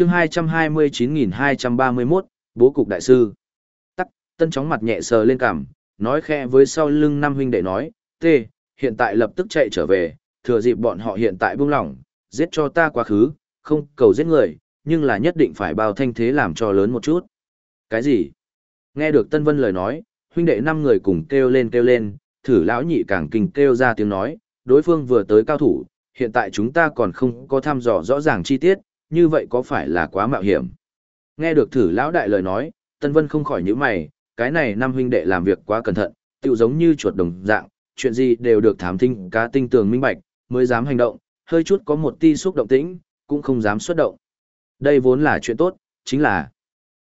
chương 229231, bố cục đại sư. Tắc, tân chóng mặt nhẹ sờ lên cằm, nói khẽ với sau lưng năm huynh đệ nói, tê, hiện tại lập tức chạy trở về, thừa dịp bọn họ hiện tại buông lỏng, giết cho ta quá khứ, không cầu giết người, nhưng là nhất định phải bao thanh thế làm cho lớn một chút. Cái gì? Nghe được Tân Vân lời nói, huynh đệ năm người cùng kêu lên kêu lên, thử lão nhị càng kinh kêu ra tiếng nói, đối phương vừa tới cao thủ, hiện tại chúng ta còn không có thăm dò rõ ràng chi tiết, như vậy có phải là quá mạo hiểm? Nghe được thử lão đại lời nói, Tân Vân không khỏi nhíu mày, cái này năm huynh đệ làm việc quá cẩn thận, tựu giống như chuột đồng dạng, chuyện gì đều được thám thính, cá tinh tường minh bạch, mới dám hành động, hơi chút có một ti xúc động tĩnh, cũng không dám xuất động. Đây vốn là chuyện tốt, chính là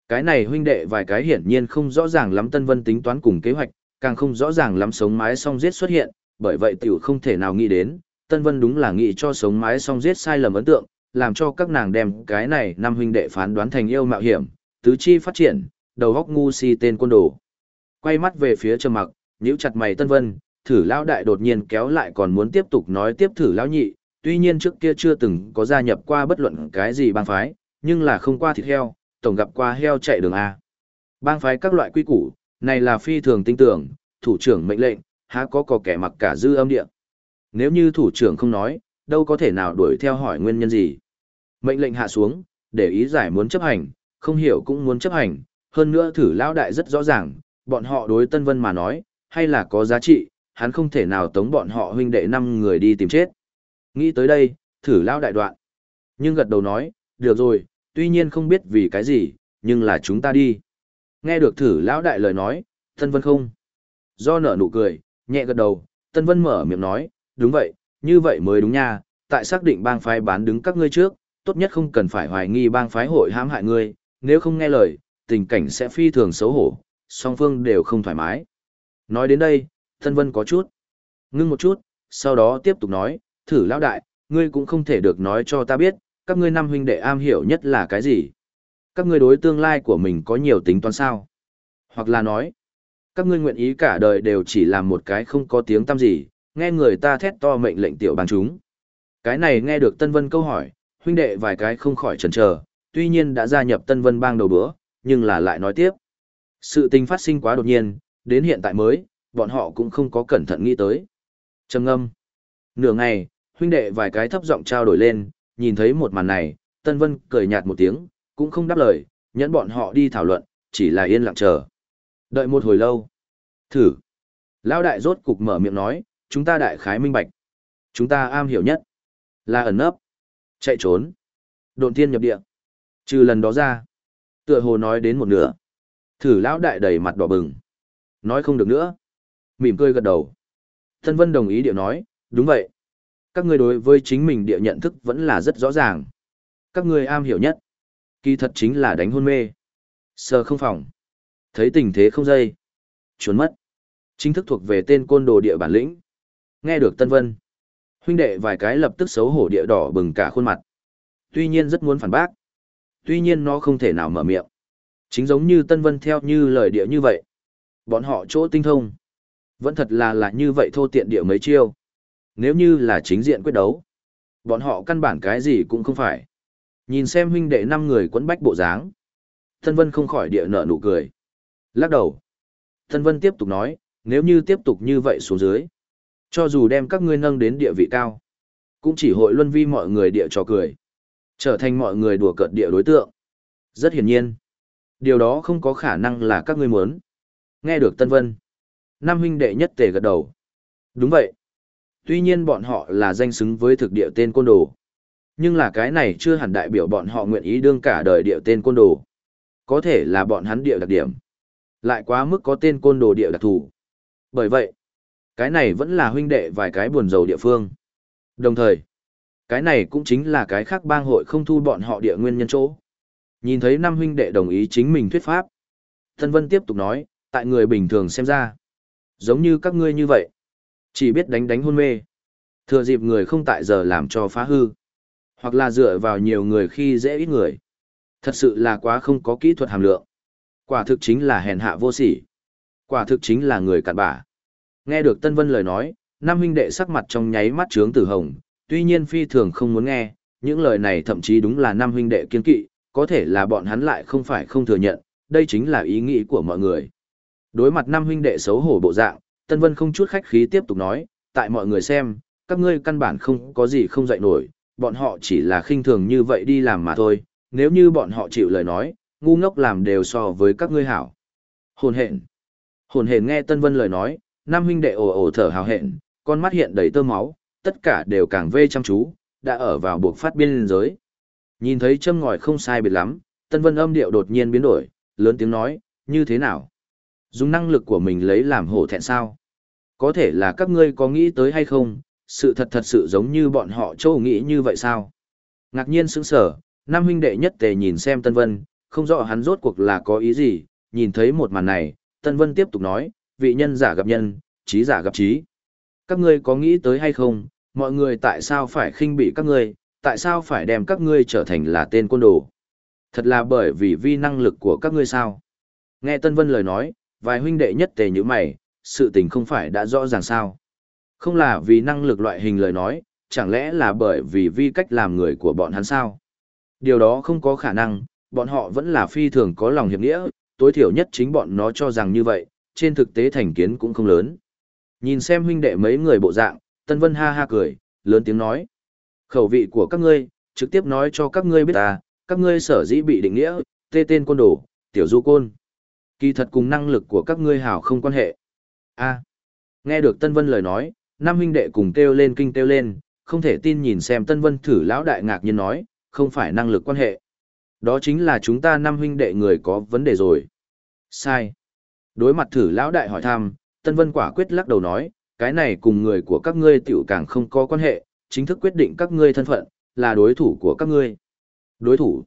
cái này huynh đệ vài cái hiển nhiên không rõ ràng lắm Tân Vân tính toán cùng kế hoạch, càng không rõ ràng lắm sống mái song giết xuất hiện, bởi vậy tiểu không thể nào nghĩ đến, Tân Vân đúng là nghĩ cho sống mái song giết sai lầm ấn tượng, làm cho các nàng đem cái này năm huynh đệ phán đoán thành yêu mạo hiểm, tứ chi phát triển, đầu góc ngu si tên quân đồ. Quay mắt về phía Trầm Mặc, nhíu chặt mày Tân Vân, thử lão đại đột nhiên kéo lại còn muốn tiếp tục nói tiếp thử lão nhị, tuy nhiên trước kia chưa từng có gia nhập qua bất luận cái gì bang phái, nhưng là không qua thịt heo, tổng gặp qua heo chạy đường A. Bang phái các loại quy củ, này là phi thường tinh tưởng, thủ trưởng mệnh lệnh, há có có kẻ mặc cả dư âm địa. Nếu như thủ trưởng không nói, đâu có thể nào đuổi theo hỏi nguyên nhân gì. Mệnh lệnh hạ xuống, để ý giải muốn chấp hành, không hiểu cũng muốn chấp hành, hơn nữa thử lão đại rất rõ ràng, bọn họ đối Tân Vân mà nói, hay là có giá trị, hắn không thể nào tống bọn họ huynh đệ năm người đi tìm chết. Nghĩ tới đây, thử lão đại đoạn. Nhưng gật đầu nói, được rồi, tuy nhiên không biết vì cái gì, nhưng là chúng ta đi. Nghe được thử lão đại lời nói, Tân Vân không. Do nở nụ cười, nhẹ gật đầu, Tân Vân mở miệng nói, đúng vậy, như vậy mới đúng nha, tại xác định bang phái bán đứng các ngươi trước, tốt nhất không cần phải hoài nghi bang phái hội hãm hại ngươi, nếu không nghe lời, tình cảnh sẽ phi thường xấu hổ, song phương đều không thoải mái. Nói đến đây, Tân Vân có chút, ngưng một chút, sau đó tiếp tục nói, thử lão đại, ngươi cũng không thể được nói cho ta biết, các ngươi năm huynh đệ am hiểu nhất là cái gì. Các ngươi đối tương lai của mình có nhiều tính toán sao. Hoặc là nói, các ngươi nguyện ý cả đời đều chỉ làm một cái không có tiếng tăm gì, nghe người ta thét to mệnh lệnh tiểu bang chúng. Cái này nghe được Tân Vân câu hỏi, huynh đệ vài cái không khỏi chần chờ, tuy nhiên đã gia nhập Tân Vân bang đầu bữa, nhưng là lại nói tiếp. Sự tình phát sinh quá đột nhiên, đến hiện tại mới, bọn họ cũng không có cẩn thận nghĩ tới. Trầm ngâm. Nửa ngày, huynh đệ vài cái thấp giọng trao đổi lên, nhìn thấy một màn này, Tân Vân cười nhạt một tiếng, cũng không đáp lời, nhẫn bọn họ đi thảo luận, chỉ là yên lặng chờ. Đợi một hồi lâu. Thử. Lão đại rốt cục mở miệng nói, chúng ta đại khái minh bạch. Chúng ta am hiểu nhất. Là ẩn nấp. Chạy trốn. Độn thiên nhập địa. Trừ lần đó ra. Tựa hồ nói đến một nửa. Thử lão đại đầy mặt đỏ bừng. Nói không được nữa. Mỉm cười gật đầu. thân Vân đồng ý điệu nói, đúng vậy. Các ngươi đối với chính mình địa nhận thức vẫn là rất rõ ràng. Các ngươi am hiểu nhất. Kỳ thật chính là đánh hôn mê. Sờ không phòng. Thấy tình thế không dây. Trốn mất. Chính thức thuộc về tên côn đồ địa bản lĩnh. Nghe được Tân Vân. Huynh đệ vài cái lập tức xấu hổ địa đỏ bừng cả khuôn mặt. Tuy nhiên rất muốn phản bác. Tuy nhiên nó không thể nào mở miệng. Chính giống như Tân Vân theo như lời địa như vậy. Bọn họ chỗ tinh thông. Vẫn thật là là như vậy thô tiện địa mấy chiêu. Nếu như là chính diện quyết đấu. Bọn họ căn bản cái gì cũng không phải. Nhìn xem huynh đệ năm người quấn bách bộ dáng. Tân Vân không khỏi địa nở nụ cười. Lắc đầu. Tân Vân tiếp tục nói, nếu như tiếp tục như vậy xuống dưới. Cho dù đem các ngươi nâng đến địa vị cao. Cũng chỉ hội luân vi mọi người địa trò cười. Trở thành mọi người đùa cợt địa đối tượng. Rất hiển nhiên. Điều đó không có khả năng là các ngươi muốn. Nghe được Tân Vân. Năm huynh đệ nhất tề gật đầu. Đúng vậy. Tuy nhiên bọn họ là danh xứng với thực địa tên côn đồ. Nhưng là cái này chưa hẳn đại biểu bọn họ nguyện ý đương cả đời địa tên côn đồ. Có thể là bọn hắn địa đặc điểm. Lại quá mức có tên côn đồ địa đặc thù. Bởi vậy, cái này vẫn là huynh đệ vài cái buồn dầu địa phương. Đồng thời, cái này cũng chính là cái khác bang hội không thu bọn họ địa nguyên nhân chỗ. Nhìn thấy năm huynh đệ đồng ý chính mình thuyết pháp. Thân Vân tiếp tục nói, tại người bình thường xem ra. Giống như các ngươi như vậy. Chỉ biết đánh đánh hôn mê. Thừa dịp người không tại giờ làm cho phá hư. Hoặc là dựa vào nhiều người khi dễ ít người. Thật sự là quá không có kỹ thuật hàm lượng. Quả thực chính là hèn hạ vô sỉ. Quả thực chính là người cặn bã. Nghe được Tân Vân lời nói, Nam huynh đệ sắc mặt trong nháy mắt trướng tử hồng, tuy nhiên phi thường không muốn nghe, những lời này thậm chí đúng là Nam huynh đệ kiên kỵ, có thể là bọn hắn lại không phải không thừa nhận, đây chính là ý nghĩ của mọi người. Đối mặt năm huynh đệ xấu hổ bộ dạng, Tân Vân không chút khách khí tiếp tục nói, tại mọi người xem, các ngươi căn bản không có gì không dạy nổi, bọn họ chỉ là khinh thường như vậy đi làm mà thôi, nếu như bọn họ chịu lời nói, ngu ngốc làm đều so với các ngươi hảo. Hồn hện. Hồn hện nghe Tân Vân lời nói, năm huynh đệ ồ ồ thở hào hẹn, con mắt hiện đầy tơ máu, tất cả đều càng vê chăm chú, đã ở vào buộc phát biên giới. Nhìn thấy châm ngòi không sai biệt lắm, Tân Vân âm điệu đột nhiên biến đổi, lớn tiếng nói, như thế nào? Dùng năng lực của mình lấy làm hổ thẹn sao? Có thể là các ngươi có nghĩ tới hay không, sự thật thật sự giống như bọn họ châu nghĩ như vậy sao? Ngạc nhiên sững sở, Nam huynh đệ nhất tề nhìn xem Tân Vân, không rõ hắn rốt cuộc là có ý gì, nhìn thấy một màn này, Tân Vân tiếp tục nói, vị nhân giả gặp nhân, trí giả gặp trí. Các ngươi có nghĩ tới hay không, mọi người tại sao phải khinh bị các ngươi, tại sao phải đem các ngươi trở thành là tên côn đồ? Thật là bởi vì vi năng lực của các ngươi sao? Nghe Tân Vân lời nói, vài huynh đệ nhất tề như mày, sự tình không phải đã rõ ràng sao? Không là vì năng lực loại hình lời nói, chẳng lẽ là bởi vì vi cách làm người của bọn hắn sao? Điều đó không có khả năng, bọn họ vẫn là phi thường có lòng hiệp nghĩa, tối thiểu nhất chính bọn nó cho rằng như vậy, trên thực tế thành kiến cũng không lớn. Nhìn xem huynh đệ mấy người bộ dạng, Tân Vân ha ha cười, lớn tiếng nói. Khẩu vị của các ngươi, trực tiếp nói cho các ngươi biết ta, các ngươi sở dĩ bị định nghĩa, tê tên côn đồ, tiểu du côn. Kỳ thật cùng năng lực của các ngươi hảo không quan hệ. a nghe được Tân Vân lời nói, năm huynh đệ cùng kêu lên kinh kêu lên, không thể tin nhìn xem Tân Vân thử lão đại ngạc nhiên nói, không phải năng lực quan hệ. Đó chính là chúng ta năm huynh đệ người có vấn đề rồi. Sai. Đối mặt thử lão đại hỏi thăm, Tân Vân quả quyết lắc đầu nói, cái này cùng người của các ngươi tiểu càng không có quan hệ, chính thức quyết định các ngươi thân phận, là đối thủ của các ngươi. Đối thủ.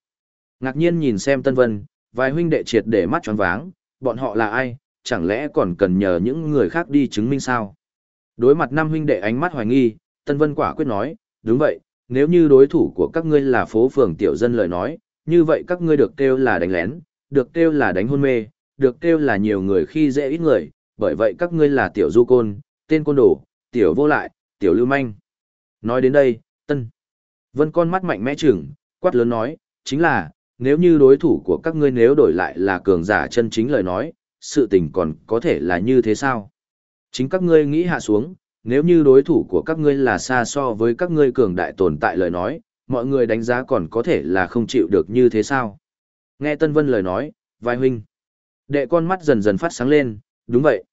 Ngạc nhiên nhìn xem Tân Vân, vài huynh đệ triệt để mắt tròn váng, bọn họ là ai, chẳng lẽ còn cần nhờ những người khác đi chứng minh sao? Đối mặt năm huynh đệ ánh mắt hoài nghi, Tân Vân quả quyết nói, đúng vậy, nếu như đối thủ của các ngươi là phố phường tiểu dân lời nói, như vậy các ngươi được kêu là đánh lén, được kêu là đánh hôn mê, được kêu là nhiều người khi dễ ít người, bởi vậy các ngươi là tiểu du côn, tên côn đồ, tiểu vô lại, tiểu lưu manh. Nói đến đây, tân. Vân con mắt mạnh mẽ chừng, quát lớn nói, chính là, nếu như đối thủ của các ngươi nếu đổi lại là cường giả chân chính lời nói, sự tình còn có thể là như thế sao? Chính các ngươi nghĩ hạ xuống, nếu như đối thủ của các ngươi là xa so với các ngươi cường đại tồn tại lời nói, mọi người đánh giá còn có thể là không chịu được như thế sao? Nghe Tân Vân lời nói, vai huynh. Đệ con mắt dần dần phát sáng lên, đúng vậy.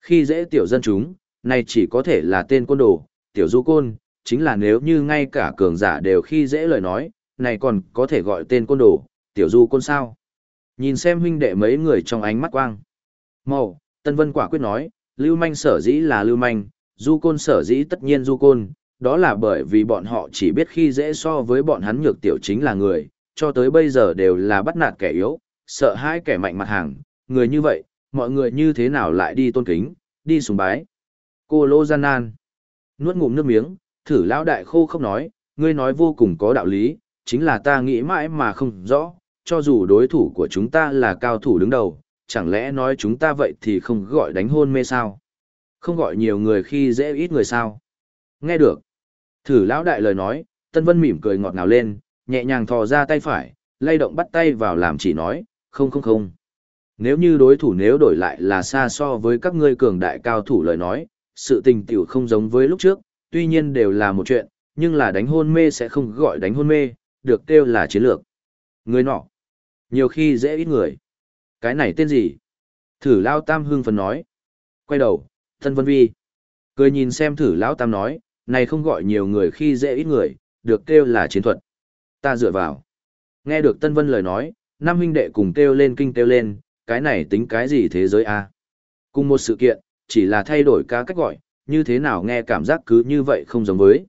Khi dễ tiểu dân chúng, này chỉ có thể là tên côn đồ, tiểu du côn, chính là nếu như ngay cả cường giả đều khi dễ lời nói, này còn có thể gọi tên côn đồ, tiểu du côn sao. Nhìn xem huynh đệ mấy người trong ánh mắt quang. Màu, Tân Vân quả quyết nói, lưu manh sở dĩ là lưu manh, du côn sở dĩ tất nhiên du côn, đó là bởi vì bọn họ chỉ biết khi dễ so với bọn hắn nhược tiểu chính là người, cho tới bây giờ đều là bắt nạt kẻ yếu, sợ hai kẻ mạnh mặt hàng, người như vậy, mọi người như thế nào lại đi tôn kính, đi sùng bái. Cô Lô Gian Nan nuốt ngụm nước miếng, thử lão đại khô không nói, ngươi nói vô cùng có đạo lý, chính là ta nghĩ mãi mà không rõ, cho dù đối thủ của chúng ta là cao thủ đứng đầu, chẳng lẽ nói chúng ta vậy thì không gọi đánh hôn mê sao? Không gọi nhiều người khi dễ ít người sao? Nghe được. Thử lão đại lời nói, Tân Vân mỉm cười ngọt ngào lên, nhẹ nhàng thò ra tay phải, lay động bắt tay vào làm chỉ nói, không không không. Nếu như đối thủ nếu đổi lại là xa so với các ngươi cường đại cao thủ lời nói, sự tình tiểu không giống với lúc trước, tuy nhiên đều là một chuyện, nhưng là đánh hôn mê sẽ không gọi đánh hôn mê, được kêu là chiến lược. Người nọ, nhiều khi dễ ít người. Cái này tên gì? Thử Lao Tam hưng phấn nói. Quay đầu, thân vân vi. Cười nhìn xem thử Lão Tam nói, này không gọi nhiều người khi dễ ít người, được kêu là chiến thuật. Ta dựa vào. Nghe được Tân Vân lời nói, năm huynh đệ cùng kêu lên kinh kêu lên, cái này tính cái gì thế giới a? Cùng một sự kiện, chỉ là thay đổi ca cách gọi, như thế nào nghe cảm giác cứ như vậy không giống với.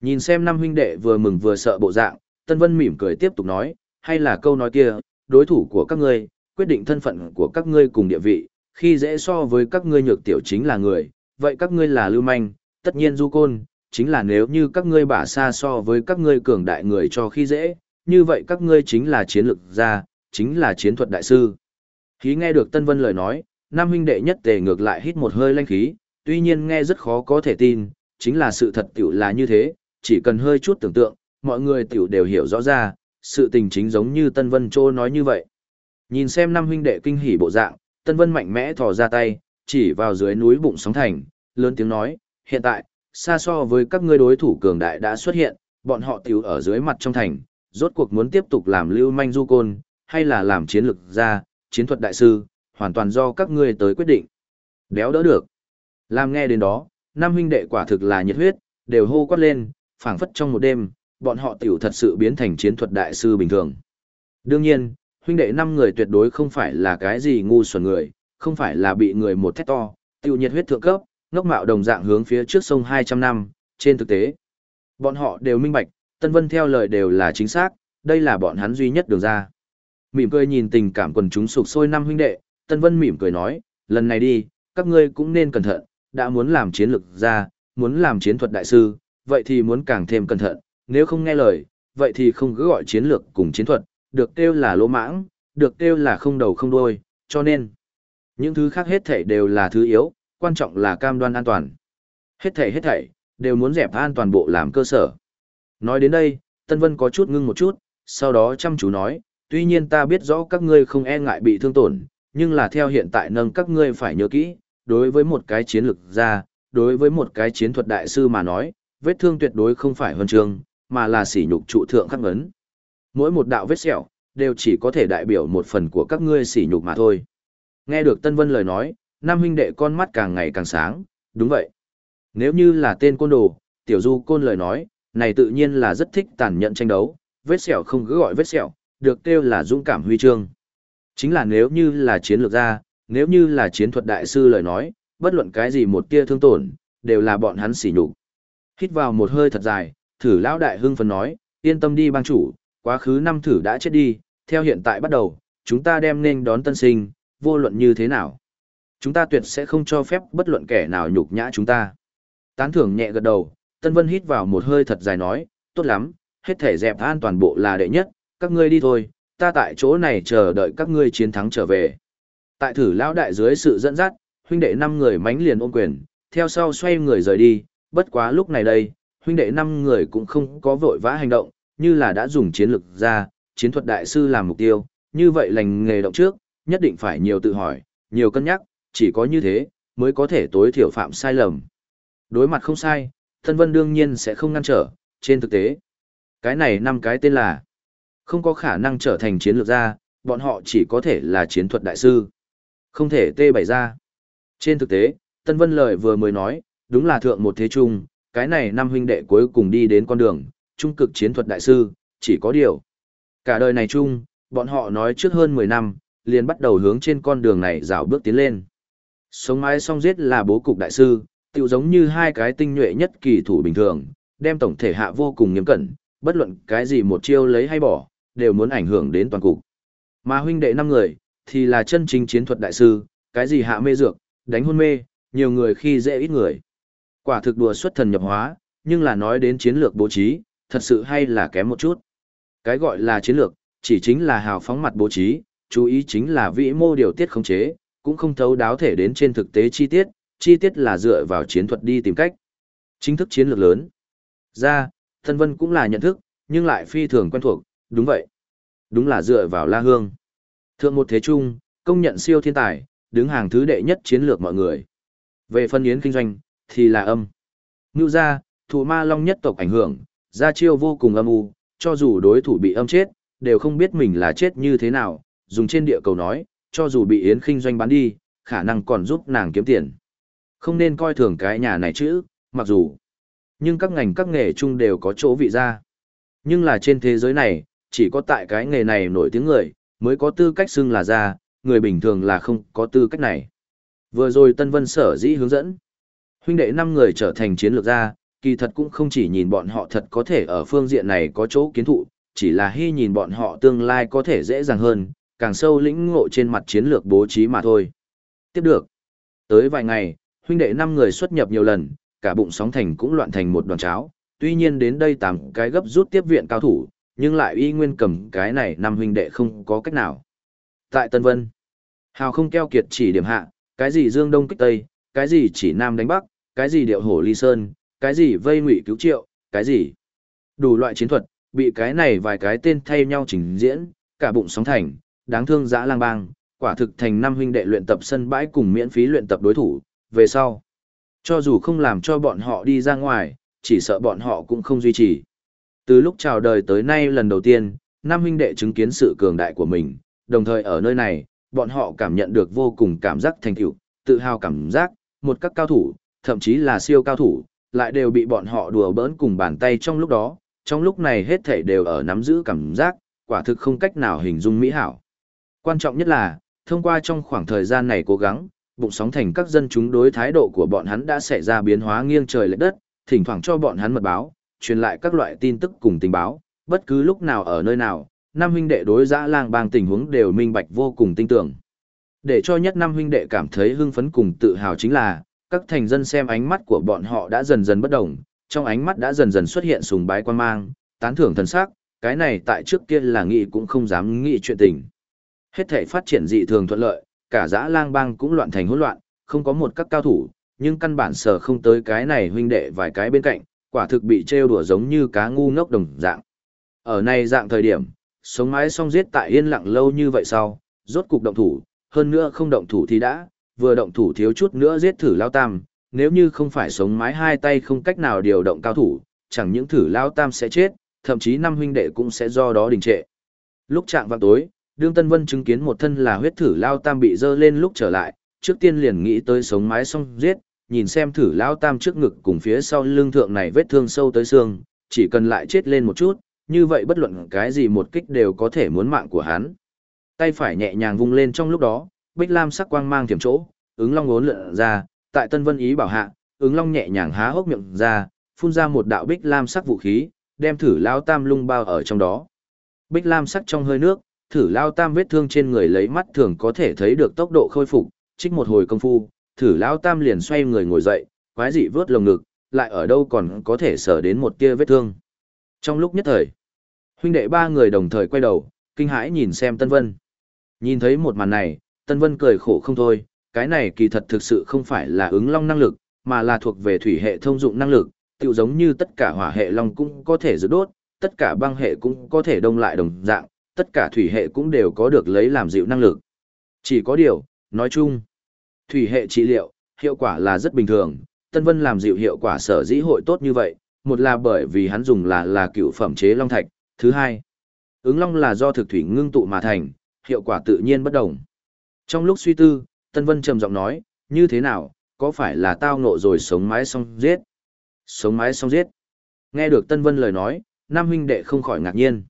Nhìn xem năm huynh đệ vừa mừng vừa sợ bộ dạng, Tân Vân mỉm cười tiếp tục nói, hay là câu nói kia, đối thủ của các ngươi, quyết định thân phận của các ngươi cùng địa vị, khi dễ so với các ngươi nhược tiểu chính là người, vậy các ngươi là lưu manh, tất nhiên du côn, chính là nếu như các ngươi bả xa so với các ngươi cường đại người cho khi dễ, như vậy các ngươi chính là chiến lược gia, chính là chiến thuật đại sư. Khi nghe được Tân Vân lời nói, Nam huynh đệ nhất tề ngược lại hít một hơi lanh khí, tuy nhiên nghe rất khó có thể tin, chính là sự thật tiểu là như thế, chỉ cần hơi chút tưởng tượng, mọi người tiểu đều hiểu rõ ra, sự tình chính giống như Tân Vân Châu nói như vậy. Nhìn xem Nam huynh đệ kinh hỉ bộ dạng, Tân Vân mạnh mẽ thò ra tay, chỉ vào dưới núi bụng sóng thành, lớn tiếng nói, hiện tại, xa so với các ngươi đối thủ cường đại đã xuất hiện, bọn họ tiểu ở dưới mặt trong thành, rốt cuộc muốn tiếp tục làm lưu manh du côn, hay là làm chiến lược gia, chiến thuật đại sư, hoàn toàn do các ngươi tới quyết định. Đéo đỡ được. Làm nghe đến đó, năm huynh đệ quả thực là nhiệt huyết, đều hô quát lên, phảng phất trong một đêm, bọn họ tiểu thật sự biến thành chiến thuật đại sư bình thường. Đương nhiên, huynh đệ năm người tuyệt đối không phải là cái gì ngu xuẩn người, không phải là bị người một thét to, tiểu nhiệt huyết thượng cấp, ngốc mạo đồng dạng hướng phía trước sông 200 năm, trên thực tế. Bọn họ đều minh bạch, Tân Vân theo lời đều là chính xác, đây là bọn hắn duy nhất đường ra. Mỉm cười nhìn tình cảm quần chúng sục sôi năm huynh đệ, Tân Vân mỉm cười nói, lần này đi, các ngươi cũng nên cẩn thận, đã muốn làm chiến lược ra, muốn làm chiến thuật đại sư, vậy thì muốn càng thêm cẩn thận, nếu không nghe lời, vậy thì không cứ gọi chiến lược cùng chiến thuật, được kêu là lỗ mãng, được kêu là không đầu không đuôi, cho nên, những thứ khác hết thảy đều là thứ yếu, quan trọng là cam đoan an toàn. Hết thảy hết thảy, đều muốn dẹp an toàn bộ làm cơ sở. Nói đến đây, Tân Vân có chút ngưng một chút, sau đó chăm chú nói, tuy nhiên ta biết rõ các ngươi không e ngại bị thương tổn, nhưng là theo hiện tại nâng các ngươi phải nhớ kỹ, đối với một cái chiến lược ra, đối với một cái chiến thuật đại sư mà nói, vết thương tuyệt đối không phải huân trường, mà là sỉ nhục trụ thượng khắc ấn. Mỗi một đạo vết sẹo, đều chỉ có thể đại biểu một phần của các ngươi sỉ nhục mà thôi. Nghe được Tân Vân lời nói, Nam huynh đệ con mắt càng ngày càng sáng, đúng vậy. Nếu như là tên côn đồ, tiểu du côn lời nói, này tự nhiên là rất thích tàn nhẫn tranh đấu, vết sẹo không cứ gọi vết sẹo, được kêu là dũng cảm huy chương. Chính là nếu như là chiến lược gia, nếu như là chiến thuật đại sư lời nói, bất luận cái gì một tia thương tổn, đều là bọn hắn xỉ nhục. Hít vào một hơi thật dài, thử lão đại hưng phấn nói, yên tâm đi bang chủ, quá khứ năm thử đã chết đi, theo hiện tại bắt đầu, chúng ta đem nên đón tân sinh, vô luận như thế nào. Chúng ta tuyệt sẽ không cho phép bất luận kẻ nào nhục nhã chúng ta. Tán thưởng nhẹ gật đầu, Tân Vân hít vào một hơi thật dài nói, tốt lắm, hết thể dẹp an toàn bộ là đệ nhất, các ngươi đi thôi, ta tại chỗ này chờ đợi các ngươi chiến thắng trở về. Tại thử lão đại dưới sự dẫn dắt, huynh đệ năm người mánh liền ôm quyền, theo sau xoay người rời đi, bất quá lúc này đây, huynh đệ năm người cũng không có vội vã hành động, như là đã dùng chiến lược ra, chiến thuật đại sư làm mục tiêu, như vậy lành nghề động trước, nhất định phải nhiều tự hỏi, nhiều cân nhắc, chỉ có như thế, mới có thể tối thiểu phạm sai lầm. Đối mặt không sai, Thân Vân đương nhiên sẽ không ngăn trở, trên thực tế. Cái này năm cái tên là không có khả năng trở thành chiến lược gia, bọn họ chỉ có thể là chiến thuật đại sư. Không thể tê bày ra. Trên thực tế, Tân Vân Lợi vừa mới nói, đúng là thượng một thế trung, cái này năm huynh đệ cuối cùng đi đến con đường, trung cực chiến thuật đại sư, chỉ có điều. Cả đời này chung, bọn họ nói trước hơn 10 năm, liền bắt đầu hướng trên con đường này rào bước tiến lên. Sống mãi song giết là bố cục đại sư, tự giống như hai cái tinh nhuệ nhất kỳ thủ bình thường, đem tổng thể hạ vô cùng nghiêm cẩn, bất luận cái gì một chiêu lấy hay bỏ, đều muốn ảnh hưởng đến toàn cục. Mà huynh đệ năm người, thì là chân chính chiến thuật đại sư, cái gì hạ mê dược, đánh hôn mê, nhiều người khi dễ ít người. Quả thực đùa xuất thần nhập hóa, nhưng là nói đến chiến lược bố trí, thật sự hay là kém một chút. Cái gọi là chiến lược, chỉ chính là hào phóng mặt bố trí, chú ý chính là vĩ mô điều tiết khống chế, cũng không thấu đáo thể đến trên thực tế chi tiết, chi tiết là dựa vào chiến thuật đi tìm cách. Chính thức chiến lược lớn. Ra, thân vân cũng là nhận thức, nhưng lại phi thường quen thuộc, đúng vậy. Đúng là dựa vào La Hương. Thượng một thế trung, công nhận siêu thiên tài, đứng hàng thứ đệ nhất chiến lược mọi người. Về phân yến kinh doanh, thì là âm. Ngưu gia, thủ ma long nhất tộc ảnh hưởng, gia chiêu vô cùng âm u, cho dù đối thủ bị âm chết, đều không biết mình là chết như thế nào, dùng trên địa cầu nói, cho dù bị yến kinh doanh bán đi, khả năng còn giúp nàng kiếm tiền. Không nên coi thường cái nhà này chứ, mặc dù, nhưng các ngành các nghề chung đều có chỗ vị ra. Nhưng là trên thế giới này, chỉ có tại cái nghề này nổi tiếng người, mới có tư cách xưng là ra, người bình thường là không có tư cách này. Vừa rồi Tân Vân sở dĩ hướng dẫn. Huynh đệ năm người trở thành chiến lược gia, kỳ thật cũng không chỉ nhìn bọn họ thật có thể ở phương diện này có chỗ kiến thụ, chỉ là hy nhìn bọn họ tương lai có thể dễ dàng hơn, càng sâu lĩnh ngộ trên mặt chiến lược bố trí mà thôi. Tiếp được. Tới vài ngày, huynh đệ năm người xuất nhập nhiều lần, cả bụng sóng thành cũng loạn thành một đoàn cháo, tuy nhiên đến đây tám cái gấp rút tiếp viện cao thủ, nhưng lại y nguyên cầm cái này năm huynh đệ không có cách nào. Tại Tân Vân, Hào không keo kiệt chỉ điểm hạ, cái gì dương đông kích tây, cái gì chỉ nam đánh bắc, cái gì điệu hổ ly sơn, cái gì vây ngụy cứu triệu, cái gì đủ loại chiến thuật, bị cái này vài cái tên thay nhau trình diễn, cả bụng sóng thành, đáng thương dã lang bang, quả thực thành năm huynh đệ luyện tập sân bãi cùng miễn phí luyện tập đối thủ, về sau. Cho dù không làm cho bọn họ đi ra ngoài, chỉ sợ bọn họ cũng không duy trì. Từ lúc chào đời tới nay lần đầu tiên, năm huynh đệ chứng kiến sự cường đại của mình, đồng thời ở nơi này, bọn họ cảm nhận được vô cùng cảm giác thành tựu, tự hào cảm giác, một các cao thủ, thậm chí là siêu cao thủ, lại đều bị bọn họ đùa bỡn cùng bàn tay trong lúc đó, trong lúc này hết thảy đều ở nắm giữ cảm giác, quả thực không cách nào hình dung mỹ hảo. Quan trọng nhất là, thông qua trong khoảng thời gian này cố gắng, bụng sóng thành các dân chúng đối thái độ của bọn hắn đã xảy ra biến hóa nghiêng trời lệch đất, thỉnh thoảng cho bọn hắn mật báo, truyền lại các loại tin tức cùng tình báo, bất cứ lúc nào ở nơi nào, năm huynh đệ đối dã lang bang tình huống đều minh bạch vô cùng tinh tưởng. Để cho nhất năm huynh đệ cảm thấy hưng phấn cùng tự hào chính là, các thành dân xem ánh mắt của bọn họ đã dần dần bất động, trong ánh mắt đã dần dần xuất hiện sùng bái quan mang, tán thưởng thần sắc, cái này tại trước kia là nghĩ cũng không dám nghĩ chuyện tình. Hết thể phát triển dị thường thuận lợi, cả dã lang bang cũng loạn thành hỗn loạn, không có một các cao thủ, nhưng căn bản sở không tới cái này huynh đệ vài cái bên cạnh, quả thực bị trêu đùa giống như cá ngu ngốc đồng dạng. Ở này dạng thời điểm, sống mái xong giết tại yên lặng lâu như vậy sau, rốt cục động thủ, hơn nữa không động thủ thì đã, vừa động thủ thiếu chút nữa giết thử lao tam, nếu như không phải sống mái hai tay không cách nào điều động cao thủ, chẳng những thử lao tam sẽ chết, thậm chí năm huynh đệ cũng sẽ do đó đình trệ. Lúc trạng vào tối, đương Tân Vân chứng kiến một thân là huyết thử lao tam bị dơ lên lúc trở lại, trước tiên liền nghĩ tới sống mái xong giết, nhìn xem thử lao tam trước ngực cùng phía sau lưng thượng này vết thương sâu tới xương, chỉ cần lại chết lên một chút, như vậy bất luận cái gì một kích đều có thể muốn mạng của hắn. Tay phải nhẹ nhàng vung lên trong lúc đó, bích lam sắc quang mang thiểm chỗ, ứng long ngốn lượn ra, tại Tân Vân ý bảo hạ, ứng long nhẹ nhàng há hốc miệng ra, phun ra một đạo bích lam sắc vũ khí, đem thử lao tam lung bao ở trong đó. Bích lam sắc trong hơi nước, thử lao tam vết thương trên người lấy mắt thường có thể thấy được tốc độ khôi phục, trích một hồi công phu, thử lao tam liền xoay người ngồi dậy, quái dị vớt lồng ngực, lại ở đâu còn có thể sở đến một tia vết thương. Trong lúc nhất thời, huynh đệ ba người đồng thời quay đầu, kinh hãi nhìn xem Tân Vân. Nhìn thấy một màn này, Tân Vân cười khổ không thôi, cái này kỳ thật thực sự không phải là ứng long năng lực, mà là thuộc về thủy hệ thông dụng năng lực, tựu giống như tất cả hỏa hệ long cũng có thể giữ đốt, tất cả băng hệ cũng có thể đông lại đồng dạng, tất cả thủy hệ cũng đều có được lấy làm dịu năng lực. Chỉ có điều, nói chung, thủy hệ trị liệu, hiệu quả là rất bình thường, Tân Vân làm dịu hiệu quả sở dĩ hội tốt như vậy, một là bởi vì hắn dùng là là cựu phẩm chế long thạch, thứ hai, ứng long là do thực thủy ngưng tụ mà thành, hiệu quả tự nhiên bất đồng. Trong lúc suy tư, Tân Vân trầm giọng nói, như thế nào, có phải là tao nộ rồi sống mái xong giết? Sống mái xong giết. Nghe được Tân Vân lời nói, Nam huynh đệ không khỏi ngạc nhiên.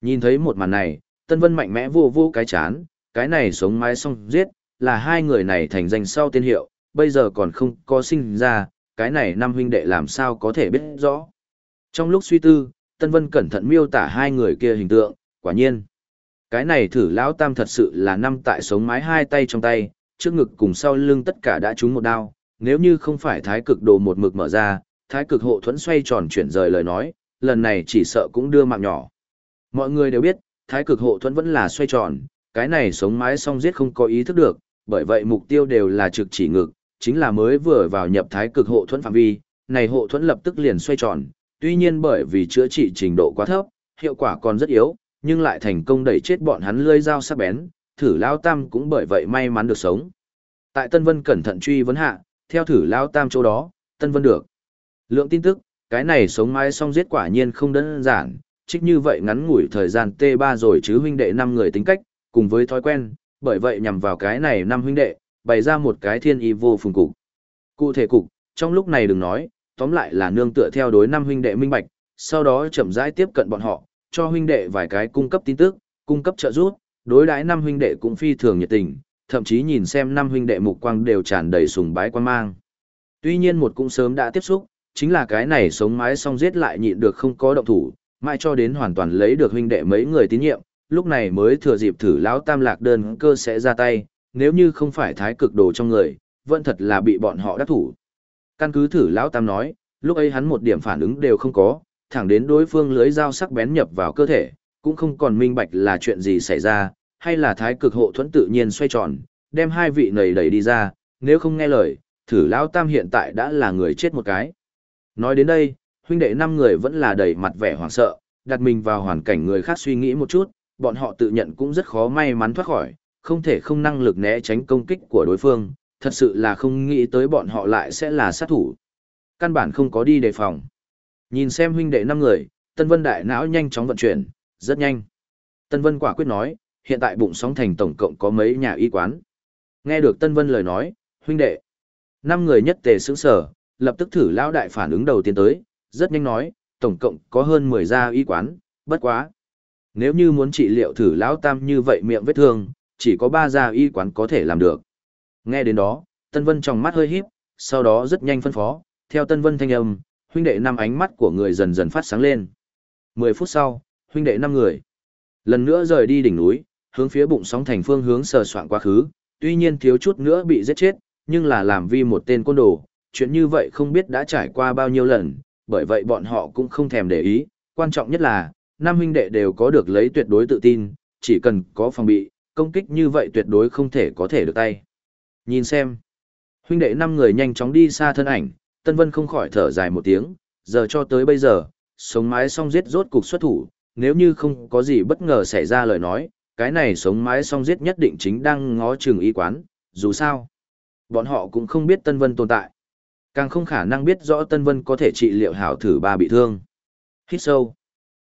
Nhìn thấy một màn này, Tân Vân mạnh mẽ vô vô cái chán, cái này sống mái xong giết, là hai người này thành danh sau tên hiệu, bây giờ còn không có sinh ra, cái này Nam huynh đệ làm sao có thể biết rõ. Trong lúc suy tư, Tân Vân cẩn thận miêu tả hai người kia hình tượng, quả nhiên. Cái này thử lão tam thật sự là năm tại sống mái hai tay trong tay, trước ngực cùng sau lưng tất cả đã trúng một đao, nếu như không phải thái cực đồ một mực mở ra, thái cực hộ thuẫn xoay tròn chuyển rời lời nói, lần này chỉ sợ cũng đưa mạng nhỏ. Mọi người đều biết, thái cực hộ thuẫn vẫn là xoay tròn, cái này sống mái song giết không có ý thức được, bởi vậy mục tiêu đều là trực chỉ ngực, chính là mới vừa vào nhập thái cực hộ thuẫn phạm vi, này hộ thuẫn lập tức liền xoay tròn, tuy nhiên bởi vì chữa trị trình độ quá thấp, hiệu quả còn rất yếu, nhưng lại thành công đẩy chết bọn hắn lưỡi dao sắc bén, thử lao tam cũng bởi vậy may mắn được sống. Tại Tân Vân cẩn thận truy vấn hạ, theo thử lao tam chỗ đó, Tân Vân được. Lượng tin tức, cái này sống mãi song giết quả nhiên không đơn giản, trích như vậy ngắn ngủi thời gian T3 rồi chứ huynh đệ năm người tính cách, cùng với thói quen, bởi vậy nhằm vào cái này năm huynh đệ, bày ra một cái thiên y vô phùng cục. Cụ thể cục, trong lúc này đừng nói, tóm lại là nương tựa theo đối năm huynh đệ minh bạch, sau đó chậm rãi tiếp cận bọn họ, cho huynh đệ vài cái cung cấp tin tức, cung cấp trợ giúp, đối đãi năm huynh đệ cũng phi thường nhiệt tình, thậm chí nhìn xem năm huynh đệ mục quang đều tràn đầy sùng bái quan mang. Tuy nhiên một cũng sớm đã tiếp xúc, chính là cái này sống mái xong giết lại nhịn được không có động thủ, mãi cho đến hoàn toàn lấy được huynh đệ mấy người tín nhiệm, lúc này mới thừa dịp thử lão tam lạc đơn cơ sẽ ra tay, nếu như không phải thái cực đồ trong người, vẫn thật là bị bọn họ đắc thủ. Căn cứ thử lão tam nói, lúc ấy hắn một điểm phản ứng đều không có, thẳng đến đối phương lưới dao sắc bén nhập vào cơ thể, cũng không còn minh bạch là chuyện gì xảy ra, hay là thái cực hộ thuẫn tự nhiên xoay tròn, đem hai vị này đẩy đi ra, nếu không nghe lời, thử lão tam hiện tại đã là người chết một cái. Nói đến đây, huynh đệ năm người vẫn là đầy mặt vẻ hoảng sợ, đặt mình vào hoàn cảnh người khác suy nghĩ một chút, bọn họ tự nhận cũng rất khó may mắn thoát khỏi, không thể không năng lực né tránh công kích của đối phương, thật sự là không nghĩ tới bọn họ lại sẽ là sát thủ. Căn bản không có đi đề phòng. Nhìn xem huynh đệ năm người, Tân Vân đại não nhanh chóng vận chuyển, rất nhanh. Tân Vân quả quyết nói, hiện tại bụng sóng thành tổng cộng có mấy nhà y quán. Nghe được Tân Vân lời nói, huynh đệ. Năm người nhất tề sững sở, lập tức thử lão đại phản ứng đầu tiên tới, rất nhanh nói, tổng cộng có hơn 10 gia y quán, bất quá. Nếu như muốn trị liệu thử lão tam như vậy miệng vết thương, chỉ có ba gia y quán có thể làm được. Nghe đến đó, Tân Vân trong mắt hơi híp, sau đó rất nhanh phân phó, theo Tân Vân thanh âm, huynh đệ năm ánh mắt của người dần dần phát sáng lên. 10 phút sau, huynh đệ năm người lần nữa rời đi đỉnh núi, hướng phía bụng sóng thành phương hướng sờ soạn quá khứ, tuy nhiên thiếu chút nữa bị giết chết, nhưng là làm vi một tên côn đồ, chuyện như vậy không biết đã trải qua bao nhiêu lần, bởi vậy bọn họ cũng không thèm để ý, quan trọng nhất là, năm huynh đệ đều có được lấy tuyệt đối tự tin, chỉ cần có phòng bị, công kích như vậy tuyệt đối không thể có thể được tay. Nhìn xem, huynh đệ năm người nhanh chóng đi xa thân ảnh, Tân Vân không khỏi thở dài một tiếng, giờ cho tới bây giờ, sống mái xong giết rốt cục xuất thủ, nếu như không có gì bất ngờ xảy ra lời nói, cái này sống mái xong giết nhất định chính đang ngó chừng y quán, dù sao. Bọn họ cũng không biết Tân Vân tồn tại. Càng không khả năng biết rõ Tân Vân có thể trị liệu hảo thử ba bị thương. Hít sâu.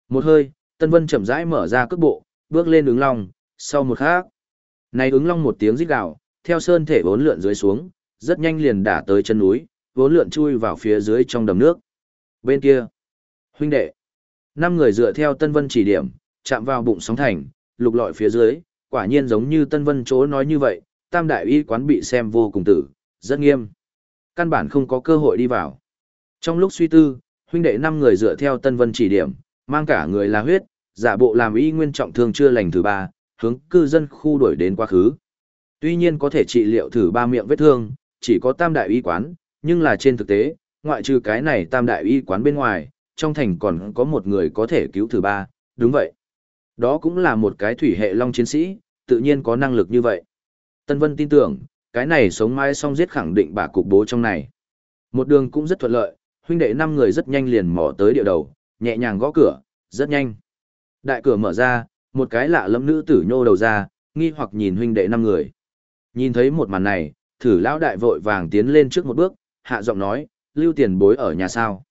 Một hơi, Tân Vân chậm rãi mở ra cước bộ, bước lên ứng long, sau một khắc. Này ứng long một tiếng rít gào, theo sơn thể vốn lượn dưới xuống, rất nhanh liền đả tới chân núi, vốn lượn chui vào phía dưới trong đầm nước. Bên kia, huynh đệ, năm người dựa theo Tân Vân chỉ điểm, chạm vào bụng sóng thành, lục lọi phía dưới, quả nhiên giống như Tân Vân chỗ nói như vậy, tam đại y quán bị xem vô cùng tử, rất nghiêm. Căn bản không có cơ hội đi vào. Trong lúc suy tư, huynh đệ năm người dựa theo Tân Vân chỉ điểm, mang cả người là huyết, giả bộ làm y nguyên trọng thương chưa lành thứ ba, hướng cư dân khu đuổi đến quá khứ. Tuy nhiên có thể trị liệu thử ba miệng vết thương, chỉ có tam đại y quán, nhưng là trên thực tế, ngoại trừ cái này tam đại y quán bên ngoài, trong thành còn có một người có thể cứu thử ba, đúng vậy. Đó cũng là một cái thủy hệ long chiến sĩ, tự nhiên có năng lực như vậy. Tân Vân tin tưởng, cái này sống mãi xong giết khẳng định bà cục bố trong này. Một đường cũng rất thuận lợi, huynh đệ năm người rất nhanh liền mò tới địa đầu, nhẹ nhàng gõ cửa, rất nhanh. Đại cửa mở ra, một cái lạ lẫm nữ tử nhô đầu ra, nghi hoặc nhìn huynh đệ năm người. Nhìn thấy một màn này, thử lão đại vội vàng tiến lên trước một bước, hạ giọng nói, lưu tiền bối ở nhà sao.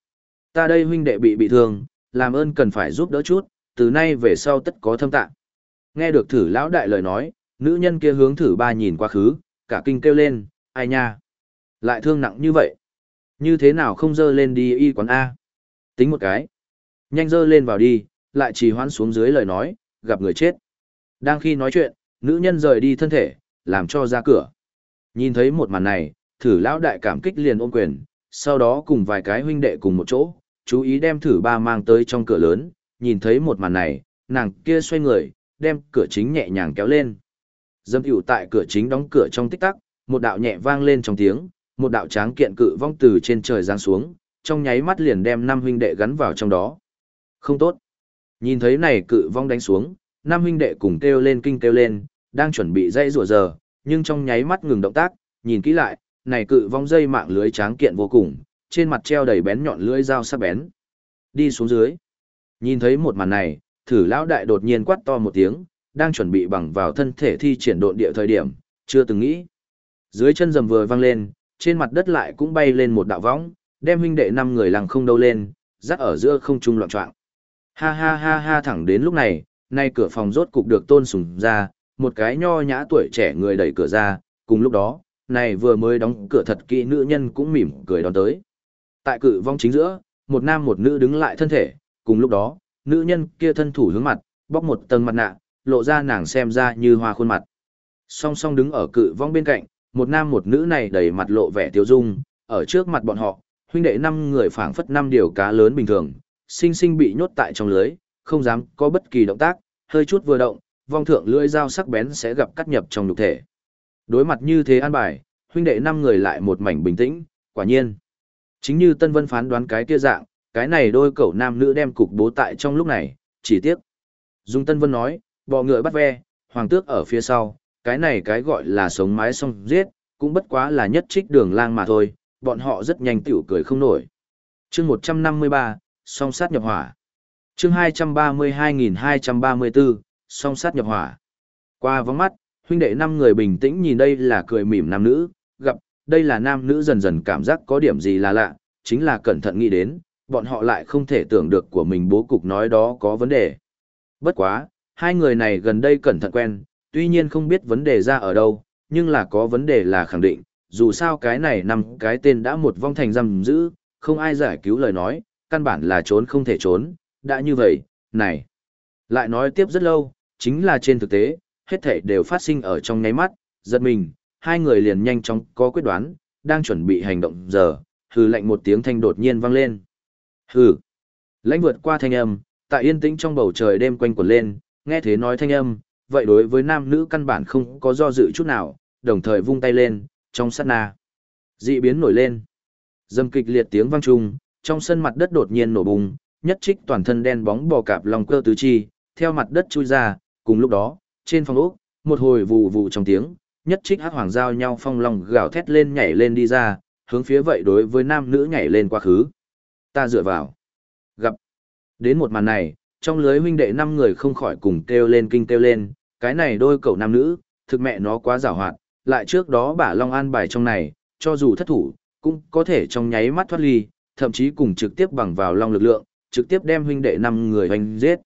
Ta đây huynh đệ bị bị thương, làm ơn cần phải giúp đỡ chút, từ nay về sau tất có thâm tạng. Nghe được thử lão đại lời nói, nữ nhân kia hướng thử ba nhìn quá khứ, cả kinh kêu lên, ai nha. Lại thương nặng như vậy. Như thế nào không dơ lên đi y quán A. Tính một cái. Nhanh dơ lên vào đi, lại trì hoãn xuống dưới lời nói, gặp người chết. Đang khi nói chuyện, nữ nhân rời đi thân thể, làm cho ra cửa. Nhìn thấy một màn này, thử lão đại cảm kích liền ôm quyền, sau đó cùng vài cái huynh đệ cùng một chỗ, chú ý đem thử ba mang tới trong cửa lớn, nhìn thấy một màn này, nàng kia xoay người, đem cửa chính nhẹ nhàng kéo lên. Dâm hiệu tại cửa chính đóng cửa trong tích tắc, một đạo nhẹ vang lên trong tiếng, một đạo tráng kiện cự vong từ trên trời giáng xuống, trong nháy mắt liền đem năm huynh đệ gắn vào trong đó. Không tốt. Nhìn thấy này cự vong đánh xuống, năm huynh đệ cùng kêu lên kinh kêu lên, đang chuẩn bị dây rùa giờ, nhưng trong nháy mắt ngừng động tác, nhìn kỹ lại, này cự vong dây mạng lưới tráng kiện vô cùng, trên mặt treo đầy bén nhọn lưỡi dao sắc bén. Đi xuống dưới. Nhìn thấy một màn này, thử lão đại đột nhiên quát to một tiếng, đang chuẩn bị bằng vào thân thể thi triển độn địa thời điểm, chưa từng nghĩ. Dưới chân rầm vừa văng lên, trên mặt đất lại cũng bay lên một đạo võng, đem huynh đệ năm người lằng không đâu lên, rắc ở giữa không trung loạn trọng. Ha ha ha ha thẳng đến lúc này, nay cửa phòng rốt cục được tôn sùng ra, một cái nho nhã tuổi trẻ người đẩy cửa ra, cùng lúc đó, này vừa mới đóng cửa thật kỹ nữ nhân cũng mỉm cười đón tới. Tại cự vong chính giữa, một nam một nữ đứng lại thân thể, cùng lúc đó, nữ nhân kia thân thủ hướng mặt, bóc một tầng mặt nạ, lộ ra nàng xem ra như hoa khuôn mặt. Song song đứng ở cự vong bên cạnh, một nam một nữ này đầy mặt lộ vẻ tiêu dung, ở trước mặt bọn họ, huynh đệ năm người phảng phất năm điều cá lớn bình thường, sinh sinh bị nhốt tại trong lưới, không dám có bất kỳ động tác, hơi chút vừa động, vong thượng lưỡi dao sắc bén sẽ gặp cắt nhập trong nhục thể. Đối mặt như thế an bài, huynh đệ năm người lại một mảnh bình tĩnh, quả nhiên. Chính như Tân Vân phán đoán cái kia dạng, cái này đôi cậu nam nữ đem cục bố tại trong lúc này, chỉ tiếc. Dung Tân Vân nói, bò ngựa bắt ve, hoàng tước ở phía sau, cái này cái gọi là sống mái xong giết, cũng bất quá là nhất trích đường lang mà thôi, bọn họ rất nhanh tiểu cười không nổi. chương 153, song sát nhập hỏa. chương 232.234, song sát nhập hỏa. Qua vắng mắt, huynh đệ năm người bình tĩnh nhìn đây là cười mỉm nam nữ, gặp, đây là nam nữ dần dần cảm giác có điểm gì là lạ, chính là cẩn thận nghĩ đến, bọn họ lại không thể tưởng được của mình bố cục nói đó có vấn đề. Bất quá, hai người này gần đây cẩn thận quen, tuy nhiên không biết vấn đề ra ở đâu, nhưng là có vấn đề là khẳng định, dù sao cái này nằm cái tên đã một vong thành giam giữ, không ai giải cứu lời nói, căn bản là trốn không thể trốn, đã như vậy, này. Lại nói tiếp rất lâu, chính là trên thực tế, hết thảy đều phát sinh ở trong nháy mắt, giật mình, hai người liền nhanh chóng có quyết đoán, đang chuẩn bị hành động giờ, hừ lạnh một tiếng thanh đột nhiên vang lên. Hừ. Lãnh vượt qua thanh âm, tại yên tĩnh trong bầu trời đêm quanh quẩn lên, nghe thế nói thanh âm, vậy đối với nam nữ căn bản không có do dự chút nào, đồng thời vung tay lên, trong sát na. Dị biến nổi lên. Dâm kịch liệt tiếng vang trung, trong sân mặt đất đột nhiên nổ bùng, nhất trích toàn thân đen bóng bò cạp lòng cơ tứ chi, theo mặt đất chui ra, cùng lúc đó, trên phòng ốc, một hồi vù vù trong tiếng, nhất trích hắc hoàng giao nhau phong long gào thét lên nhảy lên đi ra, hướng phía vậy đối với nam nữ nhảy lên quá khứ. Ta dựa vào. Gặp. Đến một màn này, trong lưới huynh đệ năm người không khỏi cùng kêu lên kinh kêu lên, cái này đôi cậu nam nữ, thực mẹ nó quá giàu hoạt, lại trước đó bả Long An bài trong này, cho dù thất thủ, cũng có thể trong nháy mắt thoát ly, thậm chí cùng trực tiếp bằng vào Long lực lượng, trực tiếp đem huynh đệ năm người hoành giết.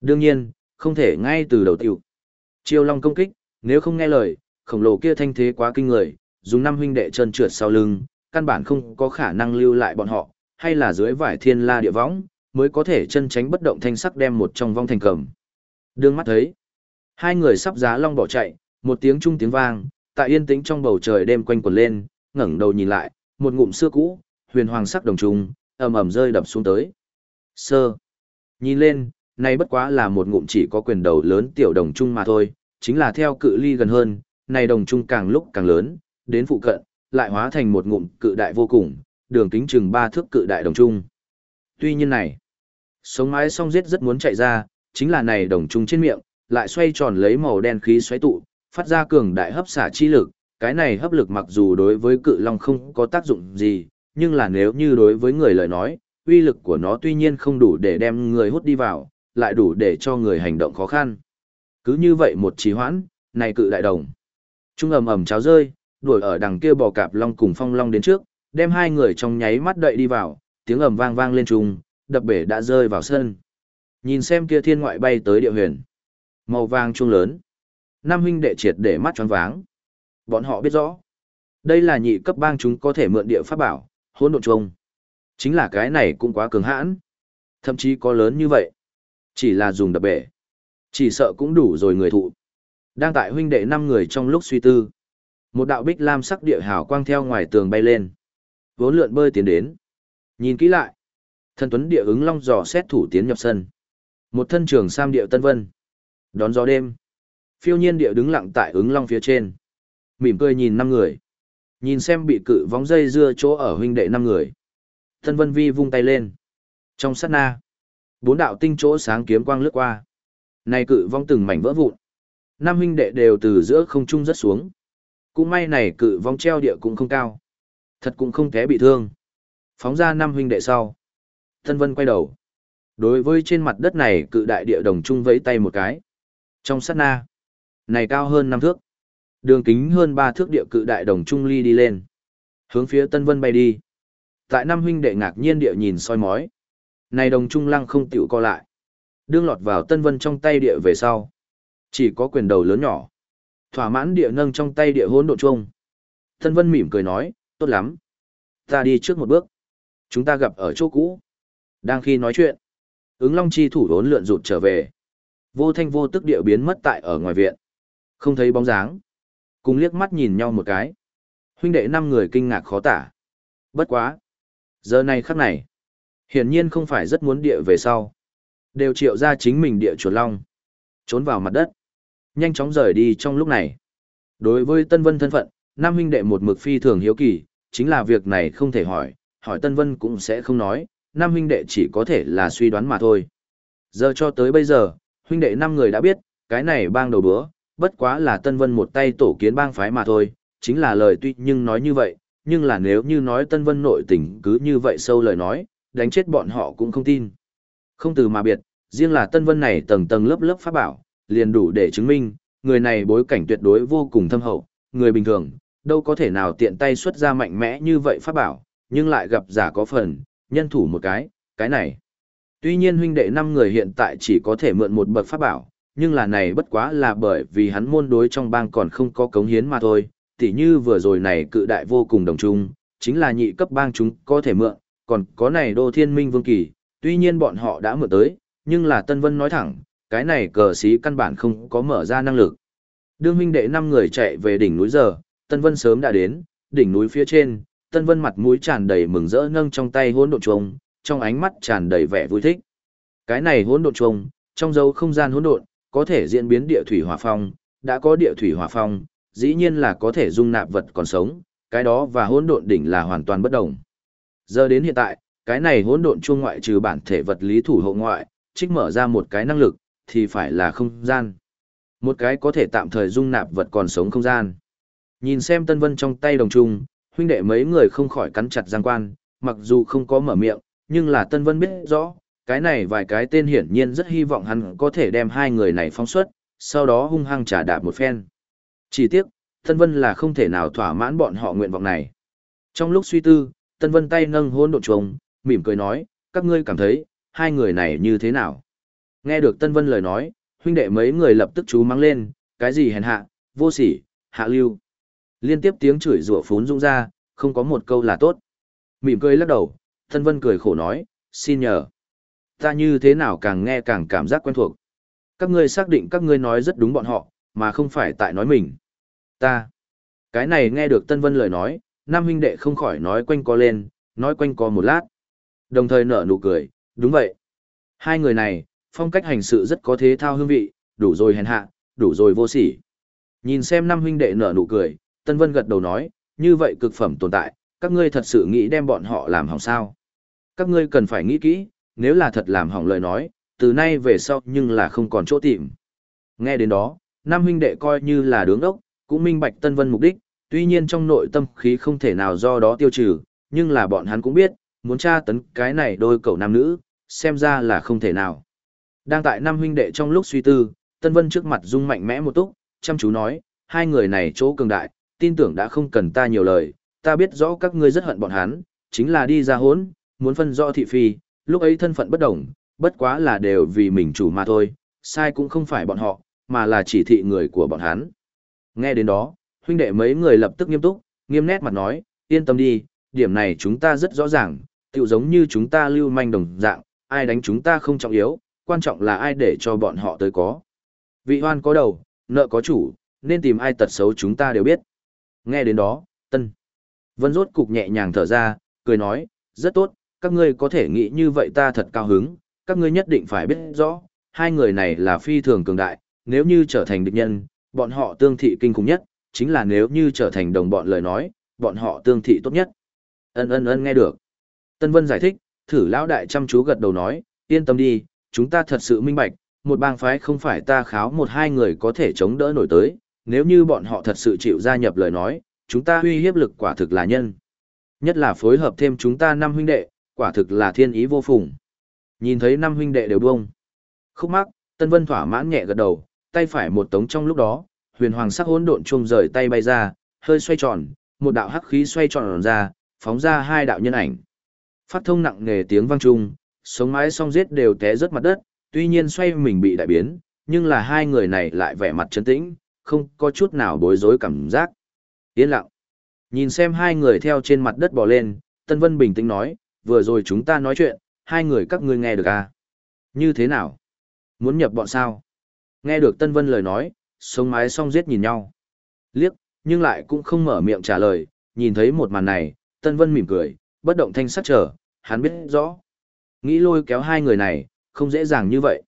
Đương nhiên, không thể ngay từ đầu tiểu. Chiêu Long công kích, nếu không nghe lời, khổng lồ kia thanh thế quá kinh người, dùng năm huynh đệ trơn trượt sau lưng, căn bản không có khả năng lưu lại bọn họ, hay là dưới vải thiên la địa võng, mới có thể chân tránh bất động thanh sắc đem một trong vong thành cầm. Đương mắt thấy, hai người sắp giá long bỏ chạy, một tiếng trung tiếng vang, tại yên tĩnh trong bầu trời đêm quanh quẩn lên, ngẩng đầu nhìn lại, một ngụm xưa cũ, huyền hoàng sắc đồng trùng, ầm ầm rơi đập xuống tới. Sơ. Nhìn lên, nay bất quá là một ngụm chỉ có quyền đầu lớn tiểu đồng trung mà thôi, chính là theo cự ly gần hơn, này đồng trung càng lúc càng lớn, đến phụ cận, lại hóa thành một ngụm cự đại vô cùng, đường kính chừng ba thước cự đại đồng trung. Tuy nhiên này, sống mái song giết rất muốn chạy ra, chính là này đồng trung trên miệng, lại xoay tròn lấy màu đen khí xoáy tụ, phát ra cường đại hấp xả chi lực, cái này hấp lực mặc dù đối với cự long không có tác dụng gì, nhưng là nếu như đối với người lời nói, uy lực của nó tuy nhiên không đủ để đem người hút đi vào, lại đủ để cho người hành động khó khăn. Cứ như vậy một trì hoãn, này cự đại đồng. Trung ầm ầm cháo rơi, đuổi ở đằng kia bò cạp long cùng phong long đến trước, đem hai người trong nháy mắt đậy đi vào, tiếng ầm vang vang lên trùng, đập bể đã rơi vào sân. Nhìn xem kia thiên ngoại bay tới địa huyền. Màu vàng trung lớn. Nam huynh đệ triệt để mắt tròn váng. Bọn họ biết rõ. Đây là nhị cấp bang chúng có thể mượn địa pháp bảo, hỗn độn trùng. Chính là cái này cũng quá cường hãn. Thậm chí có lớn như vậy. Chỉ là dùng đập bể. Chỉ sợ cũng đủ rồi người thụ. Đang tại huynh đệ năm người trong lúc suy tư. Một đạo bích lam sắc địa hào quang theo ngoài tường bay lên. Vốn lượn bơi tiến đến. Nhìn kỹ lại. Thần tuấn địa ứng long dò xét thủ tiến nhập sân. Một thân trường sam địa tân vân. Đón gió đêm. Phiêu nhiên địa đứng lặng tại ứng long phía trên. Mỉm cười nhìn năm người. Nhìn xem bị cự vóng dây dưa chỗ ở huynh đệ năm người. Tân vân vi vung tay lên. Trong sát na. Bốn đạo tinh chỗ sáng kiếm quang lướt qua. Này cự vong từng mảnh vỡ vụn. Năm huynh đệ đều từ giữa không trung rất xuống. Cũng may này cự vong treo địa cũng không cao. Thật cũng không té bị thương. Phóng ra năm huynh đệ sau. Tân Vân quay đầu. Đối với trên mặt đất này cự đại địa đồng chung vẫy tay một cái. Trong sát na. Này cao hơn năm thước. Đường kính hơn ba thước địa cự đại đồng trung ly đi lên. Hướng phía Tân Vân bay đi. Tại năm huynh đệ ngạc nhiên địa nhìn soi mói. Này đồng trung lăng không tiểu co lại. Đương lọt vào Tân Vân trong tay địa về sau. Chỉ có quyền đầu lớn nhỏ. Thỏa mãn địa nâng trong tay địa hỗn độn chung. Tân Vân mỉm cười nói, tốt lắm. Ta đi trước một bước. Chúng ta gặp ở chỗ cũ. Đang khi nói chuyện, ứng long chi thủ đốn lượn rụt trở về. Vô thanh vô tức địa biến mất tại ở ngoài viện. Không thấy bóng dáng. Cùng liếc mắt nhìn nhau một cái. Huynh đệ năm người kinh ngạc khó tả. Bất quá. Giờ này khắc này. Hiển nhiên không phải rất muốn địa về sau. Đều triệu ra chính mình địa chuột long. Trốn vào mặt đất. Nhanh chóng rời đi trong lúc này. Đối với Tân Vân thân phận, Nam huynh đệ một mực phi thường hiếu kỳ, chính là việc này không thể hỏi, hỏi Tân Vân cũng sẽ không nói, Nam huynh đệ chỉ có thể là suy đoán mà thôi. Giờ cho tới bây giờ, huynh đệ năm người đã biết, cái này bang đầu bữa, bất quá là Tân Vân một tay tổ kiến bang phái mà thôi, chính là lời tuy nhưng nói như vậy, nhưng là nếu như nói Tân Vân nội tình cứ như vậy sâu lời nói, đánh chết bọn họ cũng không tin. Không từ mà biệt, riêng là Tân Vân này tầng tầng lớp lớp pháp bảo, liền đủ để chứng minh, người này bối cảnh tuyệt đối vô cùng thâm hậu, người bình thường, đâu có thể nào tiện tay xuất ra mạnh mẽ như vậy pháp bảo, nhưng lại gặp giả có phần, nhân thủ một cái, cái này. Tuy nhiên huynh đệ năm người hiện tại chỉ có thể mượn một bậc pháp bảo, nhưng là này bất quá là bởi vì hắn môn đối trong bang còn không có cống hiến mà thôi, tỉ như vừa rồi này cự đại vô cùng đồng trung, chính là nhị cấp bang chúng có thể mượn, còn có này đô thiên minh vương kỳ, tuy nhiên bọn họ đã mượn tới, nhưng là Tân Vân nói thẳng, cái này cờ sĩ căn bản không có mở ra năng lực. Đương huynh đệ năm người chạy về đỉnh núi giờ, Tân Vân sớm đã đến, đỉnh núi phía trên, Tân Vân mặt mũi tràn đầy mừng rỡ nâng trong tay hỗn độn chuông, trong ánh mắt tràn đầy vẻ vui thích. Cái này hỗn độn chuông, trong dấu không gian hỗn độn, có thể diễn biến địa thủy hỏa phong, đã có địa thủy hỏa phong, dĩ nhiên là có thể dung nạp vật còn sống, cái đó và hỗn độn đỉnh là hoàn toàn bất đồng. Giờ đến hiện tại, cái này hỗn độn chuông ngoại trừ bản thể vật lý thủ hộ ngoại, trích mở ra một cái năng lực, thì phải là không gian. Một cái có thể tạm thời dung nạp vật còn sống không gian. Nhìn xem Tân Vân trong tay đồng trung, huynh đệ mấy người không khỏi cắn chặt giang quan, mặc dù không có mở miệng, nhưng là Tân Vân biết rõ, cái này vài cái tên hiển nhiên rất hy vọng hắn có thể đem hai người này phóng xuất, sau đó hung hăng trả đạp một phen. Chỉ tiếc, Tân Vân là không thể nào thỏa mãn bọn họ nguyện vọng này. Trong lúc suy tư, Tân Vân tay nâng hôn độn trùng, mỉm cười nói, các ngươi cảm thấy, hai người này như thế nào? Nghe được Tân Vân lời nói, huynh đệ mấy người lập tức chú mắng lên, cái gì hèn hạ, vô sỉ, hạ lưu. Liên tiếp tiếng chửi rủa phún rung ra, không có một câu là tốt. Mỉm cười lắc đầu, Tân Vân cười khổ nói, xin nhờ. Ta như thế nào càng nghe càng cảm giác quen thuộc. Các ngươi xác định các ngươi nói rất đúng bọn họ, mà không phải tại nói mình. Ta. Cái này nghe được Tân Vân lời nói, Nam huynh đệ không khỏi nói quanh co lên, nói quanh co một lát. Đồng thời nở nụ cười, đúng vậy. Hai người này, phong cách hành sự rất có thế thao hương vị, đủ rồi hèn hạ, đủ rồi vô sỉ. Nhìn xem năm huynh đệ nở nụ cười, Tân Vân gật đầu nói, như vậy cực phẩm tồn tại, các ngươi thật sự nghĩ đem bọn họ làm hỏng sao. Các ngươi cần phải nghĩ kỹ, nếu là thật làm hỏng lời nói, từ nay về sau nhưng là không còn chỗ tìm. Nghe đến đó, năm huynh đệ coi như là đứng ốc, cũng minh bạch Tân Vân mục đích, tuy nhiên trong nội tâm khí không thể nào do đó tiêu trừ, nhưng là bọn hắn cũng biết, muốn tra tấn cái này đôi cậu nam nữ, xem ra là không thể nào. Đang tại năm huynh đệ trong lúc suy tư, Tân Vân trước mặt rung mạnh mẽ một túc, chăm chú nói, hai người này chỗ cường đại, tin tưởng đã không cần ta nhiều lời, ta biết rõ các ngươi rất hận bọn hắn, chính là đi ra hốn, muốn phân rõ thị phi, lúc ấy thân phận bất đồng, bất quá là đều vì mình chủ mà thôi, sai cũng không phải bọn họ, mà là chỉ thị người của bọn hắn. Nghe đến đó, huynh đệ mấy người lập tức nghiêm túc, nghiêm nét mặt nói, yên tâm đi, điểm này chúng ta rất rõ ràng, tựu giống như chúng ta lưu manh đồng dạng, ai đánh chúng ta không trọng yếu, quan trọng là ai để cho bọn họ tới có. Vị hoan có đầu, nợ có chủ, nên tìm ai tật xấu chúng ta đều biết. Nghe đến đó, tân. Vân rốt cục nhẹ nhàng thở ra, cười nói, rất tốt, các ngươi có thể nghĩ như vậy ta thật cao hứng, các ngươi nhất định phải biết rõ, hai người này là phi thường cường đại, nếu như trở thành địch nhân, bọn họ tương thị kinh khủng nhất, chính là nếu như trở thành đồng bọn lời nói, bọn họ tương thị tốt nhất. Ân ân ân nghe được. Tân Vân giải thích, thử lão đại chăm chú gật đầu nói, yên tâm đi, chúng ta thật sự minh bạch, một bang phái không phải ta kháo một hai người có thể chống đỡ nổi tới, nếu như bọn họ thật sự chịu gia nhập lời nói, chúng ta uy hiếp lực quả thực là nhân. Nhất là phối hợp thêm chúng ta năm huynh đệ, quả thực là thiên ý vô phùng. Nhìn thấy năm huynh đệ đều buông. Khúc mắc, Tân Vân thỏa mãn nhẹ gật đầu, tay phải một tống trong lúc đó, huyền hoàng sắc hỗn độn chung rời tay bay ra, hơi xoay tròn, một đạo hắc khí xoay tròn ra, phóng ra hai đạo nhân ảnh. Phát thông nặng nề tiếng vang trung, sống mái song giết đều té rớt mặt đất, tuy nhiên xoay mình bị đại biến, nhưng là hai người này lại vẻ mặt trấn tĩnh, không có chút nào bối rối cảm giác. Yên lặng. Nhìn xem hai người theo trên mặt đất bò lên, Tân Vân bình tĩnh nói, vừa rồi chúng ta nói chuyện, hai người các ngươi nghe được à? Như thế nào? Muốn nhập bọn sao? Nghe được Tân Vân lời nói, sống mái song giết nhìn nhau. Liếc, nhưng lại cũng không mở miệng trả lời, nhìn thấy một màn này, Tân Vân mỉm cười, bất động thanh sắc trở, hắn biết rõ. Nghĩ lôi kéo hai người này, không dễ dàng như vậy.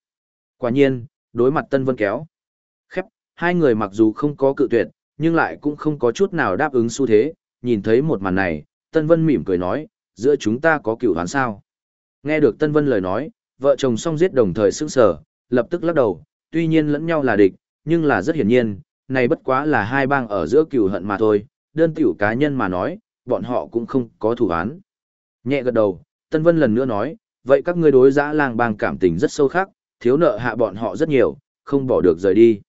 Quả nhiên, đối mặt Tân Vân kéo. Khép, hai người mặc dù không có cự tuyệt, nhưng lại cũng không có chút nào đáp ứng xu thế, nhìn thấy một màn này, Tân Vân mỉm cười nói, giữa chúng ta có cựu hoán sao. Nghe được Tân Vân lời nói, vợ chồng song giết đồng thời sững sờ, lập tức lắc đầu, tuy nhiên lẫn nhau là địch, nhưng là rất hiển nhiên, này bất quá là hai bang ở giữa cựu hận mà thôi, đơn tiểu cá nhân mà nói, bọn họ cũng không có thủ án. Nhẹ gật đầu, Tân Vân lần nữa nói, vậy các ngươi đối giã lang bang cảm tình rất sâu khắc, thiếu nợ hạ bọn họ rất nhiều, không bỏ được rời đi.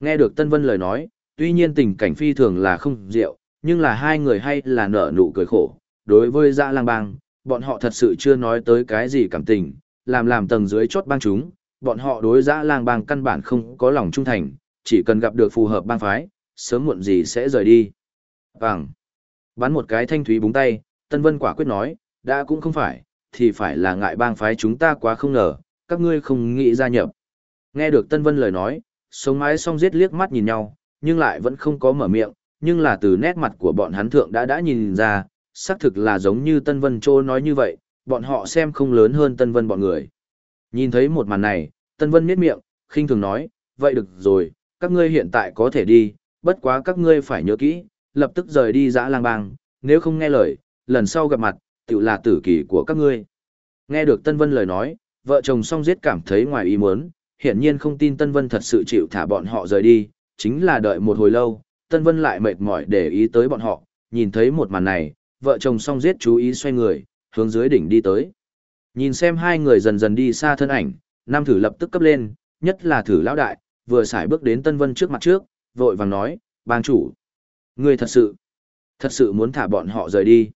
Nghe được Tân Vân lời nói, tuy nhiên tình cảnh phi thường là không diệu, nhưng là hai người hay là nợ nụ cười khổ. Đối với dã lang bang, bọn họ thật sự chưa nói tới cái gì cảm tình, làm làm tầng dưới chốt bang chúng, bọn họ đối dã lang bang căn bản không có lòng trung thành, chỉ cần gặp được phù hợp bang phái, sớm muộn gì sẽ rời đi. Vàng. Bắn một cái thanh thúy búng tay, Tân Vân quả quyết nói, đã cũng không phải, thì phải là ngại bang phái chúng ta quá không ngờ, các ngươi không nghĩ gia nhập. Nghe được Tân Vân lời nói, sống mái song giết liếc mắt nhìn nhau, nhưng lại vẫn không có mở miệng, nhưng là từ nét mặt của bọn hắn thượng đã đã nhìn ra, xác thực là giống như Tân Vân Chô nói như vậy, bọn họ xem không lớn hơn Tân Vân bọn người. Nhìn thấy một màn này, Tân Vân miết miệng, khinh thường nói, vậy được rồi, các ngươi hiện tại có thể đi, bất quá các ngươi phải nhớ kỹ, lập tức rời đi dã lang bang, nếu không nghe lời, lần sau gặp mặt, tự là tử kỳ của các ngươi. Nghe được Tân Vân lời nói, vợ chồng song giết cảm thấy ngoài ý muốn, hiển nhiên không tin Tân Vân thật sự chịu thả bọn họ rời đi, chính là đợi một hồi lâu, Tân Vân lại mệt mỏi để ý tới bọn họ, nhìn thấy một màn này, vợ chồng song giết chú ý xoay người, hướng dưới đỉnh đi tới. Nhìn xem hai người dần dần đi xa thân ảnh, Nam thử lập tức cấp lên, nhất là thử lão đại, vừa xài bước đến Tân Vân trước mặt trước, vội vàng nói, bang chủ. Người thật sự, thật sự muốn thả bọn họ rời đi.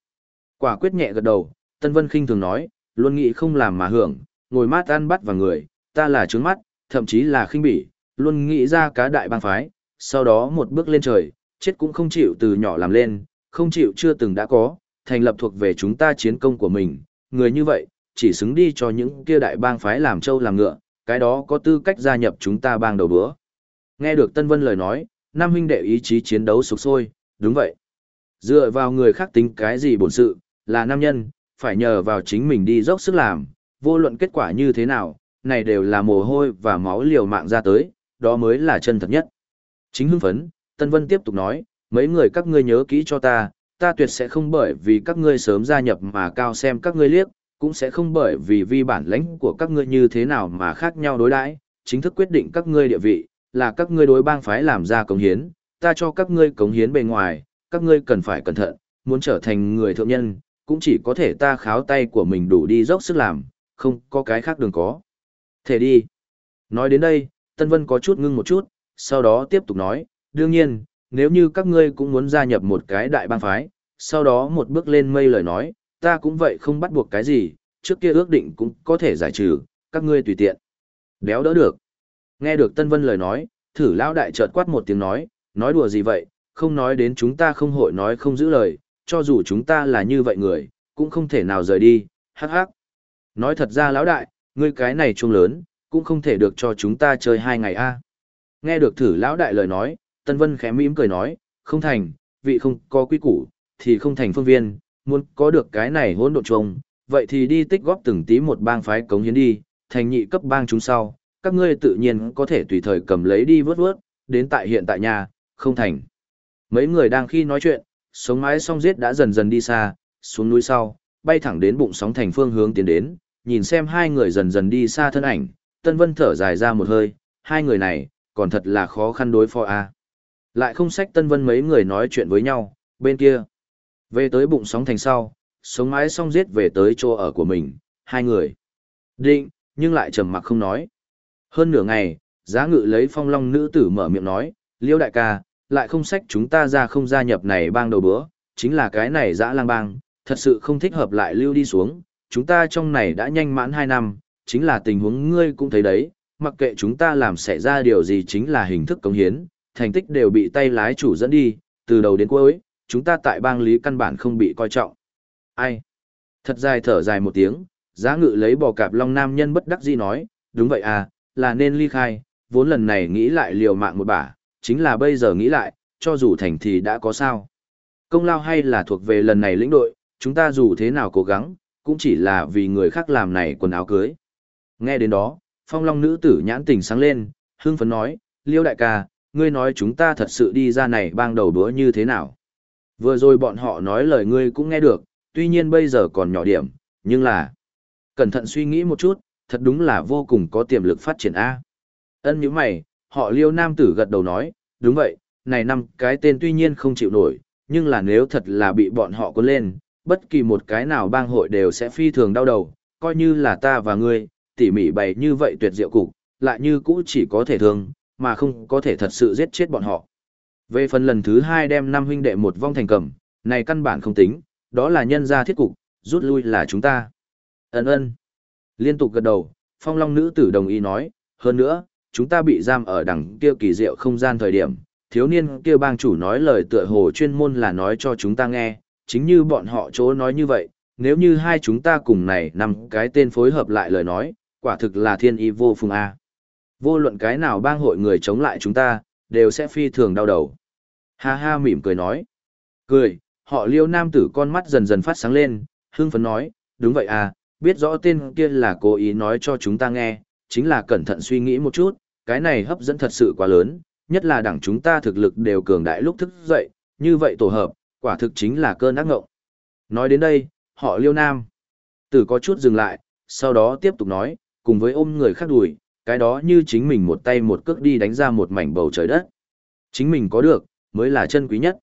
Quả quyết nhẹ gật đầu, Tân Vân khinh thường nói, luôn nghĩ không làm mà hưởng, ngồi mát ăn bắt vào người, ta là trướng mắt, thậm chí là khinh bỉ, luôn nghĩ ra cá đại bang phái, sau đó một bước lên trời, chết cũng không chịu từ nhỏ làm lên, không chịu chưa từng đã có, thành lập thuộc về chúng ta chiến công của mình, người như vậy, chỉ xứng đi cho những kia đại bang phái làm trâu làm ngựa, cái đó có tư cách gia nhập chúng ta bang đầu bữa. Nghe được Tân Vân lời nói, Nam huynh đệ ý chí chiến đấu sục sôi, đúng vậy. Dựa vào người khác tính cái gì bổn sự, là nam nhân, phải nhờ vào chính mình đi dốc sức làm, vô luận kết quả như thế nào, này đều là mồ hôi và máu liều mạng ra tới, đó mới là chân thật nhất. Chính hưng phấn, Tân Vân tiếp tục nói, mấy người các ngươi nhớ kỹ cho ta, ta tuyệt sẽ không bởi vì các ngươi sớm gia nhập mà cao xem các ngươi liếc, cũng sẽ không bởi vì vi bản lãnh của các ngươi như thế nào mà khác nhau đối đãi, chính thức quyết định các ngươi địa vị, là các ngươi đối bang phái làm ra cống hiến, ta cho các ngươi cống hiến bề ngoài, các ngươi cần phải cẩn thận, muốn trở thành người thượng nhân, cũng chỉ có thể ta kháo tay của mình đủ đi dốc sức làm, không có cái khác đừng có. Thể đi. Nói đến đây, Tân Vân có chút ngưng một chút, sau đó tiếp tục nói, đương nhiên, nếu như các ngươi cũng muốn gia nhập một cái đại bang phái, sau đó một bước lên mây lời nói, ta cũng vậy không bắt buộc cái gì, trước kia ước định cũng có thể giải trừ, các ngươi tùy tiện. đéo đỡ được. Nghe được Tân Vân lời nói, thử lão đại chợt quát một tiếng nói, nói đùa gì vậy, không nói đến chúng ta không hội nói không giữ lời, cho dù chúng ta là như vậy người, cũng không thể nào rời đi, hắc hắc. Nói thật ra lão đại, ngươi cái này chuông lớn, cũng không thể được cho chúng ta chơi hai ngày a. Nghe được thử lão đại lời nói, Tân Vân khẽ mỉm cười nói, không thành, vị không có quy củ, thì không thành phương viên, muốn có được cái này hỗn độn trùng, vậy thì đi tích góp từng tí một bang phái cống hiến đi, thành nhị cấp bang chúng sau, các ngươi tự nhiên có thể tùy thời cầm lấy đi vớt vớt, đến tại hiện tại nhà, không thành. Mấy người đang khi nói chuyện, sống mái song giết đã dần dần đi xa, xuống núi sau, bay thẳng đến bụng sóng thành phương hướng tiến đến, nhìn xem hai người dần dần đi xa thân ảnh, Tân Vân thở dài ra một hơi, hai người này, còn thật là khó khăn đối phó a. Lại không sách Tân Vân mấy người nói chuyện với nhau, bên kia. Về tới bụng sóng thành sau, sống mái song giết về tới chỗ ở của mình, hai người. Định, nhưng lại trầm mặc không nói. Hơn nửa ngày, giá ngự lấy phong long nữ tử mở miệng nói, liêu đại ca, lại không sách chúng ta ra không gia nhập này bang đầu bữa, chính là cái này dã lang bang, thật sự không thích hợp lại lưu đi xuống, chúng ta trong này đã nhanh mãn 2 năm, chính là tình huống ngươi cũng thấy đấy, mặc kệ chúng ta làm xảy ra điều gì chính là hình thức cống hiến, thành tích đều bị tay lái chủ dẫn đi, từ đầu đến cuối, chúng ta tại bang lý căn bản không bị coi trọng. Ai? Thật dài thở dài một tiếng, giá ngự lấy bò cạp long nam nhân bất đắc dĩ nói, đúng vậy à, là nên ly khai, vốn lần này nghĩ lại liều mạng một bả, chính là bây giờ nghĩ lại, cho dù thành thì đã có sao. Công lao hay là thuộc về lần này lĩnh đội, chúng ta dù thế nào cố gắng, cũng chỉ là vì người khác làm này quần áo cưới. Nghe đến đó, phong long nữ tử nhãn tình sáng lên, hương phấn nói, liêu đại ca, ngươi nói chúng ta thật sự đi ra này bang đầu đũa như thế nào. Vừa rồi bọn họ nói lời ngươi cũng nghe được, tuy nhiên bây giờ còn nhỏ điểm, nhưng là... Cẩn thận suy nghĩ một chút, thật đúng là vô cùng có tiềm lực phát triển A. Ân như mày, họ liêu nam tử gật đầu nói, đúng vậy, này năm cái tên tuy nhiên không chịu nổi, nhưng là nếu thật là bị bọn họ cuốn lên, bất kỳ một cái nào bang hội đều sẽ phi thường đau đầu, coi như là ta và ngươi, tỉ mỉ bày như vậy tuyệt diệu cục, lại như cũ chỉ có thể thương, mà không có thể thật sự giết chết bọn họ. Về phần lần thứ hai đem năm huynh đệ một vong thành cầm, này căn bản không tính, đó là nhân gia thiết cục, rút lui là chúng ta. Ấn ơn. Liên tục gật đầu, phong long nữ tử đồng ý nói, hơn nữa, chúng ta bị giam ở đằng kia kỳ diệu không gian thời điểm, thiếu niên kia bang chủ nói lời tựa hồ chuyên môn là nói cho chúng ta nghe, chính như bọn họ chỗ nói như vậy, nếu như hai chúng ta cùng này nằm cái tên phối hợp lại lời nói, quả thực là thiên y vô phùng A. Vô luận cái nào bang hội người chống lại chúng ta, đều sẽ phi thường đau đầu. Ha ha mỉm cười nói. Cười, họ liêu nam tử con mắt dần dần phát sáng lên, hưng phấn nói, đúng vậy à, biết rõ tên kia là cố ý nói cho chúng ta nghe, chính là cẩn thận suy nghĩ một chút, cái này hấp dẫn thật sự quá lớn, nhất là đảng chúng ta thực lực đều cường đại lúc thức dậy, như vậy tổ hợp, quả thực chính là cơn ác ngộng. Nói đến đây, họ liêu nam. Tử có chút dừng lại, sau đó tiếp tục nói, cùng với ôm người khác đùi, cái đó như chính mình một tay một cước đi đánh ra một mảnh bầu trời đất. Chính mình có được, mới là chân quý nhất.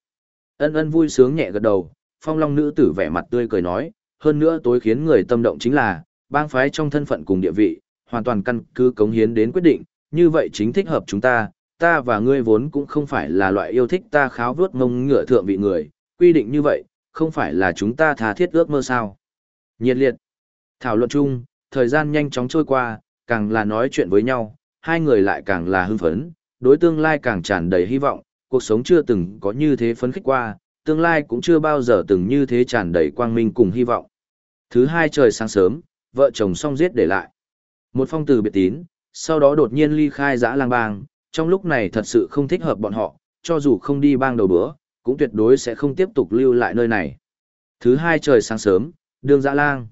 Ân ân vui sướng nhẹ gật đầu, phong long nữ tử vẻ mặt tươi cười nói, hơn nữa tối khiến người tâm động chính là, bang phái trong thân phận cùng địa vị, hoàn toàn căn cứ cống hiến đến quyết định, như vậy chính thích hợp chúng ta, ta và ngươi vốn cũng không phải là loại yêu thích ta kháo vuốt ngông ngựa thượng vị người, quy định như vậy, không phải là chúng ta tha thiết ước mơ sao. Nhiệt liệt. Thảo luận chung, thời gian nhanh chóng trôi qua, càng là nói chuyện với nhau, hai người lại càng là hưng phấn, đối tương lai càng tràn đầy hy vọng, cuộc sống chưa từng có như thế phấn khích qua, tương lai cũng chưa bao giờ từng như thế tràn đầy quang minh cùng hy vọng. Thứ hai trời sáng sớm, vợ chồng song giết để lại. Một phong từ biệt tín, sau đó đột nhiên ly khai dã lang bang, trong lúc này thật sự không thích hợp bọn họ, cho dù không đi bang đầu bữa, cũng tuyệt đối sẽ không tiếp tục lưu lại nơi này. Thứ hai trời sáng sớm, đường dã lang.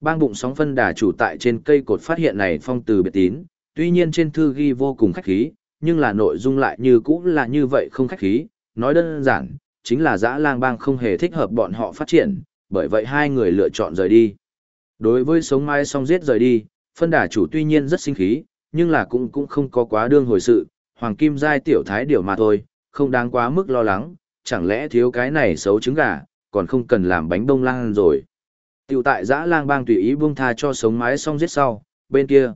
Bang bụng sóng phân đà chủ tại trên cây cột phát hiện này phong từ biệt tín, tuy nhiên trên thư ghi vô cùng khách khí, nhưng là nội dung lại như cũ là như vậy không khách khí, nói đơn giản, chính là dã lang bang không hề thích hợp bọn họ phát triển, bởi vậy hai người lựa chọn rời đi. Đối với sống mai song giết rời đi, phân đà chủ tuy nhiên rất sinh khí, nhưng là cũng cũng không có quá đương hồi sự, hoàng kim giai tiểu thái điều mà thôi, không đáng quá mức lo lắng, chẳng lẽ thiếu cái này xấu trứng gà, còn không cần làm bánh đông lang rồi. Tiểu tại giã lang bang tùy ý buông tha cho sống mái xong giết sau, bên kia.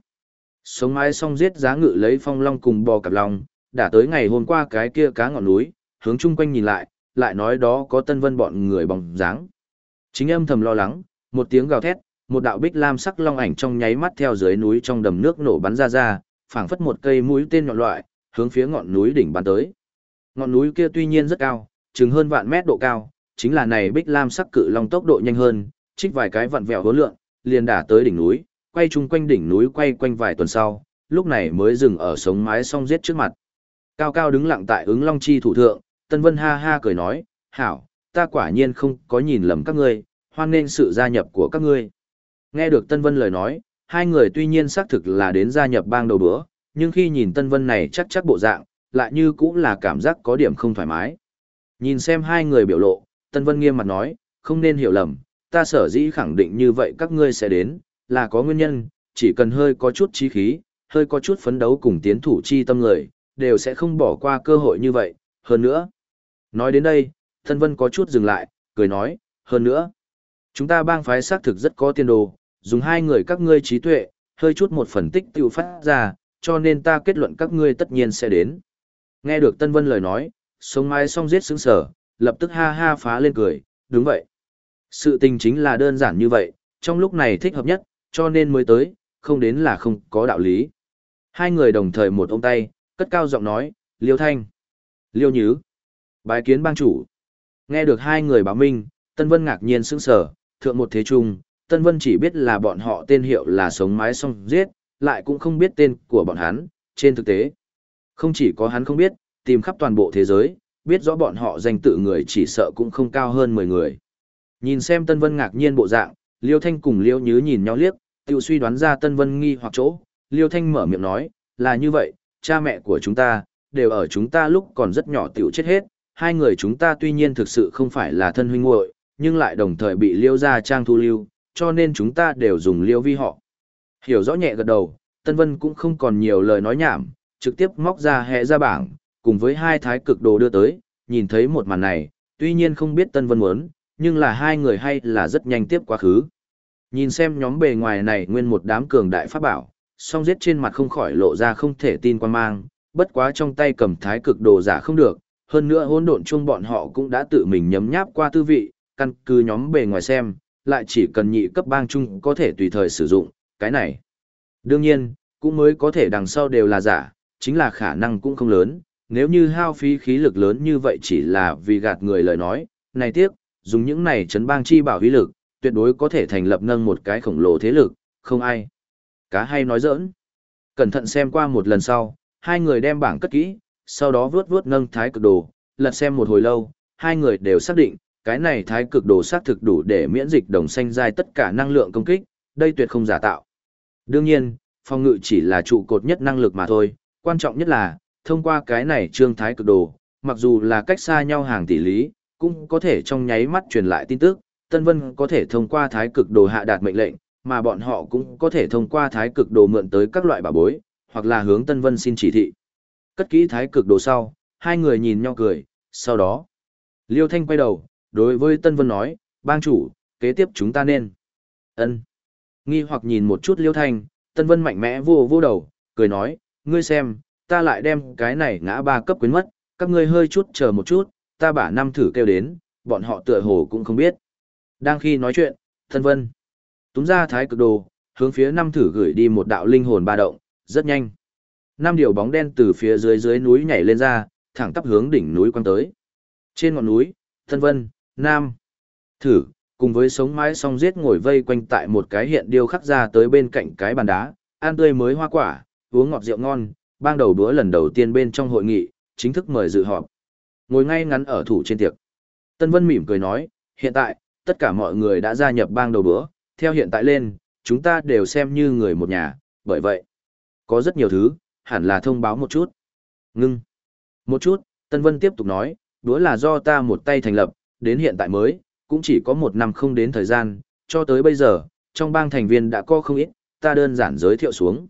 Sống mái xong giết giá ngự lấy phong long cùng bò cặp lòng đã tới ngày hôm qua cái kia cá ngọn núi, hướng chung quanh nhìn lại, lại nói đó có tân vân bọn người bóng dáng. Chính âm thầm lo lắng, một tiếng gào thét, một đạo bích lam sắc long ảnh trong nháy mắt theo dưới núi trong đầm nước nổ bắn ra ra, phảng phất một cây mũi tên nhọn loại, hướng phía ngọn núi đỉnh bắn tới. Ngọn núi kia tuy nhiên rất cao, chừng hơn vạn mét độ cao, chính là này bích lam sắc cự long tốc độ nhanh hơn, trích vài cái vặn vẹo hối lượn, liền đả tới đỉnh núi, quay chung quanh đỉnh núi quay quanh vài tuần sau, lúc này mới dừng ở sống mái song giết trước mặt. Cao cao đứng lặng tại ứng long chi thủ thượng, Tân Vân ha ha cười nói, hảo, ta quả nhiên không có nhìn lầm các ngươi, hoan nên sự gia nhập của các ngươi. Nghe được Tân Vân lời nói, hai người tuy nhiên xác thực là đến gia nhập bang đầu bữa, nhưng khi nhìn Tân Vân này chắc chắc bộ dạng, lại như cũng là cảm giác có điểm không thoải mái. Nhìn xem hai người biểu lộ, Tân Vân nghiêm mặt nói, không nên hiểu lầm, ta sở dĩ khẳng định như vậy các ngươi sẽ đến, là có nguyên nhân, chỉ cần hơi có chút trí khí, hơi có chút phấn đấu cùng tiến thủ chi tâm người, đều sẽ không bỏ qua cơ hội như vậy, hơn nữa. Nói đến đây, thân Vân có chút dừng lại, cười nói, hơn nữa. Chúng ta bang phái xác thực rất có tiền đồ, dùng hai người các ngươi trí tuệ, hơi chút một phần tích tiêu phát ra, cho nên ta kết luận các ngươi tất nhiên sẽ đến. Nghe được Tân Vân lời nói, sống mái song giết sững sở, lập tức ha ha phá lên cười, đúng vậy. Sự tình chính là đơn giản như vậy, trong lúc này thích hợp nhất, cho nên mới tới, không đến là không có đạo lý. Hai người đồng thời một ông tay, cất cao giọng nói, Liêu Thanh, Liêu Nhứ, bái kiến bang chủ. Nghe được hai người báo minh, Tân Vân ngạc nhiên sững sở, thượng một thế trung, Tân Vân chỉ biết là bọn họ tên hiệu là sống mái song giết, lại cũng không biết tên của bọn hắn, trên thực tế. Không chỉ có hắn không biết, tìm khắp toàn bộ thế giới, biết rõ bọn họ danh tự người chỉ sợ cũng không cao hơn 10 người. Nhìn xem Tân Vân ngạc nhiên bộ dạng, Liêu Thanh cùng Liêu Nhứ nhìn nhau liếc, tự suy đoán ra Tân Vân nghi hoặc chỗ. Liêu Thanh mở miệng nói, là như vậy, cha mẹ của chúng ta, đều ở chúng ta lúc còn rất nhỏ tiểu chết hết. Hai người chúng ta tuy nhiên thực sự không phải là thân huynh muội, nhưng lại đồng thời bị Liêu gia trang thu lưu, cho nên chúng ta đều dùng Liêu vi họ. Hiểu rõ nhẹ gật đầu, Tân Vân cũng không còn nhiều lời nói nhảm, trực tiếp móc ra hệ ra bảng, cùng với hai thái cực đồ đưa tới, nhìn thấy một màn này, tuy nhiên không biết Tân Vân muốn, nhưng là hai người hay là rất nhanh tiếp quá khứ. Nhìn xem nhóm bề ngoài này nguyên một đám cường đại pháp bảo, song giết trên mặt không khỏi lộ ra không thể tin quan mang, bất quá trong tay cầm thái cực đồ giả không được, hơn nữa hỗn độn chung bọn họ cũng đã tự mình nhấm nháp qua tư vị, căn cứ nhóm bề ngoài xem, lại chỉ cần nhị cấp bang chung có thể tùy thời sử dụng, cái này. Đương nhiên, cũng mới có thể đằng sau đều là giả, chính là khả năng cũng không lớn, nếu như hao phí khí lực lớn như vậy chỉ là vì gạt người lời nói, này tiếc, dùng những này chấn bang chi bảo uy lực, tuyệt đối có thể thành lập nâng một cái khổng lồ thế lực, không ai. Cá hay nói giỡn. Cẩn thận xem qua một lần sau, hai người đem bảng cất kỹ, sau đó vướt vướt nâng thái cực đồ, lật xem một hồi lâu, hai người đều xác định, cái này thái cực đồ xác thực đủ để miễn dịch đồng xanh giai tất cả năng lượng công kích, đây tuyệt không giả tạo. Đương nhiên, phòng ngự chỉ là trụ cột nhất năng lực mà thôi, quan trọng nhất là, thông qua cái này trương thái cực đồ, mặc dù là cách xa nhau hàng tỷ lý, cũng có thể trong nháy mắt truyền lại tin tức, Tân Vân có thể thông qua thái cực đồ hạ đạt mệnh lệnh, mà bọn họ cũng có thể thông qua thái cực đồ mượn tới các loại bảo bối, hoặc là hướng Tân Vân xin chỉ thị. Cất kỹ thái cực đồ sau, hai người nhìn nhau cười, sau đó, Liêu Thanh quay đầu, đối với Tân Vân nói, bang chủ, kế tiếp chúng ta nên. ân Nghi hoặc nhìn một chút Liêu Thanh, Tân Vân mạnh mẽ vô vô đầu, cười nói, ngươi xem, ta lại đem cái này ngã ba cấp quyến mất, các ngươi hơi chút chờ một chút, ta bả năm thử kêu đến, bọn họ tựa hồ cũng không biết. Đang khi nói chuyện, thân Vân túm ra thái cực đồ, hướng phía năm thử gửi đi một đạo linh hồn ba động, rất nhanh. Năm điều bóng đen từ phía dưới dưới núi nhảy lên ra, thẳng tắp hướng đỉnh núi quăng tới. Trên ngọn núi, thân Vân, Nam, thử, cùng với sống mái song giết ngồi vây quanh tại một cái hiện điêu khắc ra tới bên cạnh cái bàn đá, ăn tươi mới hoa quả, uống ngọt rượu ngon, bang đầu đũa lần đầu tiên bên trong hội nghị, chính thức mời dự họp. Ngồi ngay ngắn ở thủ trên tiệc. Tân Vân mỉm cười nói, hiện tại, tất cả mọi người đã gia nhập bang đầu bữa. theo hiện tại lên, chúng ta đều xem như người một nhà, bởi vậy, có rất nhiều thứ, hẳn là thông báo một chút. Ngưng. Một chút, Tân Vân tiếp tục nói, đúa là do ta một tay thành lập, đến hiện tại mới, cũng chỉ có một năm không đến thời gian, cho tới bây giờ, trong bang thành viên đã có không ít, ta đơn giản giới thiệu xuống.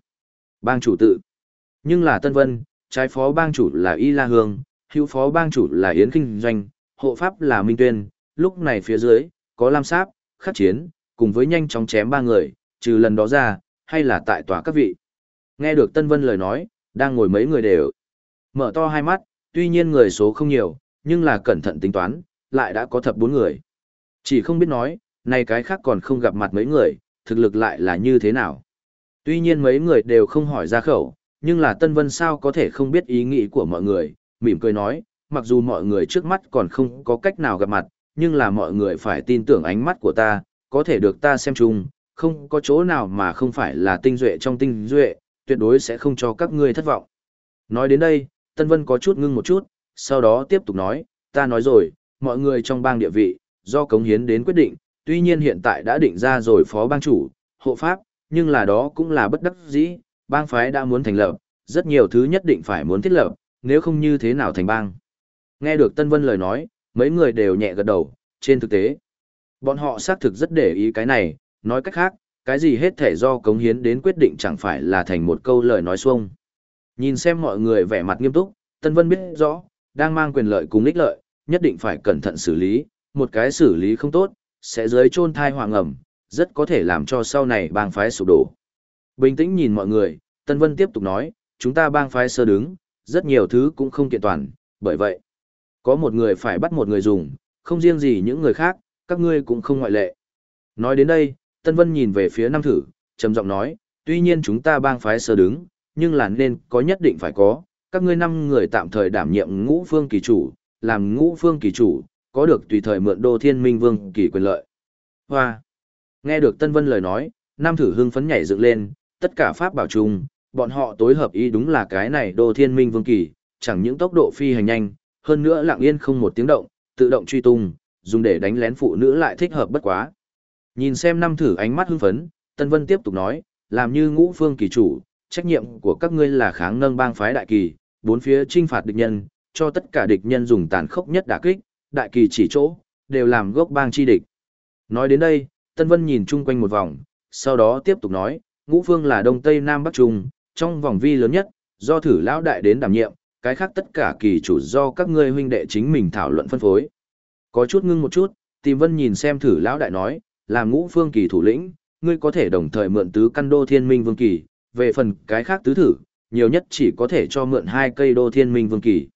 Bang chủ tự. Nhưng là Tân Vân, trái phó bang chủ là Y La Hương, hữu phó bang chủ là Yến Kinh Doanh, hộ pháp là Minh Tuyên, lúc này phía dưới, có Lam Sáp, Khắc Chiến, cùng với nhanh chóng chém ba người, trừ lần đó ra, hay là tại tòa các vị. Nghe được Tân Vân lời nói, đang ngồi mấy người đều mở to hai mắt, tuy nhiên người số không nhiều, nhưng là cẩn thận tính toán, lại đã có thập bốn người. Chỉ không biết nói, này cái khác còn không gặp mặt mấy người, thực lực lại là như thế nào. Tuy nhiên mấy người đều không hỏi ra khẩu, nhưng là Tân Vân sao có thể không biết ý nghĩ của mọi người, mỉm cười nói, mặc dù mọi người trước mắt còn không có cách nào gặp mặt, nhưng là mọi người phải tin tưởng ánh mắt của ta, có thể được ta xem chung, không có chỗ nào mà không phải là tinh duệ trong tinh duệ, tuyệt đối sẽ không cho các ngươi thất vọng. Nói đến đây, Tân Vân có chút ngưng một chút, sau đó tiếp tục nói, ta nói rồi, mọi người trong bang địa vị, do cống hiến đến quyết định, tuy nhiên hiện tại đã định ra rồi phó bang chủ, hộ pháp, nhưng là đó cũng là bất đắc dĩ, bang phái đã muốn thành lập, rất nhiều thứ nhất định phải muốn thiết lập, nếu không như thế nào thành bang. Nghe được Tân Vân lời nói, mấy người đều nhẹ gật đầu, trên thực tế. Bọn họ xác thực rất để ý cái này, nói cách khác, cái gì hết thể do cống hiến đến quyết định chẳng phải là thành một câu lời nói xuông. Nhìn xem mọi người vẻ mặt nghiêm túc, Tân Vân biết rõ, đang mang quyền lợi cùng ích lợi, nhất định phải cẩn thận xử lý, một cái xử lý không tốt, sẽ dưới chôn thai hoàng ẩm, rất có thể làm cho sau này bang phái sụp đổ. Bình tĩnh nhìn mọi người, Tân Vân tiếp tục nói, chúng ta bang phái sơ đứng, rất nhiều thứ cũng không kiện toàn, bởi vậy, có một người phải bắt một người dùng, không riêng gì những người khác, các ngươi cũng không ngoại lệ. Nói đến đây, Tân Vân nhìn về phía Nam Thử, trầm giọng nói, tuy nhiên chúng ta bang phái sơ đứng, nhưng là nên có nhất định phải có, các ngươi năm người tạm thời đảm nhiệm ngũ phương kỳ chủ, làm ngũ phương kỳ chủ, có được tùy thời mượn đô thiên minh vương kỳ quyền lợi. Hoa! Nghe được Tân Vân lời nói, Nam Thử hưng phấn nhảy dựng lên, tất cả pháp bảo chung, bọn họ tối hợp ý đúng là cái này đô thiên minh vương kỳ, chẳng những tốc độ phi hành nhanh, hơn nữa lặng yên không một tiếng động, tự động truy tung, dùng để đánh lén phụ nữ lại thích hợp bất quá. Nhìn xem năm thử ánh mắt hưng phấn, Tân Vân tiếp tục nói, làm như ngũ phương kỳ chủ, trách nhiệm của các ngươi là kháng nâng bang phái đại kỳ, bốn phía trinh phạt địch nhân, cho tất cả địch nhân dùng tàn khốc nhất đả kích, đại kỳ chỉ chỗ, đều làm gốc bang chi địch. Nói đến đây, Tân Vân nhìn chung quanh một vòng, sau đó tiếp tục nói, ngũ phương là đông tây nam bắc trung, trong vòng vi lớn nhất, do thử lão đại đến đảm nhiệm, cái khác tất cả kỳ chủ do các ngươi huynh đệ chính mình thảo luận phân phối. Có chút ngưng một chút, tìm vân nhìn xem thử lão đại nói, làm ngũ phương kỳ thủ lĩnh, ngươi có thể đồng thời mượn tứ căn đô thiên minh vương kỳ, về phần cái khác tứ thử, nhiều nhất chỉ có thể cho mượn hai cây đô thiên minh vương kỳ.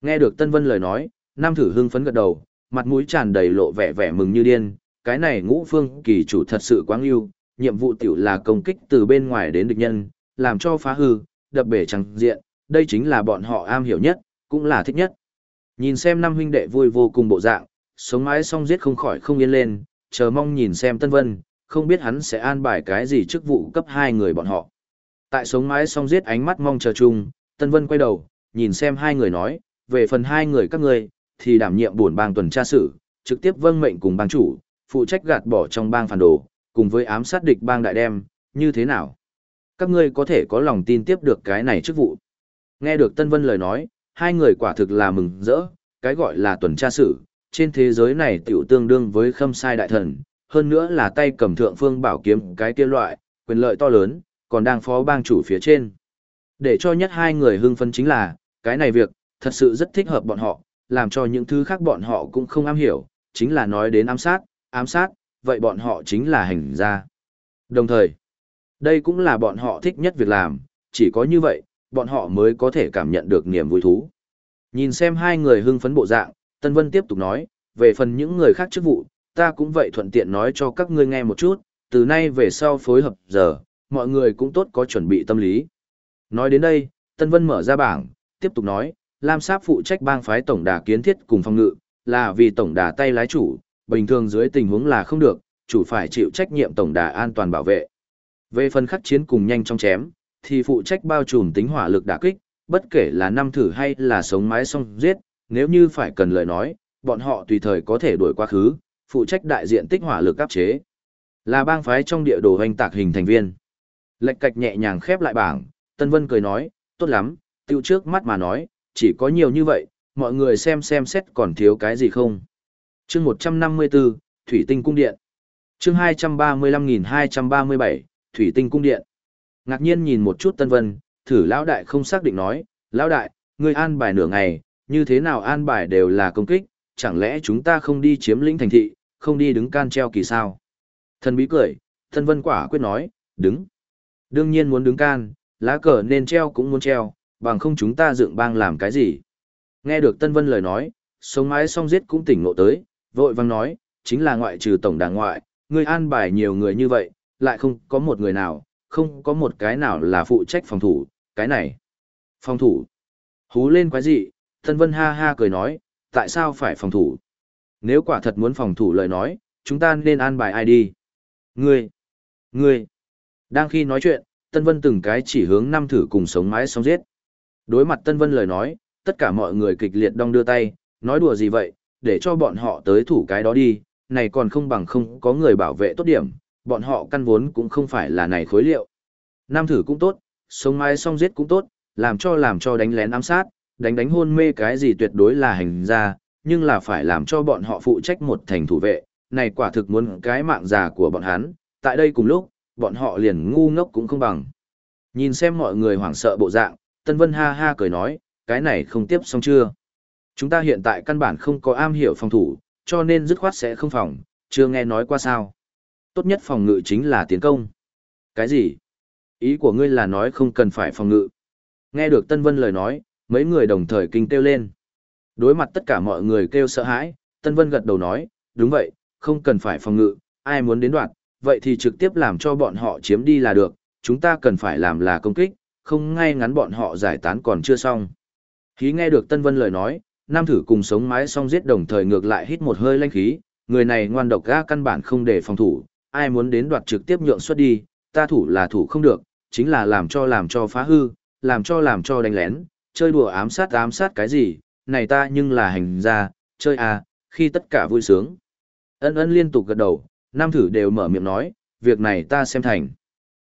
Nghe được Tân Vân lời nói, Nam thử hưng phấn gật đầu, mặt mũi tràn đầy lộ vẻ vẻ mừng như điên, cái này ngũ phương kỳ chủ thật sự quáng yêu, nhiệm vụ tiểu là công kích từ bên ngoài đến địch nhân, làm cho phá hư, đập bể chẳng diện, đây chính là bọn họ am hiểu nhất, cũng là thích nhất. Nhìn xem năm huynh đệ vui vô cùng bộ dạng, sống mãi xong giết không khỏi không yên lên, chờ mong nhìn xem Tân Vân, không biết hắn sẽ an bài cái gì chức vụ cấp hai người bọn họ. Tại sống mãi xong giết ánh mắt mong chờ chung, Tân Vân quay đầu, nhìn xem hai người nói, về phần hai người các ngươi, thì đảm nhiệm buồn bang tuần tra sự, trực tiếp vâng mệnh cùng bang chủ, phụ trách gạt bỏ trong bang phản đồ, cùng với ám sát địch bang đại đem, như thế nào? Các ngươi có thể có lòng tin tiếp được cái này chức vụ. Nghe được Tân Vân lời nói, hai người quả thực là mừng rỡ, cái gọi là tuần tra sử, trên thế giới này tiểu tương đương với khâm sai đại thần, hơn nữa là tay cầm thượng phương bảo kiếm cái kia loại, quyền lợi to lớn, còn đang phó bang chủ phía trên. Để cho nhất hai người hưng phấn chính là, cái này việc, thật sự rất thích hợp bọn họ, làm cho những thứ khác bọn họ cũng không am hiểu, chính là nói đến ám sát, ám sát, vậy bọn họ chính là hành gia. Đồng thời, đây cũng là bọn họ thích nhất việc làm, chỉ có như vậy, bọn họ mới có thể cảm nhận được niềm vui thú. Nhìn xem hai người hưng phấn bộ dạng, Tân Vân tiếp tục nói, về phần những người khác chức vụ, ta cũng vậy thuận tiện nói cho các ngươi nghe một chút, từ nay về sau phối hợp giờ, mọi người cũng tốt có chuẩn bị tâm lý. Nói đến đây, Tân Vân mở ra bảng, tiếp tục nói, Lam Sáp phụ trách bang phái tổng đà kiến thiết cùng phòng ngự, là vì tổng đà tay lái chủ, bình thường dưới tình huống là không được, chủ phải chịu trách nhiệm tổng đà an toàn bảo vệ. Về phần khắc chiến cùng nhanh trong chém, thì phụ trách bao trùm tính hỏa lực đả kích, bất kể là năm thử hay là sống mái xong giết, nếu như phải cần lời nói, bọn họ tùy thời có thể đổi quá khứ, phụ trách đại diện tích hỏa lực áp chế. Là bang phái trong địa đồ hoành tạc hình thành viên. Lệch cạch nhẹ nhàng khép lại bảng, Tân Vân cười nói, tốt lắm, tiêu trước mắt mà nói, chỉ có nhiều như vậy, mọi người xem xem xét còn thiếu cái gì không. chương 154, Thủy Tinh Cung Điện. chương 235.237, Thủy Tinh Cung Điện. Ngạc nhiên nhìn một chút Tân Vân, thử lão đại không xác định nói, lão đại, ngươi an bài nửa ngày, như thế nào an bài đều là công kích, chẳng lẽ chúng ta không đi chiếm lĩnh thành thị, không đi đứng can treo kỳ sao? Thần bí cười, Tân Vân quả quyết nói, đứng. Đương nhiên muốn đứng can, lá cờ nên treo cũng muốn treo, bằng không chúng ta dựng bang làm cái gì. Nghe được Tân Vân lời nói, sống mái song giết cũng tỉnh ngộ tới, vội vang nói, chính là ngoại trừ tổng đảng ngoại, ngươi an bài nhiều người như vậy, lại không có một người nào, không có một cái nào là phụ trách phòng thủ, cái này. Phòng thủ. Hú lên quái gì, Tân Vân ha ha cười nói, tại sao phải phòng thủ? Nếu quả thật muốn phòng thủ lời nói, chúng ta nên an bài ai đi? Ngươi. Ngươi. Đang khi nói chuyện, Tân Vân từng cái chỉ hướng năm thử cùng sống mái sống giết. Đối mặt Tân Vân lời nói, tất cả mọi người kịch liệt đong đưa tay, nói đùa gì vậy, để cho bọn họ tới thủ cái đó đi, này còn không bằng không có người bảo vệ tốt điểm, bọn họ căn vốn cũng không phải là này khối liệu. Nam thử cũng tốt, sống mai xong giết cũng tốt, làm cho làm cho đánh lén ám sát, đánh đánh hôn mê cái gì tuyệt đối là hành ra, nhưng là phải làm cho bọn họ phụ trách một thành thủ vệ, này quả thực muốn cái mạng già của bọn hắn, tại đây cùng lúc, bọn họ liền ngu ngốc cũng không bằng. Nhìn xem mọi người hoảng sợ bộ dạng, Tân Vân ha ha cười nói, cái này không tiếp xong chưa? Chúng ta hiện tại căn bản không có am hiểu phòng thủ, cho nên dứt khoát sẽ không phòng, chưa nghe nói qua sao. Tốt nhất phòng ngự chính là tiến công. Cái gì? Ý của ngươi là nói không cần phải phòng ngự. Nghe được Tân Vân lời nói, mấy người đồng thời kinh kêu lên. Đối mặt tất cả mọi người kêu sợ hãi, Tân Vân gật đầu nói, đúng vậy, không cần phải phòng ngự, ai muốn đến đoạn, vậy thì trực tiếp làm cho bọn họ chiếm đi là được, chúng ta cần phải làm là công kích, không ngay ngắn bọn họ giải tán còn chưa xong. Khí nghe được Tân Vân lời nói, Nam thử cùng sống mái song giết đồng thời ngược lại hít một hơi lanh khí, người này ngoan độc ga căn bản không để phòng thủ, ai muốn đến đoạt trực tiếp nhượng xuất đi, ta thủ là thủ không được, chính là làm cho làm cho phá hư, làm cho làm cho đánh lén, chơi đùa ám sát ám sát cái gì, này ta nhưng là hành ra, chơi à, khi tất cả vui sướng. Ân ân liên tục gật đầu, nam thử đều mở miệng nói, việc này ta xem thành.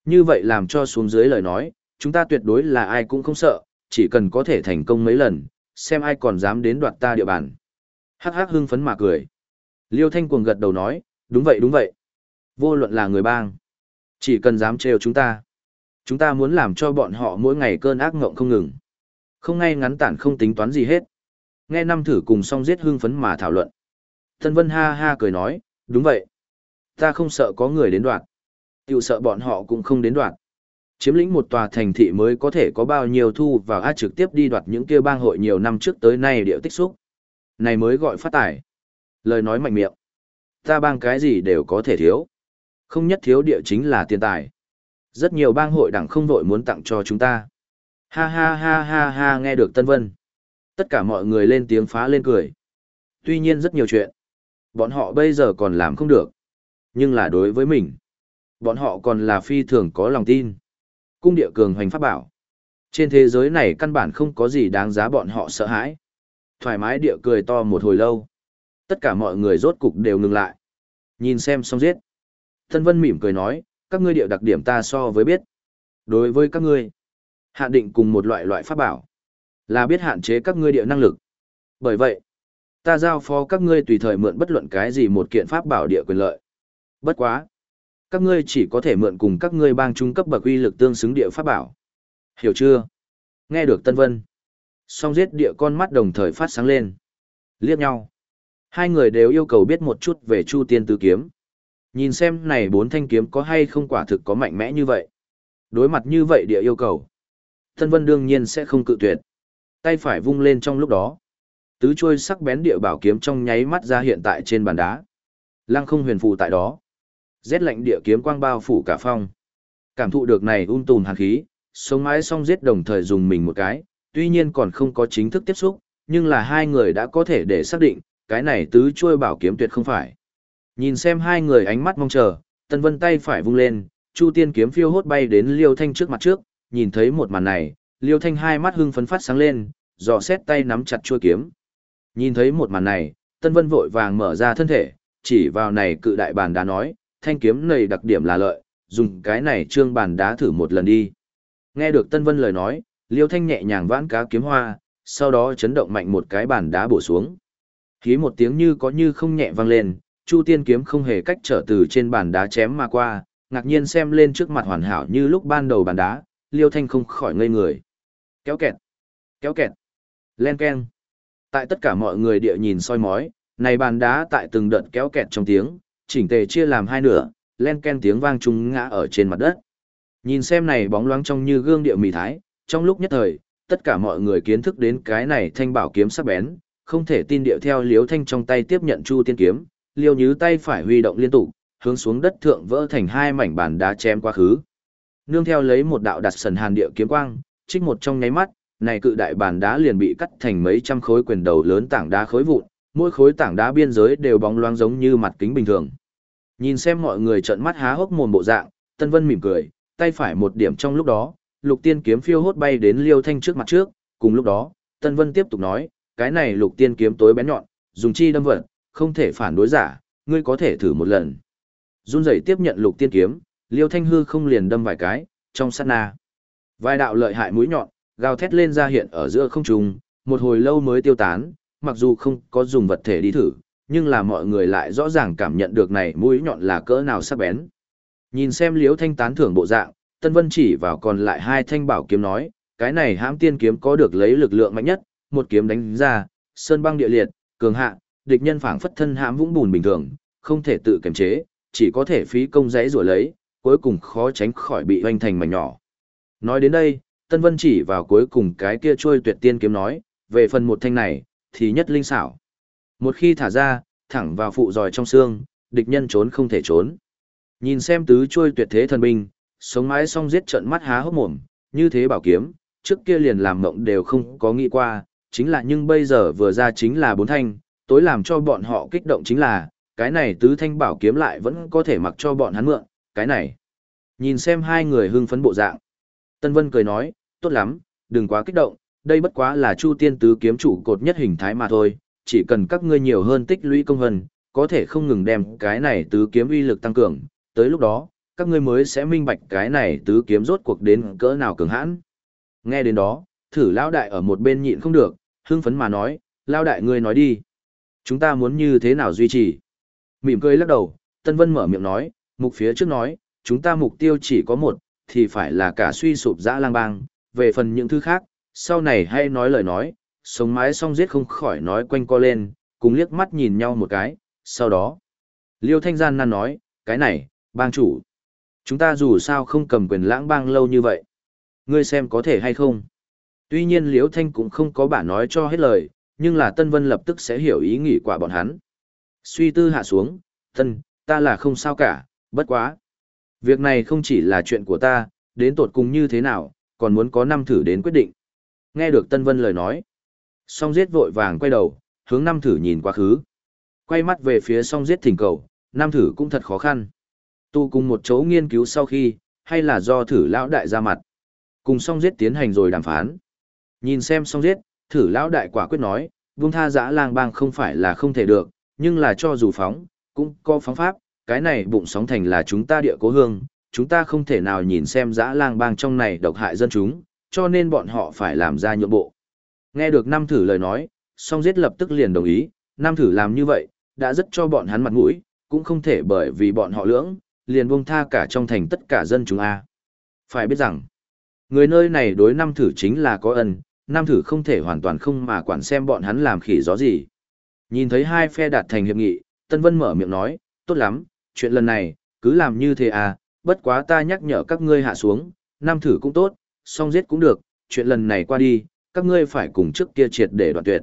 Như vậy làm cho xuống dưới lời nói, chúng ta tuyệt đối là ai cũng không sợ, chỉ cần có thể thành công mấy lần, xem ai còn dám đến đoạt ta địa bàn. Hắc hắc hưng phấn mà cười. Liêu Thanh cuồng gật đầu nói, đúng vậy đúng vậy. Vô luận là người bang. Chỉ cần dám trêu chúng ta. Chúng ta muốn làm cho bọn họ mỗi ngày cơn ác ngộng không ngừng. Không ngay ngắn tản không tính toán gì hết. Nghe năm thử cùng song giết hưng phấn mà thảo luận. Tân Vân ha ha cười nói, đúng vậy. Ta không sợ có người đến đoạt. Tiểu sợ bọn họ cũng không đến đoạn. Chiếm lĩnh một tòa thành thị mới có thể có bao nhiêu thu và a trực tiếp đi đoạt những kia bang hội nhiều năm trước tới nay điệu tích xúc. Này mới gọi phát tài. Lời nói mạnh miệng. Ta bang cái gì đều có thể thiếu. Không nhất thiếu địa chính là tiền tài. Rất nhiều bang hội đảng không vội muốn tặng cho chúng ta. Ha ha ha ha ha, nghe được Tân Vân. Tất cả mọi người lên tiếng phá lên cười. Tuy nhiên rất nhiều chuyện. Bọn họ bây giờ còn làm không được. Nhưng là đối với mình. Bọn họ còn là phi thường có lòng tin. Cung địa cường hoành pháp bảo. Trên thế giới này căn bản không có gì đáng giá bọn họ sợ hãi. Thoải mái địa cười to một hồi lâu. Tất cả mọi người rốt cục đều ngừng lại. Nhìn xem xong giết. Tân Vân mỉm cười nói, các ngươi địa đặc điểm ta so với biết. Đối với các ngươi, hạn định cùng một loại loại pháp bảo, là biết hạn chế các ngươi địa năng lực. Bởi vậy, ta giao phó các ngươi tùy thời mượn bất luận cái gì một kiện pháp bảo địa quyền lợi. Bất quá. Các ngươi chỉ có thể mượn cùng các ngươi bang trung cấp bậc uy lực tương xứng địa pháp bảo. Hiểu chưa? Nghe được Tân Vân. Song giết địa con mắt đồng thời phát sáng lên. Liếc nhau. Hai người đều yêu cầu biết một chút về Chu Tiên Tứ Kiếm. Nhìn xem này bốn thanh kiếm có hay không quả thực có mạnh mẽ như vậy. Đối mặt như vậy địa yêu cầu. Tân Vân đương nhiên sẽ không cự tuyệt. Tay phải vung lên trong lúc đó. Tứ chuôi sắc bén địa bảo kiếm trong nháy mắt ra hiện tại trên bàn đá. Lăng không huyền phù tại đó. Rét lạnh địa kiếm quang bao phủ cả phong. Cảm thụ được này un tùm hàn khí, sống mãi song giết đồng thời dùng mình một cái, tuy nhiên còn không có chính thức tiếp xúc, nhưng là hai người đã có thể để xác định, cái này tứ chuôi bảo kiếm tuyệt không phải. Nhìn xem hai người ánh mắt mong chờ, Tân Vân tay phải vung lên, Chu Tiên kiếm phiêu hốt bay đến Liêu Thanh trước mặt trước, nhìn thấy một màn này, Liêu Thanh hai mắt hưng phấn phát sáng lên, dò xét tay nắm chặt chuôi kiếm. Nhìn thấy một màn này, Tân Vân vội vàng mở ra thân thể, chỉ vào này cự đại bàn đá nói, thanh kiếm này đặc điểm là lợi, dùng cái này trương bàn đá thử một lần đi. Nghe được Tân Vân lời nói, Liêu Thanh nhẹ nhàng vãn cá kiếm hoa, sau đó chấn động mạnh một cái bàn đá bổ xuống. Khí một tiếng như có như không nhẹ vang lên, Chu Tiên kiếm không hề cách trở từ trên bàn đá chém mà qua, ngạc nhiên xem lên trước mặt hoàn hảo như lúc ban đầu bàn đá, Liêu Thanh không khỏi ngây người. Kéo kẹt, kéo kẹt, len keng. Tại tất cả mọi người địa nhìn soi mói, này bàn đá tại từng đợt kéo kẹt trong tiếng, chỉnh tề chia làm hai nửa, len ken tiếng vang trùng ngã ở trên mặt đất. Nhìn xem này bóng loáng trong như gương địa mì thái, trong lúc nhất thời, tất cả mọi người kiến thức đến cái này thanh bảo kiếm sắc bén, không thể tin điệu theo liếu thanh trong tay tiếp nhận chu tiên kiếm, liêu nhứ tay phải huy động liên tục, hướng xuống đất thượng vỡ thành hai mảnh bàn đá chém quá khứ. Nương theo lấy một đạo đặt sần hàn địa kiếm quang, trích một trong nháy mắt, này cự đại bàn đá liền bị cắt thành mấy trăm khối quyền đầu lớn tảng đá khối vụn, mỗi khối tảng đá biên giới đều bóng loáng giống như mặt kính bình thường. Nhìn xem mọi người trợn mắt há hốc mồm bộ dạng, Tân Vân mỉm cười, tay phải một điểm trong lúc đó, Lục Tiên kiếm phiêu hốt bay đến Liêu Thanh trước mặt trước, cùng lúc đó, Tân Vân tiếp tục nói, cái này Lục Tiên kiếm tối bén nhọn, dùng chi đâm vật, không thể phản đối giả, ngươi có thể thử một lần. Run rẩy tiếp nhận Lục Tiên kiếm, Liêu Thanh hư không liền đâm vài cái, trong sát na. Vài đạo lợi hại mũi nhọn, gào thét lên ra hiện ở giữa không trung, một hồi lâu mới tiêu tán, mặc dù không có dùng vật thể đi thử, nhưng là mọi người lại rõ ràng cảm nhận được này mũi nhọn là cỡ nào sắc bén. Nhìn xem liêu thanh tán thưởng bộ dạng, Tân Vân chỉ vào còn lại hai thanh bảo kiếm nói, cái này hãm tiên kiếm có được lấy lực lượng mạnh nhất, một kiếm đánh ra, sơn băng địa liệt, cường hạ, địch nhân phảng phất thân hãm vũng bùn bình thường, không thể tự kiềm chế, chỉ có thể phí công giấy rủa lấy, cuối cùng khó tránh khỏi bị hoành thành mảnh nhỏ. Nói đến đây, Tân Vân chỉ vào cuối cùng cái kia trôi tuyệt tiên kiếm nói, về phần một thanh này, thì nhất linh xảo. Một khi thả ra, thẳng vào phụ giòi trong xương, địch nhân trốn không thể trốn. Nhìn xem tứ trôi tuyệt thế thần binh, sống mãi xong giết trận mắt há hốc mồm, như thế bảo kiếm, trước kia liền làm mộng đều không có nghĩ qua, chính là nhưng bây giờ vừa ra chính là bốn thanh, tối làm cho bọn họ kích động chính là, cái này tứ thanh bảo kiếm lại vẫn có thể mặc cho bọn hắn mượn, cái này. Nhìn xem hai người hưng phấn bộ dạng. Tân Vân cười nói, tốt lắm, đừng quá kích động, đây bất quá là Chu Tiên Tứ kiếm chủ cột nhất hình thái mà thôi, chỉ cần các ngươi nhiều hơn tích lũy công hân có thể không ngừng đem cái này tứ kiếm uy lực tăng cường, tới lúc đó, các ngươi mới sẽ minh bạch cái này tứ kiếm rốt cuộc đến cỡ nào cường hãn. Nghe đến đó, thử lao đại ở một bên nhịn không được, hưng phấn mà nói, lao đại ngươi nói đi. Chúng ta muốn như thế nào duy trì? Mỉm cười lắc đầu, Tân Vân mở miệng nói, mục phía trước nói, chúng ta mục tiêu chỉ có một, thì phải là cả suy sụp dã lang bang, về phần những thứ khác, sau này hay nói lời nói, sống mái xong giết không khỏi nói quanh co lên, cùng liếc mắt nhìn nhau một cái, sau đó. Liêu Thanh Gian nan nói, cái này, bang chủ. Chúng ta dù sao không cầm quyền lãng bang lâu như vậy. Ngươi xem có thể hay không? Tuy nhiên Liễu Thanh cũng không có bả nói cho hết lời, nhưng là Tân Vân lập tức sẽ hiểu ý nghĩ của bọn hắn. Suy tư hạ xuống, Tân, ta là không sao cả, bất quá. Việc này không chỉ là chuyện của ta, đến tột cùng như thế nào, còn muốn có năm thử đến quyết định. Nghe được Tân Vân lời nói. Song giết vội vàng quay đầu, hướng năm thử nhìn quá khứ. Quay mắt về phía song giết thỉnh cầu, năm thử cũng thật khó khăn. Tu cùng một chỗ nghiên cứu sau khi, hay là do thử lão đại ra mặt. Cùng song giết tiến hành rồi đàm phán. Nhìn xem song giết, thử lão đại quả quyết nói, vung tha dã lang bang không phải là không thể được, nhưng là cho dù phóng, cũng có phóng pháp, cái này bụng sóng thành là chúng ta địa cố hương, chúng ta không thể nào nhìn xem dã lang bang trong này độc hại dân chúng, cho nên bọn họ phải làm ra nhượng bộ. Nghe được Nam thử lời nói, song giết lập tức liền đồng ý, Nam thử làm như vậy, đã rất cho bọn hắn mặt mũi, cũng không thể bởi vì bọn họ lưỡng, liền buông tha cả trong thành tất cả dân chúng A. Phải biết rằng, người nơi này đối Nam thử chính là có ân, Nam thử không thể hoàn toàn không mà quản xem bọn hắn làm khỉ gió gì. Nhìn thấy hai phe đạt thành hiệp nghị, Tân Vân mở miệng nói, tốt lắm, chuyện lần này, cứ làm như thế à, bất quá ta nhắc nhở các ngươi hạ xuống, Nam thử cũng tốt, song giết cũng được, chuyện lần này qua đi, các ngươi phải cùng trước kia triệt để đoạn tuyệt.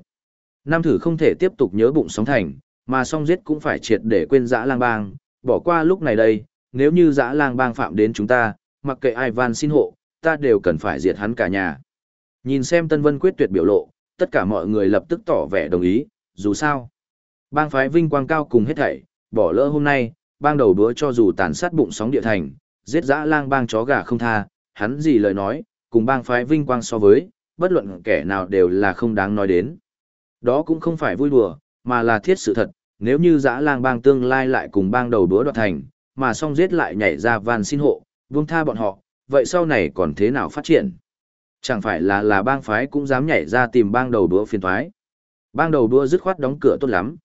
Nam thử không thể tiếp tục nhớ bụng sóng thành, mà song giết cũng phải triệt để quên dã lang bang, bỏ qua lúc này đây, nếu như dã lang bang phạm đến chúng ta, mặc kệ ai van xin hộ, ta đều cần phải diệt hắn cả nhà. Nhìn xem Tân Vân quyết tuyệt biểu lộ, tất cả mọi người lập tức tỏ vẻ đồng ý, dù sao. Bang phái vinh quang cao cùng hết thảy, bỏ lỡ hôm nay, bang đầu đũa cho dù tàn sát bụng sóng địa thành, giết dã lang bang chó gà không tha, hắn gì lời nói, cùng bang phái vinh quang so với, bất luận kẻ nào đều là không đáng nói đến. Đó cũng không phải vui đùa, mà là thiết sự thật, nếu như dã lang bang tương lai lại cùng bang đầu đũa đoạt thành, mà song giết lại nhảy ra van xin hộ, vương tha bọn họ, vậy sau này còn thế nào phát triển? Chẳng phải là là bang phái cũng dám nhảy ra tìm bang đầu đũa phiền thoái. Bang đầu đũa dứt khoát đóng cửa tốt lắm.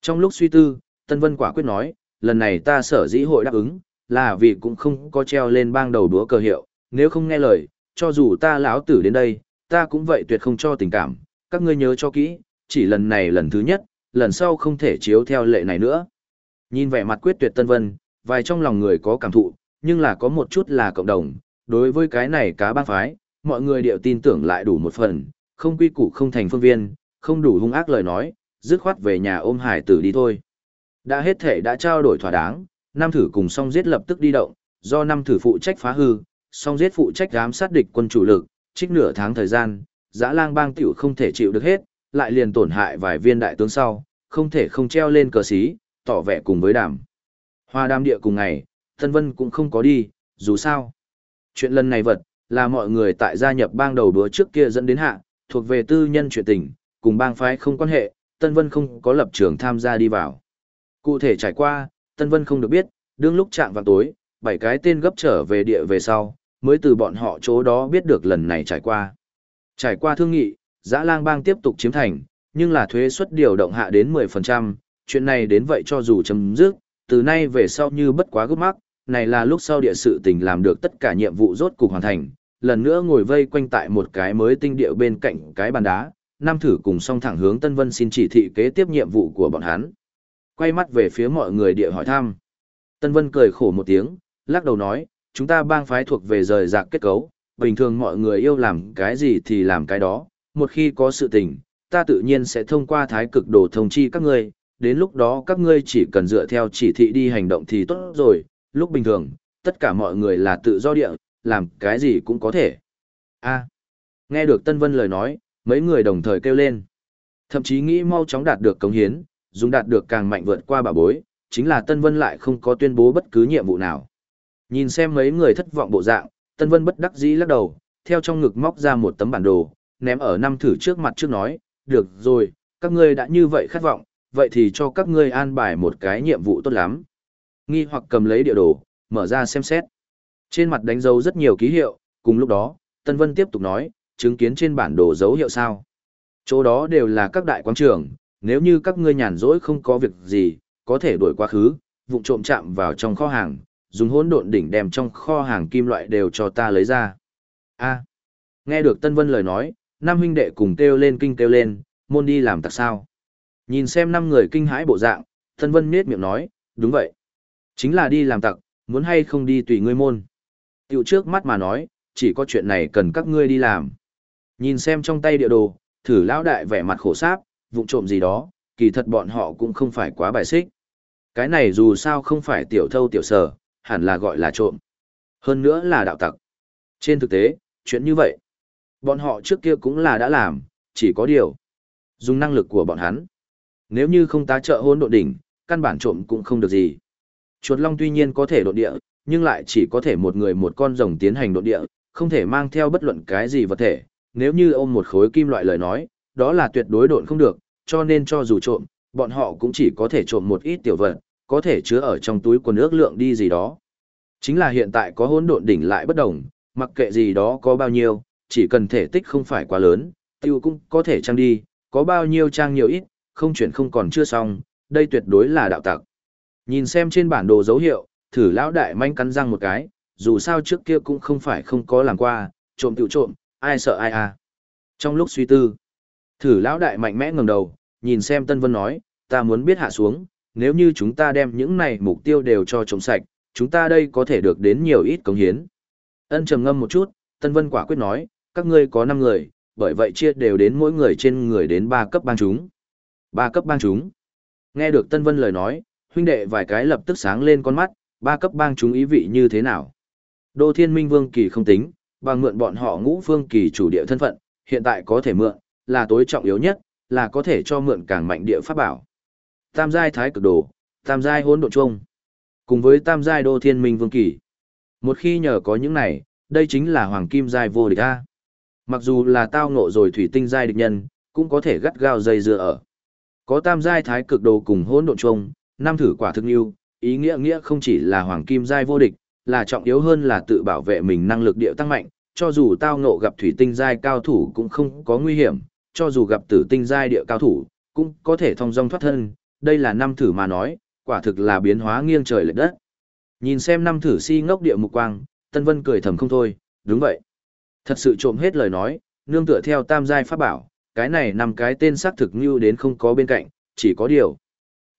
Trong lúc suy tư, Tân Vân quả quyết nói, lần này ta sở dĩ hội đáp ứng, là vì cũng không có treo lên bang đầu đũa cờ hiệu, nếu không nghe lời, cho dù ta lão tử đến đây, ta cũng vậy tuyệt không cho tình cảm, các ngươi nhớ cho kỹ, chỉ lần này lần thứ nhất, lần sau không thể chiếu theo lệ này nữa. Nhìn vẻ mặt quyết tuyệt Tân Vân, vài trong lòng người có cảm thụ, nhưng là có một chút là cộng đồng, đối với cái này cá bang phái, mọi người đều tin tưởng lại đủ một phần, không quy củ không thành phương viên, không đủ hung ác lời nói, dứt khoát về nhà ôm hải tử đi thôi. Đã hết thể đã trao đổi thỏa đáng, nam thử cùng song giết lập tức đi động, do năm thử phụ trách phá hư, song giết phụ trách giám sát địch quân chủ lực, trích nửa tháng thời gian, dã lang bang tiểu không thể chịu được hết, lại liền tổn hại vài viên đại tướng sau, không thể không treo lên cờ xí, tỏ vẻ cùng với đàm. Hoa đam địa cùng ngày, Tân Vân cũng không có đi, dù sao. Chuyện lần này vật, là mọi người tại gia nhập bang đầu đúa trước kia dẫn đến hạ, thuộc về tư nhân chuyện tình, cùng bang phái không quan hệ, Tân Vân không có lập trường tham gia đi vào. Cụ thể trải qua, Tân Vân không được biết, đương lúc chạm vào tối, bảy cái tên gấp trở về địa về sau, mới từ bọn họ chỗ đó biết được lần này trải qua. Trải qua thương nghị, giã lang bang tiếp tục chiếm thành, nhưng là thuế suất điều động hạ đến 10%, chuyện này đến vậy cho dù chấm dứt, từ nay về sau như bất quá gấp mắc, này là lúc sau địa sự tình làm được tất cả nhiệm vụ rốt cục hoàn thành, lần nữa ngồi vây quanh tại một cái mới tinh địa bên cạnh cái bàn đá, Nam thử cùng song thẳng hướng Tân Vân xin chỉ thị kế tiếp nhiệm vụ của bọn hắn. Quay mắt về phía mọi người địa hỏi thăm. Tân Vân cười khổ một tiếng, lắc đầu nói, chúng ta bang phái thuộc về rời rạc kết cấu, bình thường mọi người yêu làm cái gì thì làm cái đó, một khi có sự tình, ta tự nhiên sẽ thông qua thái cực đồ thông chi các ngươi, đến lúc đó các ngươi chỉ cần dựa theo chỉ thị đi hành động thì tốt rồi, lúc bình thường, tất cả mọi người là tự do địa, làm cái gì cũng có thể. a nghe được Tân Vân lời nói, mấy người đồng thời kêu lên. Thậm chí nghĩ mau chóng đạt được cống hiến, dùng đạt được càng mạnh vượt qua bà bối, chính là Tân Vân lại không có tuyên bố bất cứ nhiệm vụ nào. Nhìn xem mấy người thất vọng bộ dạng, Tân Vân bất đắc dĩ lắc đầu, theo trong ngực móc ra một tấm bản đồ, ném ở năm thử trước mặt trước nói, được rồi, các ngươi đã như vậy khát vọng, vậy thì cho các ngươi an bài một cái nhiệm vụ tốt lắm. Nghi hoặc cầm lấy địa đồ, mở ra xem xét. Trên mặt đánh dấu rất nhiều ký hiệu, cùng lúc đó, Tân Vân tiếp tục nói, chứng kiến trên bản đồ dấu hiệu sao. Chỗ đó đều là các đại quán trường, nếu như các ngươi nhàn rỗi không có việc gì, có thể đuổi quá khứ, vụng trộm chạm vào trong kho hàng, dùng hỗn độn đỉnh đem trong kho hàng kim loại đều cho ta lấy ra. A. nghe được Tân Vân lời nói, năm huynh đệ cùng kêu lên kinh kêu lên, môn đi làm tặc sao. Nhìn xem năm người kinh hãi bộ dạng, Tân Vân miết miệng nói, đúng vậy. Chính là đi làm tặc, muốn hay không đi tùy ngươi môn. Tiểu trước mắt mà nói, chỉ có chuyện này cần các ngươi đi làm. Nhìn xem trong tay địa đồ, thử lão đại vẻ mặt khổ sáp, vụng trộm gì đó, kỳ thật bọn họ cũng không phải quá bài xích. Cái này dù sao không phải tiểu thâu tiểu sở, hẳn là gọi là trộm. Hơn nữa là đạo tặc. Trên thực tế, chuyện như vậy, bọn họ trước kia cũng là đã làm, chỉ có điều. Dùng năng lực của bọn hắn. Nếu như không tá trợ hôn độ đỉnh, căn bản trộm cũng không được gì. Chuột long tuy nhiên có thể đột địa, nhưng lại chỉ có thể một người một con rồng tiến hành đột địa, không thể mang theo bất luận cái gì vật thể. Nếu như ôm một khối kim loại lời nói, đó là tuyệt đối độn không được, cho nên cho dù trộm, bọn họ cũng chỉ có thể trộm một ít tiểu vật, có thể chứa ở trong túi quần ước lượng đi gì đó. Chính là hiện tại có hỗn độn đỉnh lại bất đồng, mặc kệ gì đó có bao nhiêu, chỉ cần thể tích không phải quá lớn, tiêu cũng có thể trang đi, có bao nhiêu trang nhiều ít, không chuyển không còn chưa xong, đây tuyệt đối là đạo tặc. Nhìn xem trên bản đồ dấu hiệu, thử lão đại manh cắn răng một cái, dù sao trước kia cũng không phải không có làm qua, trộm tiểu trộm, ai sợ ai à. Trong lúc suy tư, thử lão đại mạnh mẽ ngẩng đầu, nhìn xem Tân Vân nói, ta muốn biết hạ xuống, nếu như chúng ta đem những này mục tiêu đều cho trộm sạch, chúng ta đây có thể được đến nhiều ít công hiến. Ân trầm ngâm một chút, Tân Vân quả quyết nói, các ngươi có 5 người, bởi vậy chia đều đến mỗi người trên người đến 3 cấp bang chúng. 3 cấp bang chúng. Nghe được Tân Vân lời nói, huynh đệ vài cái lập tức sáng lên con mắt, ba cấp bang chúng ý vị như thế nào. Đô Thiên Minh Vương kỳ không tính, bằng mượn bọn họ ngũ phương kỳ chủ địa thân phận, hiện tại có thể mượn, là tối trọng yếu nhất, là có thể cho mượn càng mạnh địa pháp bảo. Tam giai thái cực đồ, tam giai hỗn độn trung, cùng với tam giai đô thiên minh vương kỳ. Một khi nhờ có những này, đây chính là hoàng kim giai vô địch a. Mặc dù là tao ngộ rồi thủy tinh giai địch nhân, cũng có thể gắt gao dây dưa ở. Có tam giai thái cực đồ cùng hỗn độn trung, năm thử quả thực yêu, ý nghĩa nghĩa không chỉ là hoàng kim giai vô địch, là trọng yếu hơn là tự bảo vệ mình năng lực địa tăng mạnh, cho dù tao ngộ gặp thủy tinh giai cao thủ cũng không có nguy hiểm, cho dù gặp tử tinh giai địa cao thủ, cũng có thể thông dong thoát thân, đây là năm thử mà nói, quả thực là biến hóa nghiêng trời lệch đất. Nhìn xem năm thử si ngốc địa mục quang, Tân Vân cười thầm không thôi, đúng vậy. Thật sự trộm hết lời nói, nương tựa theo tam giai pháp bảo, cái này nằm cái tên xác thực như đến không có bên cạnh, chỉ có điều.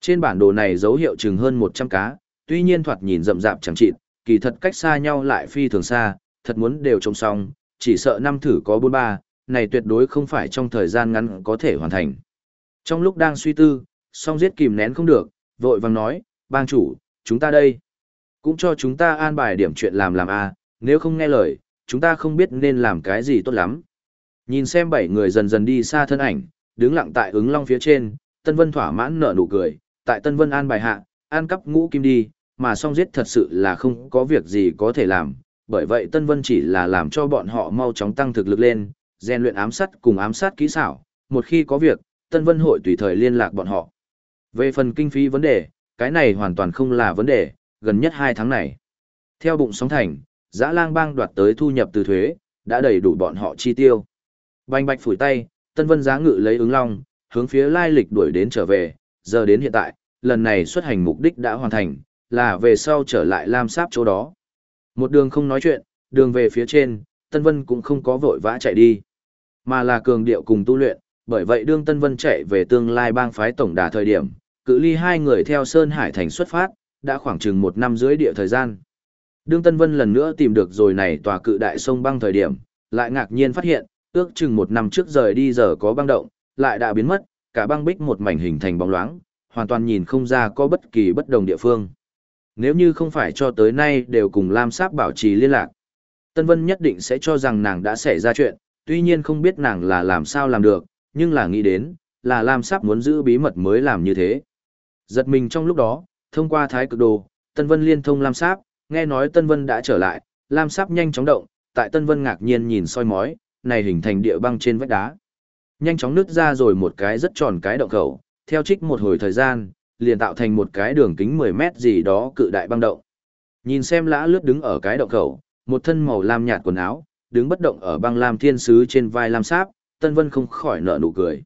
Trên bản đồ này dấu hiệu chừng hơn 100 cá, tuy nhiên thoạt nhìn rậm rạp chẳng chịt, kỳ thật cách xa nhau lại phi thường xa, thật muốn đều trông xong, chỉ sợ năm thử có 43, này tuyệt đối không phải trong thời gian ngắn có thể hoàn thành. Trong lúc đang suy tư, song giết kìm nén không được, vội vàng nói, bang chủ, chúng ta đây. Cũng cho chúng ta an bài điểm chuyện làm làm a à, nếu không nghe lời, chúng ta không biết nên làm cái gì tốt lắm. Nhìn xem bảy người dần dần đi xa thân ảnh, đứng lặng tại ứng long phía trên, Tân Vân thỏa mãn nở nụ cười, tại Tân Vân an bài hạ, an cắp ngũ kim đi, mà song giết thật sự là không có việc gì có thể làm, bởi vậy Tân Vân chỉ là làm cho bọn họ mau chóng tăng thực lực lên, rèn luyện ám sát cùng ám sát kỹ xảo, một khi có việc, Tân Vân hội tùy thời liên lạc bọn họ. Về phần kinh phí vấn đề, cái này hoàn toàn không là vấn đề, gần nhất 2 tháng này. Theo bụng sóng thành, giã lang bang đoạt tới thu nhập từ thuế, đã đầy đủ bọn họ chi tiêu. Bành bạch phủi tay, Tân Vân giá ngự lấy ứng long, hướng phía lai lịch đuổi đến trở về, giờ đến hiện tại, lần này xuất hành mục đích đã hoàn thành, là về sau trở lại Lam Sáp chỗ đó. Một đường không nói chuyện, đường về phía trên, Tân Vân cũng không có vội vã chạy đi, mà là cường điệu cùng tu luyện, bởi vậy đương Tân Vân chạy về tương lai bang phái tổng đà thời điểm, cự ly hai người theo Sơn Hải Thành xuất phát, đã khoảng chừng một năm dưới địa thời gian. Đương Tân Vân lần nữa tìm được rồi này tòa cự đại sông băng thời điểm, lại ngạc nhiên phát hiện, ước chừng một năm trước rời đi giờ có băng động, lại đã biến mất, cả băng bích một mảnh hình thành bóng loáng, hoàn toàn nhìn không ra có bất kỳ bất đồng địa phương. Nếu như không phải cho tới nay đều cùng Lam Sáp bảo trì liên lạc, Tân Vân nhất định sẽ cho rằng nàng đã xảy ra chuyện, tuy nhiên không biết nàng là làm sao làm được, nhưng là nghĩ đến, là Lam Sáp muốn giữ bí mật mới làm như thế. Giật mình trong lúc đó, thông qua thái cực đồ, Tân Vân liên thông Lam Sáp, nghe nói Tân Vân đã trở lại, Lam Sáp nhanh chóng động, tại Tân Vân ngạc nhiên nhìn soi mói, này hình thành địa băng trên vách đá. Nhanh chóng nứt ra rồi một cái rất tròn cái động khẩu, theo trích một hồi thời gian, liền tạo thành một cái đường kính 10 mét gì đó cự đại băng động. Nhìn xem lã lướt đứng ở cái động khẩu, một thân màu lam nhạt quần áo, đứng bất động ở băng lam thiên sứ trên vai lam sáp, Tân Vân không khỏi nở nụ cười.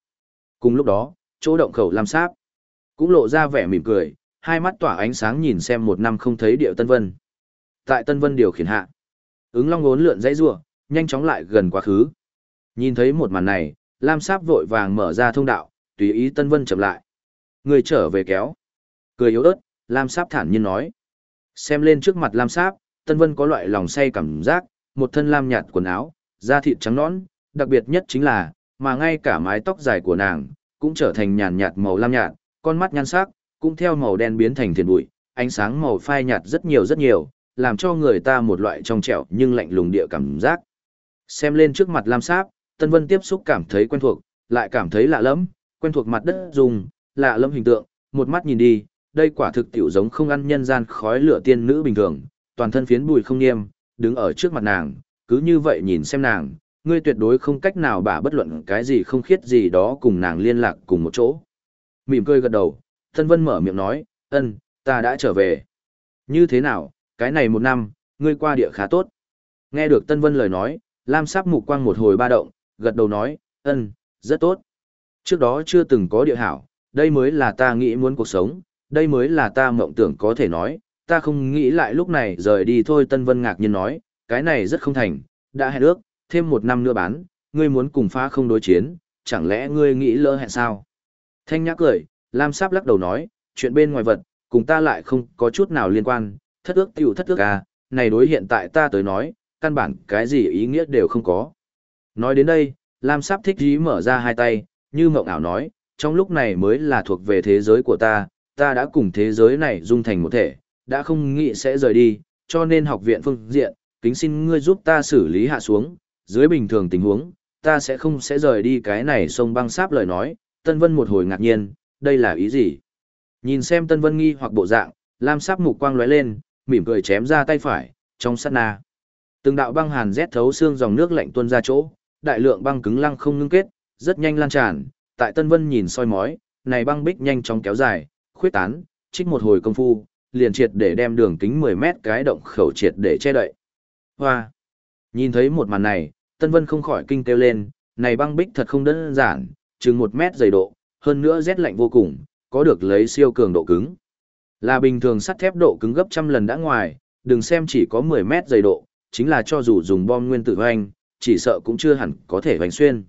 Cùng lúc đó, chỗ động khẩu lam sáp, cũng lộ ra vẻ mỉm cười, hai mắt tỏa ánh sáng nhìn xem một năm không thấy điệu Tân Vân. Tại Tân Vân điều khiển hạ, ứng long ngốn lượn dãy rủa, nhanh chóng lại gần quá khứ. Nhìn thấy một màn này, lam sáp vội vàng mở ra thông đạo, tùy ý Tân Vân chậm lại. Người trở về kéo. Cười yếu ớt, lam sáp thản nhiên nói. Xem lên trước mặt lam sáp, Tân Vân có loại lòng say cảm giác, một thân lam nhạt quần áo, da thịt trắng nõn, đặc biệt nhất chính là, mà ngay cả mái tóc dài của nàng, cũng trở thành nhàn nhạt màu lam nhạt, con mắt nhan sắc, cũng theo màu đen biến thành thiền bụi, ánh sáng màu phai nhạt rất nhiều rất nhiều, làm cho người ta một loại trong trẻo nhưng lạnh lùng địa cảm giác. Xem lên trước mặt lam sáp, Tân Vân tiếp xúc cảm thấy quen thuộc, lại cảm thấy lạ lẫm, quen thuộc mặt đất dùng, lạ lẫm hình tượng, một mắt nhìn đi, đây quả thực tiểu giống không ăn nhân gian khói lửa tiên nữ bình thường, toàn thân phiến bùi không nghiêm, đứng ở trước mặt nàng, cứ như vậy nhìn xem nàng, ngươi tuyệt đối không cách nào bả bất luận cái gì không khiết gì đó cùng nàng liên lạc cùng một chỗ. Mỉm cười gật đầu, Tân Vân mở miệng nói, ân, ta đã trở về. Như thế nào, cái này một năm, ngươi qua địa khá tốt. Nghe được Tân Vân lời nói, Lam Sáp mục quang một hồi ba động, gật đầu nói, ân, rất tốt. Trước đó chưa từng có địa hảo, đây mới là ta nghĩ muốn cuộc sống, đây mới là ta mộng tưởng có thể nói, ta không nghĩ lại lúc này rời đi thôi Tân Vân ngạc nhiên nói, cái này rất không thành, đã hẹn ước, thêm một năm nữa bán, ngươi muốn cùng phá không đối chiến, chẳng lẽ ngươi nghĩ lỡ hẹn sao? Thanh nhã cười, Lam Sáp lắc đầu nói, chuyện bên ngoài vật, cùng ta lại không có chút nào liên quan, thất ước tiểu thất ước à, này đối hiện tại ta tới nói, căn bản cái gì ý nghĩa đều không có. Nói đến đây, Lam Sáp thích dí mở ra hai tay, như mộng ảo nói, trong lúc này mới là thuộc về thế giới của ta, ta đã cùng thế giới này dung thành một thể, đã không nghĩ sẽ rời đi, cho nên học viện phương diện, kính xin ngươi giúp ta xử lý hạ xuống, dưới bình thường tình huống, ta sẽ không sẽ rời đi cái này sông băng sáp lời nói, Tân Vân một hồi ngạc nhiên, đây là ý gì? Nhìn xem Tân Vân nghi hoặc bộ dạng, Lam sáp mục quang lóe lên, mỉm cười chém ra tay phải, trong sát na. Từng đạo băng hàn rét thấu xương dòng nước lạnh tuôn ra chỗ, đại lượng băng cứng lăng không ngưng kết, rất nhanh lan tràn, tại Tân Vân nhìn soi mói, này băng bích nhanh chóng kéo dài, khuyết tán, trích một hồi công phu, liền triệt để đem đường kính 10 mét cái động khẩu triệt để che đậy. Hoa! Nhìn thấy một màn này, Tân Vân không khỏi kinh kêu lên, này băng bích thật không đơn giản, chừng một mét dày độ, hơn nữa rét lạnh vô cùng, có được lấy siêu cường độ cứng. Là bình thường sắt thép độ cứng gấp trăm lần đã ngoài, đừng xem chỉ có 10 mét dày độ, chính là cho dù dùng bom nguyên tử hoành, chỉ sợ cũng chưa hẳn có thể hoành xuyên.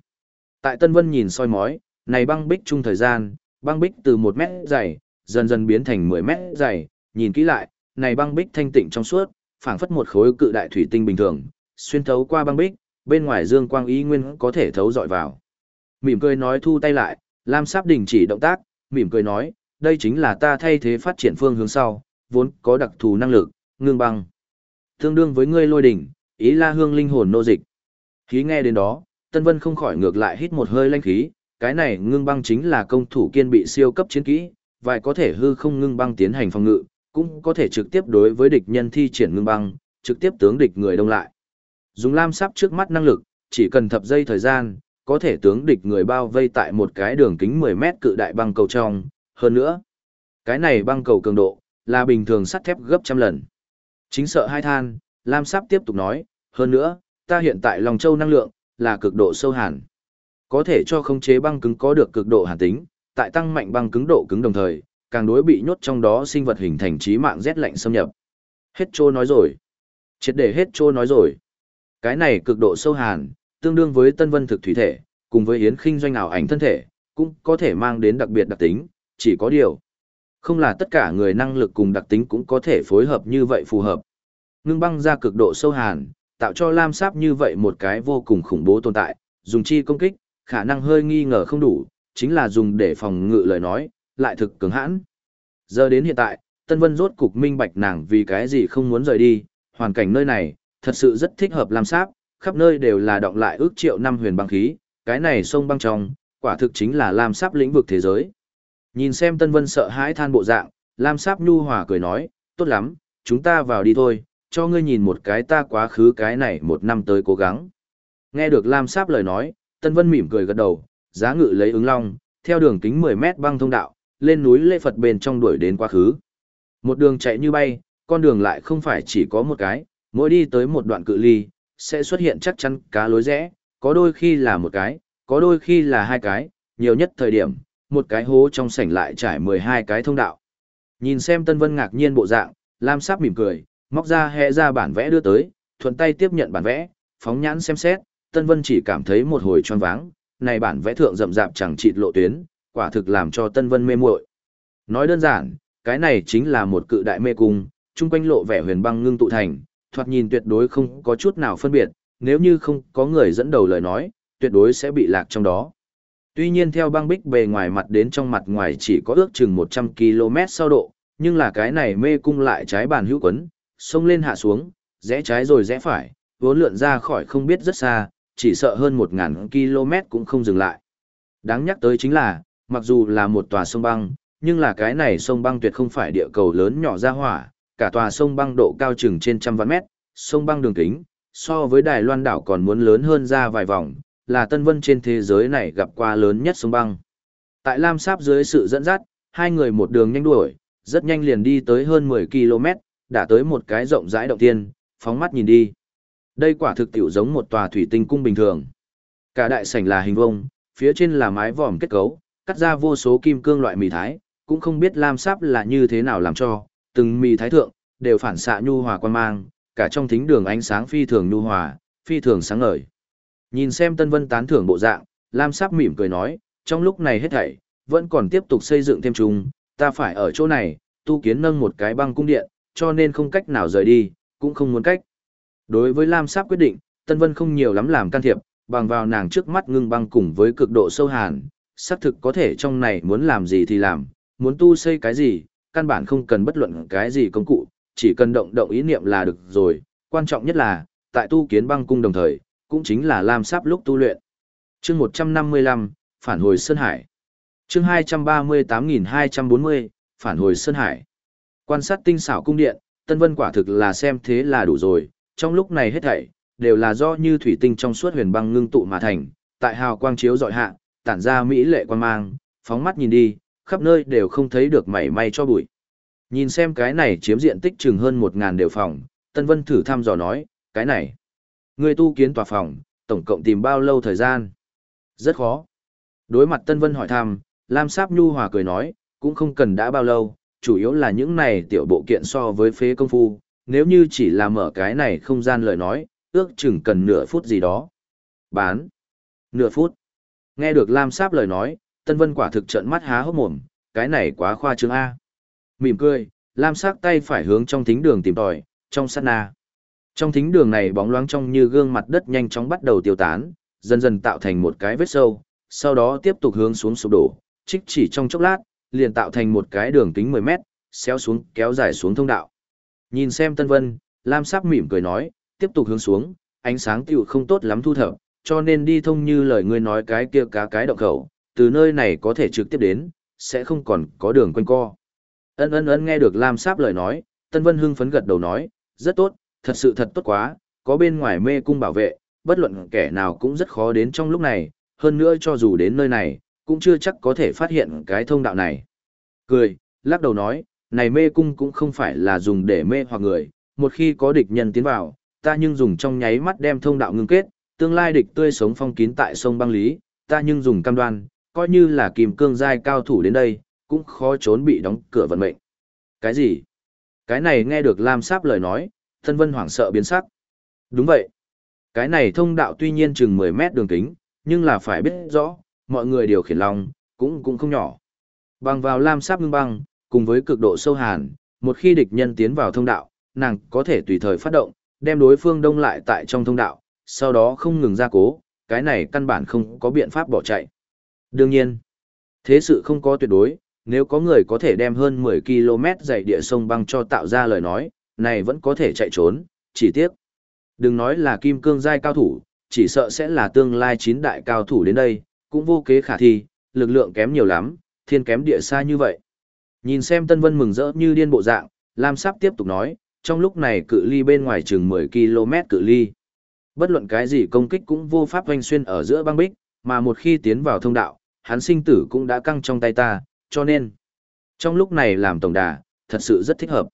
Tại Tân Vân nhìn soi mói, này băng bích chung thời gian, băng bích từ 1 mét dày, dần dần biến thành 10 mét dày, nhìn kỹ lại, này băng bích thanh tịnh trong suốt, phảng phất một khối cự đại thủy tinh bình thường, xuyên thấu qua băng bích, bên ngoài dương quang ý nguyên có thể thấu dọi vào. Mỉm cười nói thu tay lại, Lam Sáp đình chỉ động tác, mỉm cười nói, đây chính là ta thay thế phát triển phương hướng sau, vốn có đặc thù năng lực, ngưng băng. Tương đương với ngươi lôi đỉnh, ý la hương linh hồn nô dịch. Khí nghe đến đó, Tân Vân không khỏi ngược lại hít một hơi lanh khí, cái này ngưng băng chính là công thủ kiên bị siêu cấp chiến kỹ, vài có thể hư không ngưng băng tiến hành phòng ngự, cũng có thể trực tiếp đối với địch nhân thi triển ngưng băng, trực tiếp tướng địch người đông lại. Dùng lam sắp trước mắt năng lực, chỉ cần thập giây thời gian, có thể tướng địch người bao vây tại một cái đường kính 10 mét cự đại băng cầu trong, hơn nữa. Cái này băng cầu cường độ, là bình thường sắt thép gấp trăm lần. Chính sợ hai than, Lam Sáp tiếp tục nói, hơn nữa, ta hiện tại lòng châu năng lượng, là cực độ sâu hàn. Có thể cho khống chế băng cứng có được cực độ hàn tính, tại tăng mạnh băng cứng độ cứng đồng thời, càng đối bị nhốt trong đó sinh vật hình thành trí mạng rét lạnh xâm nhập. Hết trô nói rồi. Triệt để hết trô nói rồi. Cái này cực độ sâu hàn, tương đương với tân vân thực thủy thể, cùng với yến khinh doanh ảo ảnh thân thể, cũng có thể mang đến đặc biệt đặc tính, chỉ có điều. Không là tất cả người năng lực cùng đặc tính cũng có thể phối hợp như vậy phù hợp. Ngưng băng ra cực độ sâu hàn, tạo cho lam sáp như vậy một cái vô cùng khủng bố tồn tại, dùng chi công kích, khả năng hơi nghi ngờ không đủ, chính là dùng để phòng ngự lời nói, lại thực cứng hãn. Giờ đến hiện tại, Tân Vân rốt cục minh bạch nàng vì cái gì không muốn rời đi, hoàn cảnh nơi này, thật sự rất thích hợp Lam sáp, khắp nơi đều là động lại ước triệu năm huyền băng khí, cái này sông băng trong, quả thực chính là Lam sáp lĩnh vực thế giới. Nhìn xem Tân Vân sợ hãi than bộ dạng, Lam Sáp nhu hòa cười nói, tốt lắm, chúng ta vào đi thôi, cho ngươi nhìn một cái ta quá khứ cái này một năm tới cố gắng. Nghe được Lam Sáp lời nói, Tân Vân mỉm cười gật đầu, giá ngự lấy ứng long, theo đường kính 10 mét băng thông đạo, lên núi lễ Phật bên trong đuổi đến quá khứ. Một đường chạy như bay, con đường lại không phải chỉ có một cái, mỗi đi tới một đoạn cự ly, sẽ xuất hiện chắc chắn cá lối rẽ, có đôi khi là một cái, có đôi khi là hai cái, nhiều nhất thời điểm, một cái hố trong sảnh lại trải 12 cái thông đạo. Nhìn xem Tân Vân ngạc nhiên bộ dạng, Lam Sáp mỉm cười, móc ra hệ ra bản vẽ đưa tới, thuận tay tiếp nhận bản vẽ, phóng nhãn xem xét, Tân Vân chỉ cảm thấy một hồi choáng váng, này bản vẽ thượng rậm rạp chẳng chịt lộ tuyến, quả thực làm cho Tân Vân mê muội. Nói đơn giản, cái này chính là một cự đại mê cung, chung quanh lộ vẻ huyền băng ngưng tụ thành, thoạt nhìn tuyệt đối không có chút nào phân biệt, nếu như không có người dẫn đầu lời nói, tuyệt đối sẽ bị lạc trong đó. Tuy nhiên theo băng bích bề ngoài mặt đến trong mặt ngoài chỉ có ước chừng 100 km sau độ, nhưng là cái này mê cung lại trái bàn hữu quấn, xông lên hạ xuống, rẽ trái rồi rẽ phải, vốn lượn ra khỏi không biết rất xa, chỉ sợ hơn 1.000 km cũng không dừng lại. Đáng nhắc tới chính là, mặc dù là một tòa sông băng, nhưng là cái này sông băng tuyệt không phải địa cầu lớn nhỏ ra hỏa, cả tòa sông băng độ cao chừng trên trăm vạn mét, sông băng đường kính, so với Đài Loan đảo còn muốn lớn hơn ra vài vòng, là Tân Vân trên thế giới này gặp qua lớn nhất sông băng. Tại Lam Sáp dưới sự dẫn dắt, hai người một đường nhanh đuổi, rất nhanh liền đi tới hơn 10 km, đã tới một cái rộng rãi động tiên, phóng mắt nhìn đi. Đây quả thực tiểu giống một tòa thủy tinh cung bình thường. Cả đại sảnh là hình vuông, phía trên là mái vòm kết cấu, cắt ra vô số kim cương loại mì thái, cũng không biết lam sáp là như thế nào làm cho, từng mì thái thượng, đều phản xạ nhu hòa quan mang, cả trong thính đường ánh sáng phi thường nhu hòa, phi thường sáng ngời. Nhìn xem Tân Vân tán thưởng bộ dạng, Lam Sáp mỉm cười nói, trong lúc này hết thảy, vẫn còn tiếp tục xây dựng thêm chung, ta phải ở chỗ này, tu kiến nâng một cái băng cung điện, cho nên không cách nào rời đi, cũng không muốn cách. Đối với Lam Sáp quyết định, Tân Vân không nhiều lắm làm can thiệp, bằng vào nàng trước mắt ngưng băng cùng với cực độ sâu hàn, xác thực có thể trong này muốn làm gì thì làm, muốn tu xây cái gì, căn bản không cần bất luận cái gì công cụ, chỉ cần động động ý niệm là được rồi, quan trọng nhất là, tại tu kiến băng cung đồng thời, cũng chính là Lam Sáp lúc tu luyện. chương 155, Phản hồi Sơn Hải. chương 238.240, Phản hồi Sơn Hải. Quan sát tinh xảo cung điện, Tân Vân quả thực là xem thế là đủ rồi, trong lúc này hết thảy, đều là do như thủy tinh trong suốt huyền băng ngưng tụ mà thành, tại hào quang chiếu dọi hạ, tản ra mỹ lệ quan mang, phóng mắt nhìn đi, khắp nơi đều không thấy được mảy may cho bụi. Nhìn xem cái này chiếm diện tích chừng hơn một ngàn đều phòng, Tân Vân thử thăm dò nói, cái này, người tu kiến tòa phòng, tổng cộng tìm bao lâu thời gian? Rất khó. Đối mặt Tân Vân hỏi thăm, Lam Sáp Nhu Hòa cười nói, cũng không cần đã bao lâu, chủ yếu là những này tiểu bộ kiện so với phế công phu, nếu như chỉ là mở cái này không gian lời nói, ước chừng cần nửa phút gì đó. Bán. Nửa phút. Nghe được Lam Sáp lời nói, Tân Vân quả thực trợn mắt há hốc mồm, cái này quá khoa trương A. Mỉm cười, Lam Sáp tay phải hướng trong thính đường tìm tòi, trong sát na. Trong thính đường này bóng loáng trong như gương mặt đất nhanh chóng bắt đầu tiêu tán, dần dần tạo thành một cái vết sâu, sau đó tiếp tục hướng xuống sụp đổ, trích chỉ trong chốc lát, liền tạo thành một cái đường kính 10 mét, xéo xuống kéo dài xuống thông đạo. Nhìn xem Tân Vân, Lam Sáp mỉm cười nói, tiếp tục hướng xuống, ánh sáng tiểu không tốt lắm thu thập, cho nên đi thông như lời ngươi nói cái kia cá cái động khẩu, từ nơi này có thể trực tiếp đến, sẽ không còn có đường quanh co. Ân ân ân nghe được Lam Sáp lời nói, Tân Vân hưng phấn gật đầu nói, rất tốt, thật sự thật tốt quá, có bên ngoài mê cung bảo vệ, bất luận kẻ nào cũng rất khó đến trong lúc này, hơn nữa cho dù đến nơi này, cũng chưa chắc có thể phát hiện cái thông đạo này. Cười, lắc đầu nói, này mê cung cũng không phải là dùng để mê hoặc người, một khi có địch nhân tiến vào, ta nhưng dùng trong nháy mắt đem thông đạo ngưng kết, tương lai địch tươi sống phong kín tại sông băng lý, ta nhưng dùng cam đoan, coi như là kìm cương giai cao thủ đến đây, cũng khó trốn bị đóng cửa vận mệnh. Cái gì? Cái này nghe được Lam Sáp lời nói, thân vân hoảng sợ biến sắc. Đúng vậy. Cái này thông đạo tuy nhiên chừng 10 mét đường kính, nhưng là phải biết rõ, mọi người điều khiển lòng, cũng cũng không nhỏ. Bằng vào Lam Sáp ngưng băng, cùng với cực độ sâu hàn, một khi địch nhân tiến vào thông đạo, nàng có thể tùy thời phát động, đem đối phương đông lại tại trong thông đạo, sau đó không ngừng ra cố, cái này căn bản không có biện pháp bỏ chạy. Đương nhiên, thế sự không có tuyệt đối, nếu có người có thể đem hơn 10 km dày địa sông băng cho tạo ra lời nói, này vẫn có thể chạy trốn, chỉ tiếc. Đừng nói là kim cương giai cao thủ, chỉ sợ sẽ là tương lai chín đại cao thủ đến đây, cũng vô kế khả thi, lực lượng kém nhiều lắm, thiên kém địa xa như vậy. Nhìn xem Tân Vân mừng rỡ như điên bộ dạng, Lam Sáp tiếp tục nói, trong lúc này cự ly bên ngoài chừng 10 km cự ly. Bất luận cái gì công kích cũng vô pháp hoành xuyên ở giữa băng bích, mà một khi tiến vào thông đạo, hắn sinh tử cũng đã căng trong tay ta, cho nên, trong lúc này làm tổng đà, thật sự rất thích hợp.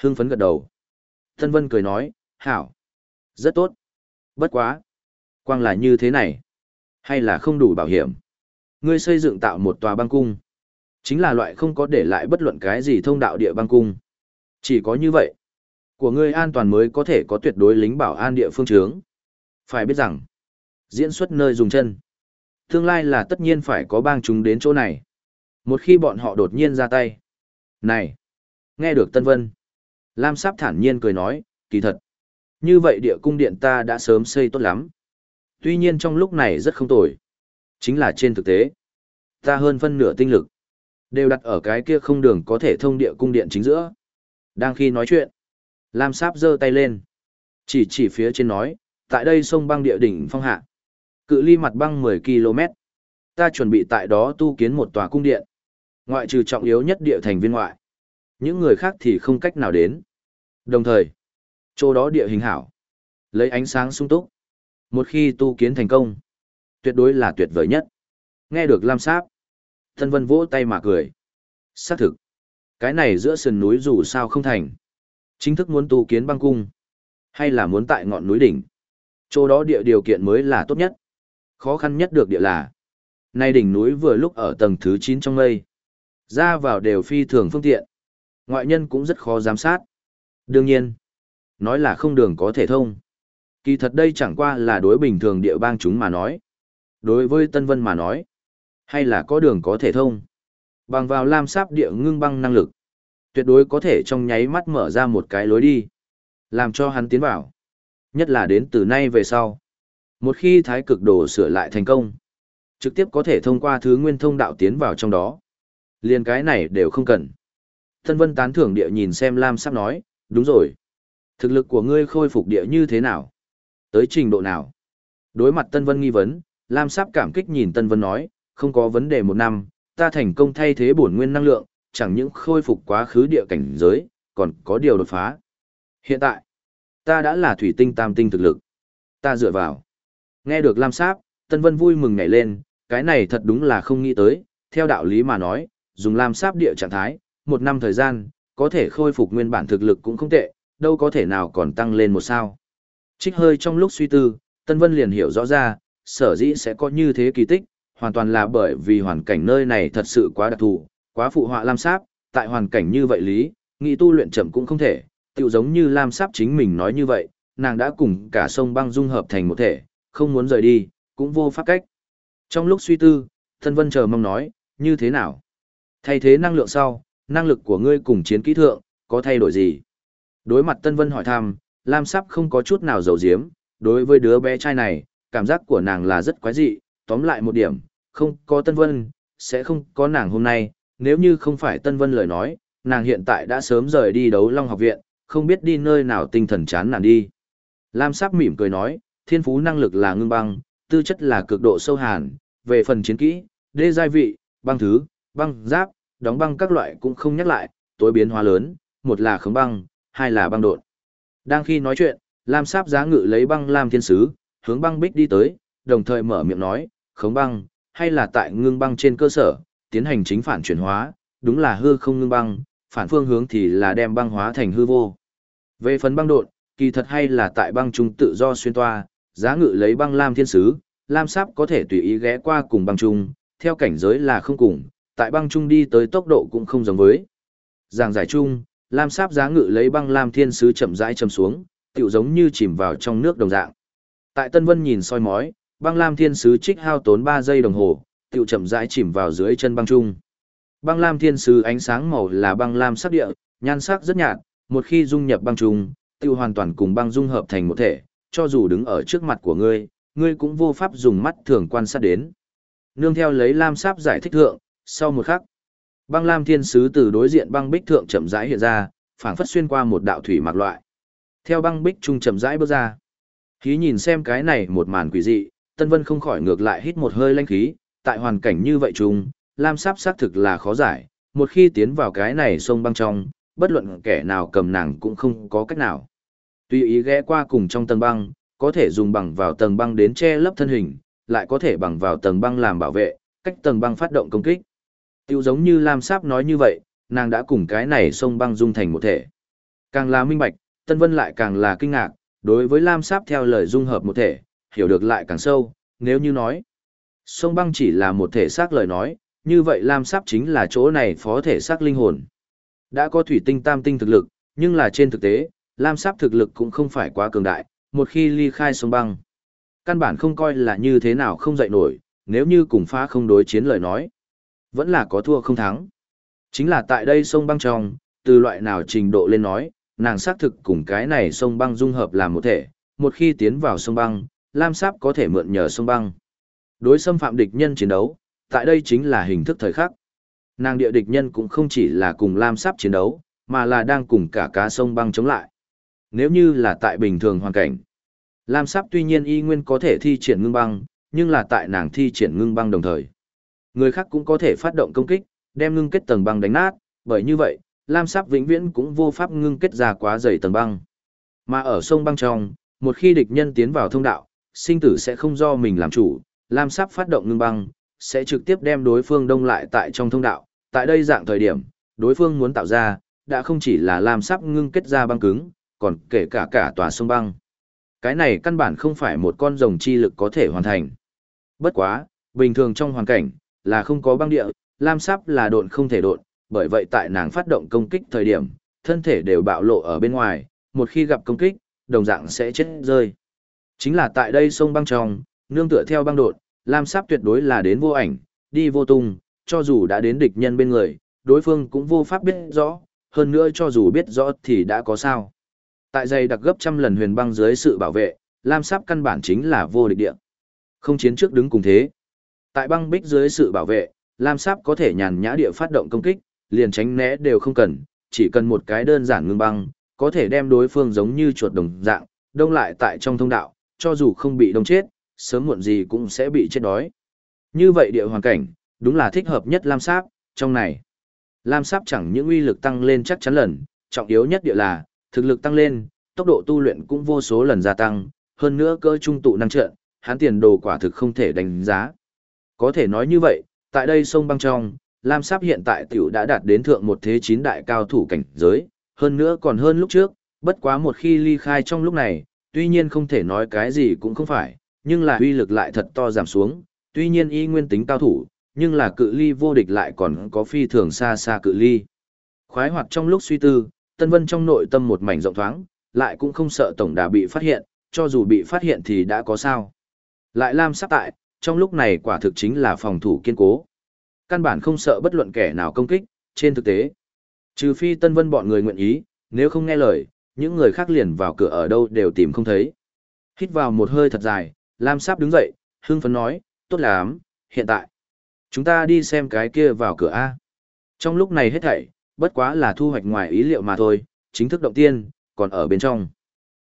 Hưng phấn gật đầu. Tân Vân cười nói, hảo, rất tốt. Bất quá. Quang là như thế này. Hay là không đủ bảo hiểm. Ngươi xây dựng tạo một tòa băng cung. Chính là loại không có để lại bất luận cái gì thông đạo địa băng cung. Chỉ có như vậy. Của ngươi an toàn mới có thể có tuyệt đối lính bảo an địa phương trướng. Phải biết rằng, diễn xuất nơi dùng chân. Tương lai là tất nhiên phải có bang chúng đến chỗ này. Một khi bọn họ đột nhiên ra tay. Này! Nghe được Tân Vân. Lam Sáp thản nhiên cười nói, kỳ thật. Như vậy địa cung điện ta đã sớm xây tốt lắm. Tuy nhiên trong lúc này rất không tồi. Chính là trên thực tế. Ta hơn phân nửa tinh lực. Đều đặt ở cái kia không đường có thể thông địa cung điện chính giữa. Đang khi nói chuyện. Lam Sáp giơ tay lên. Chỉ chỉ phía trên nói, tại đây sông băng địa đỉnh phong hạ. Cự ly mặt băng 10 km. Ta chuẩn bị tại đó tu kiến một tòa cung điện. Ngoại trừ trọng yếu nhất địa thành viên ngoại. Những người khác thì không cách nào đến. Đồng thời, chỗ đó địa hình hảo. Lấy ánh sáng sung túc. Một khi tu kiến thành công, tuyệt đối là tuyệt vời nhất. Nghe được Lam Sáp. Thân vân vỗ tay mà cười. Xác thực. Cái này giữa sườn núi dù sao không thành. Chính thức muốn tu kiến băng cung. Hay là muốn tại ngọn núi đỉnh. Chỗ đó địa điều kiện mới là tốt nhất. Khó khăn nhất được địa là. Nay đỉnh núi vừa lúc ở tầng thứ 9 trong mây. Ra vào đều phi thường phương tiện. Ngoại nhân cũng rất khó giám sát. Đương nhiên, nói là không đường có thể thông. Kỳ thật đây chẳng qua là đối bình thường địa bang chúng mà nói. Đối với Tân Vân mà nói, hay là có đường có thể thông. Bằng vào lam sáp địa ngưng băng năng lực, tuyệt đối có thể trong nháy mắt mở ra một cái lối đi, làm cho hắn tiến vào. Nhất là đến từ nay về sau. Một khi thái cực đồ sửa lại thành công, trực tiếp có thể thông qua thứ nguyên thông đạo tiến vào trong đó. Liên cái này đều không cần. Tân Vân tán thưởng địa nhìn xem Lam Sáp nói, đúng rồi. Thực lực của ngươi khôi phục địa như thế nào? Tới trình độ nào? Đối mặt Tân Vân nghi vấn, Lam Sáp cảm kích nhìn Tân Vân nói, không có vấn đề một năm, ta thành công thay thế bổn nguyên năng lượng, chẳng những khôi phục quá khứ địa cảnh giới, còn có điều đột phá. Hiện tại, ta đã là thủy tinh tam tinh thực lực. Ta dựa vào. Nghe được Lam Sáp, Tân Vân vui mừng nhảy lên, cái này thật đúng là không nghĩ tới, theo đạo lý mà nói, dùng Lam Sáp địa trạng thái, một năm thời gian, có thể khôi phục nguyên bản thực lực cũng không tệ, đâu có thể nào còn tăng lên một sao. Trích hơi trong lúc suy tư, Tân Vân liền hiểu rõ ra, sở dĩ sẽ có như thế kỳ tích, hoàn toàn là bởi vì hoàn cảnh nơi này thật sự quá đặc thù, quá phụ họa Lam Sáp, tại hoàn cảnh như vậy lý, nghĩ tu luyện chậm cũng không thể, tựu giống như Lam Sáp chính mình nói như vậy, nàng đã cùng cả sông băng dung hợp thành một thể, không muốn rời đi, cũng vô pháp cách. Trong lúc suy tư, Tân Vân chờ mong nói, như thế nào? Thay thế năng lượng sau, năng lực của ngươi cùng chiến kỹ thượng, có thay đổi gì? Đối mặt Tân Vân hỏi thăm, Lam Sắp không có chút nào giấu giếm, đối với đứa bé trai này, cảm giác của nàng là rất quái dị, tóm lại một điểm, không có Tân Vân, sẽ không có nàng hôm nay, nếu như không phải Tân Vân lời nói, nàng hiện tại đã sớm rời đi đấu Long học viện, không biết đi nơi nào tinh thần chán nản đi. Lam Sắp mỉm cười nói, thiên phú năng lực là ngưng băng, tư chất là cực độ sâu hàn, về phần chiến kỹ, đê giai vị, băng thứ, băng giáp, đóng băng các loại cũng không nhắc lại, tối biến hóa lớn, một là khống băng, hai là băng đột. Đang khi nói chuyện, Lam Sáp giá ngự lấy băng Lam Thiên Sứ, hướng băng bích đi tới, đồng thời mở miệng nói, khống băng, hay là tại ngưng băng trên cơ sở, tiến hành chính phản chuyển hóa, đúng là hư không ngưng băng, phản phương hướng thì là đem băng hóa thành hư vô. Về phần băng đột, kỳ thật hay là tại băng trung tự do xuyên toa, giá ngự lấy băng lam thiên sứ, lam sáp có thể tùy ý ghé qua cùng băng trung, theo cảnh giới là không cùng, tại băng trung đi tới tốc độ cũng không giống với. Giảng giải chung, lam sáp giá ngự lấy băng lam thiên sứ chậm rãi chầm xuống, tựu giống như chìm vào trong nước đồng dạng. Tại Tân Vân nhìn soi mói, băng lam thiên sứ trích hao tốn ba giây đồng hồ, tựu chậm rãi chìm vào dưới chân băng trung. Băng lam thiên sứ ánh sáng màu là băng lam sắc địa, nhan sắc rất nhạt, một khi dung nhập băng trung, tiêu hoàn toàn cùng băng dung hợp thành một thể, cho dù đứng ở trước mặt của ngươi, ngươi cũng vô pháp dùng mắt thường quan sát đến. Nương theo lấy lam sáp giải thích thượng, sau một khắc, băng lam thiên sứ từ đối diện băng bích thượng chậm rãi hiện ra, phảng phất xuyên qua một đạo thủy mặc loại. Theo băng bích trung chậm rãi bước ra. Khí nhìn xem cái này một màn quỷ dị, Tân Vân không khỏi ngược lại hít một hơi lanh khí, tại hoàn cảnh như vậy chung, lam sáp xác thực là khó giải, một khi tiến vào cái này sông băng trong, bất luận kẻ nào cầm nàng cũng không có cách nào. Tuy ý ghé qua cùng trong tầng băng, có thể dùng bằng vào tầng băng đến che lấp thân hình, lại có thể bằng vào tầng băng làm bảo vệ, cách tầng băng phát động công kích. Tiêu giống như Lam Sáp nói như vậy, nàng đã cùng cái này sông băng dung thành một thể. Càng là minh bạch, Tân Vân lại càng là kinh ngạc, đối với Lam Sáp theo lời dung hợp một thể, hiểu được lại càng sâu, nếu như nói, sông băng chỉ là một thể xác lời nói, như vậy Lam Sáp chính là chỗ này phó thể xác linh hồn. Đã có thủy tinh tam tinh thực lực, nhưng là trên thực tế, Lam Sáp thực lực cũng không phải quá cường đại, một khi ly khai sông băng. Căn bản không coi là như thế nào không dậy nổi, nếu như cùng phá không đối chiến lời nói. Vẫn là có thua không thắng. Chính là tại đây sông băng trong, từ loại nào trình độ lên nói, nàng xác thực cùng cái này sông băng dung hợp làm một thể, một khi tiến vào sông băng, Lam Sáp có thể mượn nhờ sông băng. Đối xâm phạm địch nhân chiến đấu, tại đây chính là hình thức thời khắc. Nàng địa địch nhân cũng không chỉ là cùng Lam Sáp chiến đấu, mà là đang cùng cả cá sông băng chống lại. Nếu như là tại bình thường hoàn cảnh, Lam Sáp tuy nhiên y nguyên có thể thi triển ngưng băng, nhưng là tại nàng thi triển ngưng băng đồng thời. Người khác cũng có thể phát động công kích, đem ngưng kết tầng băng đánh nát, bởi như vậy, Lam Sắc vĩnh viễn cũng vô pháp ngưng kết ra quá dày tầng băng. Mà ở sông băng trong, một khi địch nhân tiến vào thông đạo, sinh tử sẽ không do mình làm chủ, Lam Sắc phát động ngưng băng, sẽ trực tiếp đem đối phương đông lại tại trong thông đạo. Tại đây dạng thời điểm, đối phương muốn tạo ra, đã không chỉ là Lam Sắc ngưng kết ra băng cứng, còn kể cả cả tòa sông băng. Cái này căn bản không phải một con rồng chi lực có thể hoàn thành. Bất quá, bình thường trong hoàn cảnh, là không có băng địa, Lam Sáp là độn không thể độn, bởi vậy tại nàng phát động công kích thời điểm, thân thể đều bạo lộ ở bên ngoài, một khi gặp công kích, đồng dạng sẽ chết rơi. Chính là tại đây sông băng trong, nương tựa theo băng đột, Lam Sáp tuyệt đối là đến vô ảnh, đi vô tung, cho dù đã đến địch nhân bên người, đối phương cũng vô pháp biết rõ, hơn nữa cho dù biết rõ thì đã có sao. Tại dày đặc gấp trăm lần huyền băng dưới sự bảo vệ, Lam Sáp căn bản chính là vô địch địa. Không chiến trước đứng cùng thế. Tại băng bích dưới sự bảo vệ, Lam Sáp có thể nhàn nhã địa phát động công kích, liền tránh né đều không cần, chỉ cần một cái đơn giản ngưng băng, có thể đem đối phương giống như chuột đồng dạng, đông lại tại trong thông đạo, cho dù không bị đông chết, sớm muộn gì cũng sẽ bị chết đói. Như vậy địa hoàn cảnh, đúng là thích hợp nhất Lam Sáp, trong này. Lam Sáp chẳng những uy lực tăng lên chắc chắn lần, trọng yếu nhất địa là, thực lực tăng lên, tốc độ tu luyện cũng vô số lần gia tăng, hơn nữa cơ trung tụ năng trợ hắn tiền đồ quả thực không thể đánh giá. Có thể nói như vậy, tại đây sông băng trong, Lam Sáp hiện tại tiểu đã đạt đến thượng một thế chín đại cao thủ cảnh giới, hơn nữa còn hơn lúc trước, bất quá một khi ly khai trong lúc này, tuy nhiên không thể nói cái gì cũng không phải, nhưng là uy lực lại thật to giảm xuống, tuy nhiên y nguyên tính cao thủ, nhưng là cự ly vô địch lại còn có phi thường xa xa cự ly. Khoái hoạt trong lúc suy tư, Tân Vân trong nội tâm một mảnh rộng thoáng, lại cũng không sợ tổng đà bị phát hiện, cho dù bị phát hiện thì đã có sao. Lại Lam Sáp tại, trong lúc này quả thực chính là phòng thủ kiên cố. Căn bản không sợ bất luận kẻ nào công kích, trên thực tế. Trừ phi Tân Vân bọn người nguyện ý, nếu không nghe lời, những người khác liền vào cửa ở đâu đều tìm không thấy. Hít vào một hơi thật dài, Lam Sáp đứng dậy, hưng phấn nói, tốt lắm, hiện tại. Chúng ta đi xem cái kia vào cửa A. Trong lúc này hết thảy, bất quá là thu hoạch ngoài ý liệu mà thôi, chính thức động tiên, còn ở bên trong.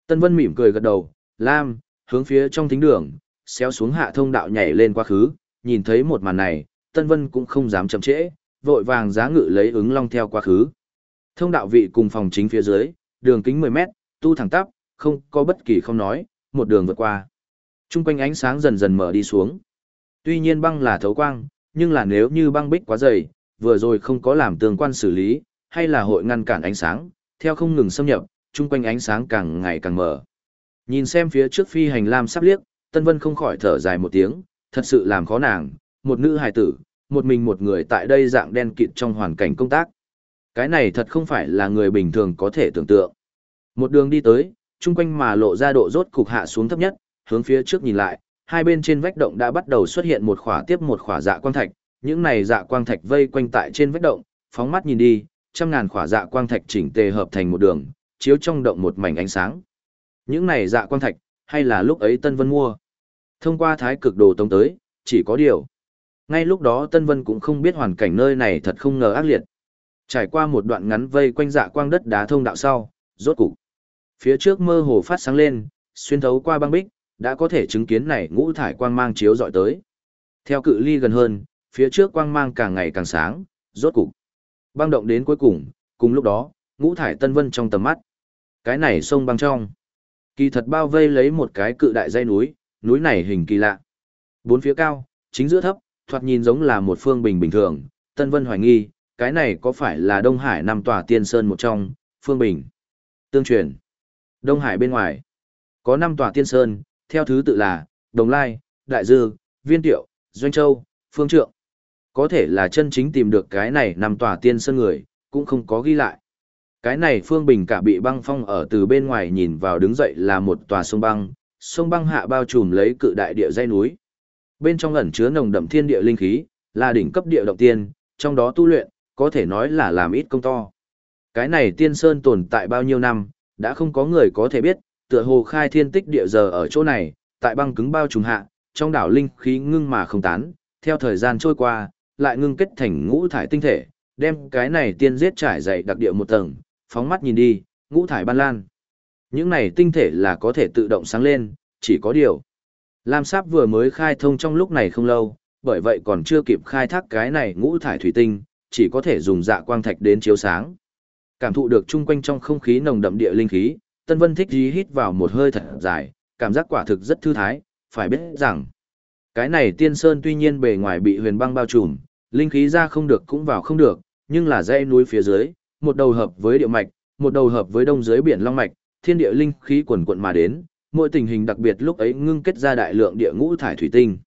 Tân Vân mỉm cười gật đầu, Lam, hướng phía trong thính đường, xéo xuống hạ thông đạo nhảy lên quá khứ, nhìn thấy một màn này, Tân Vân cũng không dám chậm trễ, vội vàng giá ngự lấy ứng long theo quá khứ. Thông đạo vị cùng phòng chính phía dưới, đường kính 10 mét, tu thẳng tắp, không có bất kỳ không nói, một đường vượt qua. Trung quanh ánh sáng dần dần mở đi xuống. Tuy nhiên băng là thấu quang, nhưng là nếu như băng bích quá dày, vừa rồi không có làm tương quan xử lý, hay là hội ngăn cản ánh sáng, theo không ngừng xâm nhập, trung quanh ánh sáng càng ngày càng mở. Nhìn xem phía trước phi hành lam sắp liếc, Tân Vân không khỏi thở dài một tiếng, thật sự làm khó nàng, một nữ hài tử, một mình một người tại đây dạng đen kịt trong hoàn cảnh công tác. Cái này thật không phải là người bình thường có thể tưởng tượng. Một đường đi tới, chung quanh mà lộ ra độ rốt cục hạ xuống thấp nhất, hướng phía trước nhìn lại, hai bên trên vách động đã bắt đầu xuất hiện một khỏa tiếp một khỏa dạ quang thạch, những này dạ quang thạch vây quanh tại trên vách động, phóng mắt nhìn đi, trăm ngàn khỏa dạ quang thạch chỉnh tề hợp thành một đường, chiếu trong động một mảnh ánh sáng. Những này dạ quang thạch, hay là lúc ấy Tân Vân mua. Thông qua thái cực đồ tống tới, chỉ có điều. Ngay lúc đó Tân Vân cũng không biết hoàn cảnh nơi này thật không ngờ ác liệt. Trải qua một đoạn ngắn vây quanh dạ quang đất đá thông đạo sau, rốt cục. Phía trước mơ hồ phát sáng lên, xuyên thấu qua băng bích, đã có thể chứng kiến này ngũ thải quang mang chiếu dọi tới. Theo cự ly gần hơn, phía trước quang mang càng ngày càng sáng, rốt cục. Băng động đến cuối cùng, cùng lúc đó, ngũ thải tân vân trong tầm mắt. Cái này sông băng trong. Kỳ thật bao vây lấy một cái cự đại dây núi, núi này hình kỳ lạ. Bốn phía cao, chính giữa thấp, thoạt nhìn giống là một phương bình bình thường, Tân Vân hoài nghi, cái này có phải là Đông Hải năm tòa tiên sơn một trong, phương bình. Tương truyền. Đông Hải bên ngoài, có năm tòa tiên sơn, theo thứ tự là, Đồng Lai, Đại Dư, Viên Tiệu, Doanh Châu, Phương Trượng. Có thể là chân chính tìm được cái này năm tòa tiên sơn người, cũng không có ghi lại. Cái này Phương Bình cả bị băng phong ở từ bên ngoài nhìn vào đứng dậy là một tòa sông băng, sông băng hạ bao trùm lấy cự đại địa dây núi. Bên trong ẩn chứa nồng đậm thiên địa linh khí, là đỉnh cấp địa động tiên, trong đó tu luyện, có thể nói là làm ít công to. Cái này tiên sơn tồn tại bao nhiêu năm, đã không có người có thể biết, tựa hồ khai thiên tích địa giờ ở chỗ này, tại băng cứng bao trùm hạ, trong đảo linh khí ngưng mà không tán, theo thời gian trôi qua, lại ngưng kết thành ngũ thải tinh thể, đem cái này tiên giết trải dày đặc địa một tầng, phóng mắt nhìn đi, ngũ thải ban lan. Những này tinh thể là có thể tự động sáng lên, chỉ có điều. Lam Sáp vừa mới khai thông trong lúc này không lâu, bởi vậy còn chưa kịp khai thác cái này ngũ thải thủy tinh, chỉ có thể dùng dạ quang thạch đến chiếu sáng. Cảm thụ được chung quanh trong không khí nồng đậm địa linh khí, Tân Vân thích dí hít vào một hơi thật dài, cảm giác quả thực rất thư thái, phải biết rằng, cái này tiên sơn tuy nhiên bề ngoài bị huyền băng bao trùm, linh khí ra không được cũng vào không được, nhưng là dãy núi phía dưới, một đầu hợp với địa mạch, một đầu hợp với đông dưới biển long mạch, thiên địa linh khí quần quận mà đến, mỗi tình hình đặc biệt lúc ấy ngưng kết ra đại lượng địa ngũ thải thủy tinh.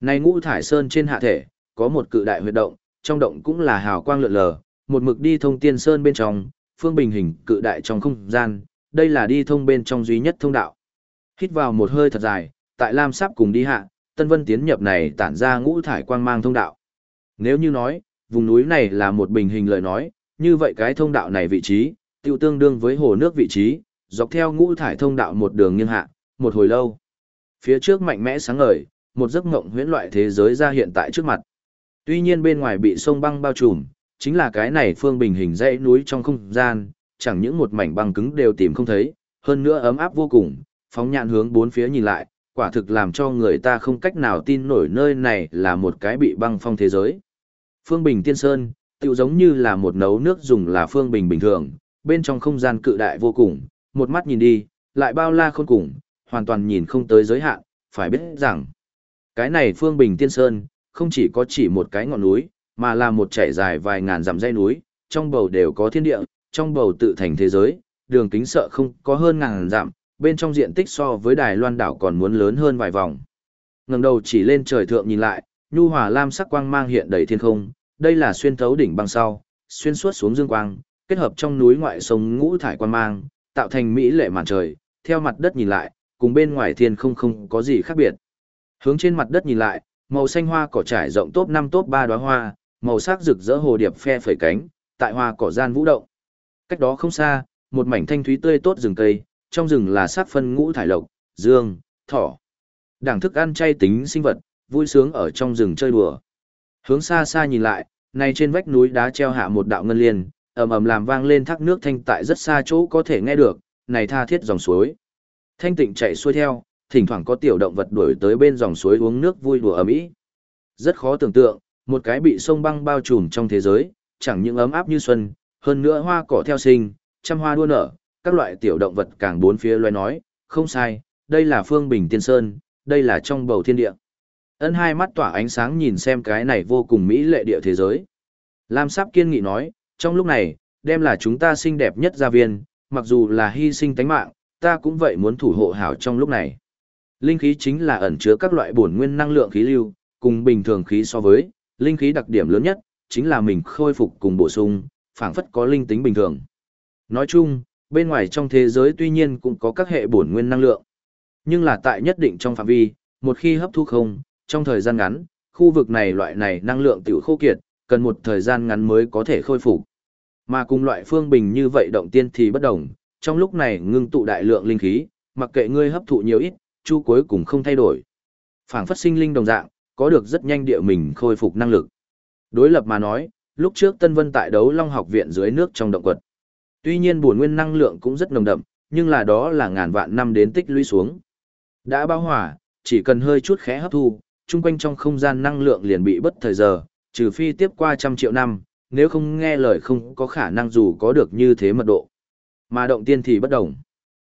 Này ngũ thải sơn trên hạ thể, có một cự đại huyệt động, trong động cũng là hào quang lượn lờ, một mực đi thông tiên sơn bên trong, phương bình hình cự đại trong không gian, đây là đi thông bên trong duy nhất thông đạo. Hít vào một hơi thật dài, tại Lam Sáp cùng đi hạ, Tân Vân tiến nhập này tản ra ngũ thải quang mang thông đạo. Nếu như nói, vùng núi này là một bình hình lời nói, như vậy cái thông đạo này vị trí, tiêu tương đương với hồ nước vị trí, dọc theo ngũ thải thông đạo một đường nghiêng hạ, một hồi lâu. Phía trước mạnh mẽ sáng ngời, một giấc mộng huyễn loại thế giới ra hiện tại trước mặt. Tuy nhiên bên ngoài bị sông băng bao trùm, chính là cái này phương bình hình dãy núi trong không gian, chẳng những một mảnh băng cứng đều tìm không thấy, hơn nữa ấm áp vô cùng, phóng nhạn hướng bốn phía nhìn lại, quả thực làm cho người ta không cách nào tin nổi nơi này là một cái bị băng phong thế giới. Phương Bình Tiên Sơn, tựu giống như là một nấu nước dùng là Phương Bình bình thường, bên trong không gian cự đại vô cùng, một mắt nhìn đi, lại bao la khôn cùng, hoàn toàn nhìn không tới giới hạn, phải biết rằng, cái này Phương Bình Tiên Sơn, không chỉ có chỉ một cái ngọn núi, mà là một chảy dài vài ngàn dặm dãy núi, trong bầu đều có thiên địa, trong bầu tự thành thế giới, đường kính sợ không có hơn ngàn dặm, bên trong diện tích so với Đài Loan đảo còn muốn lớn hơn vài vòng. Ngẩng đầu chỉ lên trời thượng nhìn lại, nhu hòa lam sắc quang mang hiện đầy thiên không, đây là xuyên thấu đỉnh băng sau, xuyên suốt xuống dương quang, kết hợp trong núi ngoại sông ngũ thải quang mang, tạo thành mỹ lệ màn trời, theo mặt đất nhìn lại, cùng bên ngoài thiên không không có gì khác biệt. Hướng trên mặt đất nhìn lại, màu xanh hoa cỏ trải rộng top 5 top 3 đóa hoa, màu sắc rực rỡ hồ điệp phe phẩy cánh, tại hoa cỏ gian vũ động. Cách đó không xa, một mảnh thanh thúy tươi tốt rừng cây, trong rừng là sát phân ngũ thải lộc, dương, thỏ. Đảng thức ăn chay tính sinh vật, vui sướng ở trong rừng chơi đùa. Hướng xa xa nhìn lại, này trên vách núi đá treo hạ một đạo ngân liên, ầm ầm làm vang lên thác nước thanh tại rất xa chỗ có thể nghe được, này tha thiết dòng suối. Thanh tịnh chạy xuôi theo, thỉnh thoảng có tiểu động vật đuổi tới bên dòng suối uống nước vui đùa ầm ĩ. Rất khó tưởng tượng, một cái bị sông băng bao trùm trong thế giới, chẳng những ấm áp như xuân, hơn nữa hoa cỏ theo sinh, trăm hoa đua nở, các loại tiểu động vật càng bốn phía loài nói, không sai, đây là phương bình tiên sơn, đây là trong bầu thiên địa. Ân hai mắt tỏa ánh sáng nhìn xem cái này vô cùng mỹ lệ địa thế giới. Lam Sáp kiên nghị nói, trong lúc này, đem là chúng ta xinh đẹp nhất gia viên, mặc dù là hy sinh tánh mạng, ta cũng vậy muốn thủ hộ hảo trong lúc này. Linh khí chính là ẩn chứa các loại bổn nguyên năng lượng khí lưu, cùng bình thường khí so với, linh khí đặc điểm lớn nhất, chính là mình khôi phục cùng bổ sung, phảng phất có linh tính bình thường. Nói chung, bên ngoài trong thế giới tuy nhiên cũng có các hệ bổn nguyên năng lượng, nhưng là tại nhất định trong phạm vi, một khi hấp thu không, trong thời gian ngắn, khu vực này loại này năng lượng tiểu khô kiệt, cần một thời gian ngắn mới có thể khôi phục. Mà cùng loại phương bình như vậy động tiên thì bất đồng, trong lúc này ngưng tụ đại lượng linh khí, mặc kệ ngươi hấp thụ nhiều ít, chu cuối cùng không thay đổi. Phảng phất sinh linh đồng dạng, có được rất nhanh địa mình khôi phục năng lực. Đối lập mà nói, lúc trước Tân Vân tại đấu Long học viện dưới nước trong động quật. Tuy nhiên bổn nguyên năng lượng cũng rất nồng đậm, nhưng là đó là ngàn vạn năm đến tích lũy xuống. Đã bao hỏa, chỉ cần hơi chút khẽ hấp thu, chung quanh trong không gian năng lượng liền bị bất thời giờ, trừ phi tiếp qua trăm triệu năm, nếu không nghe lời không có khả năng dù có được như thế mật độ. Mà động tiên thì bất đồng.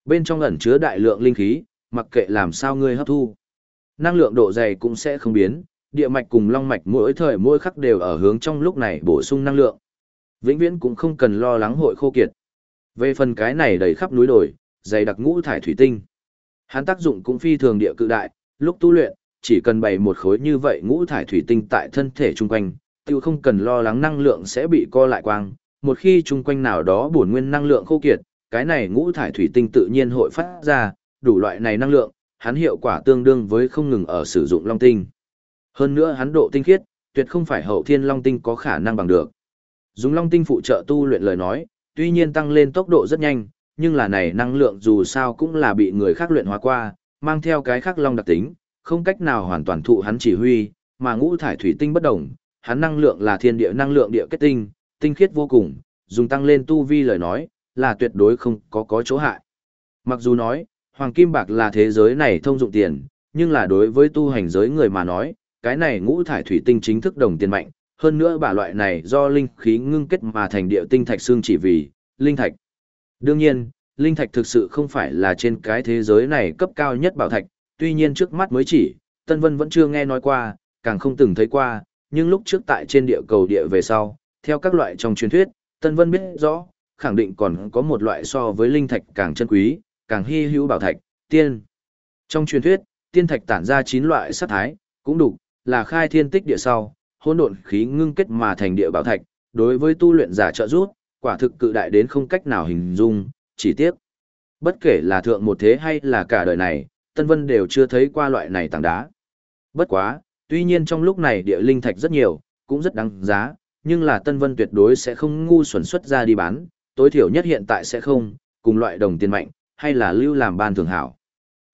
Bên trong ẩn chứa đại lượng linh khí, mặc kệ làm sao ngươi hấp thu. Năng lượng độ dày cũng sẽ không biến, địa mạch cùng long mạch mỗi thời mỗi khắc đều ở hướng trong lúc này bổ sung năng lượng. Vĩnh viễn cũng không cần lo lắng hội khô kiệt. Về phần cái này đầy khắp núi đồi, dày đặc ngũ thải thủy tinh. Hắn tác dụng cũng phi thường địa cự đại, lúc tu luyện, chỉ cần bày một khối như vậy ngũ thải thủy tinh tại thân thể chung quanh, tiêu không cần lo lắng năng lượng sẽ bị co lại quang. Một khi chung quanh nào đó bổn nguyên năng lượng khô kiệt, cái này ngũ thải thủy tinh tự nhiên hội phát ra, đủ loại này năng lượng, hắn hiệu quả tương đương với không ngừng ở sử dụng long tinh. Hơn nữa hắn độ tinh khiết, tuyệt không phải hậu thiên long tinh có khả năng bằng được. Dùng long tinh phụ trợ tu luyện lời nói, tuy nhiên tăng lên tốc độ rất nhanh, nhưng là này năng lượng dù sao cũng là bị người khác luyện hóa qua, mang theo cái khác long đặc tính, không cách nào hoàn toàn thụ hắn chỉ huy, mà ngũ thải thủy tinh bất đồng, hắn năng lượng là thiên địa năng lượng địa kết tinh, tinh khiết vô cùng, dùng tăng lên tu vi lời nói, là tuyệt đối không có có chỗ hại. Mặc dù nói, hoàng kim bạc là thế giới này thông dụng tiền, nhưng là đối với tu hành giới người mà nói, cái này ngũ thải thủy tinh chính thức đồng tiền mạnh, hơn nữa bả loại này do linh khí ngưng kết mà thành địa tinh thạch xương chỉ vì linh thạch. Đương nhiên, linh thạch thực sự không phải là trên cái thế giới này cấp cao nhất bảo thạch, tuy nhiên trước mắt mới chỉ, Tân Vân vẫn chưa nghe nói qua, càng không từng thấy qua, nhưng lúc trước tại trên địa cầu địa về sau, theo các loại trong truyền thuyết, Tân Vân biết rõ, khẳng định còn có một loại so với linh thạch càng chân quý, càng hy hữu bảo thạch, tiên. Trong truyền thuyết, tiên thạch tản ra 9 loại sát thái, cũng đủ, là khai thiên tích địa sau, hỗn độn khí ngưng kết mà thành địa bảo thạch, đối với tu luyện giả trợ giúp, quả thực cự đại đến không cách nào hình dung, chỉ tiếc. Bất kể là thượng một thế hay là cả đời này, Tân Vân đều chưa thấy qua loại này tảng đá. Bất quá, tuy nhiên trong lúc này địa linh thạch rất nhiều, cũng rất đáng giá, nhưng là Tân Vân tuyệt đối sẽ không ngu xuẩn xuất ra đi bán, tối thiểu nhất hiện tại sẽ không, cùng loại đồng tiền mạnh, hay là lưu làm ban thường hảo.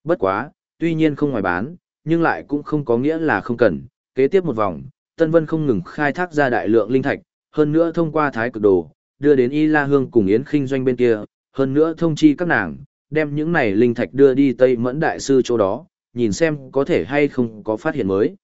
Bất quá, tuy nhiên không ngoài bán, nhưng lại cũng không có nghĩa là không cần, kế tiếp một vòng, Tân Vân không ngừng khai thác ra đại lượng linh thạch, hơn nữa thông qua thái cực đồ, đưa đến Y La Hương cùng Yến Kinh doanh bên kia, hơn nữa thông chi các nàng, đem những này linh thạch đưa đi Tây Mẫn Đại Sư chỗ đó, nhìn xem có thể hay không có phát hiện mới.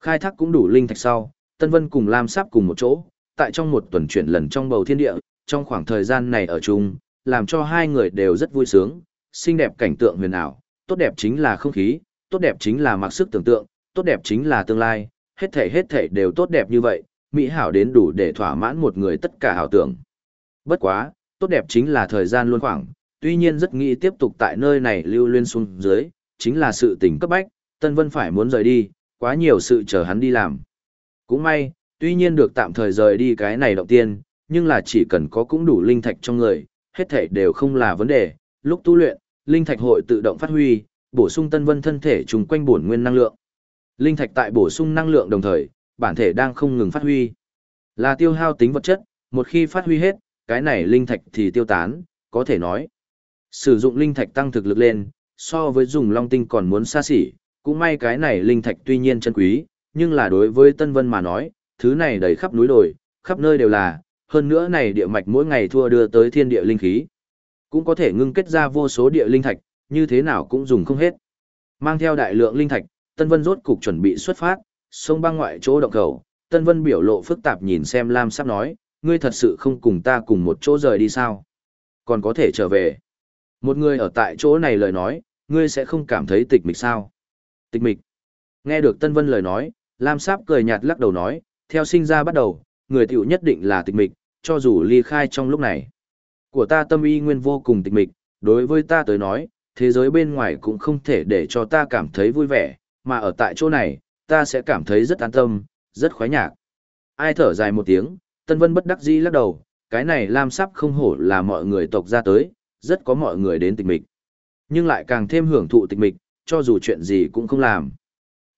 Khai thác cũng đủ linh thạch sau, Tân Vân cùng Lam Sáp cùng một chỗ, tại trong một tuần chuyển lần trong bầu thiên địa, trong khoảng thời gian này ở chung, làm cho hai người đều rất vui sướng, xinh đẹp cảnh tượng huyền ảo, tốt đẹp chính là không khí, tốt đẹp chính là mặc sức tưởng tượng, tốt đẹp chính là tương lai, hết thể hết thể đều tốt đẹp như vậy, mỹ hảo đến đủ để thỏa mãn một người tất cả hảo tưởng. Bất quá, tốt đẹp chính là thời gian luôn khoảng, tuy nhiên rất nghĩ tiếp tục tại nơi này lưu luyên xuống dưới, chính là sự tình cấp bách, Tân Vân phải muốn rời đi, quá nhiều sự chờ hắn đi làm. Cũng may, tuy nhiên được tạm thời rời đi cái này động tiên, nhưng là chỉ cần có cũng đủ linh thạch trong người, hết thể đều không là vấn đề, lúc tu luyện, linh thạch hội tự động phát huy, bổ sung Tân Vân thân thể trùng quanh bổn nguyên năng lượng. Linh thạch tại bổ sung năng lượng đồng thời, bản thể đang không ngừng phát huy. Là tiêu hao tính vật chất, một khi phát huy hết, cái này linh thạch thì tiêu tán, có thể nói. Sử dụng linh thạch tăng thực lực lên, so với dùng long tinh còn muốn xa xỉ, cũng may cái này linh thạch tuy nhiên chân quý, nhưng là đối với Tân Vân mà nói, thứ này đầy khắp núi đồi, khắp nơi đều là, hơn nữa này địa mạch mỗi ngày thua đưa tới thiên địa linh khí. Cũng có thể ngưng kết ra vô số địa linh thạch, như thế nào cũng dùng không hết. Mang theo đại lượng linh thạch, Tân Vân rốt cục chuẩn bị xuất phát, sông băng ngoại chỗ động khẩu, Tân Vân biểu lộ phức tạp nhìn xem Lam sắp nói, ngươi thật sự không cùng ta cùng một chỗ rời đi sao? Còn có thể trở về. Một người ở tại chỗ này lời nói, ngươi sẽ không cảm thấy tịch mịch sao? Tịch mịch. Nghe được Tân Vân lời nói, Lam Sáp cười nhạt lắc đầu nói, theo sinh ra bắt đầu, người tiểu nhất định là tịch mịch, cho dù ly khai trong lúc này. Của ta tâm y nguyên vô cùng tịch mịch, đối với ta tới nói, thế giới bên ngoài cũng không thể để cho ta cảm thấy vui vẻ, mà ở tại chỗ này, ta sẽ cảm thấy rất an tâm, rất khoái nhạc. Ai thở dài một tiếng, Tân Vân bất đắc dĩ lắc đầu, cái này Lam Sáp không hổ là mọi người tộc ra tới, rất có mọi người đến tịch mịch. Nhưng lại càng thêm hưởng thụ tịch mịch, cho dù chuyện gì cũng không làm.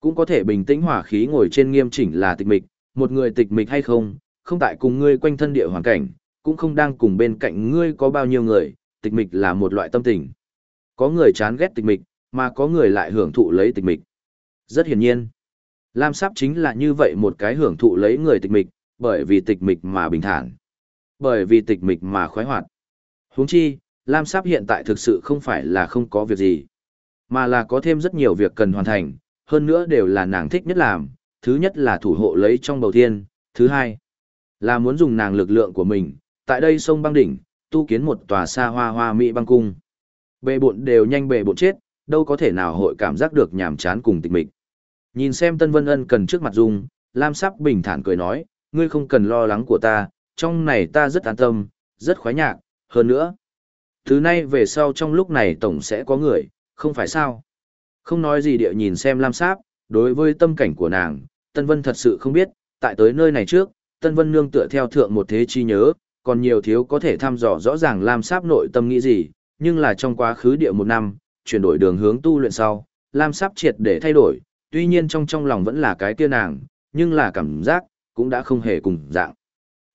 Cũng có thể bình tĩnh hỏa khí ngồi trên nghiêm chỉnh là tịch mịch, một người tịch mịch hay không, không tại cùng ngươi quanh thân địa hoàn cảnh, cũng không đang cùng bên cạnh ngươi có bao nhiêu người, tịch mịch là một loại tâm tình. Có người chán ghét tịch mịch, mà có người lại hưởng thụ lấy tịch mịch. Rất hiển nhiên, Lam Sáp chính là như vậy một cái hưởng thụ lấy người tịch mịch, bởi vì tịch mịch mà bình thản. Bởi vì tịch mịch mà khoái hoạt. Huống chi, Lam Sáp hiện tại thực sự không phải là không có việc gì, mà là có thêm rất nhiều việc cần hoàn thành, hơn nữa đều là nàng thích nhất làm, thứ nhất là thủ hộ lấy trong bầu thiên, thứ hai là muốn dùng nàng lực lượng của mình, tại đây sông băng đỉnh, tu kiến một tòa xa hoa hoa mỹ băng cung. bề bộn đều nhanh bề bộn chết, đâu có thể nào hội cảm giác được nhàm chán cùng tịch mịch. Nhìn xem Tân Vân Ân cần trước mặt Dung, Lam Sáp bình thản cười nói, ngươi không cần lo lắng của ta, trong này ta rất an tâm, rất khoái nhạc, hơn nữa. Thứ nay về sau trong lúc này tổng sẽ có người, không phải sao. Không nói gì địa nhìn xem Lam Sáp, đối với tâm cảnh của nàng, Tân Vân thật sự không biết, tại tới nơi này trước, Tân Vân nương tựa theo thượng một thế chi nhớ, còn nhiều thiếu có thể thăm dò rõ ràng Lam Sáp nội tâm nghĩ gì, nhưng là trong quá khứ địa một năm, chuyển đổi đường hướng tu luyện sau, Lam Sáp triệt để thay đổi, tuy nhiên trong trong lòng vẫn là cái kia nàng, nhưng là cảm giác, cũng đã không hề cùng dạng.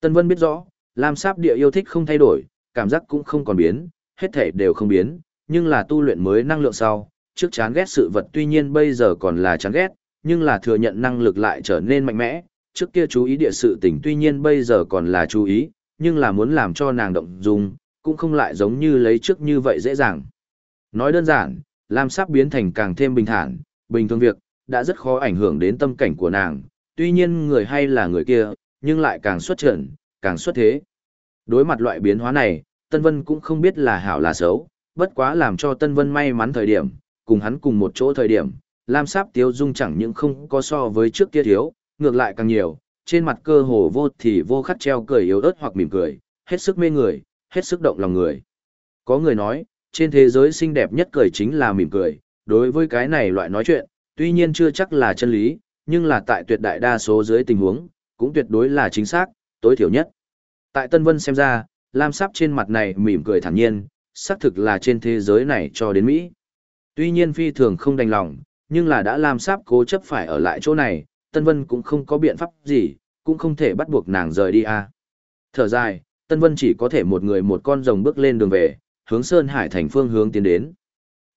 Tân Vân biết rõ, Lam Sáp địa yêu thích không thay đổi, cảm giác cũng không còn biến, hết thể đều không biến, nhưng là tu luyện mới năng lượng sau, trước chán ghét sự vật tuy nhiên bây giờ còn là chán ghét, nhưng là thừa nhận năng lực lại trở nên mạnh mẽ, trước kia chú ý địa sự tình tuy nhiên bây giờ còn là chú ý, nhưng là muốn làm cho nàng động dung, cũng không lại giống như lấy trước như vậy dễ dàng. Nói đơn giản, Lam Sắc biến thành càng thêm bình thản, bình thường việc, đã rất khó ảnh hưởng đến tâm cảnh của nàng, tuy nhiên người hay là người kia, nhưng lại càng xuất trận, càng xuất thế. Đối mặt loại biến hóa này, Tân Vân cũng không biết là hảo là xấu, bất quá làm cho Tân Vân may mắn thời điểm, cùng hắn cùng một chỗ thời điểm, Lam Sáp Tiếu Dung chẳng những không có so với trước kia thiếu, ngược lại càng nhiều, trên mặt cơ hồ vô thì vô khắc treo cười yếu ớt hoặc mỉm cười, hết sức mê người, hết sức động lòng người. Có người nói, trên thế giới xinh đẹp nhất cười chính là mỉm cười, đối với cái này loại nói chuyện, tuy nhiên chưa chắc là chân lý, nhưng là tại tuyệt đại đa số dưới tình huống, cũng tuyệt đối là chính xác, tối thiểu nhất. Tại Tân Vân xem ra, Lam Sáp trên mặt này mỉm cười thản nhiên, xác thực là trên thế giới này cho đến Mỹ. Tuy nhiên phi thường không đành lòng, nhưng là đã Lam Sáp cố chấp phải ở lại chỗ này, Tân Vân cũng không có biện pháp gì, cũng không thể bắt buộc nàng rời đi à. Thở dài, Tân Vân chỉ có thể một người một con rồng bước lên đường về, hướng Sơn Hải thành phương hướng tiến đến.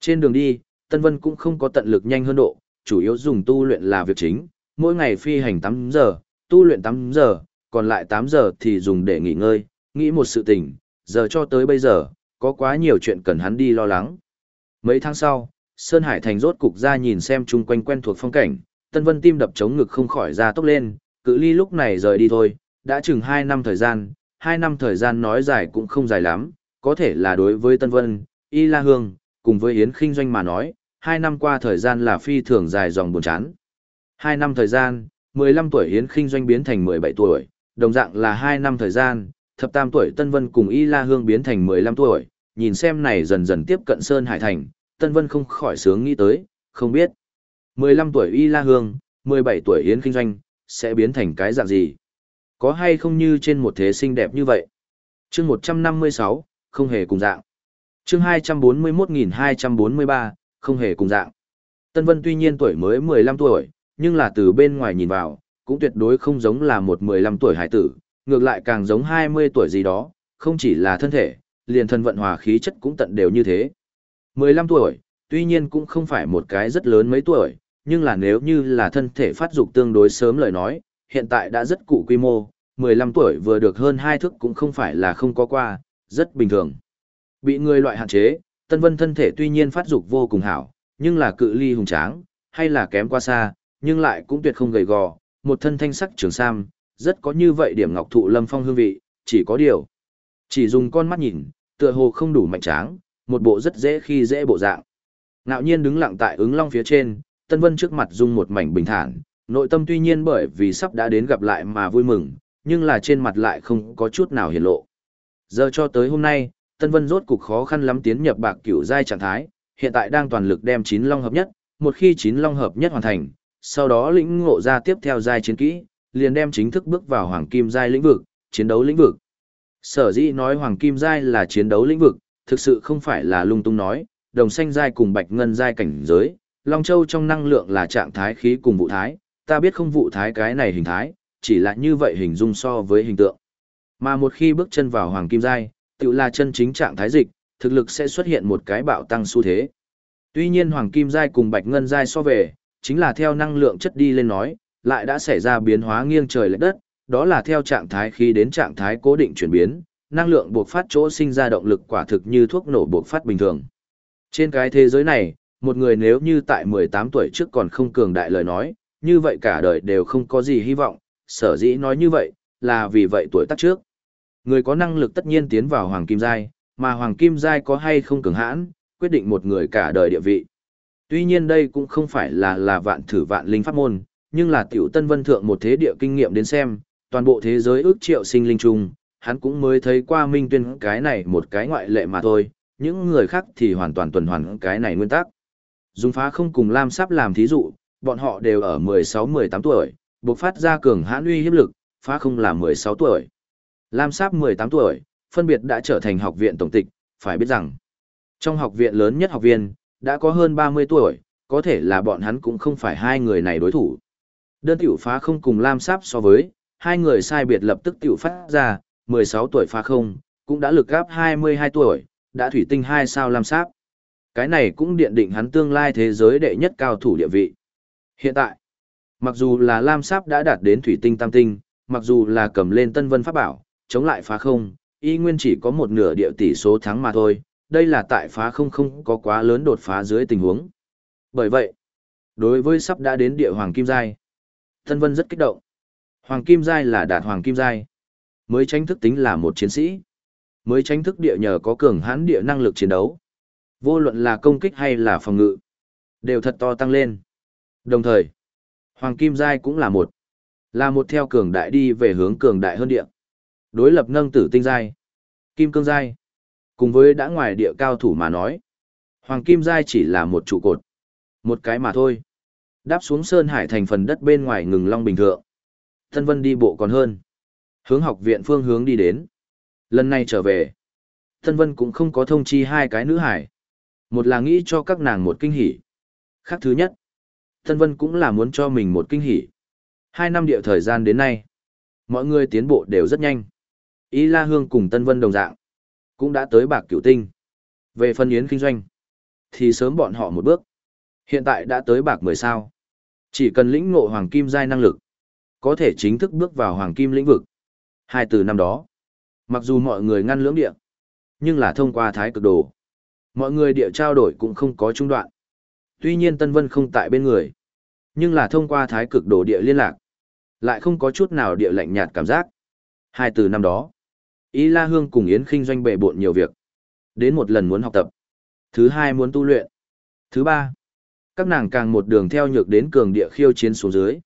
Trên đường đi, Tân Vân cũng không có tận lực nhanh hơn độ, chủ yếu dùng tu luyện là việc chính, mỗi ngày phi hành 8 giờ, tu luyện 8 giờ, còn lại 8 giờ thì dùng để nghỉ ngơi, nghĩ một sự tình, giờ cho tới bây giờ, có quá nhiều chuyện cần hắn đi lo lắng. Mấy tháng sau, Sơn Hải Thành rốt cục ra nhìn xem chung quanh quen thuộc phong cảnh, Tân Vân tim đập chống ngực không khỏi ra tốc lên, cự ly lúc này rời đi thôi, đã chừng 2 năm thời gian, 2 năm thời gian nói dài cũng không dài lắm, có thể là đối với Tân Vân, Y La Hương, cùng với Yến Kinh Doanh mà nói, 2 năm qua thời gian là phi thường dài dòng buồn chán. 2 năm thời gian, 15 tuổi Yến Kinh Doanh biến thành 17 tuổi, đồng dạng là 2 năm thời gian, thập tam tuổi Tân Vân cùng Y La Hương biến thành 15 tuổi, nhìn xem này dần dần tiếp cận Sơn Hải Thành, Tân Vân không khỏi sướng nghĩ tới, không biết. 15 tuổi Y La Hương, 17 tuổi Yến Kinh Doanh, sẽ biến thành cái dạng gì? Có hay không như trên một thế xinh đẹp như vậy? chương 156, không hề cùng dạng. chương 241.243, không hề cùng dạng. Tân Vân tuy nhiên tuổi mới 15 tuổi, nhưng là từ bên ngoài nhìn vào, cũng tuyệt đối không giống là một 15 tuổi hải tử, ngược lại càng giống 20 tuổi gì đó, không chỉ là thân thể, liền thân vận hòa khí chất cũng tận đều như thế. 15 tuổi, tuy nhiên cũng không phải một cái rất lớn mấy tuổi, nhưng là nếu như là thân thể phát dục tương đối sớm lời nói, hiện tại đã rất cụ quy mô, 15 tuổi vừa được hơn hai thước cũng không phải là không có qua, rất bình thường. Bị người loại hạn chế, Tân Vân thân thể tuy nhiên phát dục vô cùng hảo, nhưng là cự ly hùng tráng, hay là kém qua xa, nhưng lại cũng tuyệt không gầy gò, một thân thanh sắc trường sam, rất có như vậy điểm ngọc thụ lâm phong hương vị, chỉ có điều. Chỉ dùng con mắt nhìn, tựa hồ không đủ mạnh tráng, một bộ rất dễ khi dễ bộ dạng. Ngạo nhiên đứng lặng tại ứng long phía trên, Tân Vân trước mặt dung một mảnh bình thản, nội tâm tuy nhiên bởi vì sắp đã đến gặp lại mà vui mừng, nhưng là trên mặt lại không có chút nào hiển lộ. Giờ cho tới hôm nay, Tân Vân rốt cục khó khăn lắm tiến nhập bạc cửu giai trạng thái, hiện tại đang toàn lực đem chín long hợp nhất, một khi chín long hợp nhất hoàn thành, sau đó lĩnh ngộ ra tiếp theo giai chiến kỹ, liền đem chính thức bước vào hoàng kim giai lĩnh vực, chiến đấu lĩnh vực. Sở dĩ nói hoàng kim giai là chiến đấu lĩnh vực, thực sự không phải là lung tung nói, đồng xanh giai cùng bạch ngân giai cảnh giới, Long Châu trong năng lượng là trạng thái khí cùng vụ thái, ta biết không vụ thái cái này hình thái, chỉ là như vậy hình dung so với hình tượng. Mà một khi bước chân vào hoàng kim giai, tự là chân chính trạng thái dịch, thực lực sẽ xuất hiện một cái bạo tăng xu thế. Tuy nhiên hoàng kim giai cùng bạch ngân giai so về, chính là theo năng lượng chất đi lên nói, lại đã xảy ra biến hóa nghiêng trời lệch đất, đó là theo trạng thái khí đến trạng thái cố định chuyển biến, năng lượng buộc phát chỗ sinh ra động lực quả thực như thuốc nổ buộc phát bình thường. Trên cái thế giới này, một người nếu như tại 18 tuổi trước còn không cường đại lời nói, như vậy cả đời đều không có gì hy vọng, sở dĩ nói như vậy, là vì vậy tuổi tác trước. Người có năng lực tất nhiên tiến vào Hoàng Kim Giai, mà Hoàng Kim Giai có hay không cường hãn, quyết định một người cả đời địa vị. Tuy nhiên đây cũng không phải là là vạn thử vạn linh pháp môn, nhưng là tiểu tân vân thượng một thế địa kinh nghiệm đến xem, toàn bộ thế giới ước triệu sinh linh chung, hắn cũng mới thấy qua minh tuyên cái này một cái ngoại lệ mà thôi, những người khác thì hoàn toàn tuần hoàn cái này nguyên tắc. Dùng phá không cùng Lam Sáp làm thí dụ, bọn họ đều ở 16-18 tuổi, bộc phát ra cường hãn uy hiếp lực, phá không là 16 tuổi. Lam Sáp 18 tuổi, phân biệt đã trở thành học viện tổng tịch, phải biết rằng, trong học viện lớn nhất học viên, đã có hơn 30 tuổi, có thể là bọn hắn cũng không phải hai người này đối thủ. Đơn tiểu phá không cùng Lam Sáp so với, hai người sai biệt lập tức tiểu phát ra, 16 tuổi phá không, cũng đã lực gáp 22 tuổi, đã thủy tinh hai sao lam sáp. Cái này cũng điện định hắn tương lai thế giới đệ nhất cao thủ địa vị. Hiện tại, mặc dù là lam sáp đã đạt đến thủy tinh tam tinh, mặc dù là cầm lên tân vân pháp bảo, chống lại phá không, y nguyên chỉ có một nửa địa tỷ số thắng mà thôi, đây là tại phá không không có quá lớn đột phá dưới tình huống. Bởi vậy, đối với sắp đã đến địa Hoàng Kim Giai, thân Vân rất kích động. Hoàng Kim Giai là đạt Hoàng Kim Giai, mới tranh thức tính là một chiến sĩ, mới tranh thức địa nhờ có cường hãn địa năng lực chiến đấu. Vô luận là công kích hay là phòng ngự, đều thật to tăng lên. Đồng thời, Hoàng Kim Giai cũng là một, là một theo cường đại đi về hướng cường đại hơn địa. Đối lập nâng tử tinh giai, kim cương giai, cùng với đã ngoài địa cao thủ mà nói, hoàng kim giai chỉ là một trụ cột, một cái mà thôi. Đáp xuống sơn hải thành phần đất bên ngoài ngừng long bình thượng. Thân vân đi bộ còn hơn. Hướng học viện phương hướng đi đến. Lần này trở về, Thân vân cũng không có thông chi hai cái nữ hải. Một là nghĩ cho các nàng một kinh hỉ. Khác thứ nhất, Thân vân cũng là muốn cho mình một kinh hỉ. Hai năm địa thời gian đến nay, mọi người tiến bộ đều rất nhanh. Y La Hương cùng Tân Vân đồng dạng, cũng đã tới bạc cửu tinh. Về phân yến kinh doanh, thì sớm bọn họ một bước. Hiện tại đã tới bạc mười sao. Chỉ cần lĩnh ngộ hoàng kim giai năng lực, có thể chính thức bước vào hoàng kim lĩnh vực. Hai từ năm đó, mặc dù mọi người ngăn lưỡng địa, nhưng là thông qua thái cực đồ. Mọi người địa trao đổi cũng không có trung đoạn. Tuy nhiên Tân Vân không tại bên người, nhưng là thông qua thái cực đồ địa liên lạc, lại không có chút nào địa lạnh nhạt cảm giác. Hai từ năm đó, Y La Hương cùng Yến Kinh doanh bệ bộn nhiều việc. Đến một lần muốn học tập. Thứ hai muốn tu luyện. Thứ ba, các nàng càng một đường theo nhược đến cường địa khiêu chiến xuống dưới.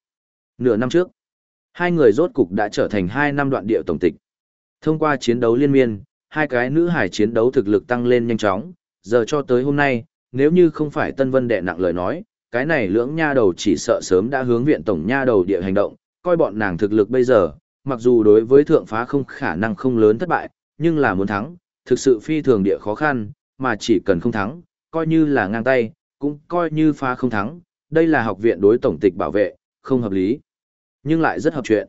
Nửa năm trước, hai người rốt cục đã trở thành hai năm đoạn địa tổng tịch. Thông qua chiến đấu liên miên, hai cái nữ hải chiến đấu thực lực tăng lên nhanh chóng, giờ cho tới hôm nay, nếu như không phải Tân Vân đệ nặng lời nói, cái này lưỡng nha đầu chỉ sợ sớm đã hướng viện tổng nha đầu địa hành động, coi bọn nàng thực lực bây giờ, mặc dù đối với thượng phá không khả năng không lớn thất bại, nhưng là muốn thắng, thực sự phi thường địa khó khăn, mà chỉ cần không thắng, coi như là ngang tay, cũng coi như phá không thắng, đây là học viện đối tổng tịch bảo vệ, không hợp lý, nhưng lại rất hợp chuyện.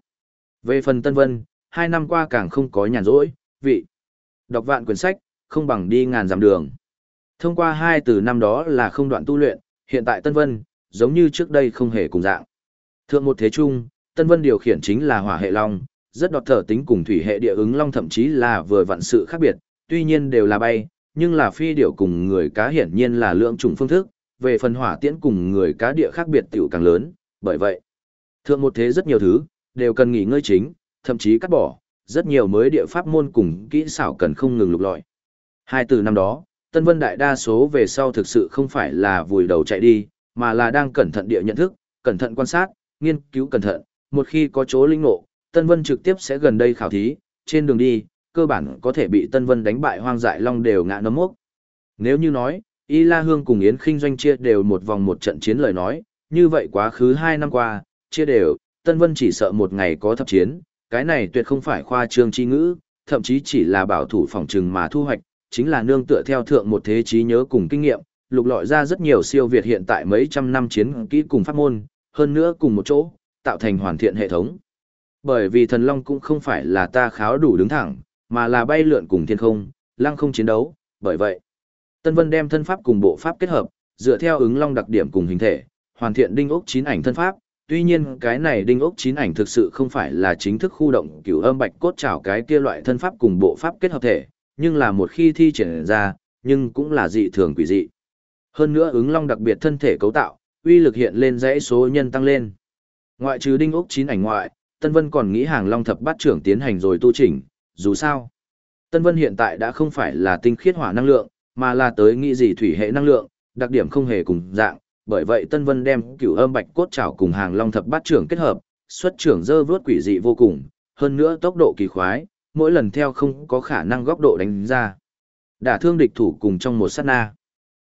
Về phần Tân Vân, hai năm qua càng không có nhàn rỗi, vị. Đọc vạn quyển sách, không bằng đi ngàn dặm đường. Thông qua hai từ năm đó là không đoạn tu luyện, hiện tại Tân Vân, giống như trước đây không hề cùng dạng. Thượng một thế trung, Tân Vân điều khiển chính là hỏa hệ long, rất đọt thở tính cùng thủy hệ địa ứng long thậm chí là vừa vặn sự khác biệt, tuy nhiên đều là bay, nhưng là phi điểu cùng người cá hiển nhiên là lượng chủng phương thức, về phần hỏa tiễn cùng người cá địa khác biệt tiểu càng lớn, bởi vậy, thượng một thế rất nhiều thứ, đều cần nghỉ ngơi chính, thậm chí cắt bỏ, rất nhiều mới địa pháp môn cùng kỹ xảo cần không ngừng lục lọi. Hai từ năm đó, Tân Vân đại đa số về sau thực sự không phải là vùi đầu chạy đi, mà là đang cẩn thận địa nhận thức, cẩn thận quan sát, nghiên cứu cẩn thận, một khi có chỗ linh ngộ, Tân Vân trực tiếp sẽ gần đây khảo thí, trên đường đi, cơ bản có thể bị Tân Vân đánh bại hoang dại long đều ngã nấm mốc. Nếu như nói, Y La Hương cùng Yến Kinh doanh chia đều một vòng một trận chiến lời nói, như vậy quá khứ hai năm qua, chia đều, Tân Vân chỉ sợ một ngày có thập chiến, cái này tuyệt không phải khoa trương chi ngữ, thậm chí chỉ là bảo thủ phòng trừng mà thu hoạch, chính là nương tựa theo thượng một thế trí nhớ cùng kinh nghiệm, lục lọi ra rất nhiều siêu việt hiện tại mấy trăm năm chiến kỹ cùng pháp môn, hơn nữa cùng một chỗ, tạo thành hoàn thiện hệ thống. Bởi vì thần long cũng không phải là ta kháo đủ đứng thẳng, mà là bay lượn cùng thiên không, lăng không chiến đấu, bởi vậy. Tân Vân đem thân pháp cùng bộ pháp kết hợp, dựa theo ứng long đặc điểm cùng hình thể, hoàn thiện đinh ốc chín ảnh thân pháp, tuy nhiên cái này đinh ốc chín ảnh thực sự không phải là chính thức khu động cửu âm bạch cốt trảo cái kia loại thân pháp cùng bộ pháp kết hợp thể, nhưng là một khi thi triển ra, nhưng cũng là dị thường quỷ dị. Hơn nữa ứng long đặc biệt thân thể cấu tạo, uy lực hiện lên dãy số nhân tăng lên. Ngoại trừ đinh ốc chín ảnh ngoại, Tân Vân còn nghĩ hàng long thập bát trưởng tiến hành rồi tu chỉnh, dù sao. Tân Vân hiện tại đã không phải là tinh khiết hỏa năng lượng, mà là tới nghĩ gì thủy hệ năng lượng, đặc điểm không hề cùng dạng, bởi vậy Tân Vân đem cửu âm bạch cốt trảo cùng hàng long thập bát trưởng kết hợp, xuất trưởng dơ vướt quỷ dị vô cùng, hơn nữa tốc độ kỳ khoái, mỗi lần theo không có khả năng góc độ đánh ra. Đả thương địch thủ cùng trong một sát na.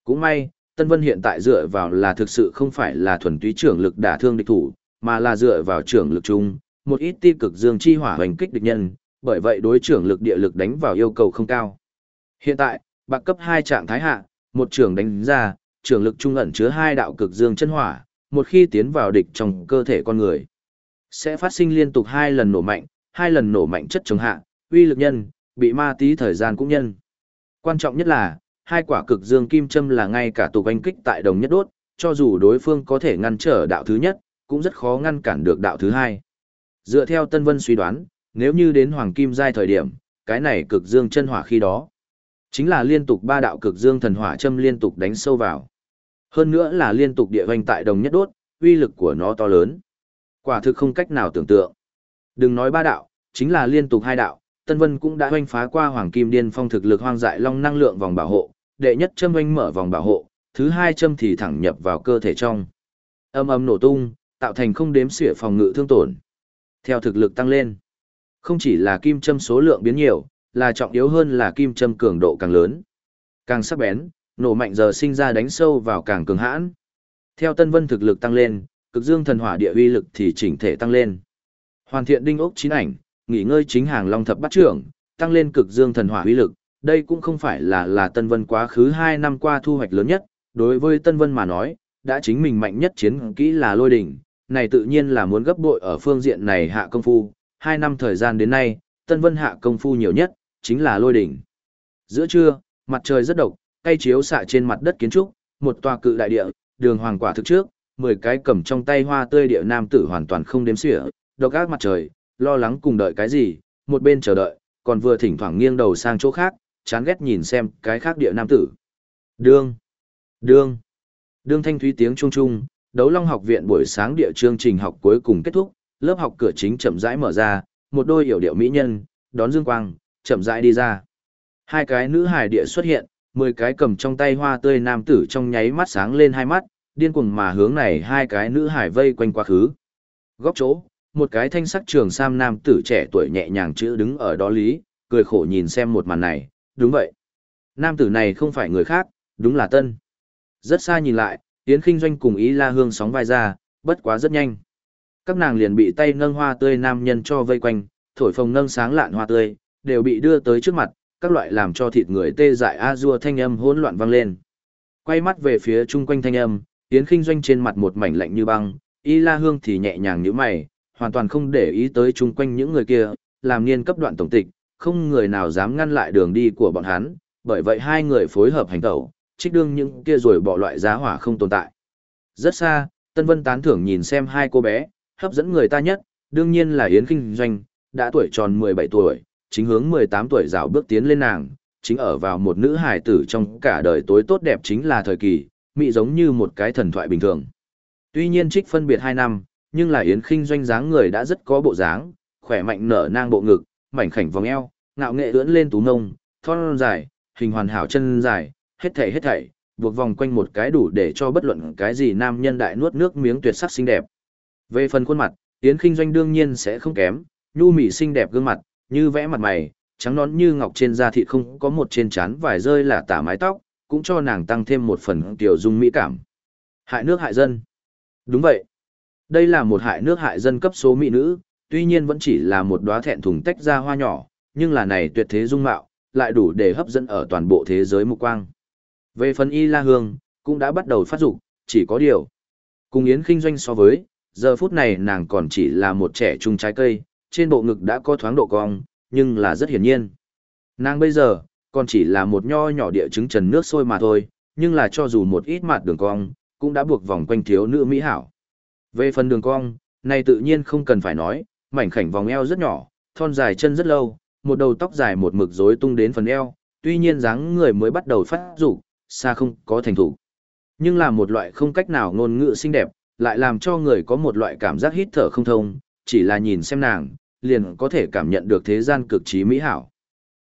Cũng may, Tân Vân hiện tại dựa vào là thực sự không phải là thuần túy trưởng lực đả thương địch thủ, mà là dựa vào trưởng lực chung, một ít ti cực dương chi hỏa hoành kích địch nhân, bởi vậy đối trưởng lực địa lực đánh vào yêu cầu không cao. Hiện tại, bạc cấp 2 trạng thái hạ, một trường đánh ra, trường lực trung ẩn chứa hai đạo cực dương chân hỏa, một khi tiến vào địch trong cơ thể con người, sẽ phát sinh liên tục hai lần nổ mạnh, hai lần nổ mạnh chất chống hạ, uy lực nhân, bị ma tí thời gian cũng nhân. Quan trọng nhất là, hai quả cực dương kim châm là ngay cả tụ anh kích tại đồng nhất đốt, cho dù đối phương có thể ngăn trở đạo thứ nhất, cũng rất khó ngăn cản được đạo thứ hai. Dựa theo Tân Vân suy đoán, nếu như đến Hoàng Kim giai thời điểm, cái này cực dương chân hỏa khi đó, chính là liên tục ba đạo cực dương thần hỏa châm liên tục đánh sâu vào. Hơn nữa là liên tục địa hoành tại đồng nhất đốt, uy lực của nó to lớn. Quả thực không cách nào tưởng tượng. Đừng nói ba đạo, chính là liên tục hai đạo, Tân Vân cũng đã hoành phá qua Hoàng Kim Điên Phong thực lực hoang dại long năng lượng vòng bảo hộ, đệ nhất châm hoành mở vòng bảo hộ, thứ hai châm thì thẳng nhập vào cơ thể trong. Âm âm nổ tung, tạo thành không đếm xỉa phòng ngự thương tổn. Theo thực lực tăng lên, không chỉ là kim châm số lượng biến nhiều, là trọng yếu hơn là kim châm cường độ càng lớn. Càng sắc bén, nổ mạnh giờ sinh ra đánh sâu vào càng cường hãn. Theo Tân Vân thực lực tăng lên, cực dương thần hỏa địa uy lực thì chỉnh thể tăng lên. Hoàn thiện đinh ốc chín ảnh, nghỉ ngơi chính hàng long thập bắt trưởng, tăng lên cực dương thần hỏa uy lực, đây cũng không phải là là Tân Vân quá khứ 2 năm qua thu hoạch lớn nhất, đối với Tân Vân mà nói, đã chính mình mạnh nhất chiến kỹ là lôi đỉnh, này tự nhiên là muốn gấp bội ở phương diện này hạ công phu, 2 năm thời gian đến nay, Tân Vân hạ công phu nhiều nhất, chính là lôi đỉnh. Giữa trưa, mặt trời rất độc, cây chiếu xạ trên mặt đất kiến trúc, một tòa cự đại địa, đường hoàng quả thực trước, 10 cái cầm trong tay hoa tươi địa nam tử hoàn toàn không đếm xỉa, độc ác mặt trời, lo lắng cùng đợi cái gì, một bên chờ đợi, còn vừa thỉnh thoảng nghiêng đầu sang chỗ khác, chán ghét nhìn xem cái khác địa nam tử. Đương, đương, đương thanh thúy tiếng trung trung, đấu long học viện buổi sáng địa chương trình học cuối cùng kết thúc, lớp học cửa chính chậm rãi mở ra, một đôi hiểu điệu mỹ nhân, đón dương quang, chậm rãi đi ra. Hai cái nữ hài địa xuất hiện, mười cái cầm trong tay hoa tươi nam tử trong nháy mắt sáng lên hai mắt, điên cuồng mà hướng này hai cái nữ hài vây quanh quá khứ. Góc chỗ, một cái thanh sắc trường sam nam tử trẻ tuổi nhẹ nhàng chữ đứng ở đó lý, cười khổ nhìn xem một màn này, đúng vậy. Nam tử này không phải người khác, đúng là Tân. Rất xa nhìn lại, Yến Kinh Doanh cùng Ý La Hương sóng vai ra, bất quá rất nhanh. Các nàng liền bị tay nâng hoa tươi nam nhân cho vây quanh, thổi phồng nâng sáng lạn hoa tươi, đều bị đưa tới trước mặt, các loại làm cho thịt người tê dại a dua thanh âm hỗn loạn vang lên. Quay mắt về phía chung quanh thanh âm, Yến Kinh Doanh trên mặt một mảnh lạnh như băng, Y La Hương thì nhẹ nhàng như mày, hoàn toàn không để ý tới chung quanh những người kia, làm niên cấp đoạn tổng tịch, không người nào dám ngăn lại đường đi của bọn hắn, bởi vậy hai người phối hợp hành tẩu, trích đương những kia rồi bỏ loại giá hỏa không tồn tại. Rất xa, Tân Vân tán thưởng nhìn xem hai cô bé, hấp dẫn người ta nhất, đương nhiên là Yến Kinh Doanh, đã tuổi tròn 17 tuổi, chính hướng 18 tuổi rào bước tiến lên nàng, chính ở vào một nữ hài tử trong cả đời tối tốt đẹp chính là thời kỳ, mị giống như một cái thần thoại bình thường. Tuy nhiên trích phân biệt 2 năm, nhưng là Yến Kinh doanh dáng người đã rất có bộ dáng, khỏe mạnh nở nang bộ ngực, mảnh khảnh vòng eo, ngạo nghệ ưỡn lên tú nông, thon dài, hình hoàn hảo chân dài, hết thảy hết thảy, buộc vòng quanh một cái đủ để cho bất luận cái gì nam nhân đại nuốt nước miếng tuyệt sắc xinh đẹp. Về phần khuôn mặt, Yến Kinh doanh đương nhiên sẽ không kém, nhu mị xinh đẹp gương mặt, như vẽ mặt mày, trắng nón như ngọc trên da thịt không có một trên trán vài rơi là tả mái tóc, cũng cho nàng tăng thêm một phần tiểu dung mỹ cảm. Hại nước hại dân. Đúng vậy. Đây là một hại nước hại dân cấp số mỹ nữ, tuy nhiên vẫn chỉ là một đóa thẹn thùng tách ra hoa nhỏ, nhưng là này tuyệt thế dung mạo, lại đủ để hấp dẫn ở toàn bộ thế giới mục quang. Về phần Y La Hương, cũng đã bắt đầu phát dục, chỉ có điều. Cùng Yến Kinh Doanh so với, giờ phút này nàng còn chỉ là một trẻ trung trái cây, trên bộ ngực đã có thoáng độ cong, nhưng là rất hiển nhiên. Nàng bây giờ, còn chỉ là một nho nhỏ địa chứng trần nước sôi mà thôi, nhưng là cho dù một ít mặt đường cong, cũng đã buộc vòng quanh thiếu nữ mỹ hảo. Về phần đường cong, này tự nhiên không cần phải nói, mảnh khảnh vòng eo rất nhỏ, thon dài chân rất lâu, một đầu tóc dài một mực rối tung đến phần eo, tuy nhiên dáng người mới bắt đầu phát dục, xa không có thành thủ. Nhưng là một loại không cách nào ngôn ngữ xinh đẹp, lại làm cho người có một loại cảm giác hít thở không thông, chỉ là nhìn xem nàng, liền có thể cảm nhận được thế gian cực trí mỹ hảo.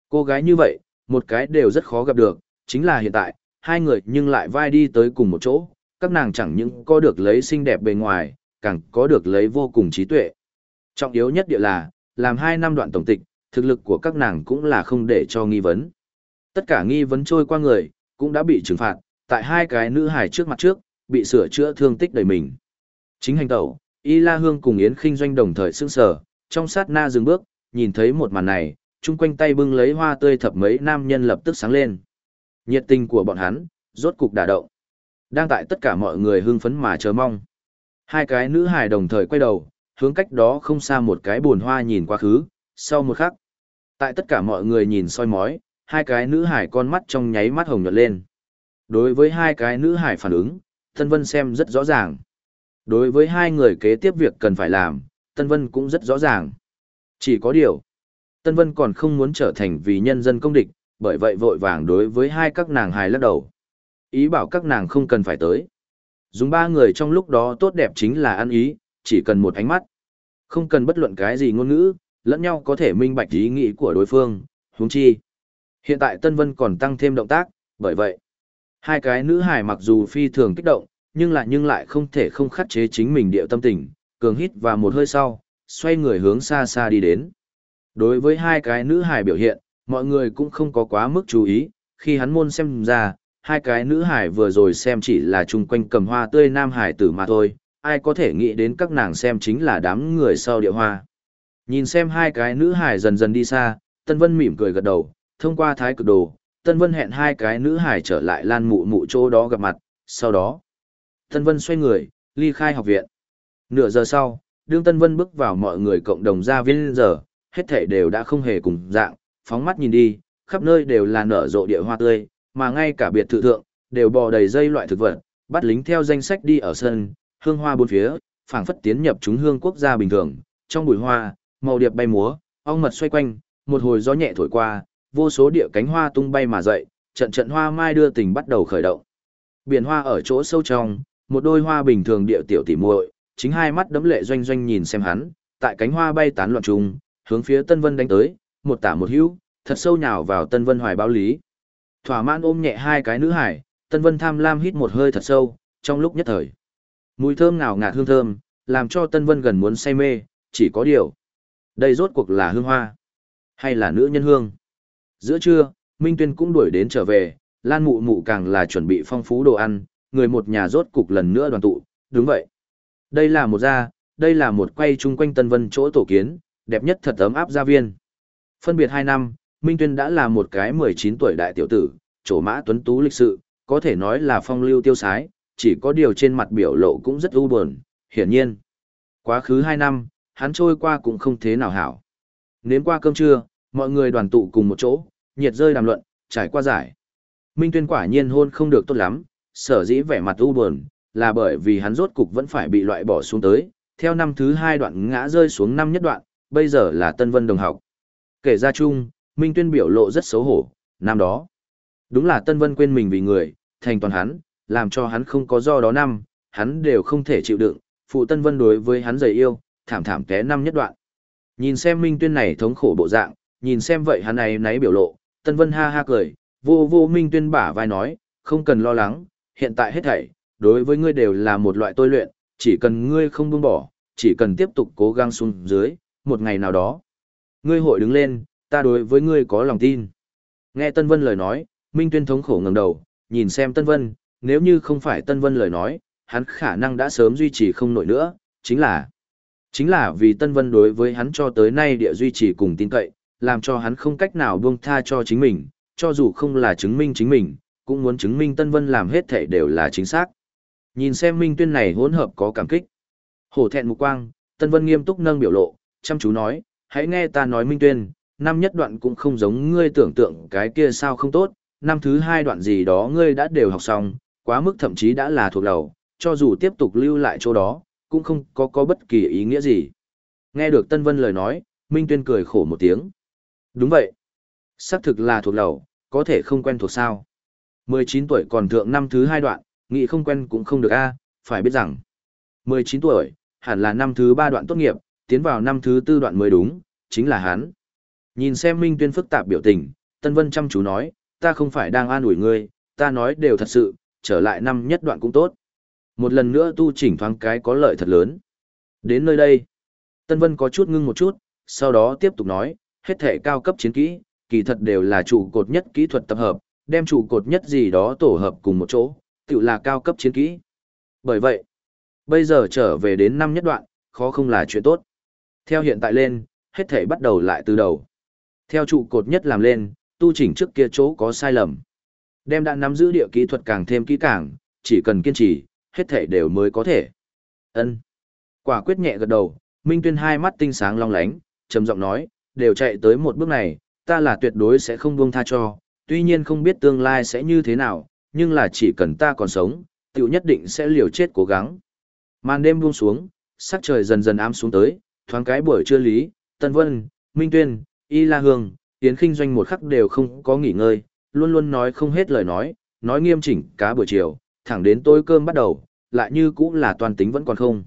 Cô gái như vậy, một cái đều rất khó gặp được, chính là hiện tại, hai người nhưng lại vai đi tới cùng một chỗ, các nàng chẳng những có được lấy xinh đẹp bề ngoài, càng có được lấy vô cùng trí tuệ. Trọng yếu nhất địa là, làm hai năm đoạn tổng tịch, thực lực của các nàng cũng là không để cho nghi vấn. Tất cả nghi vấn trôi qua người, cũng đã bị trừng phạt, tại hai cái nữ hài trước mặt trước, bị sửa chữa thương tích đầy mình. Chính hành tẩu, Y La Hương cùng Yến Kinh Doanh đồng thời sững sờ, trong sát na dừng bước, nhìn thấy một màn này, chung quanh tay bưng lấy hoa tươi thập mấy nam nhân lập tức sáng lên. Nhiệt tình của bọn hắn, rốt cục đả động. Đang tại tất cả mọi người hưng phấn mà chờ mong. Hai cái nữ hài đồng thời quay đầu, hướng cách đó không xa một cái buồn hoa nhìn qua khứ, sau một khắc. Tại tất cả mọi người nhìn soi mói, hai cái nữ hải con mắt trong nháy mắt hồng nhuận lên. Đối với hai cái nữ hải phản ứng, thân Vân xem rất rõ ràng. Đối với hai người kế tiếp việc cần phải làm, Tân Vân cũng rất rõ ràng. Chỉ có điều, Tân Vân còn không muốn trở thành vì nhân dân công địch, bởi vậy vội vàng đối với hai các nàng hài lắc đầu. Ý bảo các nàng không cần phải tới. Dùng ba người trong lúc đó tốt đẹp chính là ăn ý, chỉ cần một ánh mắt. Không cần bất luận cái gì ngôn ngữ, lẫn nhau có thể minh bạch ý nghĩ của đối phương, huống chi. Hiện tại Tân Vân còn tăng thêm động tác, bởi vậy, hai cái nữ hài mặc dù phi thường kích động, nhưng lại nhưng lại không thể không khắt chế chính mình điệu tâm tình, cường hít và một hơi sau, xoay người hướng xa xa đi đến. Đối với hai cái nữ hài biểu hiện, mọi người cũng không có quá mức chú ý, khi hắn môn xem ra, hai cái nữ hài vừa rồi xem chỉ là chung quanh cầm hoa tươi nam hài tử mà thôi, ai có thể nghĩ đến các nàng xem chính là đám người sau địa hoa. Nhìn xem hai cái nữ hài dần dần đi xa, Tân Vân mỉm cười gật đầu, thông qua thái cực đồ, Tân Vân hẹn hai cái nữ hài trở lại lan mụ mụ chỗ đó gặp mặt, sau đó, Tân Vân xoay người, ly khai học viện. Nửa giờ sau, đương Tân Vân bước vào mọi người cộng đồng gia viên giờ, hết thảy đều đã không hề cùng dạng, phóng mắt nhìn đi, khắp nơi đều là nở rộ địa hoa tươi, mà ngay cả biệt thự thượng, đều bò đầy dây loại thực vật, bắt lính theo danh sách đi ở sân, hương hoa bốn phía, phảng phất tiến nhập chúng hương quốc gia bình thường, trong bụi hoa, màu điệp bay múa, ong mật xoay quanh, một hồi gió nhẹ thổi qua, vô số địa cánh hoa tung bay mà dậy, trận trận hoa mai đưa tình bắt đầu khởi động. Biển hoa ở chỗ sâu trong, một đôi hoa bình thường địa tiểu tỉ muội, chính hai mắt đấm lệ doanh doanh nhìn xem hắn, tại cánh hoa bay tán loạn trùng, hướng phía Tân Vân đánh tới, một tả một hữu, thật sâu nhào vào Tân Vân hoài báo lý. Thỏa mãn ôm nhẹ hai cái nữ hải, Tân Vân tham lam hít một hơi thật sâu, trong lúc nhất thời. Mùi thơm ngào ngạt hương thơm, làm cho Tân Vân gần muốn say mê, chỉ có điều. Đây rốt cuộc là hương hoa, hay là nữ nhân hương. Giữa trưa, Minh Tuyên cũng đuổi đến trở về, Lan Mụ Mụ càng là chuẩn bị phong phú đồ ăn, người một nhà rốt cục lần nữa đoàn tụ, đúng vậy. Đây là một gia, đây là một quay chung quanh Tân Vân chỗ tổ kiến, đẹp nhất thật ấm áp gia viên. Phân biệt 2 năm, Minh Tuyên đã là một cái 19 tuổi đại tiểu tử, trổ mã tuấn tú lịch sự, có thể nói là phong lưu tiêu sái, chỉ có điều trên mặt biểu lộ cũng rất u buồn, hiển nhiên. Quá khứ 2 năm, hắn trôi qua cũng không thế nào hảo. Nếm qua cơm trưa, mọi người đoàn tụ cùng một chỗ, nhiệt rơi đàm luận, trải qua giải. Minh Tuyên quả nhiên hôn không được tốt lắm, sở dĩ vẻ mặt u buồn, là bởi vì hắn rốt cục vẫn phải bị loại bỏ xuống tới, theo năm thứ hai đoạn ngã rơi xuống năm nhất đoạn, bây giờ là Tân Vân đồng học. Kể ra chung, Minh Tuyên biểu lộ rất xấu hổ, năm đó. Đúng là Tân Vân quên mình vì người, thành toàn hắn, làm cho hắn không có do đó năm, hắn đều không thể chịu đựng, phụ Tân Vân đối với hắn dày yêu, thảm thảm té năm nhất đoạn. Nhìn xem Minh Tuyên này thống khổ bộ dạng, nhìn xem vậy hắn này nấy biểu lộ, Tân Vân ha ha cười, vô vô Minh Tuyên bả vai nói, không cần lo lắng, hiện tại hết thảy, đối với ngươi đều là một loại tôi luyện, chỉ cần ngươi không buông bỏ, chỉ cần tiếp tục cố gắng xuống dưới, một ngày nào đó. Ngươi hội đứng lên, ta đối với ngươi có lòng tin. Nghe Tân Vân lời nói, Minh Tuyên thống khổ ngẩng đầu, nhìn xem Tân Vân, nếu như không phải Tân Vân lời nói, hắn khả năng đã sớm duy trì không nổi nữa, chính là chính là vì Tân Vân đối với hắn cho tới nay địa duy trì cùng tin cậy, làm cho hắn không cách nào buông tha cho chính mình, cho dù không là chứng minh chính mình, cũng muốn chứng minh Tân Vân làm hết thể đều là chính xác. Nhìn xem Minh Tuyên này hỗn hợp có cảm kích. Hổ thẹn mục quang, Tân Vân nghiêm túc nâng biểu lộ, chăm chú nói, hãy nghe ta nói Minh Tuyên, năm nhất đoạn cũng không giống ngươi tưởng tượng cái kia sao không tốt, năm thứ hai đoạn gì đó ngươi đã đều học xong, quá mức thậm chí đã là thuộc đầu, cho dù tiếp tục lưu lại chỗ đó, cũng không có có bất kỳ ý nghĩa gì. Nghe được Tân Vân lời nói, Minh Tuyên cười khổ một tiếng. Đúng vậy. Sắc thực là thuộc đầu, có thể không quen thuộc sao. 19 tuổi còn thượng năm thứ hai đoạn, nghĩ không quen cũng không được a phải biết rằng. 19 tuổi, hẳn là năm thứ ba đoạn tốt nghiệp, tiến vào năm thứ tư đoạn mới đúng, chính là hắn. Nhìn xem Minh Tuyên phức tạp biểu tình, Tân Vân chăm chú nói, ta không phải đang an ủi ngươi, ta nói đều thật sự, trở lại năm nhất đoạn cũng tốt. Một lần nữa tu chỉnh thoáng cái có lợi thật lớn. Đến nơi đây, Tân Vân có chút ngưng một chút, sau đó tiếp tục nói, hết thể cao cấp chiến kỹ, kỳ thật đều là trụ cột nhất kỹ thuật tập hợp, đem trụ cột nhất gì đó tổ hợp cùng một chỗ, tự là cao cấp chiến kỹ. Bởi vậy, bây giờ trở về đến năm nhất đoạn, khó không là chuyện tốt. Theo hiện tại lên, hết thể bắt đầu lại từ đầu. Theo trụ cột nhất làm lên, tu chỉnh trước kia chỗ có sai lầm. Đem đã nắm giữ địa kỹ thuật càng thêm kỹ càng, chỉ cần kiên trì, hết thể đều mới có thể. Ân. Quả quyết nhẹ gật đầu, Minh Tuyên hai mắt tinh sáng long lánh, trầm giọng nói, đều chạy tới một bước này, ta là tuyệt đối sẽ không buông tha cho, tuy nhiên không biết tương lai sẽ như thế nào, nhưng là chỉ cần ta còn sống, tiểu nhất định sẽ liều chết cố gắng. Màn đêm buông xuống, sắc trời dần dần ám xuống tới, thoáng cái buổi trưa lý, Tân Vân, Minh Tuyên, Y La Hương, Tiến Kinh Doanh một khắc đều không có nghỉ ngơi, luôn luôn nói không hết lời nói, nói nghiêm chỉnh Cá buổi chiều, thẳng đến tối cơm bắt đầu, lại như cũng là toàn tính vẫn còn không.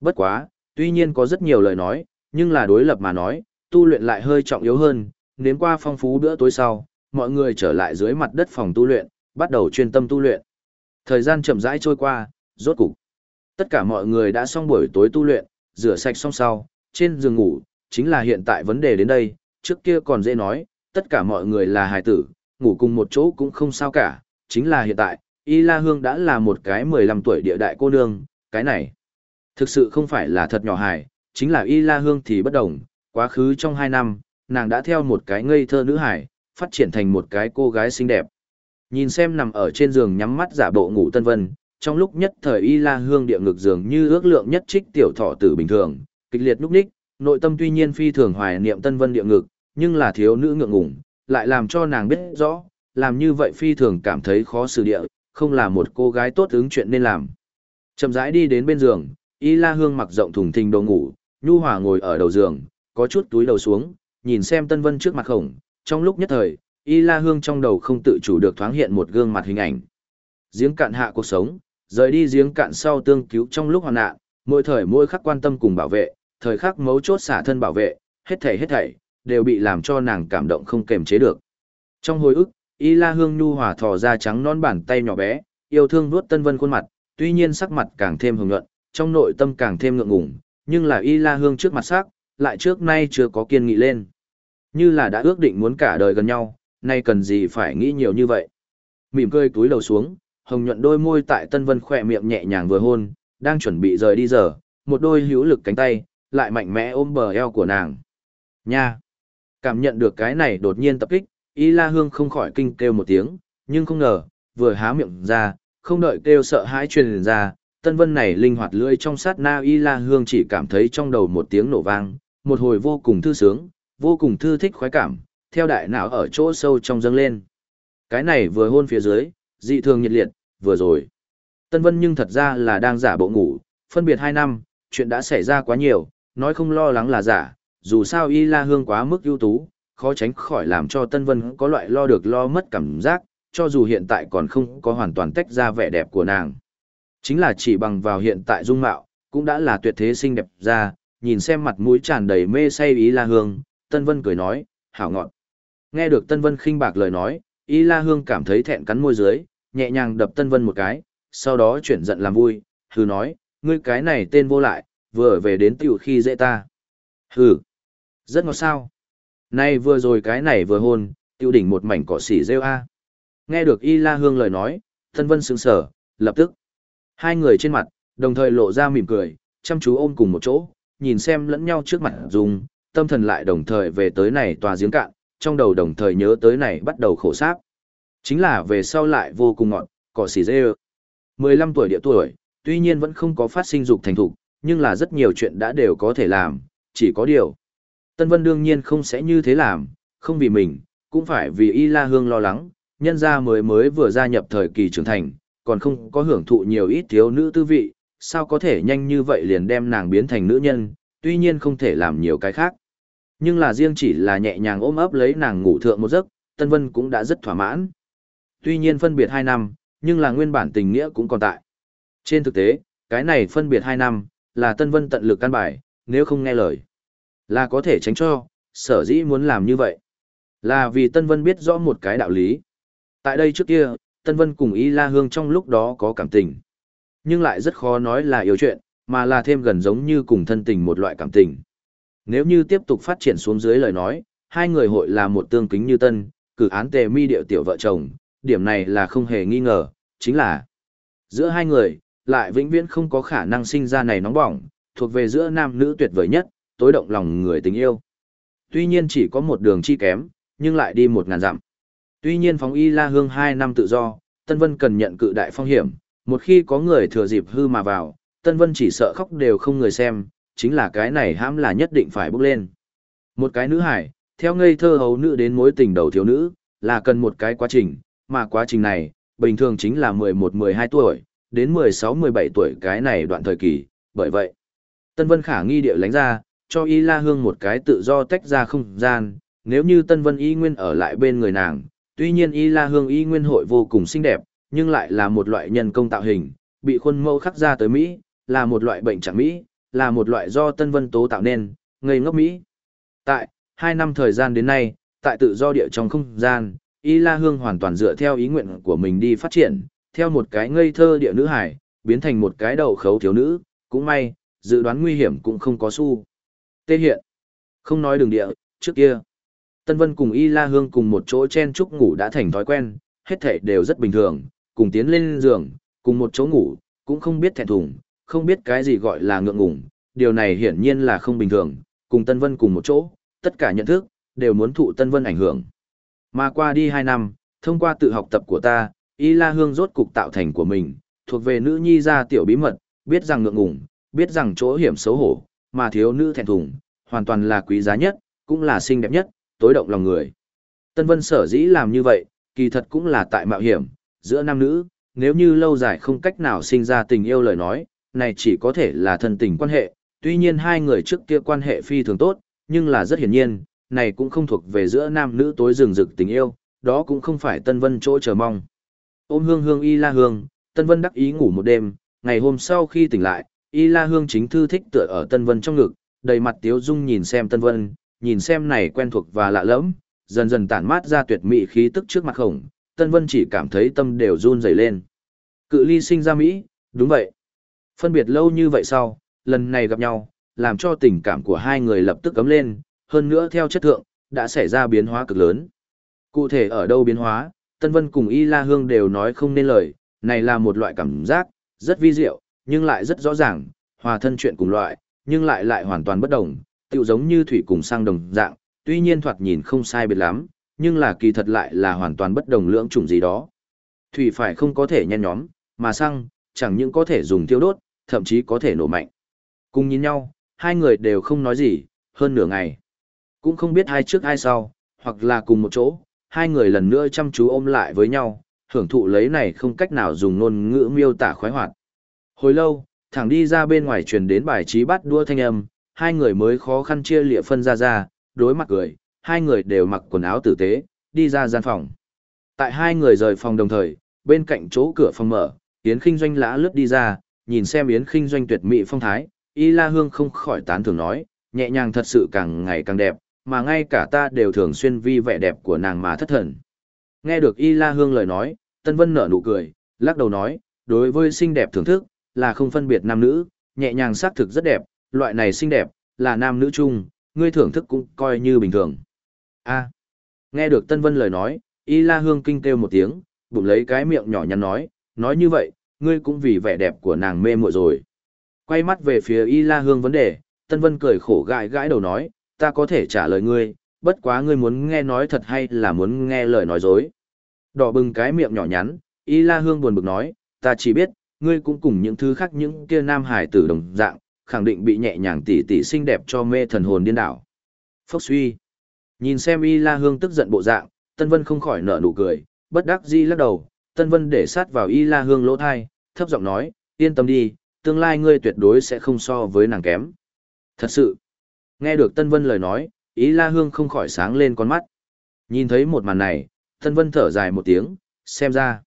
Bất quá, tuy nhiên có rất nhiều lời nói, nhưng là đối lập mà nói, tu luyện lại hơi trọng yếu hơn, nếm qua phong phú bữa tối sau, mọi người trở lại dưới mặt đất phòng tu luyện, bắt đầu chuyên tâm tu luyện. Thời gian chậm rãi trôi qua, rốt cục. Tất cả mọi người đã xong buổi tối tu luyện, rửa sạch xong sau, trên giường ngủ, chính là hiện tại vấn đề đến đây, trước kia còn dễ nói, tất cả mọi người là hài tử, ngủ cùng một chỗ cũng không sao cả, chính là hiện tại, Y La Hương đã là một cái 15 tuổi địa đại cô nương, cái này thực sự không phải là thật nhỏ hài, chính là Y La Hương thì bất đồng, quá khứ trong 2 năm, nàng đã theo một cái ngây thơ nữ hài, phát triển thành một cái cô gái xinh đẹp. Nhìn xem nằm ở trên giường nhắm mắt giả bộ ngủ Tân Vân, trong lúc nhất thời Y La Hương địa ngực giường như ước lượng nhất trích tiểu thọ tử bình thường, kịch liệt lúc ních, nội tâm tuy nhiên phi thường hoài niệm Tân Vân địa ngực, nhưng là thiếu nữ ngượng ngùng, lại làm cho nàng biết rõ, làm như vậy phi thường cảm thấy khó xử địa, không là một cô gái tốt ứng chuyện nên làm. Chậm rãi đi đến bên giường, Y La Hương mặc rộng thùng thình đồ ngủ, nhu hòa ngồi ở đầu giường, có chút túi đầu xuống, nhìn xem Tân Vân trước mặt khổng, trong lúc nhất thời, Y La Hương trong đầu không tự chủ được thoáng hiện một gương mặt hình ảnh. Giếng cạn hạ cuộc sống, rời đi giếng cạn sau tương cứu trong lúc hoạn nạn, mỗi thời mỗi khắc quan tâm cùng bảo vệ, thời khắc mấu chốt xả thân bảo vệ, hết thảy hết thảy đều bị làm cho nàng cảm động không kềm chế được. Trong hồi ức, Y La Hương nhu hòa thò ra trắng non bàn tay nhỏ bé, yêu thương vuốt Tân Vân khuôn mặt, tuy nhiên sắc mặt càng thêm hồng nhuận, trong nội tâm càng thêm ngượng ngùng, nhưng là Y La Hương trước mặt sắc, lại trước nay chưa có kiên nghị lên. Như là đã ước định muốn cả đời gần nhau, nay cần gì phải nghĩ nhiều như vậy. Mỉm cười túi đầu xuống, hồng nhuận đôi môi tại Tân Vân khỏe miệng nhẹ nhàng vừa hôn, đang chuẩn bị rời đi giờ, một đôi hữu lực cánh tay, lại mạnh mẽ ôm bờ eo của nàng. Nha! Cảm nhận được cái này đột nhiên tập kích, Y La Hương không khỏi kinh kêu một tiếng, nhưng không ngờ, vừa há miệng ra, không đợi kêu sợ hãi truyền ra, Tân Vân này linh hoạt lưỡi trong sát na Y La Hương chỉ cảm thấy trong đầu một tiếng nổ vang, một hồi vô cùng thư sướng, vô cùng thư thích khoái cảm, theo đại não ở chỗ sâu trong dâng lên. Cái này vừa hôn phía dưới, dị thường nhiệt liệt, vừa rồi. Tân Vân nhưng thật ra là đang giả bộ ngủ, phân biệt hai năm, chuyện đã xảy ra quá nhiều, nói không lo lắng là giả, dù sao Y La Hương quá mức ưu tú, khó tránh khỏi làm cho Tân Vân có loại lo được lo mất cảm giác, cho dù hiện tại còn không có hoàn toàn tách ra vẻ đẹp của nàng. Chính là chỉ bằng vào hiện tại dung mạo, cũng đã là tuyệt thế xinh đẹp ra, nhìn xem mặt mũi tràn đầy mê say ý La Hương, Tân Vân cười nói, hảo ngọt. Nghe được Tân Vân khinh bạc lời nói, Y La Hương cảm thấy thẹn cắn môi dưới, nhẹ nhàng đập Tân Vân một cái, sau đó chuyển giận làm vui, hừ nói, ngươi cái này tên vô lại, vừa về đến tiểu khi dễ ta. Hừ, rất ngọt sao. Nay vừa rồi cái này vừa hôn, tiểu đỉnh một mảnh cỏ xỉ rêu a. Nghe được Y La Hương lời nói, Tân Vân sững sờ, lập tức. Hai người trên mặt, đồng thời lộ ra mỉm cười, chăm chú ôm cùng một chỗ, nhìn xem lẫn nhau trước mặt dùng, tâm thần lại đồng thời về tới này tòa giếng cạn, trong đầu đồng thời nhớ tới này bắt đầu khổ sáp. Chính là về sau lại vô cùng ngọn, cỏ xỉ dê 15 tuổi địa tuổi, tuy nhiên vẫn không có phát sinh dục thành thục, nhưng là rất nhiều chuyện đã đều có thể làm, chỉ có điều. Tân Vân đương nhiên không sẽ như thế làm, không vì mình, cũng phải vì Y La Hương lo lắng, nhân gia mới mới vừa gia nhập thời kỳ trưởng thành, còn không có hưởng thụ nhiều ít thiếu nữ tư vị, sao có thể nhanh như vậy liền đem nàng biến thành nữ nhân, tuy nhiên không thể làm nhiều cái khác. Nhưng là riêng chỉ là nhẹ nhàng ôm ấp lấy nàng ngủ thượng một giấc, Tân Vân cũng đã rất thỏa mãn. Tuy nhiên phân biệt 2 năm, nhưng là nguyên bản tình nghĩa cũng còn tại. Trên thực tế, cái này phân biệt 2 năm, là Tân Vân tận lực căn bài, nếu không nghe lời. Là có thể tránh cho, sở dĩ muốn làm như vậy. Là vì Tân Vân biết rõ một cái đạo lý. Tại đây trước kia, Tân Vân cùng Y La Hương trong lúc đó có cảm tình. Nhưng lại rất khó nói là yêu chuyện, mà là thêm gần giống như cùng thân tình một loại cảm tình. Nếu như tiếp tục phát triển xuống dưới lời nói, hai người hội là một tương kính như tân, cử án tề mi điệu tiểu vợ chồng, điểm này là không hề nghi ngờ, chính là giữa hai người, lại vĩnh viễn không có khả năng sinh ra này nóng bỏng, thuộc về giữa nam nữ tuyệt vời nhất, tối động lòng người tình yêu. Tuy nhiên chỉ có một đường chi kém, nhưng lại đi một ngàn dặm. Tuy nhiên phóng y la hương hai năm tự do, Tân Vân cần nhận cự đại phong hiểm, một khi có người thừa dịp hư mà vào, Tân Vân chỉ sợ khóc đều không người xem, chính là cái này hãm là nhất định phải bước lên. Một cái nữ hải, theo ngây thơ hầu nữ đến mối tình đầu thiếu nữ, là cần một cái quá trình, mà quá trình này, bình thường chính là 11-12 tuổi, đến 16-17 tuổi cái này đoạn thời kỳ, bởi vậy, Tân Vân khả nghi địa lánh ra, cho Y La Hương một cái tự do tách ra không gian, nếu như Tân Vân Y Nguyên ở lại bên người nàng, tuy nhiên Y La Hương Y Nguyên hội vô cùng xinh đẹp, nhưng lại là một loại nhân công tạo hình, bị khuôn mẫu khắc ra tới Mỹ, là một loại bệnh trạng Mỹ, là một loại do Tân Vân Tố tạo nên, ngây ngốc Mỹ. Tại, hai năm thời gian đến nay, tại tự do địa trong không gian, Y La Hương hoàn toàn dựa theo ý nguyện của mình đi phát triển, theo một cái ngây thơ địa nữ hải, biến thành một cái đầu khấu thiếu nữ, cũng may, dự đoán nguy hiểm cũng không có xu. Tê hiện, không nói đường địa, trước kia. Tân Vân cùng Y La Hương cùng một chỗ chen chúc ngủ đã thành thói quen, hết thảy đều rất bình thường, cùng tiến lên giường, cùng một chỗ ngủ, cũng không biết thẹn thùng, không biết cái gì gọi là ngượng ngùng, điều này hiển nhiên là không bình thường, cùng Tân Vân cùng một chỗ, tất cả nhận thức, đều muốn thụ Tân Vân ảnh hưởng. Mà qua đi 2 năm, thông qua tự học tập của ta, Y La Hương rốt cục tạo thành của mình, thuộc về nữ nhi gia tiểu bí mật, biết rằng ngượng ngùng, biết rằng chỗ hiểm xấu hổ, mà thiếu nữ thẹn thùng, hoàn toàn là quý giá nhất, cũng là xinh đẹp nhất, tối động lòng người. Tân Vân sở dĩ làm như vậy, kỳ thật cũng là tại mạo hiểm, giữa nam nữ, nếu như lâu dài không cách nào sinh ra tình yêu lời nói, này chỉ có thể là thân tình quan hệ, tuy nhiên hai người trước kia quan hệ phi thường tốt, nhưng là rất hiển nhiên, này cũng không thuộc về giữa nam nữ tối rừng rực tình yêu, đó cũng không phải Tân Vân chỗ chờ mong. Ôm hương hương y la hương, Tân Vân đắc ý ngủ một đêm, ngày hôm sau khi tỉnh lại, y la hương chính thư thích tựa ở Tân Vân trong ngực, đầy mặt tiếu dung nhìn xem Tân Vân, nhìn xem này quen thuộc và lạ lẫm, dần dần tản mát ra tuyệt mỹ khí tức trước mặt khổng, Tân Vân chỉ cảm thấy tâm đều run rẩy lên. Cự ly sinh ra Mỹ, đúng vậy. Phân biệt lâu như vậy sau, lần này gặp nhau, làm cho tình cảm của hai người lập tức cấm lên, hơn nữa theo chất thượng, đã xảy ra biến hóa cực lớn. Cụ thể ở đâu biến hóa, Tân Vân cùng Y La Hương đều nói không nên lời, này là một loại cảm giác, rất vi diệu, nhưng lại rất rõ ràng, hòa thân chuyện cùng loại, nhưng lại lại hoàn toàn bất đồng, tựu giống như thủy cùng sang đồng dạng, tuy nhiên thoạt nhìn không sai biệt lắm, nhưng là kỳ thật lại là hoàn toàn bất đồng lưỡng chủng gì đó. Thủy phải không có thể nhen nhóm, mà xăng, chẳng những có thể dùng tiêu đốt, thậm chí có thể nổ mạnh. Cùng nhìn nhau, hai người đều không nói gì, hơn nửa ngày. Cũng không biết hai trước ai sau, hoặc là cùng một chỗ, hai người lần nữa chăm chú ôm lại với nhau, hưởng thụ lấy này không cách nào dùng ngôn ngữ miêu tả khoái hoạt. Hồi lâu, thẳng đi ra bên ngoài truyền đến bài trí bắt đua thanh âm, hai người mới khó khăn chia lịa phân ra ra, đối mặt cười, hai người đều mặc quần áo tử tế, đi ra gian phòng. Tại hai người rời phòng đồng thời, bên cạnh chỗ cửa phòng mở, Yến Kinh Doanh lã lướt đi ra, nhìn xem Yến khinh Doanh tuyệt mỹ phong thái, Y La Hương không khỏi tán thưởng nói, nhẹ nhàng thật sự càng ngày càng đẹp, mà ngay cả ta đều thường xuyên vi vẻ đẹp của nàng mà thất thần. Nghe được Y La Hương lời nói, Tân Vân nở nụ cười, lắc đầu nói, đối với xinh đẹp thưởng thức, là không phân biệt nam nữ, nhẹ nhàng xác thực rất đẹp, loại này xinh đẹp, là nam nữ chung, ngươi thưởng thức cũng coi như bình thường. A. nghe được Tân Vân lời nói, Y La Hương kinh kêu một tiếng, bụng lấy cái miệng nhỏ nhắn nói, nói như vậy, ngươi cũng vì vẻ đẹp của nàng mê muội rồi. Quay mắt về phía Y La Hương vấn đề, Tân Vân cười khổ gãi gãi đầu nói, ta có thể trả lời ngươi, bất quá ngươi muốn nghe nói thật hay là muốn nghe lời nói dối. Đỏ bừng cái miệng nhỏ nhắn, Y La Hương buồn bực nói, ta chỉ biết, ngươi cũng cùng những thứ khác những kia nam hải tử đồng dạng, khẳng định bị nhẹ nhàng tỉ tỉ xinh đẹp cho mê thần hồn điên đảo. Phốc suy. Nhìn xem Y La Hương tức giận bộ dạng, Tân Vân không khỏi nở nụ cười, bất đắc dĩ lắc đầu, Tân Vân để sát vào Y La Hương lỗ thai, thấp giọng nói, yên tâm đi, tương lai ngươi tuyệt đối sẽ không so với nàng kém. Thật sự. Nghe được Tân Vân lời nói, ý La Hương không khỏi sáng lên con mắt. Nhìn thấy một màn này, Tân Vân thở dài một tiếng, xem ra.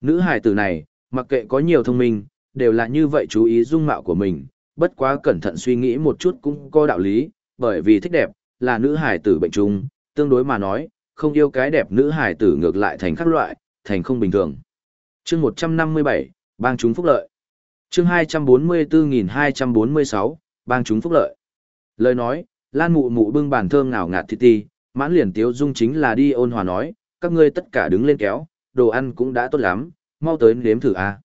Nữ hài tử này, mặc kệ có nhiều thông minh, đều là như vậy chú ý dung mạo của mình, bất quá cẩn thận suy nghĩ một chút cũng có đạo lý, bởi vì thích đẹp, là nữ hài tử bệnh trung, tương đối mà nói, không yêu cái đẹp nữ hài tử ngược lại thành khác loại, thành không bình thường. chương 157, bang chúng phúc lợi. chương 244.246, bang chúng phúc lợi. Lời nói, Lan mụ mụ bưng bàn thơm ngào ngạt thịt ti, mãn liền tiếu dung chính là đi ôn hòa nói, các ngươi tất cả đứng lên kéo, đồ ăn cũng đã tốt lắm, mau tới nếm thử a. À.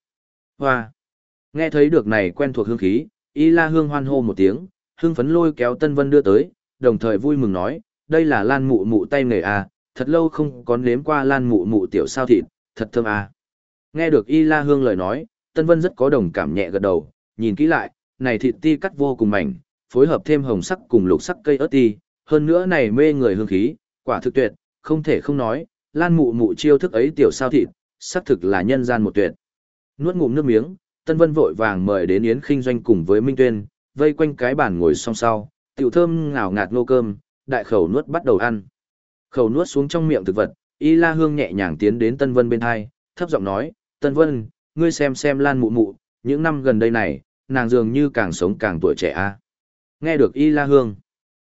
Hoa. Nghe thấy được này quen thuộc hương khí, Y La Hương hoan hô một tiếng, hương phấn lôi kéo Tân Vân đưa tới, đồng thời vui mừng nói, đây là Lan mụ mụ tay nghề a, thật lâu không có nếm qua Lan mụ mụ tiểu sao thịt, thật thơm a. Nghe được Y La Hương lời nói, Tân Vân rất có đồng cảm nhẹ gật đầu, nhìn kỹ lại, này thịt ti cắt vô cùng mảnh, phối hợp thêm hồng sắc cùng lục sắc cây ớt ti, hơn nữa này mê người hương khí, quả thực tuyệt, không thể không nói, lan mụ mụ chiêu thức ấy tiểu sao thịt, xác thực là nhân gian một tuyệt. Nuốt ngụm nước miếng, Tân Vân vội vàng mời đến Yến Kinh Doanh cùng với Minh Tuyên, vây quanh cái bàn ngồi song song, tiểu thơm ngào ngạt nô cơm, đại khẩu nuốt bắt đầu ăn. Khẩu nuốt xuống trong miệng thực vật, Y La Hương nhẹ nhàng tiến đến Tân Vân bên hai, thấp giọng nói, Tân Vân, ngươi xem xem Lan mụ mụ, những năm gần đây này, nàng dường như càng sống càng tuổi trẻ a. Nghe được Y La Hương.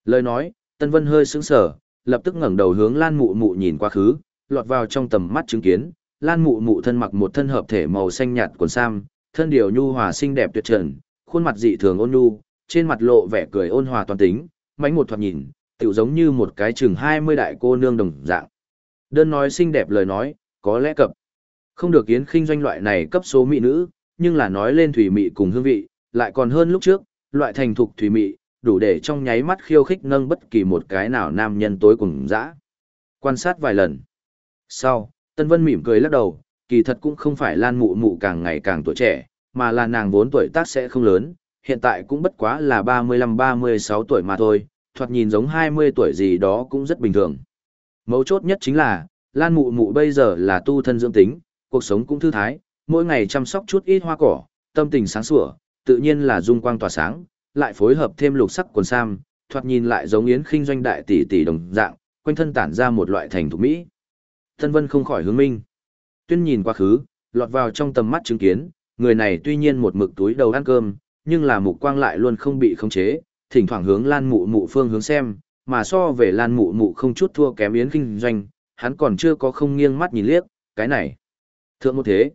Lời nói, Tân Vân hơi sững sờ, lập tức ngẩng đầu hướng Lan mụ mụ nhìn qua khứ, lọt vào trong tầm mắt chứng kiến, Lan mụ mụ thân mặc một thân hợp thể màu xanh nhạt quần sam, thân điều nhu hòa xinh đẹp tuyệt trần, khuôn mặt dị thường ôn nhu, trên mặt lộ vẻ cười ôn hòa toàn tính, mánh một thoạt nhìn, tiểu giống như một cái chừng 20 đại cô nương đồng dạng. Đơn nói xinh đẹp lời nói, có lẽ cập. Không được yến khinh doanh loại này cấp số mỹ nữ, nhưng là nói lên thủy mị cùng hương vị, lại còn hơn lúc trước, loại thành thục thủy mị, đủ để trong nháy mắt khiêu khích nâng bất kỳ một cái nào nam nhân tối cùng dã. Quan sát vài lần. Sau, Tân Vân mỉm cười lắc đầu, kỳ thật cũng không phải Lan Mụ Mụ càng ngày càng tuổi trẻ, mà là nàng vốn tuổi tác sẽ không lớn, hiện tại cũng bất quá là 35-36 tuổi mà thôi, thoạt nhìn giống 20 tuổi gì đó cũng rất bình thường. Mấu chốt nhất chính là, Lan Mụ Mụ bây giờ là tu thân dưỡng tính, cuộc sống cũng thư thái, mỗi ngày chăm sóc chút ít hoa cỏ, tâm tình sáng sủa, tự nhiên là dung quang tỏa sáng, lại phối hợp thêm lục sắc quần sam, thoạt nhìn lại giống yến khinh doanh đại tỷ tỷ đồng dạng, quanh thân tản ra một loại thành thục mỹ. Thân Vân không khỏi hướng minh. Tuyên nhìn quá khứ, lọt vào trong tầm mắt chứng kiến, người này tuy nhiên một mực túi đầu ăn cơm, nhưng là mục quang lại luôn không bị khống chế, thỉnh thoảng hướng Lan Mụ Mụ phương hướng xem, mà so về Lan Mụ Mụ không chút thua kém yến khinh doanh, hắn còn chưa có không nghiêng mắt nhìn liếc, cái này. Thượng một thế.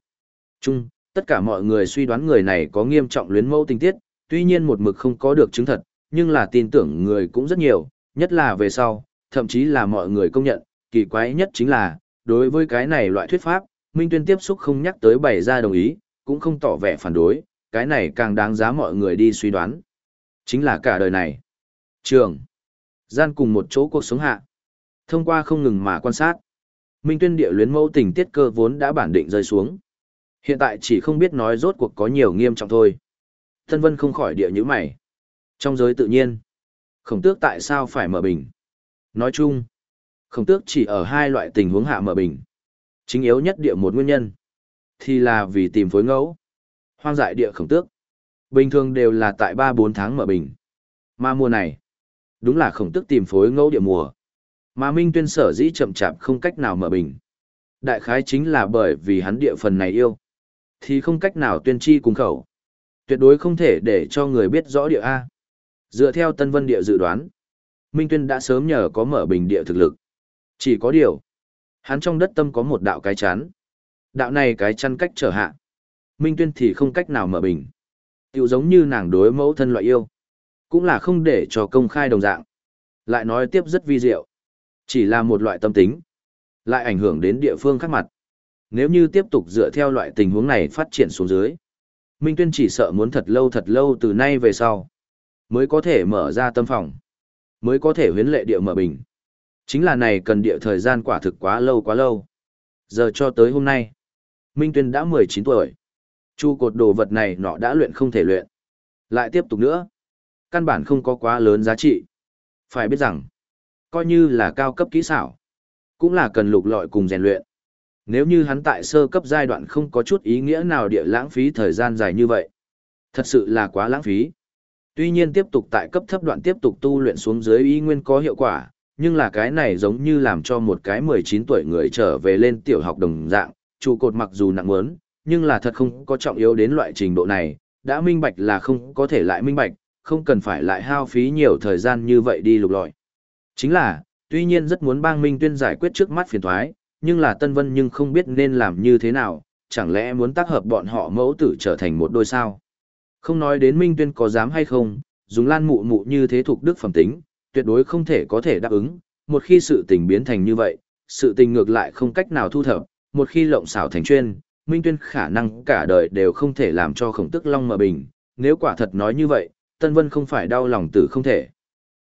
Chung, tất cả mọi người suy đoán người này có nghiêm trọng luyến mẫu tình tiết, tuy nhiên một mực không có được chứng thật, nhưng là tin tưởng người cũng rất nhiều, nhất là về sau, thậm chí là mọi người công nhận, kỳ quái nhất chính là, đối với cái này loại thuyết pháp, Minh Tuyên tiếp xúc không nhắc tới bày ra đồng ý, cũng không tỏ vẻ phản đối, cái này càng đáng giá mọi người đi suy đoán. Chính là cả đời này. Trường. Gian cùng một chỗ cuộc sống hạ. Thông qua không ngừng mà quan sát. Minh Tuyên địa luyến mẫu tình tiết cơ vốn đã bản định rơi xuống. Hiện tại chỉ không biết nói rốt cuộc có nhiều nghiêm trọng thôi. Thân Vân không khỏi địa như mày. Trong giới tự nhiên, khổng tước tại sao phải mở bình? Nói chung, khổng tước chỉ ở hai loại tình huống hạ mở bình. Chính yếu nhất địa một nguyên nhân, thì là vì tìm phối ngẫu. Hoang dại địa khổng tước, bình thường đều là tại 3-4 tháng mở bình. Mà mùa này, đúng là khổng tước tìm phối ngẫu địa mùa. Mà Minh Tuyên sở dĩ chậm chạp không cách nào mở bình. Đại khái chính là bởi vì hắn địa phần này yêu. Thì không cách nào tuyên chi cùng khẩu. Tuyệt đối không thể để cho người biết rõ địa A. Dựa theo Tân Vân địa dự đoán, Minh Tuyên đã sớm nhờ có mở bình địa thực lực. Chỉ có điều, hắn trong đất tâm có một đạo cái chán, Đạo này cái chăn cách trở hạ. Minh Tuyên thì không cách nào mở bình. Tiểu giống như nàng đối mẫu thân loại yêu. Cũng là không để cho công khai đồng dạng. Lại nói tiếp rất vi diệu. Chỉ là một loại tâm tính. Lại ảnh hưởng đến địa phương khác mặt. Nếu như tiếp tục dựa theo loại tình huống này phát triển xuống dưới. Minh Tuyên chỉ sợ muốn thật lâu thật lâu từ nay về sau. Mới có thể mở ra tâm phòng. Mới có thể huyến lệ địa mở bình. Chính là này cần địa thời gian quả thực quá lâu quá lâu. Giờ cho tới hôm nay. Minh Tuyên đã 19 tuổi. Chu cột đồ vật này nọ đã luyện không thể luyện. Lại tiếp tục nữa. Căn bản không có quá lớn giá trị. Phải biết rằng, coi như là cao cấp kỹ xảo, cũng là cần lục lọi cùng rèn luyện. Nếu như hắn tại sơ cấp giai đoạn không có chút ý nghĩa nào địa lãng phí thời gian dài như vậy, thật sự là quá lãng phí. Tuy nhiên tiếp tục tại cấp thấp đoạn tiếp tục tu luyện xuống dưới ý nguyên có hiệu quả, nhưng là cái này giống như làm cho một cái 19 tuổi người trở về lên tiểu học đồng dạng, trụ cột mặc dù nặng mớn, nhưng là thật không có trọng yếu đến loại trình độ này, đã minh bạch là không có thể lại minh bạch, không cần phải lại hao phí nhiều thời gian như vậy đi lục lọi. Chính là, tuy nhiên rất muốn bang Minh Tuyên giải quyết trước mắt phiền thoái, nhưng là Tân Vân nhưng không biết nên làm như thế nào, chẳng lẽ muốn tác hợp bọn họ mẫu tử trở thành một đôi sao? Không nói đến Minh Tuyên có dám hay không, dùng lan mụ mụ như thế thuộc đức phẩm tính, tuyệt đối không thể có thể đáp ứng, một khi sự tình biến thành như vậy, sự tình ngược lại không cách nào thu thập, một khi lộng xảo thành chuyên, Minh Tuyên khả năng cả đời đều không thể làm cho khổng tức long mở bình, nếu quả thật nói như vậy, Tân Vân không phải đau lòng tử không thể.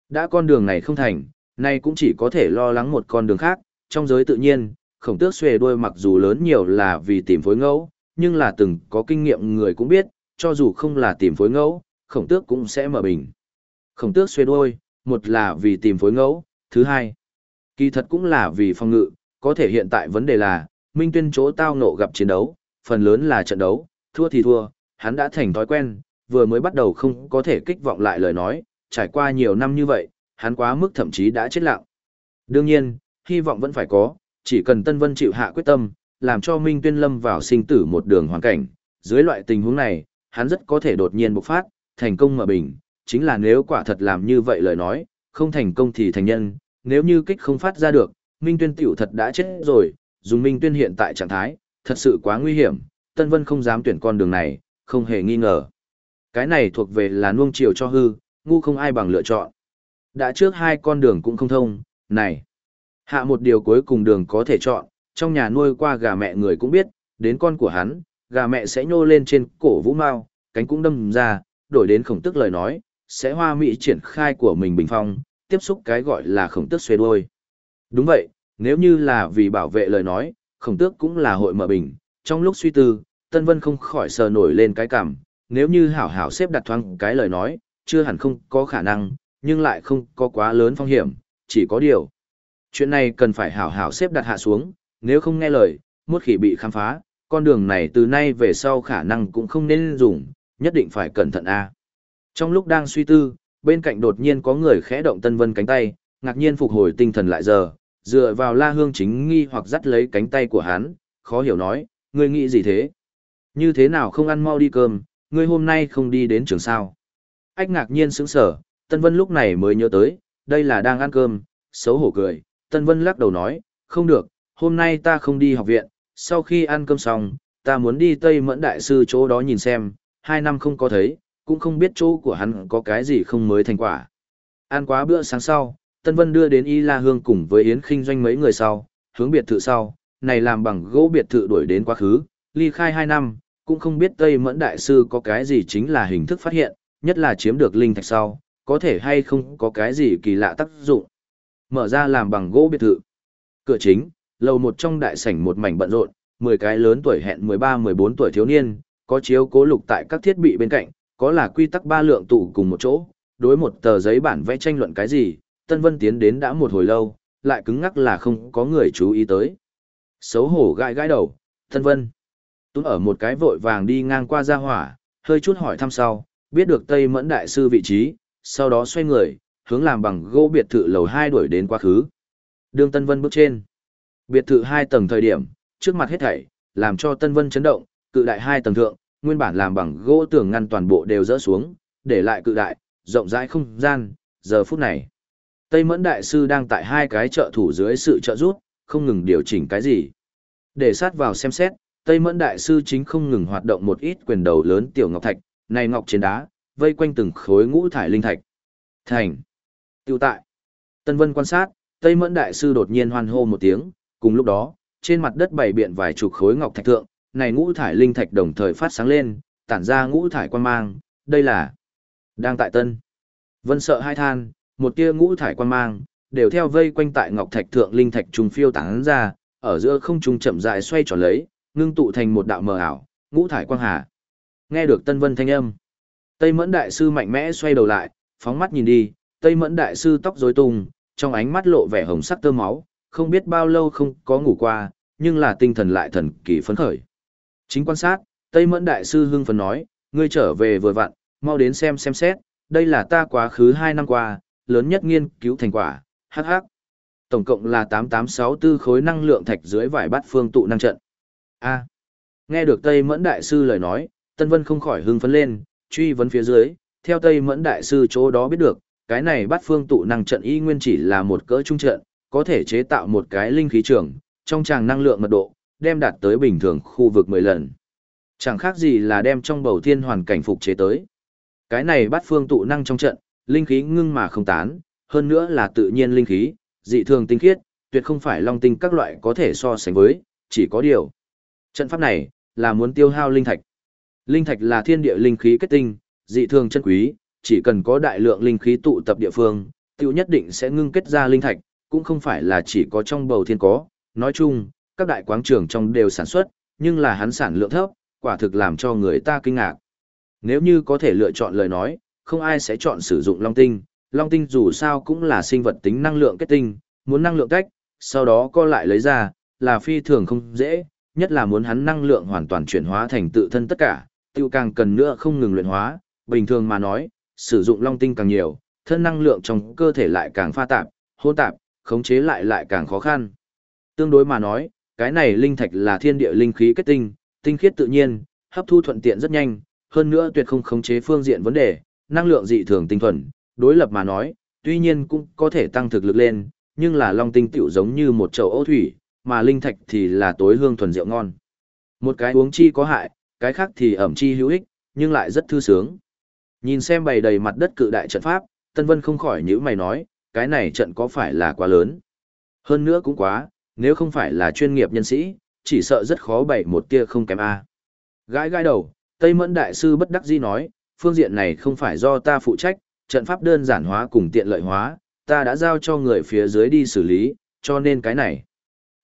Đã con đường này không thành, nay cũng chỉ có thể lo lắng một con đường khác, trong giới tự nhiên, khổng tước xuề đuôi mặc dù lớn nhiều là vì tìm phối ngẫu, nhưng là từng có kinh nghiệm người cũng biết, cho dù không là tìm phối ngẫu, khổng tước cũng sẽ mở bình. Khổng tước xuề đuôi, một là vì tìm phối ngẫu, thứ hai, kỳ thật cũng là vì phòng ngự, có thể hiện tại vấn đề là, Minh Tuyên chỗ tao nộ gặp chiến đấu, phần lớn là trận đấu, thua thì thua, hắn đã thành thói quen, vừa mới bắt đầu không có thể kích vọng lại lời nói, trải qua nhiều năm như vậy, hắn quá mức thậm chí đã chết lặng. Đương nhiên, hy vọng vẫn phải có, chỉ cần Tân Vân chịu hạ quyết tâm, làm cho Minh Tuyên lâm vào sinh tử một đường hoàn cảnh, dưới loại tình huống này, hắn rất có thể đột nhiên bộc phát, thành công mở bình, chính là nếu quả thật làm như vậy lời nói, không thành công thì thành nhân, nếu như kích không phát ra được, Minh Tuyên tiểu thật đã chết rồi, dùng Minh Tuyên hiện tại trạng thái, thật sự quá nguy hiểm, Tân Vân không dám tuyển con đường này, không hề nghi ngờ. Cái này thuộc về là nuông chiều cho hư, ngu không ai bằng lựa chọn. Đã trước hai con đường cũng không thông, này. Hạ một điều cuối cùng đường có thể chọn, trong nhà nuôi qua gà mẹ người cũng biết, đến con của hắn, gà mẹ sẽ nhô lên trên cổ vũ mao, cánh cũng đâm ra, đổi đến khổng tức lời nói, sẽ hoa mỹ triển khai của mình bình phong, tiếp xúc cái gọi là khổng tức xuê đuôi. Đúng vậy, nếu như là vì bảo vệ lời nói, khổng tước cũng là hội mở bình, trong lúc suy tư, Tân Vân không khỏi sờ nổi lên cái cảm, nếu như hảo hảo xếp đặt thoáng cái lời nói, chưa hẳn không có khả năng, nhưng lại không có quá lớn phong hiểm, chỉ có điều. Chuyện này cần phải hảo hảo xếp đặt hạ xuống, nếu không nghe lời, một khi bị khám phá, con đường này từ nay về sau khả năng cũng không nên dùng, nhất định phải cẩn thận a. Trong lúc đang suy tư, bên cạnh đột nhiên có người khẽ động Tân Vân cánh tay, ngạc nhiên phục hồi tinh thần lại giờ, dựa vào La Hương chính nghi hoặc dắt lấy cánh tay của hắn, khó hiểu nói, ngươi nghĩ gì thế? Như thế nào không ăn mau đi cơm, ngươi hôm nay không đi đến trường sao? Ách ngạc nhiên sững sở, Tân Vân lúc này mới nhớ tới, đây là đang ăn cơm, xấu hổ cười, Tân Vân lắc đầu nói, không được, hôm nay ta không đi học viện, sau khi ăn cơm xong, ta muốn đi Tây Mẫn Đại Sư chỗ đó nhìn xem, hai năm không có thấy, cũng không biết chỗ của hắn có cái gì không mới thành quả. Ăn quá bữa sáng sau, Tân Vân đưa đến Y La Hương cùng với Yến Kinh doanh mấy người sau, hướng biệt thự sau, này làm bằng gỗ biệt thự đuổi đến quá khứ, ly khai hai năm, cũng không biết Tây Mẫn Đại Sư có cái gì chính là hình thức phát hiện, nhất là chiếm được linh thạch sau, có thể hay không có cái gì kỳ lạ tác dụng. Mở ra làm bằng gỗ biệt thự. Cửa chính, lầu một trong đại sảnh một mảnh bận rộn, 10 cái lớn tuổi hẹn 13-14 tuổi thiếu niên, có chiếu cố lục tại các thiết bị bên cạnh, có là quy tắc ba lượng tụ cùng một chỗ, đối một tờ giấy bản vẽ tranh luận cái gì, Tân Vân tiến đến đã một hồi lâu, lại cứng ngắc là không có người chú ý tới. Xấu hổ gãi gãi đầu, Tân Vân. Tún ở một cái vội vàng đi ngang qua gia hỏa, hơi chút hỏi thăm sau, biết được Tây Mẫn Đại Sư vị trí, sau đó xoay người, hướng làm bằng gỗ biệt thự lầu 2 đuổi đến quá khứ. Đường Tân Vân bước trên. Biệt thự 2 tầng thời điểm, trước mặt hết thảy, làm cho Tân Vân chấn động, cự đại 2 tầng thượng, nguyên bản làm bằng gỗ tường ngăn toàn bộ đều rỡ xuống, để lại cự đại, rộng rãi không gian, giờ phút này. Tây Mẫn Đại Sư đang tại hai cái trợ thủ dưới sự trợ giúp, không ngừng điều chỉnh cái gì. Để sát vào xem xét, Tây Mẫn Đại Sư chính không ngừng hoạt động một ít quyền đầu lớn tiểu ngọc thạch, này ngọc trên đá, vây quanh từng khối ngũ thải linh thạch. Thành. Tiêu tại. Tân Vân quan sát, Tây Mẫn Đại Sư đột nhiên hoan hô một tiếng, cùng lúc đó, trên mặt đất bảy biện vài chục khối ngọc thạch thượng, này ngũ thải linh thạch đồng thời phát sáng lên, tản ra ngũ thải quan mang, đây là đang tại tân. Vân sợ hai than, một tia ngũ thải quan mang, đều theo vây quanh tại ngọc thạch thượng linh thạch trùng phiêu tán ra, ở giữa không trung chậm rãi xoay tròn lấy, ngưng tụ thành một đạo mờ ảo, ngũ thải quang hà. Nghe được Tân Vân thanh âm, Tây Mẫn đại sư mạnh mẽ xoay đầu lại, phóng mắt nhìn đi, Tây Mẫn đại sư tóc rối tung, trong ánh mắt lộ vẻ hồng sắc tơ máu, không biết bao lâu không có ngủ qua, nhưng là tinh thần lại thần kỳ phấn khởi. Chính quan sát, Tây Mẫn Đại Sư hưng phấn nói, ngươi trở về vừa vặn, mau đến xem xem xét, đây là ta quá khứ 2 năm qua, lớn nhất nghiên cứu thành quả, hắc hắc. Tổng cộng là 8864 khối năng lượng thạch dưới vải bát phương tụ năng trận. A. nghe được Tây Mẫn Đại Sư lời nói, Tân Vân không khỏi hưng phấn lên, truy vấn phía dưới, theo Tây Mẫn Đại Sư chỗ đó biết được, cái này bát phương tụ năng trận y nguyên chỉ là một cỡ trung trận, có thể chế tạo một cái linh khí trường, trong tràng năng lượng mật độ, đem đạt tới bình thường khu vực 10 lần. Chẳng khác gì là đem trong bầu thiên hoàn cảnh phục chế tới. Cái này bắt phương tụ năng trong trận, linh khí ngưng mà không tán, hơn nữa là tự nhiên linh khí, dị thường tinh khiết, tuyệt không phải long tinh các loại có thể so sánh với, chỉ có điều. Trận pháp này, là muốn tiêu hao linh thạch. Linh thạch là thiên địa linh khí kết tinh, dị thường chân quý, chỉ cần có đại lượng linh khí tụ tập địa phương, tiêu nhất định sẽ ngưng kết ra linh thạch, cũng không phải là chỉ có trong bầu thiên có, nói chung, các đại quáng trường trong đều sản xuất, nhưng là hắn sản lượng thấp, quả thực làm cho người ta kinh ngạc. Nếu như có thể lựa chọn lời nói, không ai sẽ chọn sử dụng long tinh, long tinh dù sao cũng là sinh vật tính năng lượng kết tinh, muốn năng lượng cách, sau đó co lại lấy ra, là phi thường không dễ, nhất là muốn hắn năng lượng hoàn toàn chuyển hóa thành tự thân tất cả, tiêu càng cần nữa không ngừng luyện hóa, bình thường mà nói, sử dụng long tinh càng nhiều, thân năng lượng trong cơ thể lại càng pha tạp, hỗn tạp, khống chế lại lại càng khó khăn. Tương đối mà nói, cái này linh thạch là thiên địa linh khí kết tinh, tinh khiết tự nhiên, hấp thu thuận tiện rất nhanh, hơn nữa tuyệt không khống chế phương diện vấn đề, năng lượng dị thường tinh thuần, đối lập mà nói, tuy nhiên cũng có thể tăng thực lực lên, nhưng là long tinh tiểu giống như một chậu ô thủy, mà linh thạch thì là tối hương thuần rượu ngon. Một cái uống chi có hại, cái khác thì ẩm chi hữu ích, nhưng lại rất thư sướng. Nhìn xem bày đầy mặt đất cự đại trận pháp, Tân Vân không khỏi nhíu mày nói, cái này trận có phải là quá lớn. Hơn nữa cũng quá, nếu không phải là chuyên nghiệp nhân sĩ, chỉ sợ rất khó bày một tia không kém A. Gãi gãi đầu, Tây Mẫn Đại Sư bất đắc dĩ nói, phương diện này không phải do ta phụ trách, trận pháp đơn giản hóa cùng tiện lợi hóa, ta đã giao cho người phía dưới đi xử lý, cho nên cái này.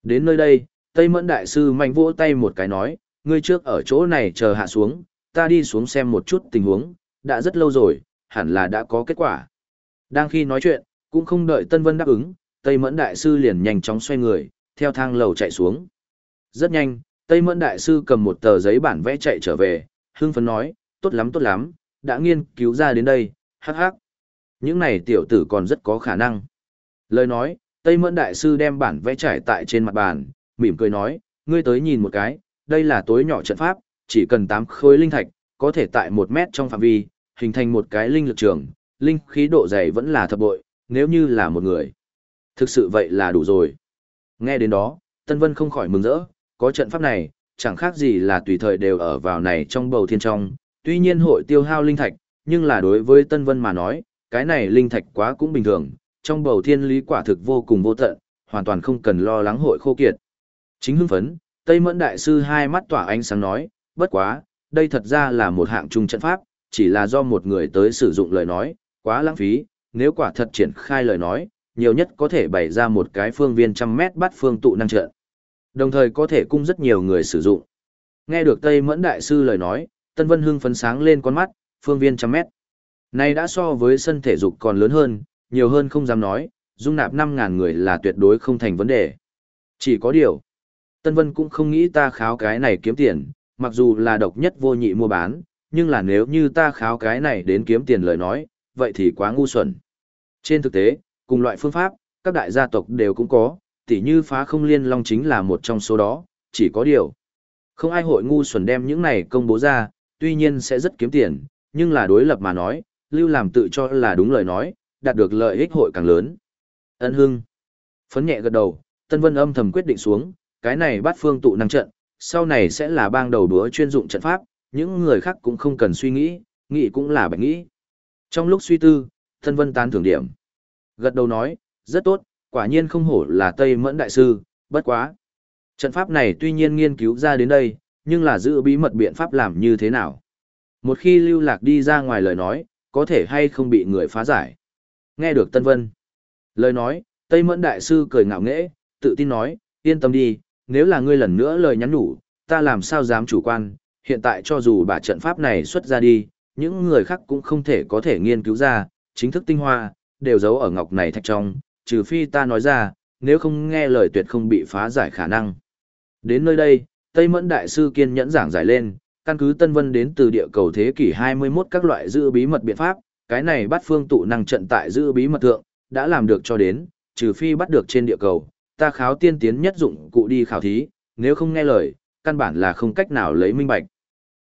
Đến nơi đây, Tây Mẫn Đại Sư mạnh vỗ tay một cái nói, ngươi trước ở chỗ này chờ hạ xuống, ta đi xuống xem một chút tình huống, đã rất lâu rồi, hẳn là đã có kết quả. Đang khi nói chuyện, cũng không đợi Tân Vân đáp ứng, Tây Mẫn Đại Sư liền nhanh chóng xoay người, theo thang lầu chạy xuống. Rất nhanh, Tây Mẫn Đại Sư cầm một tờ giấy bản vẽ chạy trở về, hưng phấn nói, tốt lắm tốt lắm, đã nghiên cứu ra đến đây, hắc hắc. Những này tiểu tử còn rất có khả năng. Lời nói, Tây Mẫn Đại Sư đem bản vẽ trải tại trên mặt bàn, mỉm cười nói, ngươi tới nhìn một cái, đây là tối nhỏ trận pháp, chỉ cần 8 khối linh thạch, có thể tại 1 mét trong phạm vi, hình thành một cái linh lực trường, linh khí độ dày vẫn là thập bội, nếu như là một người. Thực sự vậy là đủ rồi. Nghe đến đó, Tân Vân không khỏi mừng rỡ, có trận pháp này, chẳng khác gì là tùy thời đều ở vào này trong bầu thiên trong, tuy nhiên hội tiêu hao linh thạch, nhưng là đối với Tân Vân mà nói, cái này linh thạch quá cũng bình thường, trong bầu thiên lý quả thực vô cùng vô tận, hoàn toàn không cần lo lắng hội khô kiệt. Chính hưng phấn, Tây Mẫn Đại Sư hai mắt tỏa ánh sáng nói, bất quá, đây thật ra là một hạng trung trận pháp, chỉ là do một người tới sử dụng lời nói, quá lãng phí, nếu quả thật triển khai lời nói, nhiều nhất có thể bày ra một cái phương viên trăm mét bắt phương tụ năng trận. Đồng thời có thể cung rất nhiều người sử dụng. Nghe được Tây Mẫn Đại Sư lời nói, Tân Vân Hưng phấn sáng lên con mắt, phương viên trăm mét. Này đã so với sân thể dục còn lớn hơn, nhiều hơn không dám nói, dung nạp 5.000 người là tuyệt đối không thành vấn đề. Chỉ có điều, Tân Vân cũng không nghĩ ta kháo cái này kiếm tiền, mặc dù là độc nhất vô nhị mua bán, nhưng là nếu như ta kháo cái này đến kiếm tiền lời nói, vậy thì quá ngu xuẩn. Trên thực tế, cùng loại phương pháp, các đại gia tộc đều cũng có, tỉ như phá không liên long chính là một trong số đó, chỉ có điều. Không ai hội ngu xuẩn đem những này công bố ra, tuy nhiên sẽ rất kiếm tiền, nhưng là đối lập mà nói, lưu làm tự cho là đúng lời nói, đạt được lợi ích hội càng lớn. Ân hưng. Phấn nhẹ gật đầu, Tân Vân âm thầm quyết định xuống, cái này bắt phương tụ năng trận, sau này sẽ là bang đầu đúa chuyên dụng trận pháp, những người khác cũng không cần suy nghĩ, nghĩ cũng là bạch nghĩ. Trong lúc suy tư, thân Vân tán thưởng điểm. Gật đầu nói, rất tốt, quả nhiên không hổ là Tây Mẫn Đại Sư, bất quá. Trận pháp này tuy nhiên nghiên cứu ra đến đây, nhưng là giữ bí mật biện pháp làm như thế nào. Một khi lưu lạc đi ra ngoài lời nói, có thể hay không bị người phá giải. Nghe được Tân Vân. Lời nói, Tây Mẫn Đại Sư cười ngạo nghễ, tự tin nói, yên tâm đi, nếu là ngươi lần nữa lời nhắn nhủ, ta làm sao dám chủ quan, hiện tại cho dù bà trận pháp này xuất ra đi, những người khác cũng không thể có thể nghiên cứu ra, chính thức tinh hoa, đều giấu ở ngọc này thạch trong, trừ phi ta nói ra, nếu không nghe lời tuyệt không bị phá giải khả năng. Đến nơi đây, Tây Mẫn Đại Sư kiên nhẫn giảng giải lên, căn cứ Tân Vân đến từ địa cầu thế kỷ 21 các loại giữ bí mật biện pháp, cái này bắt phương tụ năng trận tại giữ bí mật thượng, đã làm được cho đến, trừ phi bắt được trên địa cầu, ta kháo tiên tiến nhất dụng cụ đi khảo thí, nếu không nghe lời, căn bản là không cách nào lấy minh bạch.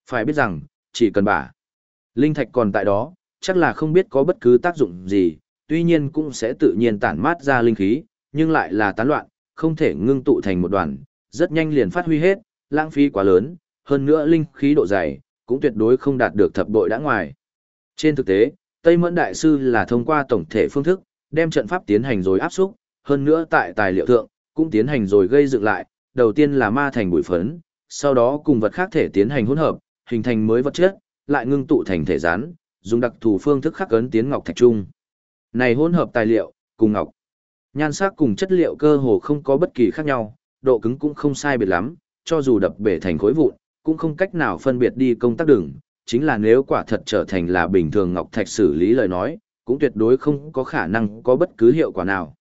Phải biết rằng, chỉ cần bả. Linh thạch còn tại đó, chắc là không biết có bất cứ tác dụng gì, tuy nhiên cũng sẽ tự nhiên tản mát ra linh khí, nhưng lại là tán loạn, không thể ngưng tụ thành một đoàn, rất nhanh liền phát huy hết, lãng phí quá lớn, hơn nữa linh khí độ dày, cũng tuyệt đối không đạt được thập bội đã ngoài. Trên thực tế, Tây Mẫn Đại Sư là thông qua tổng thể phương thức, đem trận pháp tiến hành rồi áp xúc, hơn nữa tại tài liệu thượng, cũng tiến hành rồi gây dựng lại, đầu tiên là ma thành bụi phấn, sau đó cùng vật khác thể tiến hành hỗn hợp, hình thành mới vật chất, lại ngưng tụ thành thể rán, dùng đặc thù phương thức khắc ấn tiến ngọc thạch trung. Này hỗn hợp tài liệu, cùng ngọc, nhan sắc cùng chất liệu cơ hồ không có bất kỳ khác nhau, độ cứng cũng không sai biệt lắm, cho dù đập bể thành khối vụn, cũng không cách nào phân biệt đi công tác đường, chính là nếu quả thật trở thành là bình thường ngọc thạch xử lý lời nói, cũng tuyệt đối không có khả năng có bất cứ hiệu quả nào.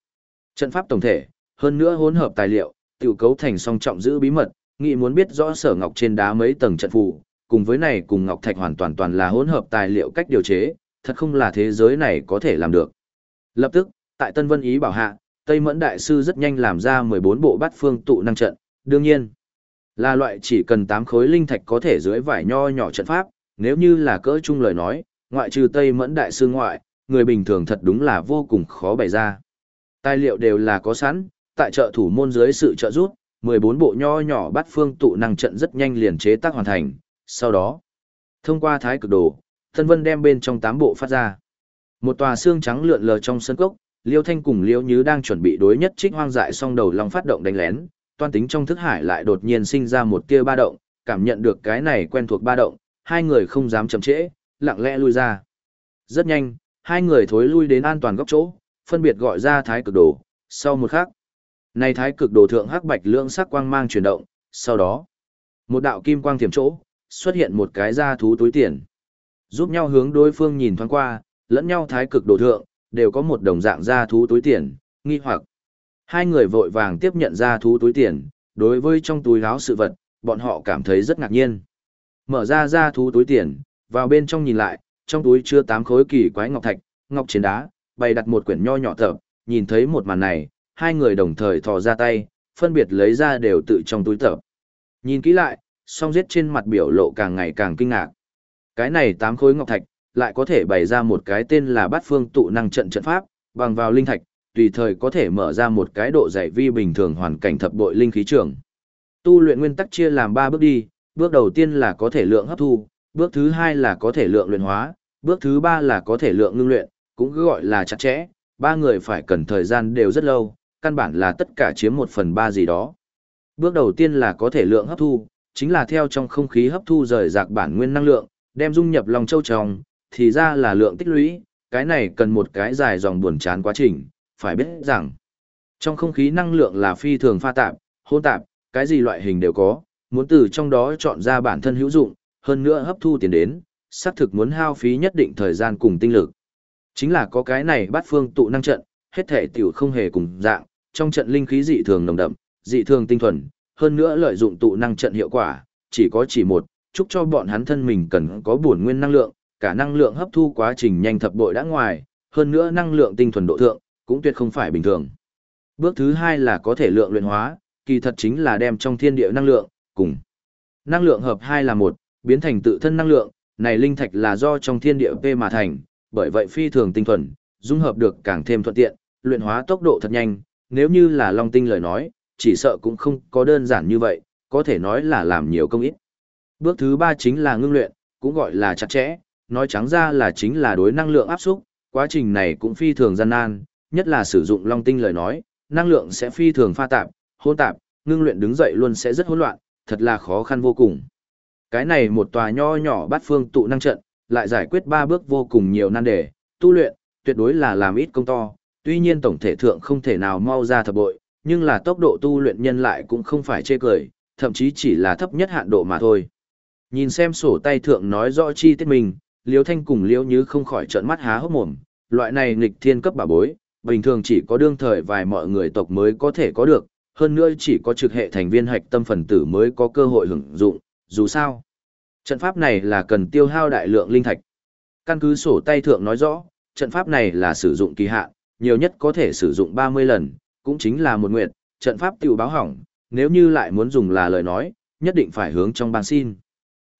Trận pháp tổng thể, hơn nữa hỗn hợp tài liệu, tiểu cấu thành song trọng giữ bí mật, nghị muốn biết rõ sở ngọc trên đá mấy tầng trận phù, cùng với này cùng ngọc thạch hoàn toàn toàn là hỗn hợp tài liệu cách điều chế, thật không là thế giới này có thể làm được. Lập tức, tại Tân Vân Ý bảo hạ, Tây Mẫn Đại Sư rất nhanh làm ra 14 bộ bát phương tụ năng trận, đương nhiên, là loại chỉ cần 8 khối linh thạch có thể dưới vải nho nhỏ trận pháp, nếu như là cỡ chung lời nói, ngoại trừ Tây Mẫn Đại Sư ngoại, người bình thường thật đúng là vô cùng khó bày ra. Tài liệu đều là có sẵn, tại trợ thủ môn dưới sự trợ giúp, 14 bộ nho nhỏ bát phương tụ năng trận rất nhanh liền chế tác hoàn thành, sau đó, thông qua thái cực đồ, Tân Vân đem bên trong 8 bộ phát ra. Một tòa xương trắng lượn lờ trong sân cốc, Liêu Thanh cùng Liêu Nhứ đang chuẩn bị đối nhất trích hoang dại song đầu long phát động đánh lén, toan tính trong thức hải lại đột nhiên sinh ra một tia ba động, cảm nhận được cái này quen thuộc ba động, hai người không dám chậm trễ, lặng lẽ lui ra. Rất nhanh, hai người thối lui đến an toàn góc chỗ, phân biệt gọi ra thái cực đồ, sau một khắc. Này thái cực đồ thượng hắc bạch lưỡng sắc quang mang chuyển động, sau đó, một đạo kim quang tiềm chỗ, xuất hiện một cái da thú túi tiền. Giúp nhau hướng đối phương nhìn thoáng qua, lẫn nhau thái cực đồ thượng, đều có một đồng dạng da thú túi tiền, nghi hoặc. Hai người vội vàng tiếp nhận ra thú túi tiền, đối với trong túi láo sự vật, bọn họ cảm thấy rất ngạc nhiên. Mở ra ra thú túi tiền, vào bên trong nhìn lại, trong túi chưa tám khối kỳ quái ngọc thạch, ngọc trên đá, bày đặt một quyển nho nhỏ tập, nhìn thấy một màn này, hai người đồng thời thò ra tay, phân biệt lấy ra đều tự trong túi tập. Nhìn kỹ lại, song giết trên mặt biểu lộ càng ngày càng kinh ngạc. Cái này tám khối ngọc thạch, lại có thể bày ra một cái tên là bát phương tụ năng trận trận pháp, bằng vào linh thạch, tùy thời có thể mở ra một cái độ dày vi bình thường hoàn cảnh thập bội linh khí trường. Tu luyện nguyên tắc chia làm ba bước đi, bước đầu tiên là có thể lượng hấp thu, bước thứ hai là có thể lượng luyện hóa, bước thứ ba là có thể lượng ngưng luyện, cũng cứ gọi là chặt chẽ, ba người phải cần thời gian đều rất lâu, căn bản là tất cả chiếm một phần ba gì đó. Bước đầu tiên là có thể lượng hấp thu, chính là theo trong không khí hấp thu rời rạc bản nguyên năng lượng, đem dung nhập lòng châu tròng, thì ra là lượng tích lũy, cái này cần một cái dài dòng buồn chán quá trình, phải biết rằng, trong không khí năng lượng là phi thường pha tạp, hôn tạp, cái gì loại hình đều có, muốn từ trong đó chọn ra bản thân hữu dụng, hơn nữa hấp thu tiền đến, xác thực muốn hao phí nhất định thời gian cùng tinh lực. Chính là có cái này bắt phương tụ năng trận, hết thể tiểu không hề cùng dạng, trong trận linh khí dị thường nồng đậm, dị thường tinh thuần, hơn nữa lợi dụng tụ năng trận hiệu quả, chỉ có chỉ một, chúc cho bọn hắn thân mình cần có bổn nguyên năng lượng, cả năng lượng hấp thu quá trình nhanh thập bội đã ngoài, hơn nữa năng lượng tinh thuần độ thượng, cũng tuyệt không phải bình thường. Bước thứ hai là có thể lượng luyện hóa, kỳ thật chính là đem trong thiên địa năng lượng, cùng năng lượng hợp hai là một, biến thành tự thân năng lượng, này linh thạch là do trong thiên địa P mà thành, bởi vậy phi thường tinh thuần, dung hợp được càng thêm thuận tiện, luyện hóa tốc độ thật nhanh, nếu như là long tinh lời nói, chỉ sợ cũng không có đơn giản như vậy, có thể nói là làm nhiều công ít. Bước thứ ba chính là ngưng luyện, cũng gọi là chặt chẽ, nói trắng ra là chính là đối năng lượng áp xúc, quá trình này cũng phi thường gian nan, nhất là sử dụng long tinh lời nói, năng lượng sẽ phi thường pha tạp, hỗn tạp, ngưng luyện đứng dậy luôn sẽ rất hỗn loạn, thật là khó khăn vô cùng. Cái này một tòa nho nhỏ bát phương tụ năng trận, lại giải quyết ba bước vô cùng nhiều nan đề, tu luyện, tuyệt đối là làm ít công to, tuy nhiên tổng thể thượng không thể nào mau ra thập bội, nhưng là tốc độ tu luyện nhân lại cũng không phải chê cười, thậm chí chỉ là thấp nhất hạn độ mà thôi. Nhìn xem sổ tay thượng nói rõ chi tiết mình, Liêu Thanh cùng Liêu Như không khỏi trợn mắt há hốc mồm, loại này nghịch thiên cấp bà bối, bình thường chỉ có đương thời vài mọi người tộc mới có thể có được, hơn nữa chỉ có trực hệ thành viên hạch tâm phần tử mới có cơ hội hưởng dụng, dù sao. Trận pháp này là cần tiêu hao đại lượng linh thạch. Căn cứ sổ tay thượng nói rõ, trận pháp này là sử dụng kỳ hạn, nhiều nhất có thể sử dụng 30 lần, cũng chính là một nguyện, trận pháp tiêu báo hỏng, nếu như lại muốn dùng là lời nói, nhất định phải hướng trong bang xin.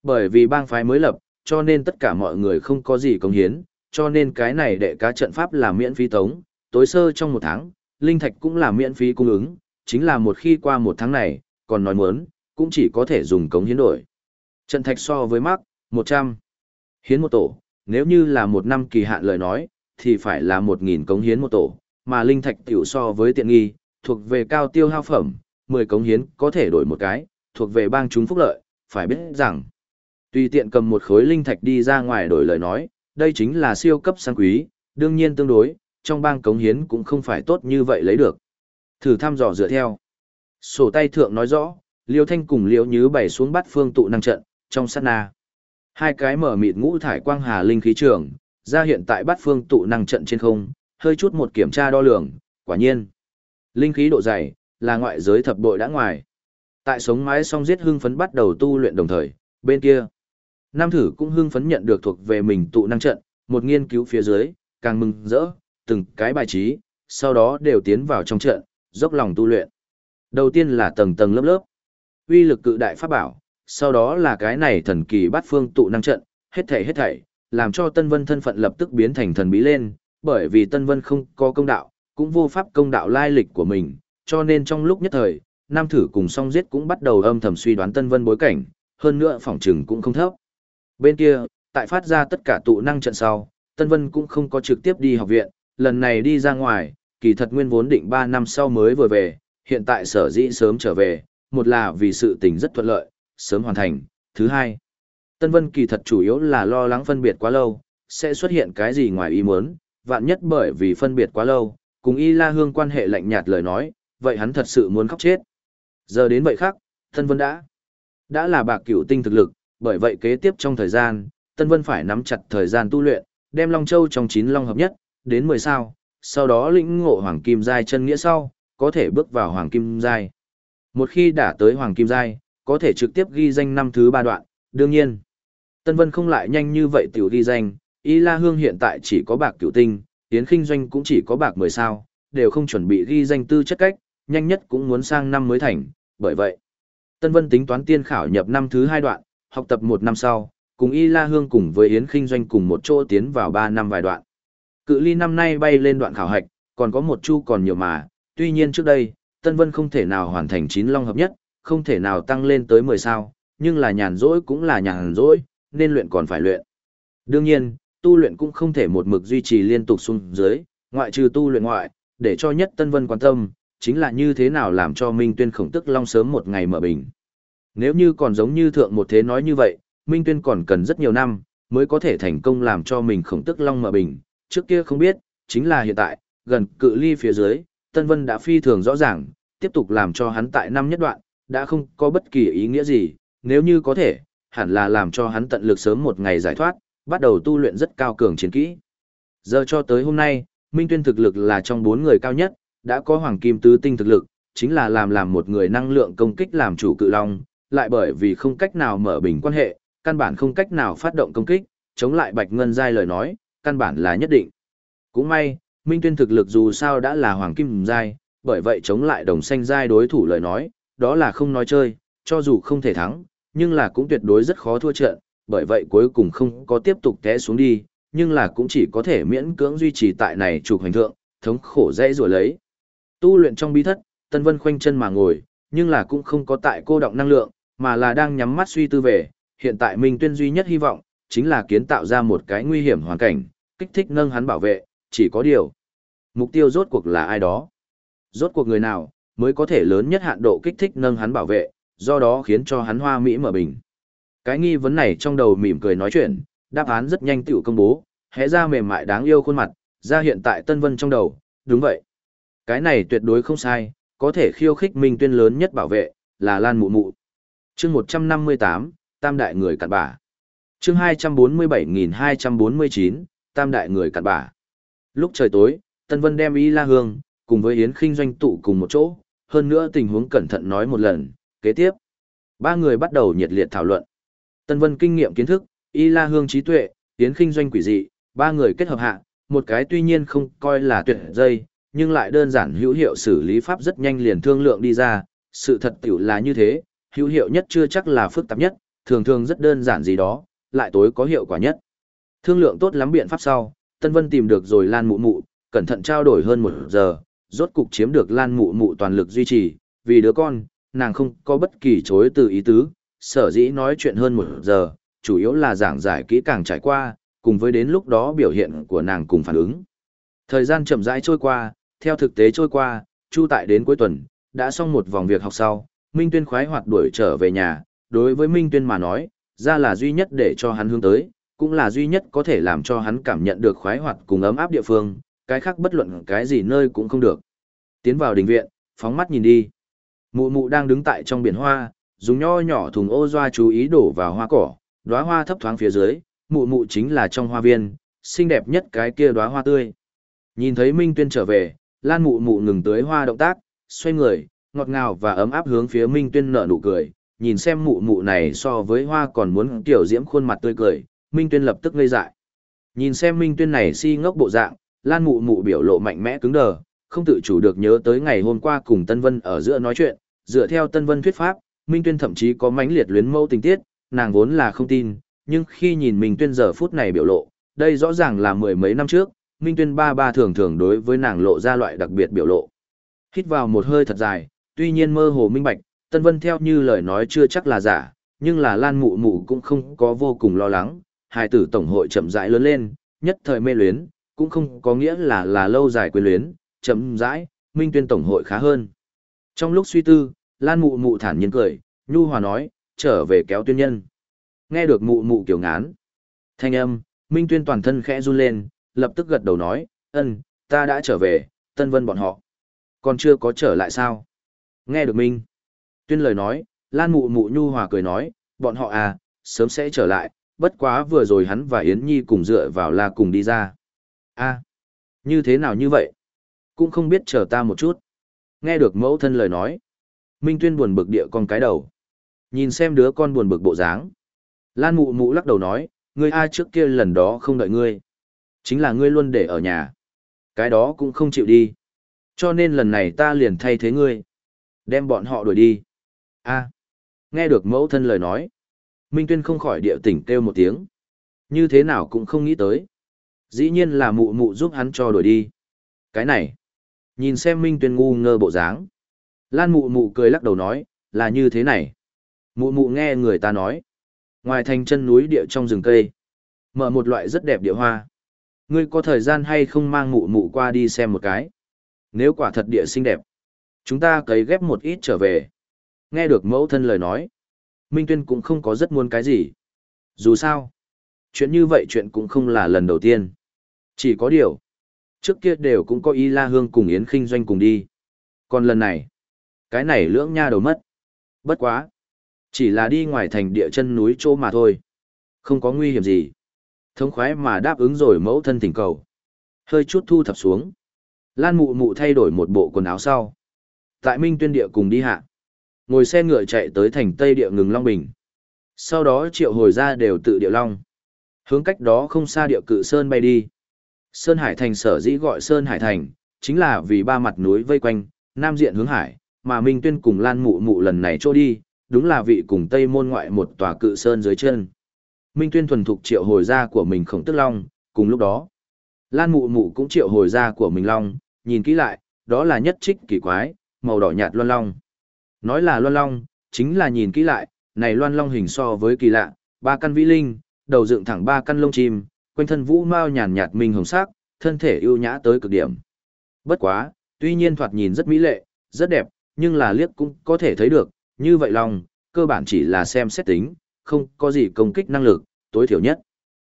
Bởi vì bang phái mới lập, cho nên tất cả mọi người không có gì công hiến, cho nên cái này đệ cá trận pháp là miễn phí tống, tối sơ trong một tháng, linh thạch cũng là miễn phí cung ứng, chính là một khi qua một tháng này, còn nói muốn, cũng chỉ có thể dùng cống hiến đổi. Trận thạch so với mắc, 100. Hiến một tổ, nếu như là một năm kỳ hạn lời nói, thì phải là 1.000 cống hiến một tổ, mà linh thạch tiểu so với tiện nghi, thuộc về cao tiêu hao phẩm, 10 cống hiến có thể đổi một cái, thuộc về bang chúng phúc lợi, phải biết rằng, tùy tiện cầm một khối linh thạch đi ra ngoài đổi lời nói, đây chính là siêu cấp sang quý, đương nhiên tương đối, trong bang cống hiến cũng không phải tốt như vậy lấy được. Thử thăm dò dựa theo. Sổ tay thượng nói rõ, Liêu Thanh cùng Liêu Nhứ bày xuống bắt phương tụ năng trận, trong sát na. Hai cái mở mịt ngũ thải quang hà linh khí trường, ra hiện tại bát phương tụ năng trận trên không, hơi chút một kiểm tra đo lường, quả nhiên. Linh khí độ dày, là ngoại giới thập bội đã ngoài. Tại sống mái song giết hưng phấn bắt đầu tu luyện đồng thời, bên kia. Nam thử cũng hưng phấn nhận được thuộc về mình tụ năng trận, một nghiên cứu phía dưới, càng mừng rỡ, từng cái bài trí, sau đó đều tiến vào trong trận, dốc lòng tu luyện. Đầu tiên là tầng tầng lớp lớp, uy lực cự đại pháp bảo, sau đó là cái này thần kỳ bát phương tụ năng trận, hết thảy hết thảy, làm cho Tân Vân thân phận lập tức biến thành thần bí lên, bởi vì Tân Vân không có công đạo, cũng vô pháp công đạo lai lịch của mình, cho nên trong lúc nhất thời, Nam Thử cùng song giết cũng bắt đầu âm thầm suy đoán Tân Vân bối cảnh, hơn nữa phỏng trừng cũng không thấp. Bên kia, tại phát ra tất cả tụ năng trận sau, Tân Vân cũng không có trực tiếp đi học viện, lần này đi ra ngoài, kỳ thật nguyên vốn định 3 năm sau mới vừa về, hiện tại sở dĩ sớm trở về, một là vì sự tình rất thuận lợi, sớm hoàn thành, thứ hai. Tân Vân kỳ thật chủ yếu là lo lắng phân biệt quá lâu, sẽ xuất hiện cái gì ngoài ý muốn, vạn nhất bởi vì phân biệt quá lâu, cùng Y La Hương quan hệ lạnh nhạt lời nói, vậy hắn thật sự muốn khóc chết. Giờ đến vậy khác, Tân Vân đã đã là bạc cửu tinh thực lực, bởi vậy kế tiếp trong thời gian, Tân Vân phải nắm chặt thời gian tu luyện, đem Long Châu trong 9 long hợp nhất, đến 10 sao, sau đó lĩnh ngộ Hoàng Kim Giai chân nghĩa sau, có thể bước vào Hoàng Kim Giai. Một khi đã tới Hoàng Kim Giai, có thể trực tiếp ghi danh năm thứ ba đoạn, đương nhiên. Tân Vân không lại nhanh như vậy tiểu ghi danh, Y La Hương hiện tại chỉ có bạc cửu tinh, Tiến Kinh Doanh cũng chỉ có bạc 10 sao, đều không chuẩn bị ghi danh tư chất cách, nhanh nhất cũng muốn sang năm mới thành, bởi vậy. Tân Vân tính toán tiên khảo nhập năm thứ hai đoạn, học tập một năm sau, cùng Y La Hương cùng với Yến Kinh Doanh cùng một chỗ tiến vào 3 năm vài đoạn. Cự ly năm nay bay lên đoạn khảo hạch, còn có một chu còn nhiều mà, tuy nhiên trước đây, Tân Vân không thể nào hoàn thành chín long hợp nhất, không thể nào tăng lên tới 10 sao, nhưng là nhàn rỗi cũng là nhàn rỗi, nên luyện còn phải luyện. Đương nhiên, tu luyện cũng không thể một mực duy trì liên tục xuống dưới, ngoại trừ tu luyện ngoại, để cho nhất Tân Vân quan tâm, chính là như thế nào làm cho Minh Tuyên khổng tức long sớm một ngày mở bình. Nếu như còn giống như thượng một thế nói như vậy, Minh Tuyên còn cần rất nhiều năm, mới có thể thành công làm cho mình khổng tức long mở bình, trước kia không biết, chính là hiện tại, gần cự ly phía dưới, Tân Vân đã phi thường rõ ràng, tiếp tục làm cho hắn tại năm nhất đoạn, đã không có bất kỳ ý nghĩa gì, nếu như có thể, hẳn là làm cho hắn tận lực sớm một ngày giải thoát, bắt đầu tu luyện rất cao cường chiến kỹ. Giờ cho tới hôm nay, Minh Tuyên thực lực là trong bốn người cao nhất, đã có hoàng kim tứ tinh thực lực, chính là làm làm một người năng lượng công kích làm chủ cự long, lại bởi vì không cách nào mở bình quan hệ, căn bản không cách nào phát động công kích, chống lại Bạch Ngân giai lời nói, căn bản là nhất định. Cũng may, Minh Tuyên thực lực dù sao đã là hoàng kim giai, bởi vậy chống lại đồng xanh giai đối thủ lời nói, đó là không nói chơi, cho dù không thể thắng, nhưng là cũng tuyệt đối rất khó thua trận, bởi vậy cuối cùng không có tiếp tục té xuống đi, nhưng là cũng chỉ có thể miễn cưỡng duy trì tại này trục hành thượng, thống khổ dễ rồi lấy. Tu luyện trong bí thất, Tân Vân khoanh chân mà ngồi, nhưng là cũng không có tại cô động năng lượng, mà là đang nhắm mắt suy tư về, hiện tại Minh Tuyên duy nhất hy vọng, chính là kiến tạo ra một cái nguy hiểm hoàn cảnh, kích thích nâng hắn bảo vệ, chỉ có điều. Mục tiêu rốt cuộc là ai đó? Rốt cuộc người nào, mới có thể lớn nhất hạn độ kích thích nâng hắn bảo vệ, do đó khiến cho hắn hoa mỹ mở bình. Cái nghi vấn này trong đầu mỉm cười nói chuyện, đáp án rất nhanh tiểu công bố, hé ra mềm mại đáng yêu khuôn mặt, ra hiện tại Tân Vân trong đầu, đúng vậy. Cái này tuyệt đối không sai, có thể khiêu khích minh tuyên lớn nhất bảo vệ, là Lan Mụ Mụ. chương 158, Tam Đại Người Cạn Bả. chương 247.249, Tam Đại Người Cạn Bả. Lúc trời tối, Tân Vân đem Y La Hương, cùng với Yến Kinh doanh tụ cùng một chỗ, hơn nữa tình huống cẩn thận nói một lần, kế tiếp. Ba người bắt đầu nhiệt liệt thảo luận. Tân Vân kinh nghiệm kiến thức, Y La Hương trí tuệ, tiến Kinh doanh quỷ dị, ba người kết hợp hạ, một cái tuy nhiên không coi là tuyệt dây, nhưng lại đơn giản hữu hiệu xử lý pháp rất nhanh liền thương lượng đi ra, sự thật tiểu là như thế, hữu hiệu nhất chưa chắc là phức tạp nhất, thường thường rất đơn giản gì đó, lại tối có hiệu quả nhất. Thương lượng tốt lắm biện pháp sau, Tân Vân tìm được rồi Lan Mụ Mụ, cẩn thận trao đổi hơn một giờ, rốt cục chiếm được Lan Mụ Mụ toàn lực duy trì, vì đứa con, nàng không có bất kỳ chối từ ý tứ, sở dĩ nói chuyện hơn một giờ, chủ yếu là giảng giải kỹ càng trải qua, cùng với đến lúc đó biểu hiện của nàng cùng phản ứng. Thời gian chậm rãi trôi qua, theo thực tế trôi qua, Chu tại đến cuối tuần, đã xong một vòng việc học sau, Minh Tuyên khoái hoạt đuổi trở về nhà, đối với Minh Tuyên mà nói, ra là duy nhất để cho hắn hướng tới, cũng là duy nhất có thể làm cho hắn cảm nhận được khoái hoạt cùng ấm áp địa phương, cái khác bất luận cái gì nơi cũng không được. Tiến vào đình viện, phóng mắt nhìn đi. Mụ mụ đang đứng tại trong biển hoa, dùng nho nhỏ thùng ô doa chú ý đổ vào hoa cỏ, đóa hoa thấp thoáng phía dưới, mụ mụ chính là trong hoa viên, xinh đẹp nhất cái kia đóa hoa tươi. Nhìn thấy Minh Tuyên trở về, Lan Mụ Mụ ngừng tưới hoa động tác, xoay người, ngọt ngào và ấm áp hướng phía Minh Tuyên nở nụ cười, nhìn xem mụ mụ này so với hoa còn muốn tiểu diễm khuôn mặt tươi cười, Minh Tuyên lập tức ngây dại. Nhìn xem Minh Tuyên này si ngốc bộ dạng, Lan Mụ Mụ biểu lộ mạnh mẽ cứng đờ, không tự chủ được nhớ tới ngày hôm qua cùng Tân Vân ở giữa nói chuyện, dựa theo Tân Vân thuyết pháp, Minh Tuyên thậm chí có mãnh liệt luyến mâu tình tiết, nàng vốn là không tin, nhưng khi nhìn Minh Tuyên giờ phút này biểu lộ, đây rõ ràng là mười mấy năm trước, Minh Tuyên ba ba thường thường đối với nàng lộ ra loại đặc biệt biểu lộ. Hít vào một hơi thật dài, tuy nhiên mơ hồ minh bạch, Tân Vân theo như lời nói chưa chắc là giả, nhưng là Lan Mụ Mụ cũng không có vô cùng lo lắng, hài tử tổng hội chậm rãi lớn lên, nhất thời mê luyến, cũng không có nghĩa là là lâu dài quyền luyến, chậm rãi, Minh Tuyên tổng hội khá hơn. Trong lúc suy tư, Lan Mụ Mụ thản nhiên cười, nhu hòa nói, trở về kéo tuyên nhân. Nghe được Mụ Mụ kiểu ngán. Thanh âm, Minh Tuyên toàn thân khẽ run lên, lập tức gật đầu nói, ân, ta đã trở về, Tân Vân bọn họ. Còn chưa có trở lại sao? Nghe được Minh. Tuyên lời nói, Lan Mụ Mụ nhu hòa cười nói, bọn họ à, sớm sẽ trở lại, bất quá vừa rồi hắn và Yến Nhi cùng dựa vào là cùng đi ra a như thế nào như vậy? Cũng không biết chờ ta một chút. Nghe được mẫu thân lời nói. Minh Tuyên buồn bực địa con cái đầu. Nhìn xem đứa con buồn bực bộ dáng. Lan Mụ Mụ lắc đầu nói, ngươi ai trước kia lần đó không đợi ngươi. Chính là ngươi luôn để ở nhà. Cái đó cũng không chịu đi. Cho nên lần này ta liền thay thế ngươi. Đem bọn họ đuổi đi. a nghe được mẫu thân lời nói. Minh Tuyên không khỏi địa tỉnh kêu một tiếng. Như thế nào cũng không nghĩ tới. Dĩ nhiên là mụ mụ giúp hắn cho đuổi đi. Cái này. Nhìn xem Minh Tuyên ngu ngơ bộ dáng. Lan mụ mụ cười lắc đầu nói, là như thế này. Mụ mụ nghe người ta nói. Ngoài thành chân núi địa trong rừng cây. Mở một loại rất đẹp địa hoa. Ngươi có thời gian hay không mang mụ mụ qua đi xem một cái. Nếu quả thật địa xinh đẹp. Chúng ta cấy ghép một ít trở về. Nghe được mẫu thân lời nói. Minh Tuyên cũng không có rất muốn cái gì. Dù sao. Chuyện như vậy chuyện cũng không là lần đầu tiên. Chỉ có điều. Trước kia đều cũng có Y La Hương cùng Yến Kinh Doanh cùng đi. Còn lần này. Cái này lưỡng nha đầu mất. Bất quá. Chỉ là đi ngoài thành địa chân núi chỗ mà thôi. Không có nguy hiểm gì. Thống khoái mà đáp ứng rồi mẫu thân thỉnh cầu. Hơi chút thu thập xuống. Lan mụ mụ thay đổi một bộ quần áo sau. Tại Minh Tuyên Địa cùng đi hạ. Ngồi xe ngựa chạy tới thành Tây Địa ngừng Long Bình. Sau đó triệu hồi ra đều tự địa Long. Hướng cách đó không xa địa cự Sơn bay đi. Sơn Hải Thành sở dĩ gọi Sơn Hải Thành, chính là vì ba mặt núi vây quanh, nam diện hướng hải, mà Minh Tuyên cùng Lan Mụ Mụ lần này trôi đi, đúng là vị cùng Tây môn ngoại một tòa cự sơn dưới chân. Minh Tuyên thuần thục triệu hồi ra của mình khổng tức long, cùng lúc đó. Lan Mụ Mụ cũng triệu hồi ra của mình long, nhìn kỹ lại, đó là nhất trích kỳ quái, màu đỏ nhạt loan long. Nói là loan long, chính là nhìn kỹ lại, này loan long hình so với kỳ lạ, ba căn vĩ linh, đầu dựng thẳng ba căn lông chim, quanh thân vũ mao nhàn nhạt minh hồng sắc, thân thể ưu nhã tới cực điểm. Bất quá, tuy nhiên thoạt nhìn rất mỹ lệ, rất đẹp, nhưng là liếc cũng có thể thấy được, như vậy long, cơ bản chỉ là xem xét tính, không có gì công kích năng lực, tối thiểu nhất.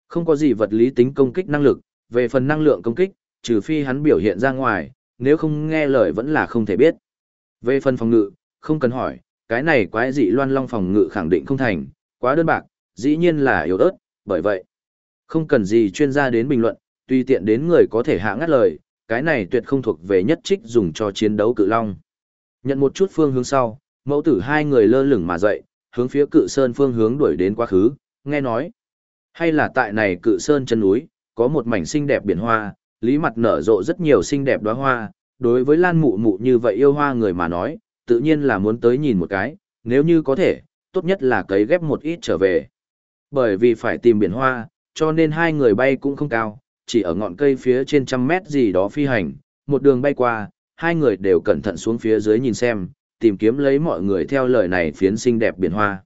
Không có gì vật lý tính công kích năng lực, về phần năng lượng công kích, trừ phi hắn biểu hiện ra ngoài, nếu không nghe lời vẫn là không thể biết. Về phần phòng ngự, không cần hỏi, cái này quái dị loan long phòng ngự khẳng định không thành, quá đơn bạc, dĩ nhiên là yếu ớt, bởi vậy, không cần gì chuyên gia đến bình luận, tùy tiện đến người có thể hạ ngắt lời, cái này tuyệt không thuộc về nhất trích dùng cho chiến đấu cự long. Nhận một chút phương hướng sau, mẫu tử hai người lơ lửng mà dậy, hướng phía cự sơn phương hướng đuổi đến quá khứ, nghe nói. Hay là tại này cự sơn chân núi, có một mảnh xinh đẹp biển hoa, lý mặt nở rộ rất nhiều xinh đẹp đóa hoa, đối với lan mụ mụ như vậy yêu hoa người mà nói, tự nhiên là muốn tới nhìn một cái, nếu như có thể, tốt nhất là cấy ghép một ít trở về. Bởi vì phải tìm biển hoa, cho nên hai người bay cũng không cao, chỉ ở ngọn cây phía trên trăm mét gì đó phi hành, một đường bay qua, hai người đều cẩn thận xuống phía dưới nhìn xem, tìm kiếm lấy mọi người theo lời này phiến xinh đẹp biển hoa.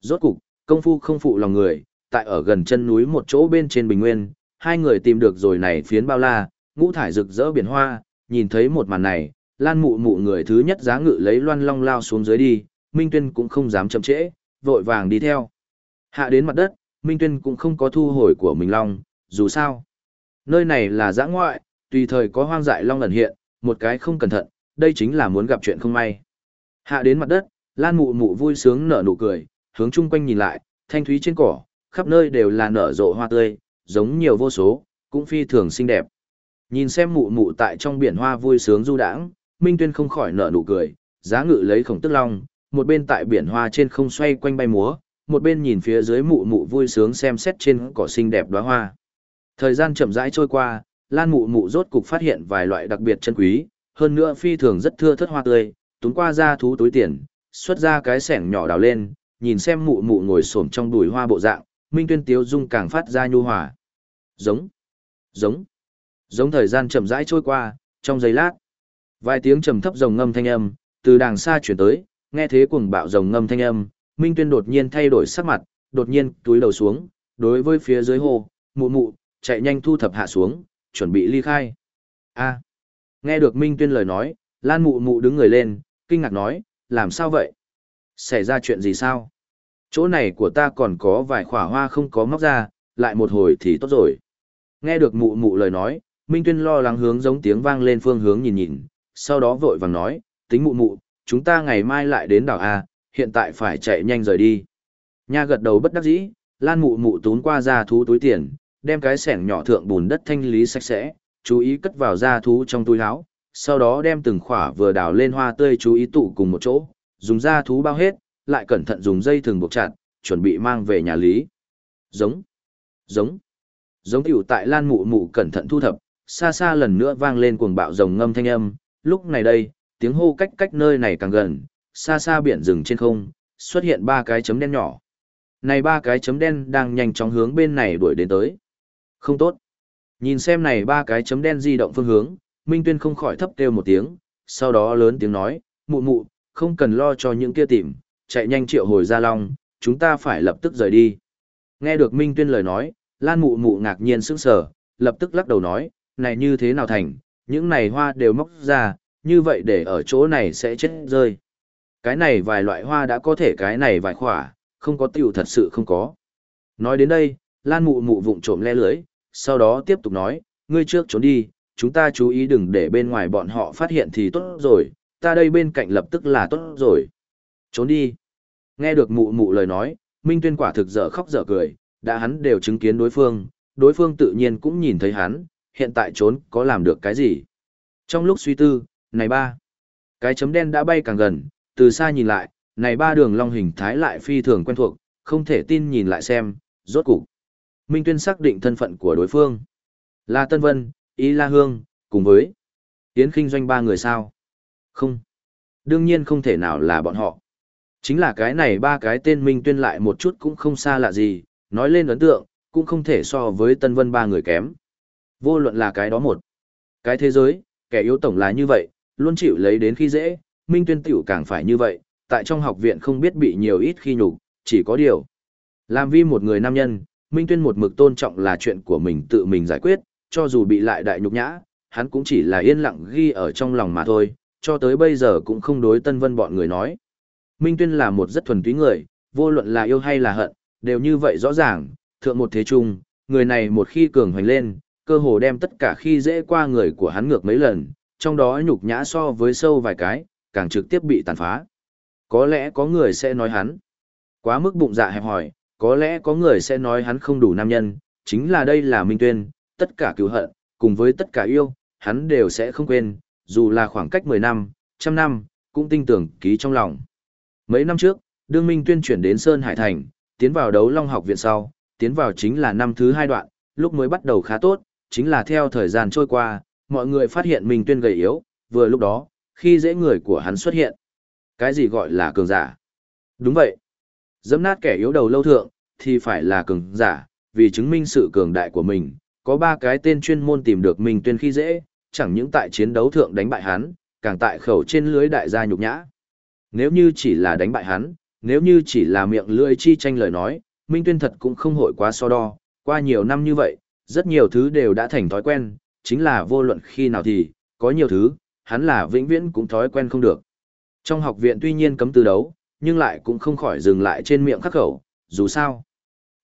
Rốt cục, công phu không phụ lòng người, tại ở gần chân núi một chỗ bên trên bình nguyên, hai người tìm được rồi này phiến bao la, ngũ thải rực rỡ biển hoa, nhìn thấy một màn này, lan mụ mụ người thứ nhất giá ngự lấy loan long lao xuống dưới đi, Minh Tuyên cũng không dám chậm trễ, vội vàng đi theo. Hạ đến mặt đất, Minh Tuyên cũng không có thu hồi của mình long, dù sao. Nơi này là giã ngoại, tùy thời có hoang dại long ẩn hiện, một cái không cẩn thận, đây chính là muốn gặp chuyện không may. Hạ đến mặt đất, Lan mụ mụ vui sướng nở nụ cười, hướng chung quanh nhìn lại, thanh thúy trên cỏ, khắp nơi đều là nở rộ hoa tươi, giống nhiều vô số, cũng phi thường xinh đẹp. Nhìn xem mụ mụ tại trong biển hoa vui sướng du đãng, Minh Tuyên không khỏi nở nụ cười, giá ngự lấy khổng tức long, một bên tại biển hoa trên không xoay quanh bay múa, một bên nhìn phía dưới mụ mụ vui sướng xem xét trên cỏ xinh đẹp đóa hoa. Thời gian chậm rãi trôi qua, Lan mụ mụ rốt cục phát hiện vài loại đặc biệt chân quý, hơn nữa phi thường rất thưa thất hoa tươi, túm qua ra thú túi tiền, xuất ra cái sẻng nhỏ đào lên, nhìn xem mụ mụ ngồi xổm trong đùi hoa bộ dạng, Minh Tuyên Tiếu Dung càng phát ra nhu hòa. Giống, giống, giống thời gian chậm rãi trôi qua, trong giây lát. Vài tiếng trầm thấp rồng ngâm thanh âm, từ đàng xa chuyển tới, nghe thế cuồng bạo rồng ngâm thanh âm, Minh Tuyên đột nhiên thay đổi sắc mặt, đột nhiên túi đầu xuống, đối với phía dưới hồ, mụ mụ, chạy nhanh thu thập hạ xuống, chuẩn bị ly khai. A. Nghe được Minh Tuyên lời nói, Lan mụ mụ đứng người lên, kinh ngạc nói, làm sao vậy? Xảy ra chuyện gì sao? Chỗ này của ta còn có vài khỏa hoa không có móc ra, lại một hồi thì tốt rồi. Nghe được mụ mụ lời nói, Minh Tuyên lo lắng hướng giống tiếng vang lên phương hướng nhìn nhìn, sau đó vội vàng nói, tính mụ mụ, chúng ta ngày mai lại đến đảo A, hiện tại phải chạy nhanh rời đi. Nha gật đầu bất đắc dĩ, Lan mụ mụ tún qua ra thú túi tiền, đem cái sẻng nhỏ thượng bùn đất thanh lý sạch sẽ, chú ý cất vào ra thú trong túi áo, sau đó đem từng khỏa vừa đào lên hoa tươi chú ý tụ cùng một chỗ, dùng ra thú bao hết, lại cẩn thận dùng dây thừng buộc chặt, chuẩn bị mang về nhà lý. Giống, giống, giống tiểu tại Lan mụ mụ cẩn thận thu thập, xa xa lần nữa vang lên cuồng bạo rồng ngâm thanh âm, lúc này đây, tiếng hô cách cách nơi này càng gần, xa xa biển rừng trên không, xuất hiện ba cái chấm đen nhỏ. Này ba cái chấm đen đang nhanh chóng hướng bên này đuổi đến tới. Không tốt. Nhìn xem này ba cái chấm đen di động phương hướng, Minh Tuyên không khỏi thấp kêu một tiếng, sau đó lớn tiếng nói, mụ mụ, không cần lo cho những kia tìm, chạy nhanh triệu hồi ra long, chúng ta phải lập tức rời đi. Nghe được Minh Tuyên lời nói, Lan mụ mụ ngạc nhiên sững sờ, lập tức lắc đầu nói, này như thế nào thành, những này hoa đều móc ra, như vậy để ở chỗ này sẽ chết rơi. Cái này vài loại hoa đã có thể cái này vài khỏa, không có tiểu thật sự không có. Nói đến đây, Lan mụ mụ vụng trộm le lưới, sau đó tiếp tục nói, ngươi trước trốn đi, chúng ta chú ý đừng để bên ngoài bọn họ phát hiện thì tốt rồi, ta đây bên cạnh lập tức là tốt rồi. Trốn đi. Nghe được mụ mụ lời nói, Minh Tuyên quả thực dở khóc dở cười, đã hắn đều chứng kiến đối phương, đối phương tự nhiên cũng nhìn thấy hắn, hiện tại trốn có làm được cái gì. Trong lúc suy tư, này ba, cái chấm đen đã bay càng gần, từ xa nhìn lại, này ba đường long hình thái lại phi thường quen thuộc, không thể tin nhìn lại xem, rốt cục. Minh Tuyên xác định thân phận của đối phương. Là Tân Vân, Ý La Hương, cùng với Yến Kinh Doanh ba người sao? Không. Đương nhiên không thể nào là bọn họ. Chính là cái này ba cái tên Minh Tuyên lại một chút cũng không xa lạ gì, nói lên ấn tượng, cũng không thể so với Tân Vân ba người kém. Vô luận là cái đó một. Cái thế giới, kẻ yếu tổng là như vậy, luôn chịu lấy đến khi dễ, Minh Tuyên tiểu càng phải như vậy, tại trong học viện không biết bị nhiều ít khi nhục, chỉ có điều. Làm vi một người nam nhân, Minh Tuyên một mực tôn trọng là chuyện của mình tự mình giải quyết, cho dù bị lại đại nhục nhã, hắn cũng chỉ là yên lặng ghi ở trong lòng mà thôi, cho tới bây giờ cũng không đối Tân Vân bọn người nói. Minh Tuyên là một rất thuần túy người, vô luận là yêu hay là hận, đều như vậy rõ ràng, thượng một thế trung, người này một khi cường hoành lên, cơ hồ đem tất cả khi dễ qua người của hắn ngược mấy lần, trong đó nhục nhã so với sâu vài cái, càng trực tiếp bị tàn phá. Có lẽ có người sẽ nói hắn quá mức bụng dạ hẹp hỏi, có lẽ có người sẽ nói hắn không đủ nam nhân, chính là đây là Minh Tuyên, tất cả cứu hận, cùng với tất cả yêu, hắn đều sẽ không quên, dù là khoảng cách 10 năm, trăm năm, cũng tinh tưởng ký trong lòng. Mấy năm trước, đương Minh Tuyên chuyển đến Sơn Hải Thành, tiến vào đấu long học viện sau, tiến vào chính là năm thứ hai đoạn, lúc mới bắt đầu khá tốt, chính là theo thời gian trôi qua, mọi người phát hiện Minh Tuyên gầy yếu, vừa lúc đó, khi dễ người của hắn xuất hiện. Cái gì gọi là cường giả? Đúng vậy. Dẫm nát kẻ yếu đầu lâu thượng, thì phải là cường giả, vì chứng minh sự cường đại của mình, có ba cái tên chuyên môn tìm được Minh Tuyên khi dễ, chẳng những tại chiến đấu thượng đánh bại hắn, càng tại khẩu trên lưới đại gia nhục nhã. Nếu như chỉ là đánh bại hắn, nếu như chỉ là miệng lưỡi chi tranh lời nói, Minh Tuyên thật cũng không hội quá so đo, qua nhiều năm như vậy, rất nhiều thứ đều đã thành thói quen, chính là vô luận khi nào thì, có nhiều thứ, hắn là vĩnh viễn cũng thói quen không được. Trong học viện tuy nhiên cấm từ đấu, nhưng lại cũng không khỏi dừng lại trên miệng khắc khẩu, dù sao.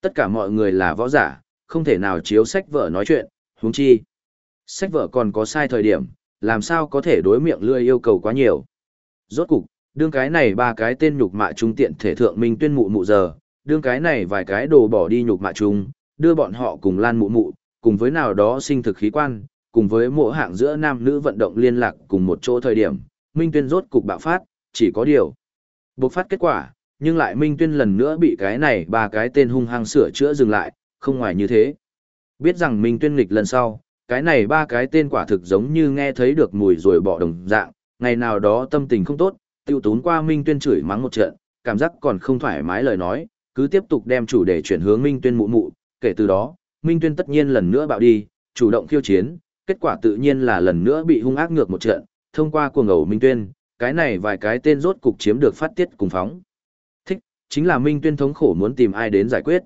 Tất cả mọi người là võ giả, không thể nào chiếu sách vợ nói chuyện, huống chi. Sách vợ còn có sai thời điểm, làm sao có thể đối miệng lươi yêu cầu quá nhiều. Rốt cục, đương cái này ba cái tên nhục mạ trung tiện thể thượng minh tuyên mụ mụ giờ, đương cái này vài cái đồ bỏ đi nhục mạ trung, đưa bọn họ cùng lan mụ mụ, cùng với nào đó sinh thực khí quan, cùng với mộ hạng giữa nam nữ vận động liên lạc cùng một chỗ thời điểm, Minh Tuyên rốt cục bạo phát, chỉ có điều. Bộc phát kết quả, nhưng lại Minh Tuyên lần nữa bị cái này ba cái tên hung hăng sửa chữa dừng lại, không ngoài như thế. Biết rằng Minh Tuyên nghịch lần sau, cái này ba cái tên quả thực giống như nghe thấy được mùi rồi bỏ đồng dạng, ngày nào đó tâm tình không tốt, tiêu tốn qua Minh Tuyên chửi mắng một trận, cảm giác còn không thoải mái lời nói, cứ tiếp tục đem chủ đề chuyển hướng Minh Tuyên mụ mụ, kể từ đó, Minh Tuyên tất nhiên lần nữa bạo đi, chủ động khiêu chiến, kết quả tự nhiên là lần nữa bị hung ác ngược một trận, thông qua cuồng ẩu Minh Tuyên, cái này vài cái tên rốt cục chiếm được phát tiết cùng phóng. Thích, chính là Minh Tuyên thống khổ muốn tìm ai đến giải quyết.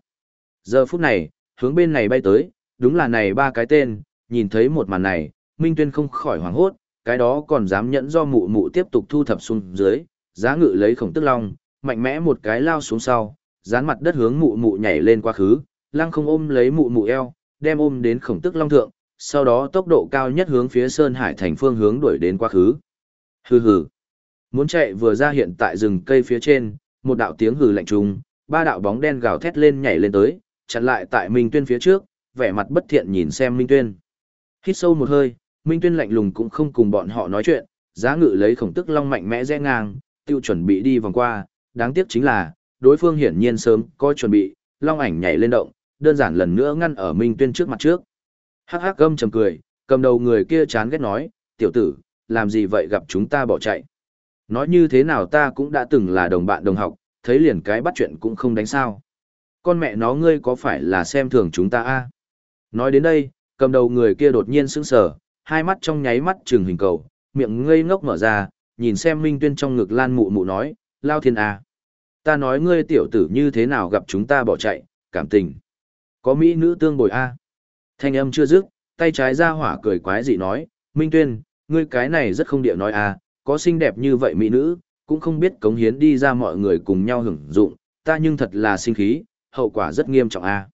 Giờ phút này, hướng bên này bay tới, đúng là này ba cái tên, nhìn thấy một màn này, Minh Tuyên không khỏi hoảng hốt, cái đó còn dám nhẫn do mụ mụ tiếp tục thu thập xuống dưới, giá ngự lấy khổng tức long, mạnh mẽ một cái lao xuống sau, dán mặt đất hướng mụ mụ nhảy lên quá khứ, lăng không ôm lấy mụ mụ eo, đem ôm đến khổng tức long thượng, sau đó tốc độ cao nhất hướng phía Sơn Hải thành phương hướng đuổi đến quá khứ. Hừ hừ. Muốn chạy vừa ra hiện tại rừng cây phía trên, một đạo tiếng hừ lạnh trùng, ba đạo bóng đen gào thét lên nhảy lên tới, chặn lại tại Minh Tuyên phía trước, vẻ mặt bất thiện nhìn xem Minh Tuyên. Hít sâu một hơi, Minh Tuyên lạnh lùng cũng không cùng bọn họ nói chuyện, giá ngự lấy khổng tức long mạnh mẽ rẽ ngang, tiêu chuẩn bị đi vòng qua, đáng tiếc chính là, đối phương hiển nhiên sớm có chuẩn bị, long ảnh nhảy lên động, đơn giản lần nữa ngăn ở Minh Tuyên trước mặt trước. Hắc hắc gâm trầm cười, cầm đầu người kia chán ghét nói, tiểu tử, làm gì vậy gặp chúng ta bỏ chạy. Nói như thế nào ta cũng đã từng là đồng bạn đồng học, thấy liền cái bắt chuyện cũng không đánh sao. Con mẹ nó ngươi có phải là xem thường chúng ta a? Nói đến đây, cầm đầu người kia đột nhiên sững sờ, hai mắt trong nháy mắt trừng hình cầu, miệng ngây ngốc mở ra, nhìn xem Minh Tuyên trong ngực lan mụ mụ nói, lao thiên a. Ta nói ngươi tiểu tử như thế nào gặp chúng ta bỏ chạy, cảm tình. Có mỹ nữ tương bồi a. Thanh âm chưa dứt, tay trái ra hỏa cười quái dị nói, Minh Tuyên, ngươi cái này rất không địa nói a, có xinh đẹp như vậy mỹ nữ, cũng không biết cống hiến đi ra mọi người cùng nhau hưởng dụng, ta nhưng thật là sinh khí, hậu quả rất nghiêm trọng a.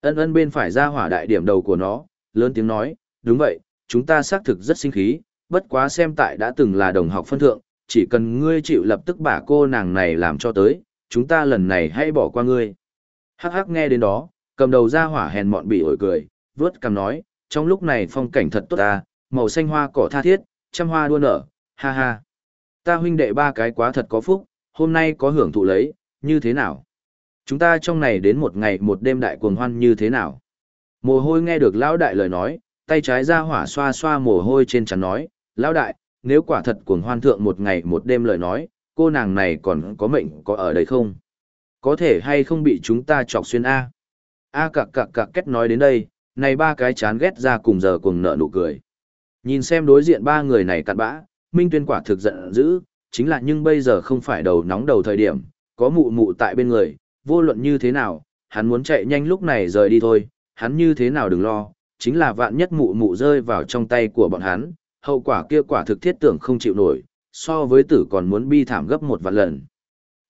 Ân ân bên phải ra hỏa đại điểm đầu của nó, lớn tiếng nói, đúng vậy, chúng ta xác thực rất sinh khí, bất quá xem tại đã từng là đồng học phân thượng, chỉ cần ngươi chịu lập tức bả cô nàng này làm cho tới, chúng ta lần này hãy bỏ qua ngươi. Hắc hắc nghe đến đó, cầm đầu ra hỏa hèn mọn bị ổi cười, vớt cầm nói, trong lúc này phong cảnh thật tốt ta, màu xanh hoa cỏ tha thiết, trăm hoa đua nở, ha ha. Ta huynh đệ ba cái quá thật có phúc, hôm nay có hưởng thụ lấy, như thế nào? Chúng ta trong này đến một ngày một đêm đại cuồng hoan như thế nào? Mồ hôi nghe được lão đại lời nói, tay trái ra hỏa xoa xoa mồ hôi trên trán nói, lão đại, nếu quả thật cuồng hoan thượng một ngày một đêm lời nói, cô nàng này còn có mệnh có ở đây không? Có thể hay không bị chúng ta chọc xuyên A? A cặc cặc cặc kết nói đến đây, này ba cái chán ghét ra cùng giờ cùng nợ nụ cười. Nhìn xem đối diện ba người này cặn bã, Minh Tuyên quả thực giận dữ, chính là nhưng bây giờ không phải đầu nóng đầu thời điểm, có mụ mụ tại bên người, vô luận như thế nào, hắn muốn chạy nhanh lúc này rời đi thôi, hắn như thế nào đừng lo, chính là vạn nhất mụ mụ rơi vào trong tay của bọn hắn, hậu quả kia quả thực thiết tưởng không chịu nổi, so với tử còn muốn bi thảm gấp một vạn lần.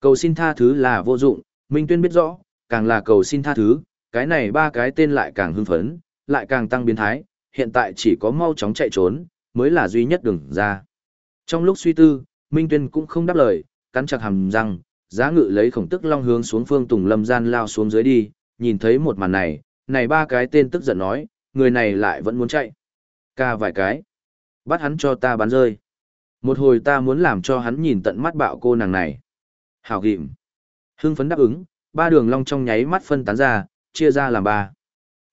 Cầu xin tha thứ là vô dụng, Minh Tuyên biết rõ, càng là cầu xin tha thứ, cái này ba cái tên lại càng hưng phấn, lại càng tăng biến thái, hiện tại chỉ có mau chóng chạy trốn, mới là duy nhất đường ra. Trong lúc suy tư, Minh Tuyên cũng không đáp lời, cắn chặt hàm răng, giá ngự lấy khổng tức long hướng xuống phương tùng lâm gian lao xuống dưới đi, nhìn thấy một màn này, này ba cái tên tức giận nói, người này lại vẫn muốn chạy. Ca vài cái. Bắt hắn cho ta bắn rơi. Một hồi ta muốn làm cho hắn nhìn tận mắt bạo cô nàng này. Hảo ghim. Hưng phấn đáp ứng, ba đường long trong nháy mắt phân tán ra, chia ra làm ba.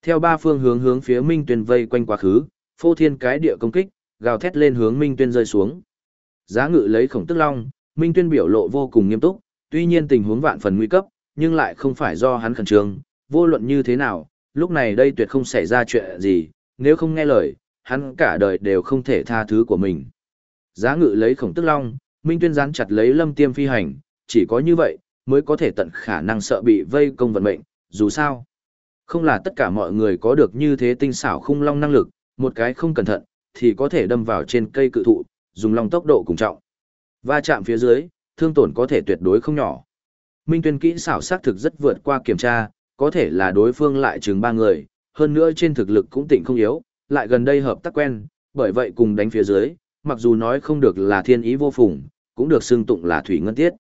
Theo ba phương hướng hướng phía Minh Tuyên vây quanh quá khứ, phô thiên cái địa công kích, gào thét lên hướng Minh Tuyên rơi xuống. Giá ngự lấy khổng tức long, Minh Tuyên biểu lộ vô cùng nghiêm túc, tuy nhiên tình huống vạn phần nguy cấp, nhưng lại không phải do hắn khẩn trương, vô luận như thế nào, lúc này đây tuyệt không xảy ra chuyện gì, nếu không nghe lời, hắn cả đời đều không thể tha thứ của mình. Giá ngự lấy khổng tức long, Minh Tuyên gián chặt lấy lâm tiêm phi hành, chỉ có như vậy, mới có thể tận khả năng sợ bị vây công vận mệnh, dù sao. Không là tất cả mọi người có được như thế tinh xảo khung long năng lực, một cái không cẩn thận, thì có thể đâm vào trên cây cự thụ, dùng long tốc độ cùng trọng. Va chạm phía dưới, thương tổn có thể tuyệt đối không nhỏ. Minh Tuyên kỹ xảo xác thực rất vượt qua kiểm tra, có thể là đối phương lại chừng ba người, hơn nữa trên thực lực cũng tỉnh không yếu, lại gần đây hợp tác quen, bởi vậy cùng đánh phía dưới, mặc dù nói không được là thiên ý vô phùng, cũng được xưng tụng là thủy ngân tiết.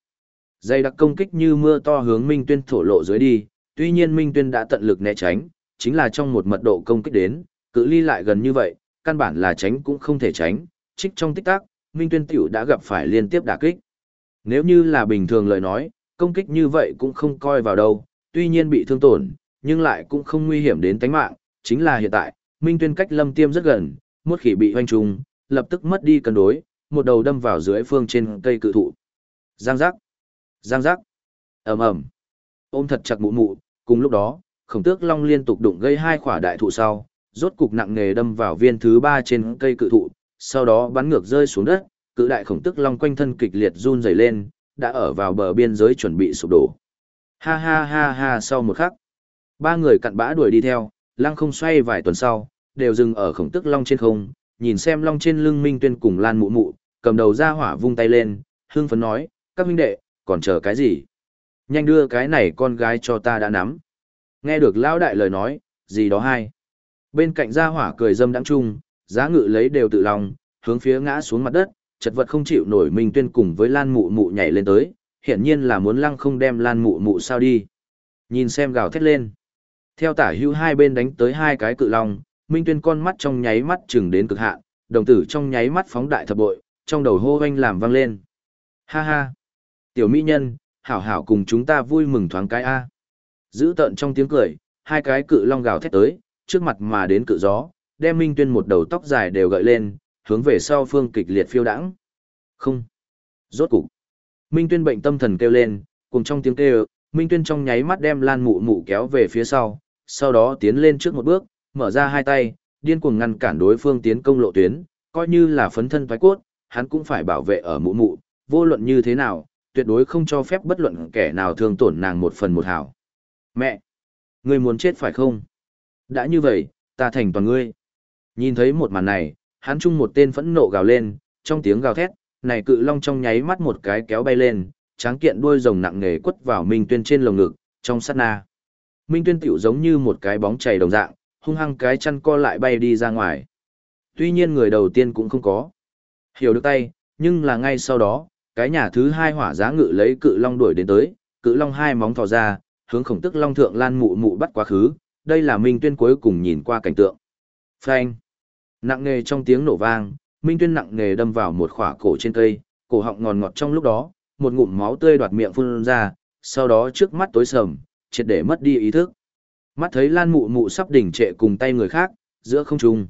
Dây đặc công kích như mưa to hướng Minh Tuyên thổ lộ dưới đi, tuy nhiên Minh Tuyên đã tận lực né tránh, chính là trong một mật độ công kích đến, cự ly lại gần như vậy, căn bản là tránh cũng không thể tránh, trích trong tích tắc, Minh Tuyên tiểu đã gặp phải liên tiếp đả kích. Nếu như là bình thường lời nói, công kích như vậy cũng không coi vào đâu, tuy nhiên bị thương tổn, nhưng lại cũng không nguy hiểm đến tính mạng, chính là hiện tại, Minh Tuyên cách Lâm Tiêm rất gần, một khỉ bị hoanh trùng, lập tức mất đi cân đối, một đầu đâm vào dưới phương trên cây cự thụ. Giang giác, giang giác, ầm ầm, ôm thật chặt mụ mụ. Cùng lúc đó, khổng tước long liên tục đụng gây hai khỏa đại thụ sau, rốt cục nặng nề đâm vào viên thứ ba trên cây cự thụ, sau đó bắn ngược rơi xuống đất. Cự đại khổng tước long quanh thân kịch liệt run rẩy lên, đã ở vào bờ biên giới chuẩn bị sụp đổ. Ha ha ha ha sau một khắc, ba người cặn bã đuổi đi theo, lăng không xoay vài tuần sau, đều dừng ở khổng tước long trên không, nhìn xem long trên lưng minh tuyên cùng lan mụ mụ, cầm đầu ra hỏa vung tay lên, hương phấn nói, các huynh đệ, còn chờ cái gì? Nhanh đưa cái này con gái cho ta đã nắm. Nghe được lão đại lời nói, gì đó hay. Bên cạnh gia hỏa cười dâm đắng chung, giá ngự lấy đều tự lòng, hướng phía ngã xuống mặt đất, chật vật không chịu nổi minh tuyên cùng với lan mụ mụ nhảy lên tới, hiển nhiên là muốn lăng không đem lan mụ mụ sao đi. Nhìn xem gào thét lên. Theo tả hữu hai bên đánh tới hai cái cự long, Minh Tuyên con mắt trong nháy mắt chừng đến cực hạn, đồng tử trong nháy mắt phóng đại thập bội, trong đầu hô hoanh làm vang lên. Ha ha! Tiểu mỹ nhân, hảo hảo cùng chúng ta vui mừng thoáng cái A. Giữ tận trong tiếng cười, hai cái cự long gào thét tới, trước mặt mà đến cự gió, đem Minh Tuyên một đầu tóc dài đều gợi lên, hướng về sau phương kịch liệt phiêu đãng. Không! Rốt cục! Minh Tuyên bệnh tâm thần kêu lên, cùng trong tiếng kêu, Minh Tuyên trong nháy mắt đem Lan Mụ Mụ kéo về phía sau, sau đó tiến lên trước một bước, mở ra hai tay, điên cuồng ngăn cản đối phương tiến công lộ tuyến, coi như là phấn thân thoái cốt, hắn cũng phải bảo vệ ở mụ mụ, vô luận như thế nào, tuyệt đối không cho phép bất luận kẻ nào thương tổn nàng một phần một hảo. Mẹ! Ngươi muốn chết phải không? Đã như vậy, ta thành toàn ngươi. Nhìn thấy một màn này, hắn chung một tên phẫn nộ gào lên, trong tiếng gào thét, này cự long trong nháy mắt một cái kéo bay lên, tráng kiện đuôi rồng nặng nề quất vào Minh Tuyên trên lồng ngực, trong sát na. Minh Tuyên tiểu giống như một cái bóng chảy đồng dạng, hung hăng cái chăn co lại bay đi ra ngoài. Tuy nhiên người đầu tiên cũng không có. Hiểu được tay, nhưng là ngay sau đó, cái nhà thứ hai hỏa giá ngự lấy cự long đuổi đến tới, cự long hai móng thò ra, hướng khổng tức long thượng lan mụ mụ bắt quá khứ, đây là Minh Tuyên cuối cùng nhìn qua cảnh tượng. Phanh! Nặng nề trong tiếng nổ vang, Minh Tuyên nặng nề đâm vào một khỏa cổ trên cây, cổ họng ngòn ngọt trong lúc đó, một ngụm máu tươi đoạt miệng phun ra, sau đó trước mắt tối sầm, triệt để mất đi ý thức. Mắt thấy Lan Mụ Mụ sắp đỉnh trệ cùng tay người khác, giữa không trung.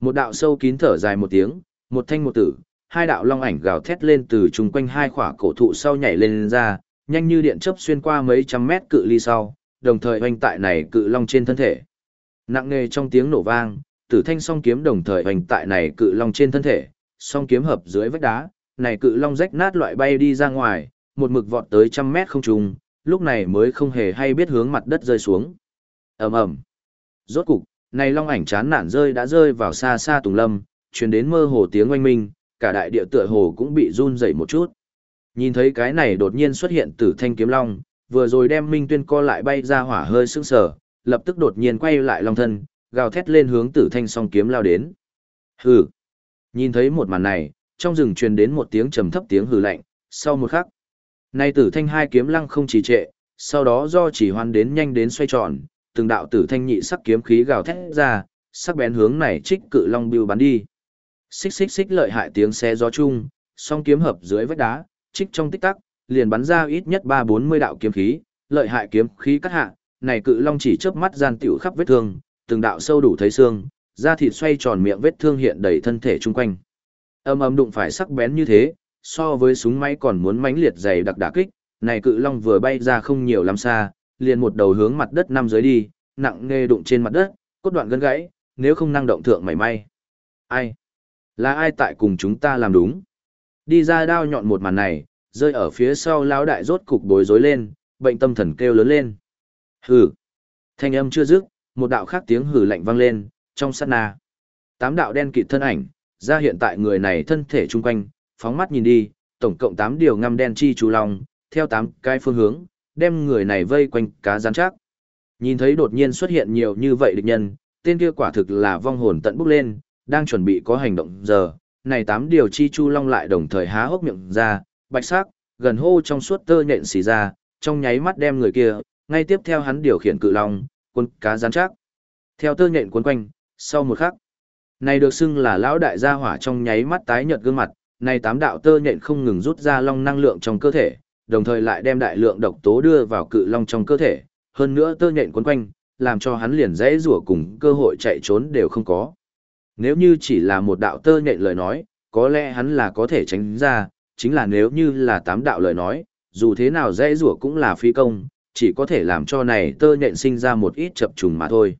Một đạo sâu kín thở dài một tiếng, một thanh một tử, hai đạo long ảnh gào thét lên từ chung quanh hai khỏa cổ thụ sau nhảy lên, ra, nhanh như điện chớp xuyên qua mấy trăm mét cự ly sau, đồng thời hoành tại này cự long trên thân thể. Nặng nề trong tiếng nổ vang, tử thanh song kiếm đồng thời hoành tại này cự long trên thân thể, song kiếm hợp dưới vách đá, này cự long rách nát loại bay đi ra ngoài, một mực vọt tới trăm mét không trung, lúc này mới không hề hay biết hướng mặt đất rơi xuống ầm ầm rốt cục này long ảnh chán nản rơi đã rơi vào xa xa tùng lâm truyền đến mơ hồ tiếng oanh minh cả đại địa tựa hồ cũng bị run dậy một chút. Nhìn thấy cái này đột nhiên xuất hiện tử thanh kiếm long vừa rồi đem minh tuyên co lại bay ra hỏa hơi sưng sờ lập tức đột nhiên quay lại long thân gào thét lên hướng tử thanh song kiếm lao đến. Hừ! Nhìn thấy một màn này trong rừng truyền đến một tiếng trầm thấp tiếng hừ lạnh sau một khắc nay tử thanh hai kiếm lăng không trì trệ sau đó do chỉ hoan đến nhanh đến xoay tròn từng đạo tử thanh nhị sắc kiếm khí gào thét ra, sắc bén hướng này trích cự long bưu bắn đi. Xích xích xích lợi hại tiếng xe gió chung, song kiếm hợp dưới vách đá, trích trong tích tắc, liền bắn ra ít nhất ba bốn mươi đạo kiếm khí, lợi hại kiếm khí cắt hạ, này cự long chỉ chớp mắt gian tiểu khắp vết thương, từng đạo sâu đủ thấy xương, da thịt xoay tròn miệng vết thương hiện đầy thân thể chung quanh. Âm âm đụng phải sắc bén như thế, so với súng máy còn muốn mãnh liệt dày đặc đả kích, này cự long vừa bay ra không nhiều lắm xa, liền một đầu hướng mặt đất năm dưới đi, nặng nề đụng trên mặt đất, cốt đoạn gân gãy, nếu không năng động thượng mảy may. Ai? Là ai tại cùng chúng ta làm đúng? Đi ra đao nhọn một màn này, rơi ở phía sau lão đại rốt cục bối rối lên, bệnh tâm thần kêu lớn lên. Hừ. Thanh âm chưa dứt, một đạo khác tiếng hừ lạnh vang lên, trong sát na. Tám đạo đen kịt thân ảnh, ra hiện tại người này thân thể chung quanh, phóng mắt nhìn đi, tổng cộng 8 điều ngăm đen chi chú long, theo 8 cái phương hướng, đem người này vây quanh cá rắn chắc. Nhìn thấy đột nhiên xuất hiện nhiều như vậy địch nhân, tên kia quả thực là vong hồn tận bốc lên, đang chuẩn bị có hành động giờ, này tám điều chi chu long lại đồng thời há hốc miệng ra, bạch sắc, gần hô trong suốt tơ nhện xì ra, trong nháy mắt đem người kia, ngay tiếp theo hắn điều khiển cự long, quân cá rắn chắc, Theo tơ nhện cuốn quanh, sau một khắc, này được xưng là lão đại gia hỏa trong nháy mắt tái nhợt gương mặt, này tám đạo tơ nhện không ngừng rút ra long năng lượng trong cơ thể, đồng thời lại đem đại lượng độc tố đưa vào cự long trong cơ thể, hơn nữa tơ nhện cuốn quanh, làm cho hắn liền dễ rủa cùng cơ hội chạy trốn đều không có. Nếu như chỉ là một đạo tơ nhện lời nói, có lẽ hắn là có thể tránh ra, chính là nếu như là tám đạo lời nói, dù thế nào dễ rủa cũng là phi công, chỉ có thể làm cho này tơ nhện sinh ra một ít chập trùng mà thôi.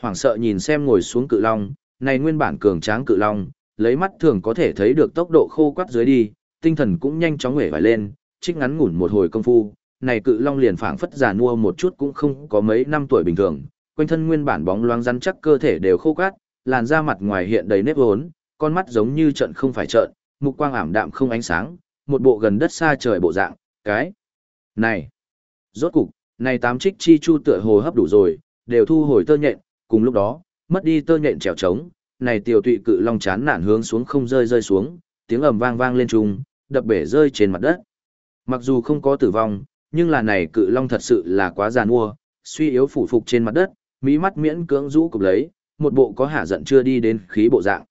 Hoàng sợ nhìn xem ngồi xuống cự long, này nguyên bản cường tráng cự long, lấy mắt thường có thể thấy được tốc độ khô quắt dưới đi, tinh thần cũng nhanh chóng nguệ vải lên, trích ngắn ngủn một hồi công phu, này cự long liền phảng phất già nua một chút cũng không có mấy năm tuổi bình thường, quanh thân nguyên bản bóng loáng rắn chắc cơ thể đều khô quắt, làn da mặt ngoài hiện đầy nếp vốn, con mắt giống như trận không phải trận, mục quang ảm đạm không ánh sáng, một bộ gần đất xa trời bộ dạng, cái này, rốt cục, này tám trích chi chu tựa hồ hấp đủ rồi, đều thu hồi tơ nhện, cùng lúc đó, mất đi tơ nhện trèo trống, này tiểu tụy cự long chán nản hướng xuống không rơi rơi xuống, tiếng ầm vang vang lên trùng, đập bể rơi trên mặt đất. Mặc dù không có tử vong, nhưng là này cự long thật sự là quá giàn mua, suy yếu phủ phục trên mặt đất, mỹ mắt miễn cưỡng rũ cục lấy, một bộ có hạ giận chưa đi đến khí bộ dạng.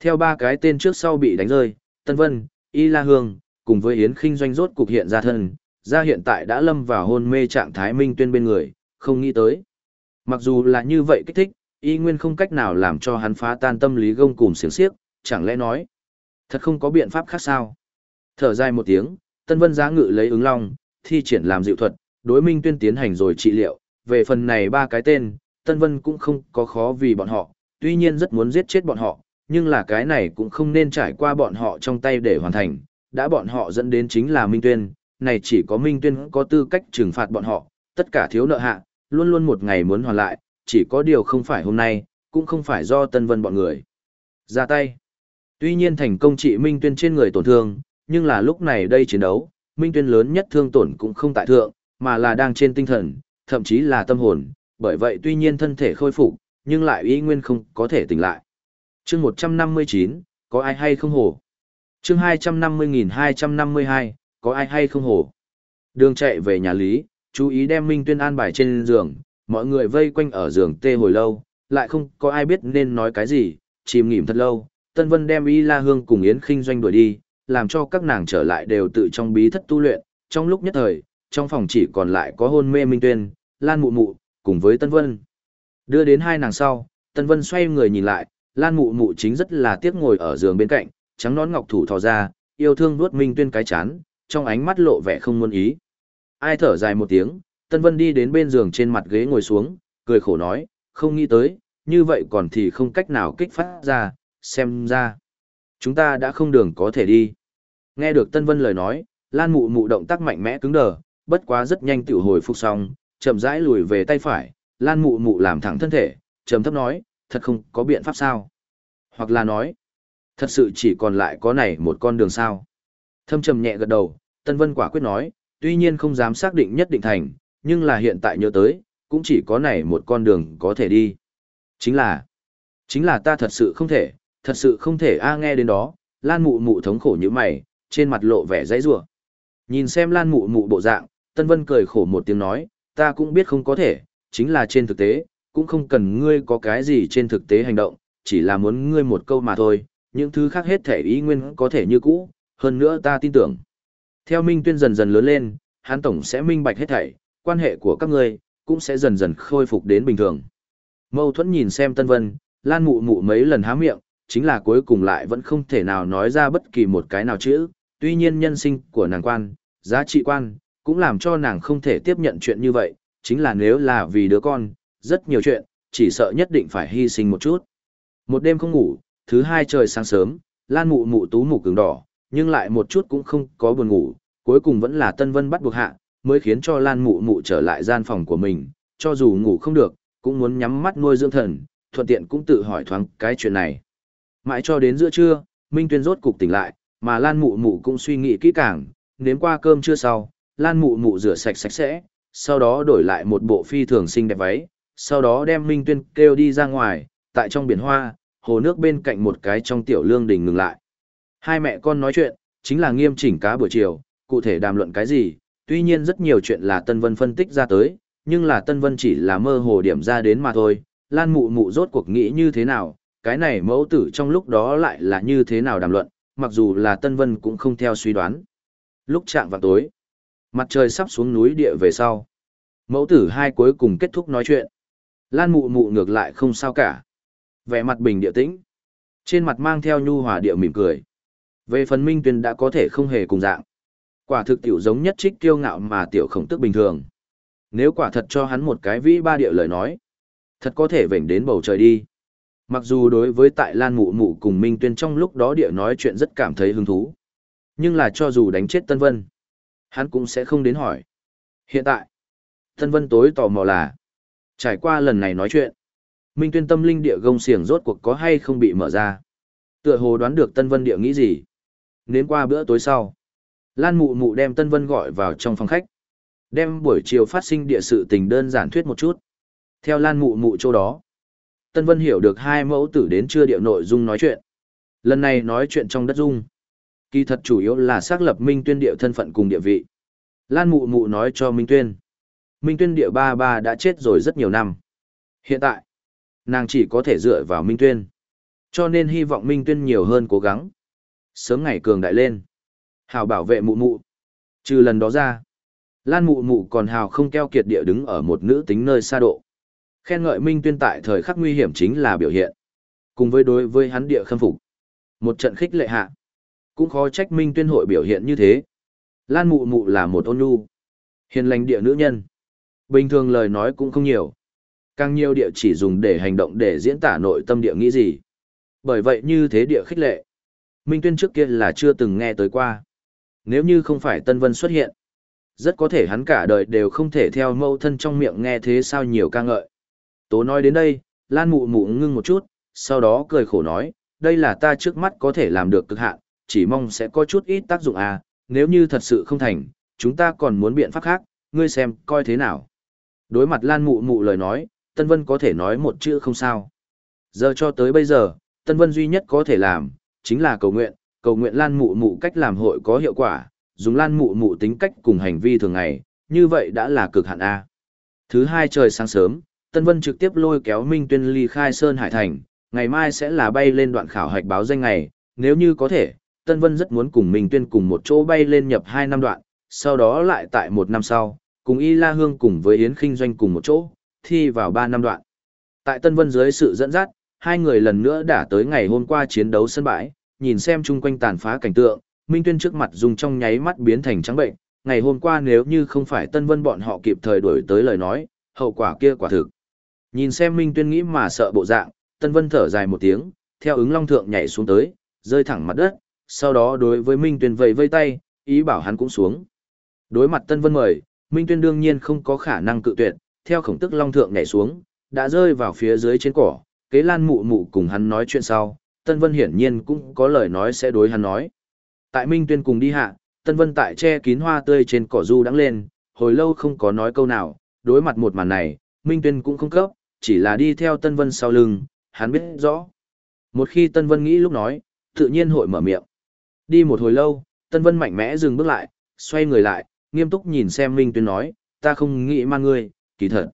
Theo ba cái tên trước sau bị đánh rơi, Tân Vân, Y La Hương, cùng với Yến Kinh Doanh rốt cục hiện ra thân, ra hiện tại đã lâm vào hôn mê trạng thái minh tuyên bên người, không nghĩ tới. Mặc dù là như vậy kích thích, y nguyên không cách nào làm cho hắn phá tan tâm lý gông cùng xiềng xiếc, chẳng lẽ nói, thật không có biện pháp khác sao? Thở dài một tiếng, Tân Vân giá ngự lấy ứng long, thi triển làm dịu thuật, đối minh tuyên tiến hành rồi trị liệu, về phần này ba cái tên, Tân Vân cũng không có khó vì bọn họ, tuy nhiên rất muốn giết chết bọn họ, nhưng là cái này cũng không nên trải qua bọn họ trong tay để hoàn thành, đã bọn họ dẫn đến chính là Minh Tuyên, này chỉ có Minh Tuyên có tư cách trừng phạt bọn họ, tất cả thiếu nợ hạ, luôn luôn một ngày muốn hoàn lại, chỉ có điều không phải hôm nay, cũng không phải do Tân Vân bọn người. Ra tay. Tuy nhiên thành công trị Minh Tuyên trên người tổn thương, nhưng là lúc này đây chiến đấu, Minh Tuyên lớn nhất thương tổn cũng không tại thượng, mà là đang trên tinh thần, thậm chí là tâm hồn, bởi vậy tuy nhiên thân thể khôi phục, nhưng lại y nguyên không có thể tỉnh lại. chương 159, có ai hay không hổ? chương 250.252, có ai hay không hổ? Đường chạy về nhà Lý, chú ý đem Minh Tuyên an bài trên giường, mọi người vây quanh ở giường tê hồi lâu, lại không có ai biết nên nói cái gì, chìm nghỉm thật lâu. Tân Vân đem Y La Hương cùng Yến Kinh Doanh đuổi đi, làm cho các nàng trở lại đều tự trong bí thất tu luyện, trong lúc nhất thời, trong phòng chỉ còn lại có hôn mê Minh Tuyên, Lan Mụ Mụ, cùng với Tân Vân. Đưa đến hai nàng sau, Tân Vân xoay người nhìn lại, Lan Mụ Mụ chính rất là tiếc ngồi ở giường bên cạnh, trắng nón ngọc thủ thò ra, yêu thương nuốt Minh Tuyên cái chán, trong ánh mắt lộ vẻ không muốn ý. Ai thở dài một tiếng, Tân Vân đi đến bên giường trên mặt ghế ngồi xuống, cười khổ nói, không nghĩ tới, như vậy còn thì không cách nào kích phát ra, xem ra. Chúng ta đã không đường có thể đi. Nghe được Tân Vân lời nói, Lan Mụ Mụ động tác mạnh mẽ cứng đờ, bất quá rất nhanh tiểu hồi phục xong, chậm rãi lùi về tay phải, Lan Mụ Mụ làm thẳng thân thể, trầm thấp nói, thật không có biện pháp sao? Hoặc là nói, thật sự chỉ còn lại có này một con đường sao? Thâm trầm nhẹ gật đầu, Tân Vân quả quyết nói, tuy nhiên không dám xác định nhất định thành, nhưng là hiện tại nhớ tới, cũng chỉ có này một con đường có thể đi. Chính là, chính là ta thật sự không thể, thật sự không thể a nghe đến đó, Lan Mụ Mụ thống khổ như mày, trên mặt lộ vẻ dãy rủa. Nhìn xem Lan Mụ Mụ bộ dạng, Tân Vân cười khổ một tiếng nói, ta cũng biết không có thể, chính là trên thực tế, cũng không cần ngươi có cái gì trên thực tế hành động, chỉ là muốn ngươi một câu mà thôi, những thứ khác hết thể ý nguyên có thể như cũ, hơn nữa ta tin tưởng. Theo Minh Tuyên dần dần lớn lên, hắn tổng sẽ minh bạch hết thảy, quan hệ của các ngươi cũng sẽ dần dần khôi phục đến bình thường. Mâu thuẫn nhìn xem Tân Vân, Lan Mụ Mụ mấy lần há miệng, chính là cuối cùng lại vẫn không thể nào nói ra bất kỳ một cái nào chữ, tuy nhiên nhân sinh của nàng quan, giá trị quan, cũng làm cho nàng không thể tiếp nhận chuyện như vậy, chính là nếu là vì đứa con, rất nhiều chuyện, chỉ sợ nhất định phải hy sinh một chút. Một đêm không ngủ, thứ hai trời sáng sớm, Lan Mụ Mụ tú mục cứng đỏ, nhưng lại một chút cũng không có buồn ngủ, cuối cùng vẫn là Tân Vân bắt buộc hạ, mới khiến cho Lan Mụ Mụ trở lại gian phòng của mình, cho dù ngủ không được, cũng muốn nhắm mắt nuôi dưỡng thần, thuận tiện cũng tự hỏi thoáng cái chuyện này. Mãi cho đến giữa trưa, Minh Tuyên rốt cục tỉnh lại, mà Lan Mụ Mụ cũng suy nghĩ kỹ càng, nếm qua cơm trưa sau, Lan Mụ Mụ rửa sạch sạch sẽ, sau đó đổi lại một bộ phi thường xinh đẹp váy, sau đó đem Minh Tuyên kêu đi ra ngoài, tại trong biển hoa, hồ nước bên cạnh một cái trong tiểu lương đình ngừng lại. Hai mẹ con nói chuyện, chính là nghiêm chỉnh cá buổi chiều, cụ thể đàm luận cái gì, tuy nhiên rất nhiều chuyện là Tân Vân phân tích ra tới, nhưng là Tân Vân chỉ là mơ hồ điểm ra đến mà thôi, Lan Mụ Mụ rốt cuộc nghĩ như thế nào, cái này mẫu tử trong lúc đó lại là như thế nào đàm luận, mặc dù là Tân Vân cũng không theo suy đoán. Lúc chạm vào tối, mặt trời sắp xuống núi địa về sau. Mẫu tử hai cuối cùng kết thúc nói chuyện. Lan Mụ Mụ ngược lại không sao cả. Vẻ mặt bình địa tĩnh. Trên mặt mang theo nhu hòa địa mỉm cười. Về phần Minh Tuyên đã có thể không hề cùng dạng. Quả thực tiểu giống nhất trích kiêu ngạo mà tiểu khổng tức bình thường. Nếu quả thật cho hắn một cái vĩ ba địa lời nói, thật có thể vểnh đến bầu trời đi. Mặc dù đối với tại Lan Mụ Mụ cùng Minh Tuyên trong lúc đó địa nói chuyện rất cảm thấy hứng thú. Nhưng là cho dù đánh chết Tân Vân, hắn cũng sẽ không đến hỏi. Hiện tại, Tân Vân tối tò mò là, trải qua lần này nói chuyện, Minh Tuyên tâm linh địa gông xiềng rốt cuộc có hay không bị mở ra. Tựa hồ đoán được Tân Vân địa nghĩ gì. Đến qua bữa tối sau, Lan Mụ Mụ đem Tân Vân gọi vào trong phòng khách. Đem buổi chiều phát sinh địa sự tình đơn giản thuyết một chút. Theo Lan Mụ Mụ chỗ đó, Tân Vân hiểu được hai mẫu tử đến chưa địa nội dung nói chuyện. Lần này nói chuyện trong đất dung. Kỳ thật chủ yếu là xác lập Minh Tuyên địa thân phận cùng địa vị. Lan Mụ Mụ nói cho Minh Tuyên. Minh Tuyên địa ba ba đã chết rồi rất nhiều năm. Hiện tại, nàng chỉ có thể dựa vào Minh Tuyên. Cho nên hy vọng Minh Tuyên nhiều hơn cố gắng. Sớm ngày cường đại lên. Hào bảo vệ mụ mụ. Trừ lần đó ra, Lan mụ mụ còn hào không keo kiệt địa đứng ở một nữ tính nơi xa độ. Khen ngợi Minh Tuyên tại thời khắc nguy hiểm chính là biểu hiện. Cùng với đối với hắn địa khâm phục. Một trận khích lệ hạ. Cũng khó trách Minh Tuyên hội biểu hiện như thế. Lan mụ mụ là một ôn nhu. Hiền lành địa nữ nhân. Bình thường lời nói cũng không nhiều. Càng nhiều địa chỉ dùng để hành động để diễn tả nội tâm địa nghĩ gì. Bởi vậy như thế địa khích lệ. Minh Tuyên trước kia là chưa từng nghe tới qua. Nếu như không phải Tân Vân xuất hiện, rất có thể hắn cả đời đều không thể theo mâu thân trong miệng nghe thế sao nhiều ca ngợi. Tố nói đến đây, Lan mụ mụ ngưng một chút, sau đó cười khổ nói, đây là ta trước mắt có thể làm được cực hạn, chỉ mong sẽ có chút ít tác dụng à, nếu như thật sự không thành, chúng ta còn muốn biện pháp khác, ngươi xem, coi thế nào. Đối mặt Lan mụ mụ lời nói, Tân Vân có thể nói một chữ không sao. Giờ cho tới bây giờ, Tân Vân duy nhất có thể làm, chính là cầu nguyện, cầu nguyện Lan mụ mụ cách làm hội có hiệu quả, dùng Lan mụ mụ tính cách cùng hành vi thường ngày, như vậy đã là cực hạn A. Thứ hai trời sáng sớm, Tân Vân trực tiếp lôi kéo Minh Tuyên ly khai Sơn Hải Thành, ngày mai sẽ là bay lên đoạn khảo hạch báo danh ngày, nếu như có thể, Tân Vân rất muốn cùng Minh Tuyên cùng một chỗ bay lên nhập hai năm đoạn, sau đó lại tại một năm sau, cùng Y La Hương cùng với Yến Kinh Doanh cùng một chỗ, thi vào ba năm đoạn. Tại Tân Vân dưới sự dẫn dắt, hai người lần nữa đã tới ngày hôm qua chiến đấu sân bãi, nhìn xem chung quanh tàn phá cảnh tượng, Minh Tuyên trước mặt dùng trong nháy mắt biến thành trắng bệnh, ngày hôm qua nếu như không phải Tân Vân bọn họ kịp thời đuổi tới lời nói, hậu quả kia quả thực. Nhìn xem Minh Tuyên nghĩ mà sợ bộ dạng, Tân Vân thở dài một tiếng, theo ứng long thượng nhảy xuống tới, rơi thẳng mặt đất, sau đó đối với Minh Tuyên vẫy vây tay, ý bảo hắn cũng xuống. Đối mặt Tân Vân mời, Minh Tuyên đương nhiên không có khả năng cự tuyệt, theo khổng tức long thượng nhảy xuống, đã rơi vào phía dưới trên cỏ, kế lan mụ mụ cùng hắn nói chuyện sau, Tân Vân hiển nhiên cũng có lời nói sẽ đối hắn nói. Tại Minh Tuyên cùng đi hạ, Tân Vân tại che kín hoa tươi trên cỏ du đắng lên, hồi lâu không có nói câu nào, đối mặt một màn này, Minh Tuyên cũng không cấp, chỉ là đi theo Tân Vân sau lưng, hắn biết rõ. Một khi Tân Vân nghĩ lúc nói, tự nhiên hội mở miệng. Đi một hồi lâu, Tân Vân mạnh mẽ dừng bước lại, xoay người lại, nghiêm túc nhìn xem Minh Tuyên nói, ta không nghĩ mang ngươi, kỳ thật.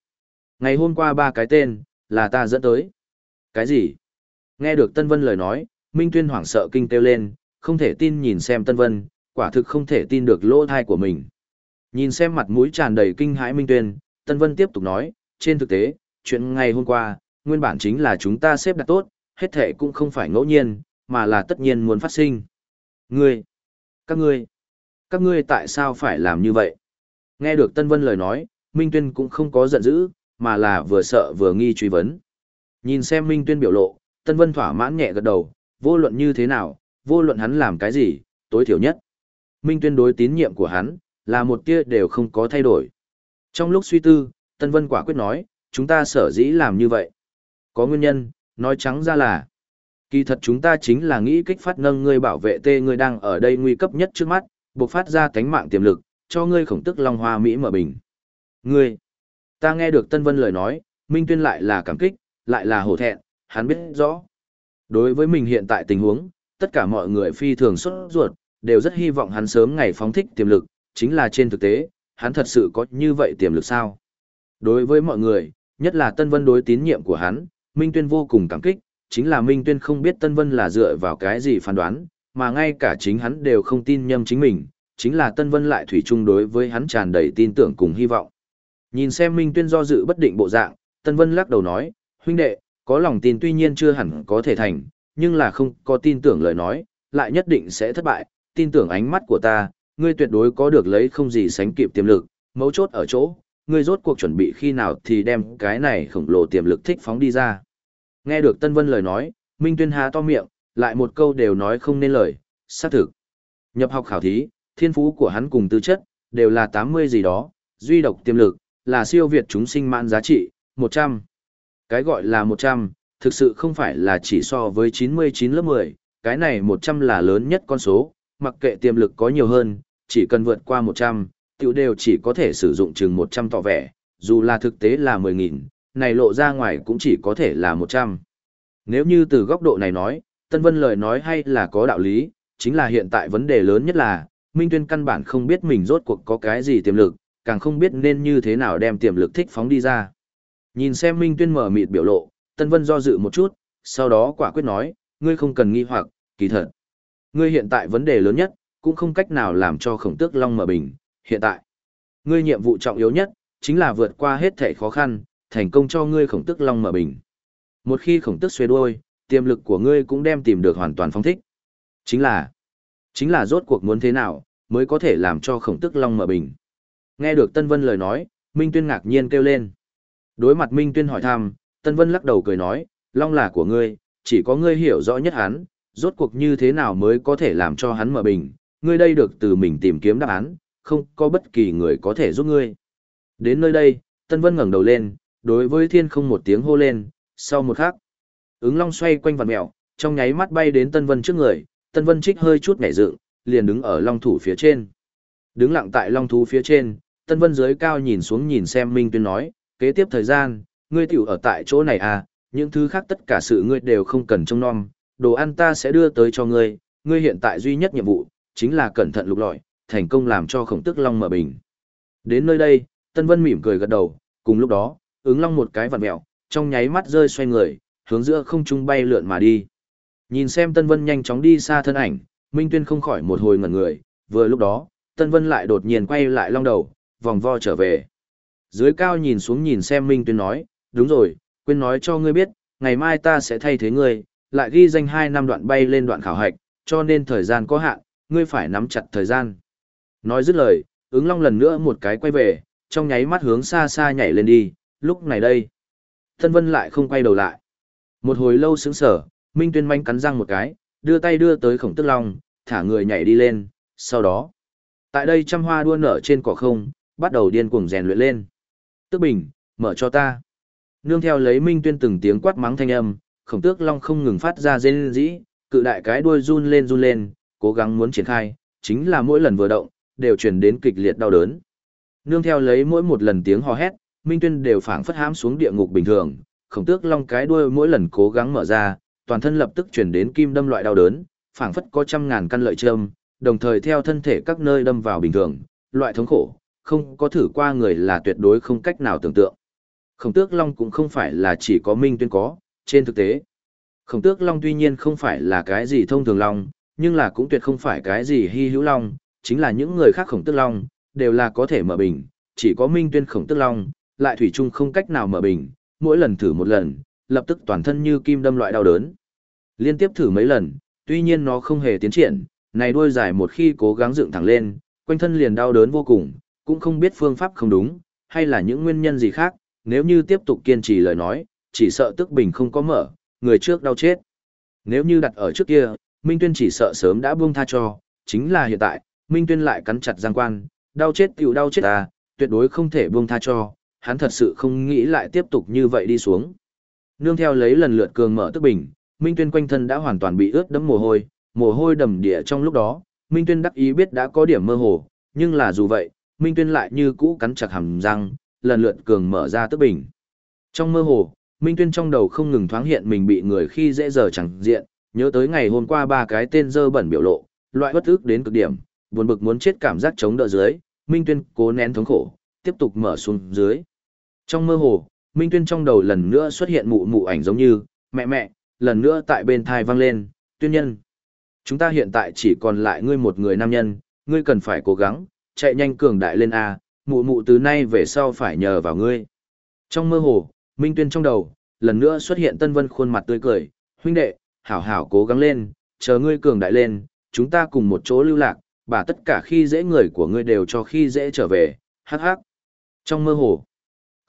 Ngày hôm qua ba cái tên, là ta dẫn tới. Cái gì? Nghe được Tân Vân lời nói, Minh Tuyên hoảng sợ kinh kêu lên, không thể tin nhìn xem Tân Vân, quả thực không thể tin được lỗ thai của mình. Nhìn xem mặt mũi tràn đầy kinh hãi Minh Tuyên, Tân Vân tiếp tục nói, trên thực tế, chuyện ngày hôm qua, nguyên bản chính là chúng ta xếp đặt tốt, hết thể cũng không phải ngẫu nhiên, mà là tất nhiên muốn phát sinh. Ngươi, các ngươi, các ngươi tại sao phải làm như vậy? Nghe được Tân Vân lời nói, Minh Tuyên cũng không có giận dữ, mà là vừa sợ vừa nghi truy vấn. Nhìn xem Minh Tuyên biểu lộ, Tân Vân thỏa mãn nhẹ gật đầu, vô luận như thế nào, vô luận hắn làm cái gì, tối thiểu nhất. Minh Tuyên đối tín nhiệm của hắn, là một tia đều không có thay đổi. Trong lúc suy tư, Tân Vân quả quyết nói, chúng ta sở dĩ làm như vậy. Có nguyên nhân, nói trắng ra là, kỳ thật chúng ta chính là nghĩ kích phát nâng ngươi bảo vệ tê ngươi đang ở đây nguy cấp nhất trước mắt, buộc phát ra cánh mạng tiềm lực, cho ngươi khổng tức long hoa Mỹ mở bình. Ngươi, ta nghe được Tân Vân lời nói, Minh Tuyên lại là cảm kích, lại là hổ thẹn, hắn biết rõ. Đối với mình hiện tại tình huống, tất cả mọi người phi thường xuất ruột, đều rất hy vọng hắn sớm ngày phóng thích tiềm lực, chính là trên thực tế, hắn thật sự có như vậy tiềm lực sao? Đối với mọi người, nhất là Tân Vân đối tín nhiệm của hắn, Minh Tuyên vô cùng cảm kích, chính là Minh Tuyên không biết Tân Vân là dựa vào cái gì phán đoán, mà ngay cả chính hắn đều không tin nhầm chính mình, chính là Tân Vân lại thủy chung đối với hắn tràn đầy tin tưởng cùng hy vọng. Nhìn xem Minh Tuyên do dự bất định bộ dạng, Tân Vân lắc đầu nói, huynh đệ, có lòng tin tuy nhiên chưa hẳn có thể thành, nhưng là không có tin tưởng lời nói, lại nhất định sẽ thất bại, tin tưởng ánh mắt của ta, ngươi tuyệt đối có được lấy không gì sánh kịp tiềm lực, mấu chốt ở chỗ, ngươi rốt cuộc chuẩn bị khi nào thì đem cái này khổng lồ tiềm lực thích phóng đi ra. Nghe được Tân Vân lời nói, Minh Tuyên há to miệng, lại một câu đều nói không nên lời, xác thực. Nhập học khảo thí, thiên phú của hắn cùng tư chất, đều là 80 gì đó, duy độc tiềm lực, là siêu việt chúng sinh mãn giá trị, 100. Cái gọi là 100, thực sự không phải là chỉ so với 99 lớp 10, cái này 100 là lớn nhất con số, mặc kệ tiềm lực có nhiều hơn, chỉ cần vượt qua 100, tiểu đều chỉ có thể sử dụng chừng 100 tỏ vẻ, dù là thực tế là 10.000, này lộ ra ngoài cũng chỉ có thể là 100. Nếu như từ góc độ này nói, Tân Vân lời nói hay là có đạo lý, chính là hiện tại vấn đề lớn nhất là, Minh Tuyên căn bản không biết mình rốt cuộc có cái gì tiềm lực, càng không biết nên như thế nào đem tiềm lực thích phóng đi ra. Nhìn xem Minh Tuyên mở mịt biểu lộ, Tân Vân do dự một chút, sau đó quả quyết nói, ngươi không cần nghi hoặc, kỳ thật. Ngươi hiện tại vấn đề lớn nhất, cũng không cách nào làm cho khổng tước long mở bình, hiện tại. Ngươi nhiệm vụ trọng yếu nhất, chính là vượt qua hết thể khó khăn, thành công cho ngươi khổng tước long mở bình. Một khi khổng tước xuê đuôi, tiềm lực của ngươi cũng đem tìm được hoàn toàn phong thích. Chính là, chính là rốt cuộc muốn thế nào, mới có thể làm cho khổng tước long mở bình. Nghe được Tân Vân lời nói, Minh Tuyên ngạc nhiên kêu lên. Đối mặt Minh Tuyên hỏi thăm, Tân Vân lắc đầu cười nói, long là của ngươi, chỉ có ngươi hiểu rõ nhất hắn, rốt cuộc như thế nào mới có thể làm cho hắn mở bình, ngươi đây được từ mình tìm kiếm đáp án, không có bất kỳ người có thể giúp ngươi. Đến nơi đây, Tân Vân ngẩng đầu lên, đối với thiên không một tiếng hô lên, sau một khắc, ứng long xoay quanh vằn mèo, trong nháy mắt bay đến Tân Vân trước người, Tân Vân trích hơi chút nhảy dựng, liền đứng ở long thủ phía trên. Đứng lặng tại long thú phía trên, Tân Vân dưới cao nhìn xuống nhìn xem Minh Tuyên nói, kế tiếp thời gian, ngươi tiểu ở tại chỗ này à, những thứ khác tất cả sự ngươi đều không cần trông nom, đồ ăn ta sẽ đưa tới cho ngươi, ngươi hiện tại duy nhất nhiệm vụ, chính là cẩn thận lục lọi, thành công làm cho khổng tức long mở bình. Đến nơi đây, Tân Vân mỉm cười gật đầu, cùng lúc đó, ứng long một cái vặn mẹo, trong nháy mắt rơi xoay người, hướng giữa không trung bay lượn mà đi. Nhìn xem Tân Vân nhanh chóng đi xa thân ảnh, Minh Tuyên không khỏi một hồi ngẩn người, vừa lúc đó, Tân Vân lại đột nhiên quay lại long đầu, vòng vo trở về. Dưới cao nhìn xuống nhìn xem Minh Tuyên nói, đúng rồi, quên nói cho ngươi biết, ngày mai ta sẽ thay thế ngươi, lại ghi danh 2 năm đoạn bay lên đoạn khảo hạch, cho nên thời gian có hạn, ngươi phải nắm chặt thời gian. Nói dứt lời, ứng long lần nữa một cái quay về, trong nháy mắt hướng xa xa nhảy lên đi, lúc này đây. Thân vân lại không quay đầu lại. Một hồi lâu sững sở, Minh Tuyên manh cắn răng một cái, đưa tay đưa tới khổng tức long, thả người nhảy đi lên, sau đó. Tại đây trăm hoa đua nở trên cỏ không, bắt đầu điên cuồng rèn luyện lên. Tức bình, mở cho ta. Nương theo lấy Minh Tuyên từng tiếng quát mắng thanh âm, khổng tước long không ngừng phát ra rên rỉ, cự đại cái đuôi run lên run lên, cố gắng muốn triển khai, chính là mỗi lần vừa động, đều truyền đến kịch liệt đau đớn. Nương theo lấy mỗi một lần tiếng hò hét, Minh Tuyên đều phảng phất hãm xuống địa ngục bình thường, khổng tước long cái đuôi mỗi lần cố gắng mở ra, toàn thân lập tức truyền đến kim đâm loại đau đớn, phảng phất có trăm ngàn căn lợi châm, đồng thời theo thân thể các nơi đâm vào bình thường, loại thống khổ, không có thử qua người là tuyệt đối không cách nào tưởng tượng. Khổng tước long cũng không phải là chỉ có Minh Tuyên có, trên thực tế. Khổng tước long tuy nhiên không phải là cái gì thông thường long, nhưng là cũng tuyệt không phải cái gì hy hữu long, chính là những người khác khổng tước long, đều là có thể mở bình, chỉ có Minh Tuyên khổng tước long, lại thủy chung không cách nào mở bình, mỗi lần thử một lần, lập tức toàn thân như kim đâm loại đau đớn. Liên tiếp thử mấy lần, tuy nhiên nó không hề tiến triển, này đuôi dài một khi cố gắng dựng thẳng lên, quanh thân liền đau đớn vô cùng, cũng không biết phương pháp không đúng, hay là những nguyên nhân gì khác, nếu như tiếp tục kiên trì lời nói, chỉ sợ tức bình không có mở, người trước đau chết. Nếu như đặt ở trước kia, Minh Tuyên chỉ sợ sớm đã buông tha cho, chính là hiện tại, Minh Tuyên lại cắn chặt giang quan, đau chết tiểu đau chết à, tuyệt đối không thể buông tha cho, hắn thật sự không nghĩ lại tiếp tục như vậy đi xuống. Nương theo lấy lần lượt cường mở tức bình, Minh Tuyên quanh thân đã hoàn toàn bị ướt đẫm mồ hôi, mồ hôi đầm địa trong lúc đó, Minh Tuyên đắc ý biết đã có điểm mơ hồ, nhưng là dù vậy, Minh Tuyên lại như cũ cắn chặt hàm răng, lần lượt cường mở ra tức bình. Trong mơ hồ, Minh Tuyên trong đầu không ngừng thoáng hiện mình bị người khi dễ giờ chẳng diện, nhớ tới ngày hôm qua ba cái tên dơ bẩn biểu lộ, loại bất ức đến cực điểm, buồn bực muốn chết cảm giác chống đỡ dưới, Minh Tuyên cố nén thống khổ, tiếp tục mở xuống dưới. Trong mơ hồ, Minh Tuyên trong đầu lần nữa xuất hiện mụ mụ ảnh giống như, mẹ mẹ, lần nữa tại bên thai vang lên, tuyên nhân. Chúng ta hiện tại chỉ còn lại ngươi một người nam nhân, ngươi cần phải cố gắng, chạy nhanh cường đại lên A, mụ mụ từ nay về sau phải nhờ vào ngươi. Trong mơ hồ, Minh Tuyên trong đầu, lần nữa xuất hiện Tân Vân khuôn mặt tươi cười, huynh đệ, hảo hảo cố gắng lên, chờ ngươi cường đại lên, chúng ta cùng một chỗ lưu lạc, bà tất cả khi dễ người của ngươi đều cho khi dễ trở về, hắc hắc. Trong mơ hồ,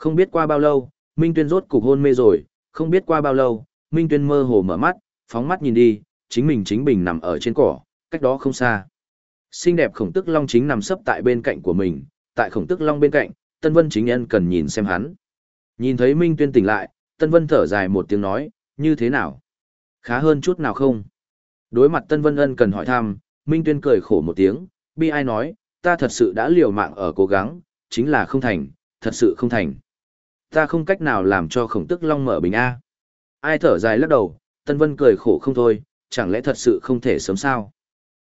không biết qua bao lâu, Minh Tuyên rốt cục hôn mê rồi, không biết qua bao lâu, Minh Tuyên mơ hồ mở mắt, phóng mắt nhìn đi, chính mình chính bình nằm ở trên cỏ, cách đó không xa. Xinh đẹp khổng tức long chính nằm sấp tại bên cạnh của mình, tại khổng tức long bên cạnh, Tân Vân chính nhân cần nhìn xem hắn. Nhìn thấy Minh Tuyên tỉnh lại, Tân Vân thở dài một tiếng nói, như thế nào? Khá hơn chút nào không? Đối mặt Tân Vân ân cần hỏi thăm, Minh Tuyên cười khổ một tiếng, bi ai nói, ta thật sự đã liều mạng ở cố gắng, chính là không thành, thật sự không thành. Ta không cách nào làm cho khổng tức long mở bình A. Ai thở dài lắc đầu, Tân Vân cười khổ không thôi, chẳng lẽ thật sự không thể sớm sao?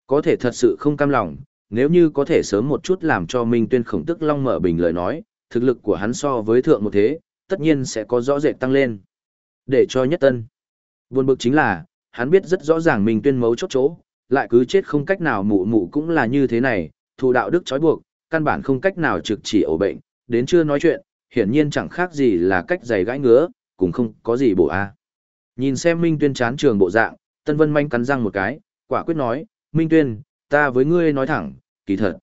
Có thể thật sự không cam lòng, nếu như có thể sớm một chút làm cho Minh Tuyên khổng tức long mở bình lời nói, thực lực của hắn so với thượng một thế, tất nhiên sẽ có rõ rệt tăng lên. Để cho nhất tân. Buồn bực chính là, hắn biết rất rõ ràng Minh Tuyên mấu chốt chỗ, lại cứ chết không cách nào mụ mụ cũng là như thế này, thù đạo đức trói buộc, căn bản không cách nào trực chỉ ổ bệnh, đến chưa nói chuyện, hiển nhiên chẳng khác gì là cách giày gãi ngứa, cũng không có gì bổ a. Nhìn xem Minh Tuyên chán trường bộ dạng, Tân Vân manh cắn răng một cái, quả quyết nói, Minh Tuyên, ta với ngươi nói thẳng, kỳ thật.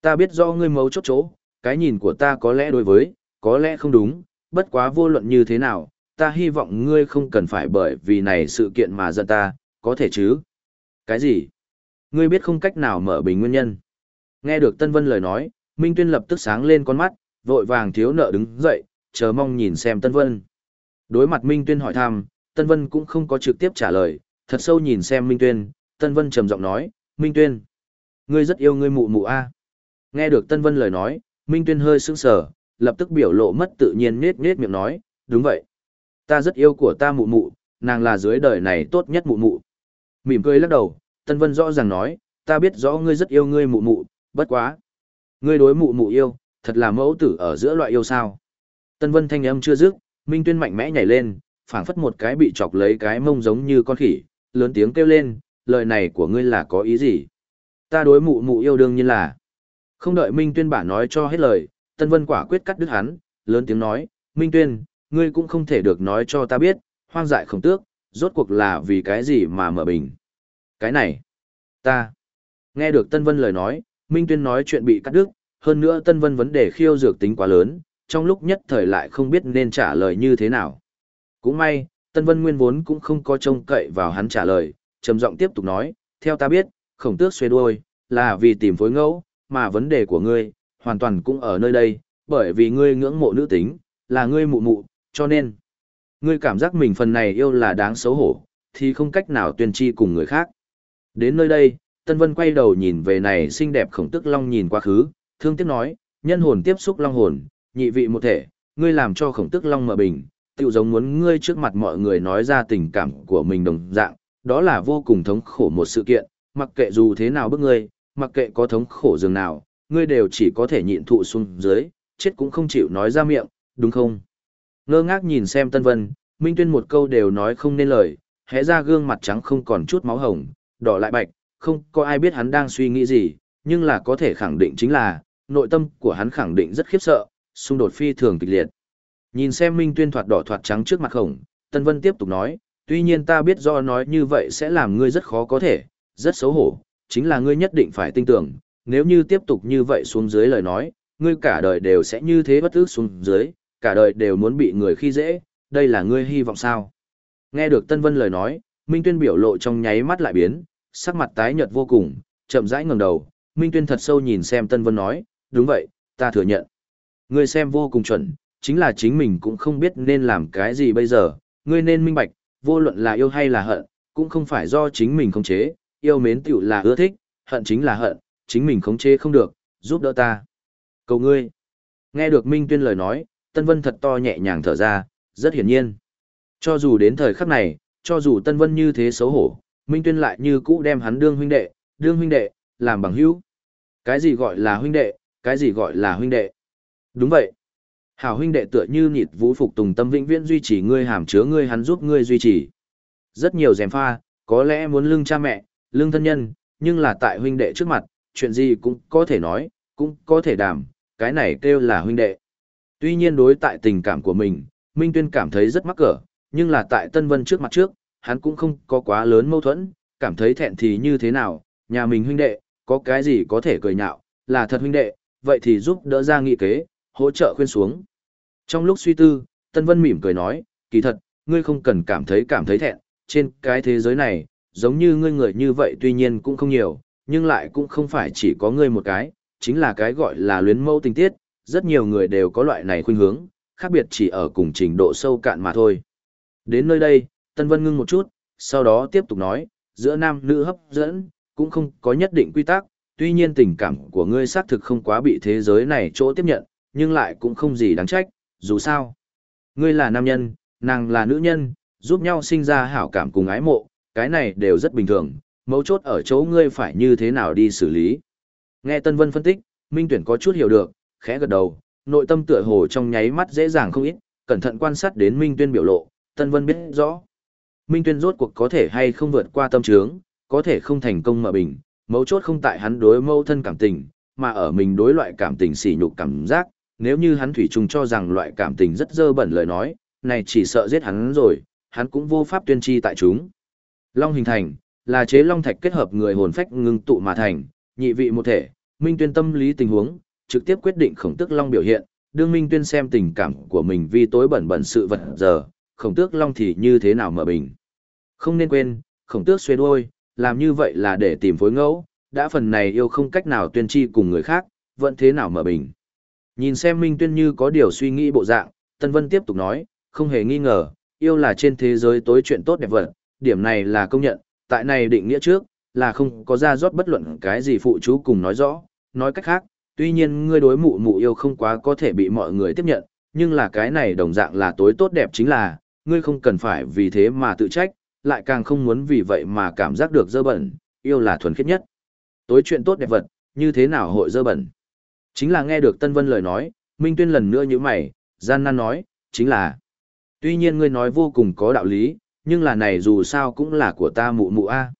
Ta biết do ngươi mấu chốt chỗ, cái nhìn của ta có lẽ đối với, có lẽ không đúng, bất quá vô luận như thế nào, ta hy vọng ngươi không cần phải bởi vì này sự kiện mà giận ta, có thể chứ? Cái gì? Ngươi biết không cách nào mở bình nguyên nhân. Nghe được Tân Vân lời nói, Minh Tuyên lập tức sáng lên con mắt, vội vàng thiếu nợ đứng dậy, chờ mong nhìn xem Tân Vân. Đối mặt Minh Tuyên hỏi thăm, Tân Vân cũng không có trực tiếp trả lời, thật sâu nhìn xem Minh Tuyên, Tân Vân trầm giọng nói, Minh Tuyên, ngươi rất yêu ngươi mụ mụ a. Nghe được Tân Vân lời nói, Minh Tuyên hơi sững sờ, lập tức biểu lộ mất tự nhiên nết nết miệng nói, đúng vậy. Ta rất yêu của ta mụ mụ, nàng là dưới đời này tốt nhất mụ mụ. Mỉm cười lắc đầu, Tân Vân rõ ràng nói, ta biết rõ ngươi rất yêu ngươi mụ mụ, bất quá. Ngươi đối mụ mụ yêu, thật là mẫu tử ở giữa loại yêu sao. Tân Vân thanh âm chưa dứt, Minh Tuyên mạnh mẽ nhảy lên, phảng phất một cái bị chọc lấy cái mông giống như con khỉ, lớn tiếng kêu lên, lời này của ngươi là có ý gì? Ta đối mụ mụ yêu đương như là. Không đợi Minh Tuyên bản nói cho hết lời, Tân Vân quả quyết cắt đứt hắn, lớn tiếng nói, Minh Tuyên, ngươi cũng không thể được nói cho ta biết, hoang dại không tước, rốt cuộc là vì cái gì mà mở bình. Cái này, ta. Nghe được Tân Vân lời nói, Minh Tuyên nói chuyện bị cắt đứt, hơn nữa Tân Vân vấn đề khiêu dược tính quá lớn, trong lúc nhất thời lại không biết nên trả lời như thế nào. Cũng may, Tân Vân nguyên vốn cũng không có trông cậy vào hắn trả lời, trầm giọng tiếp tục nói, theo ta biết, khổng tước xuê đuôi, là vì tìm phối ngẫu, mà vấn đề của ngươi, hoàn toàn cũng ở nơi đây, bởi vì ngươi ngưỡng mộ nữ tính, là ngươi mụ mụ, cho nên, ngươi cảm giác mình phần này yêu là đáng xấu hổ, thì không cách nào tuyên chi cùng người khác. Đến nơi đây, Tân Vân quay đầu nhìn về này xinh đẹp khổng tức long nhìn quá khứ, thương tiếc nói, nhân hồn tiếp xúc long hồn, nhị vị một thể, ngươi làm cho khổng tức long mở bình, tự giống muốn ngươi trước mặt mọi người nói ra tình cảm của mình đồng dạng, đó là vô cùng thống khổ một sự kiện, mặc kệ dù thế nào bức ngươi, mặc kệ có thống khổ dường nào, ngươi đều chỉ có thể nhịn thụ xuống dưới, chết cũng không chịu nói ra miệng, đúng không? Ngơ ngác nhìn xem Tân Vân, Minh Tuyên một câu đều nói không nên lời, hé ra gương mặt trắng không còn chút máu hồng, đỏ lại bạch, không có ai biết hắn đang suy nghĩ gì, nhưng là có thể khẳng định chính là, nội tâm của hắn khẳng định rất khiếp sợ, xung đột phi thường kịch liệt. Nhìn xem Minh Tuyên thoạt đỏ thoạt trắng trước mặt khổng, Tân Vân tiếp tục nói, tuy nhiên ta biết do nói như vậy sẽ làm ngươi rất khó có thể, rất xấu hổ, chính là ngươi nhất định phải tin tưởng, nếu như tiếp tục như vậy xuống dưới lời nói, ngươi cả đời đều sẽ như thế bất ước xuống dưới, cả đời đều muốn bị người khi dễ, đây là ngươi hy vọng sao. Nghe được Tân Vân lời nói, Minh Tuyên biểu lộ trong nháy mắt lại biến, sắc mặt tái nhợt vô cùng, chậm rãi ngẩng đầu, Minh Tuyên thật sâu nhìn xem Tân Vân nói, đúng vậy, ta thừa nhận. Ngươi xem vô cùng chuẩn, chính là chính mình cũng không biết nên làm cái gì bây giờ, ngươi nên minh bạch, vô luận là yêu hay là hận, cũng không phải do chính mình khống chế, yêu mến tiểu là ưa thích, hận chính là hận, chính mình khống chế không được, giúp đỡ ta. Cầu ngươi. Nghe được Minh Tuyên lời nói, Tân Vân thật to nhẹ nhàng thở ra, rất hiển nhiên. Cho dù đến thời khắc này, cho dù Tân Vân như thế xấu hổ, Minh Tuyên lại như cũ đem hắn đương huynh đệ, đương huynh đệ, làm bằng hữu. Cái gì gọi là huynh đệ, cái gì gọi là huynh đệ? Đúng vậy. Hảo huynh đệ tựa như nhịt vũ phục tùng tâm vĩnh viễn duy trì ngươi hàm chứa ngươi hắn giúp ngươi duy trì. Rất nhiều dèm pha, có lẽ muốn lưng cha mẹ, lưng thân nhân, nhưng là tại huynh đệ trước mặt, chuyện gì cũng có thể nói, cũng có thể đàm, cái này kêu là huynh đệ. Tuy nhiên đối tại tình cảm của mình, Minh Tuyên cảm thấy rất mắc cỡ, nhưng là tại Tân Vân trước mặt trước, hắn cũng không có quá lớn mâu thuẫn, cảm thấy thẹn thì như thế nào, nhà mình huynh đệ, có cái gì có thể cười nhạo, là thật huynh đệ, vậy thì giúp đỡ ra nghị kế, hỗ trợ khuyên xuống. Trong lúc suy tư, Tân Vân mỉm cười nói, kỳ thật, ngươi không cần cảm thấy cảm thấy thẹn, trên cái thế giới này, giống như ngươi người như vậy tuy nhiên cũng không nhiều, nhưng lại cũng không phải chỉ có ngươi một cái, chính là cái gọi là luyến mâu tình tiết, rất nhiều người đều có loại này khuynh hướng, khác biệt chỉ ở cùng trình độ sâu cạn mà thôi. Đến nơi đây, Tân Vân ngưng một chút, sau đó tiếp tục nói, giữa nam nữ hấp dẫn, cũng không có nhất định quy tắc, tuy nhiên tình cảm của ngươi xác thực không quá bị thế giới này chỗ tiếp nhận, nhưng lại cũng không gì đáng trách, dù sao. Ngươi là nam nhân, nàng là nữ nhân, giúp nhau sinh ra hảo cảm cùng ái mộ, cái này đều rất bình thường, mấu chốt ở chỗ ngươi phải như thế nào đi xử lý. Nghe Tân Vân phân tích, Minh Tuyển có chút hiểu được, khẽ gật đầu, nội tâm tựa hồ trong nháy mắt dễ dàng không ít, cẩn thận quan sát đến Minh Tuyên biểu lộ, Tân Vân biết rõ. Minh Tuyên rốt cuộc có thể hay không vượt qua tâm trướng, có thể không thành công mà bình, mấu chốt không tại hắn đối mâu thân cảm tình, mà ở mình đối loại cảm tình sỉ nhục cảm giác, nếu như hắn thủy chung cho rằng loại cảm tình rất dơ bẩn lời nói, này chỉ sợ giết hắn rồi, hắn cũng vô pháp tuyên chi tại chúng. Long hình thành, là chế long thạch kết hợp người hồn phách ngưng tụ mà thành, nhị vị một thể, minh tuyên tâm lý tình huống, trực tiếp quyết định khổng tước long biểu hiện, đương minh tuyên xem tình cảm của mình vì tối bẩn bẩn sự vật giờ, khổng tước long thì như thế nào mở bình. Không nên quên, khổng tước xuê đuôi, làm như vậy là để tìm phối ngẫu, đã phần này yêu không cách nào tuyên chi cùng người khác, vẫn thế nào mở bình. Nhìn xem Minh Tuyên như có điều suy nghĩ bộ dạng, Tân Vân tiếp tục nói, không hề nghi ngờ, yêu là trên thế giới tối chuyện tốt đẹp vật, điểm này là công nhận, tại này định nghĩa trước, là không có ra rót bất luận cái gì phụ chú cùng nói rõ, nói cách khác, tuy nhiên ngươi đối mụ mụ yêu không quá có thể bị mọi người tiếp nhận, nhưng là cái này đồng dạng là tối tốt đẹp chính là, ngươi không cần phải vì thế mà tự trách, lại càng không muốn vì vậy mà cảm giác được dơ bẩn, yêu là thuần khiết nhất. Tối chuyện tốt đẹp vật, như thế nào hội dơ bẩn? Chính là nghe được Tân Vân lời nói, Minh Tuyên lần nữa như mày, gian nan nói, chính là. Tuy nhiên ngươi nói vô cùng có đạo lý, nhưng là này dù sao cũng là của ta mụ mụ a.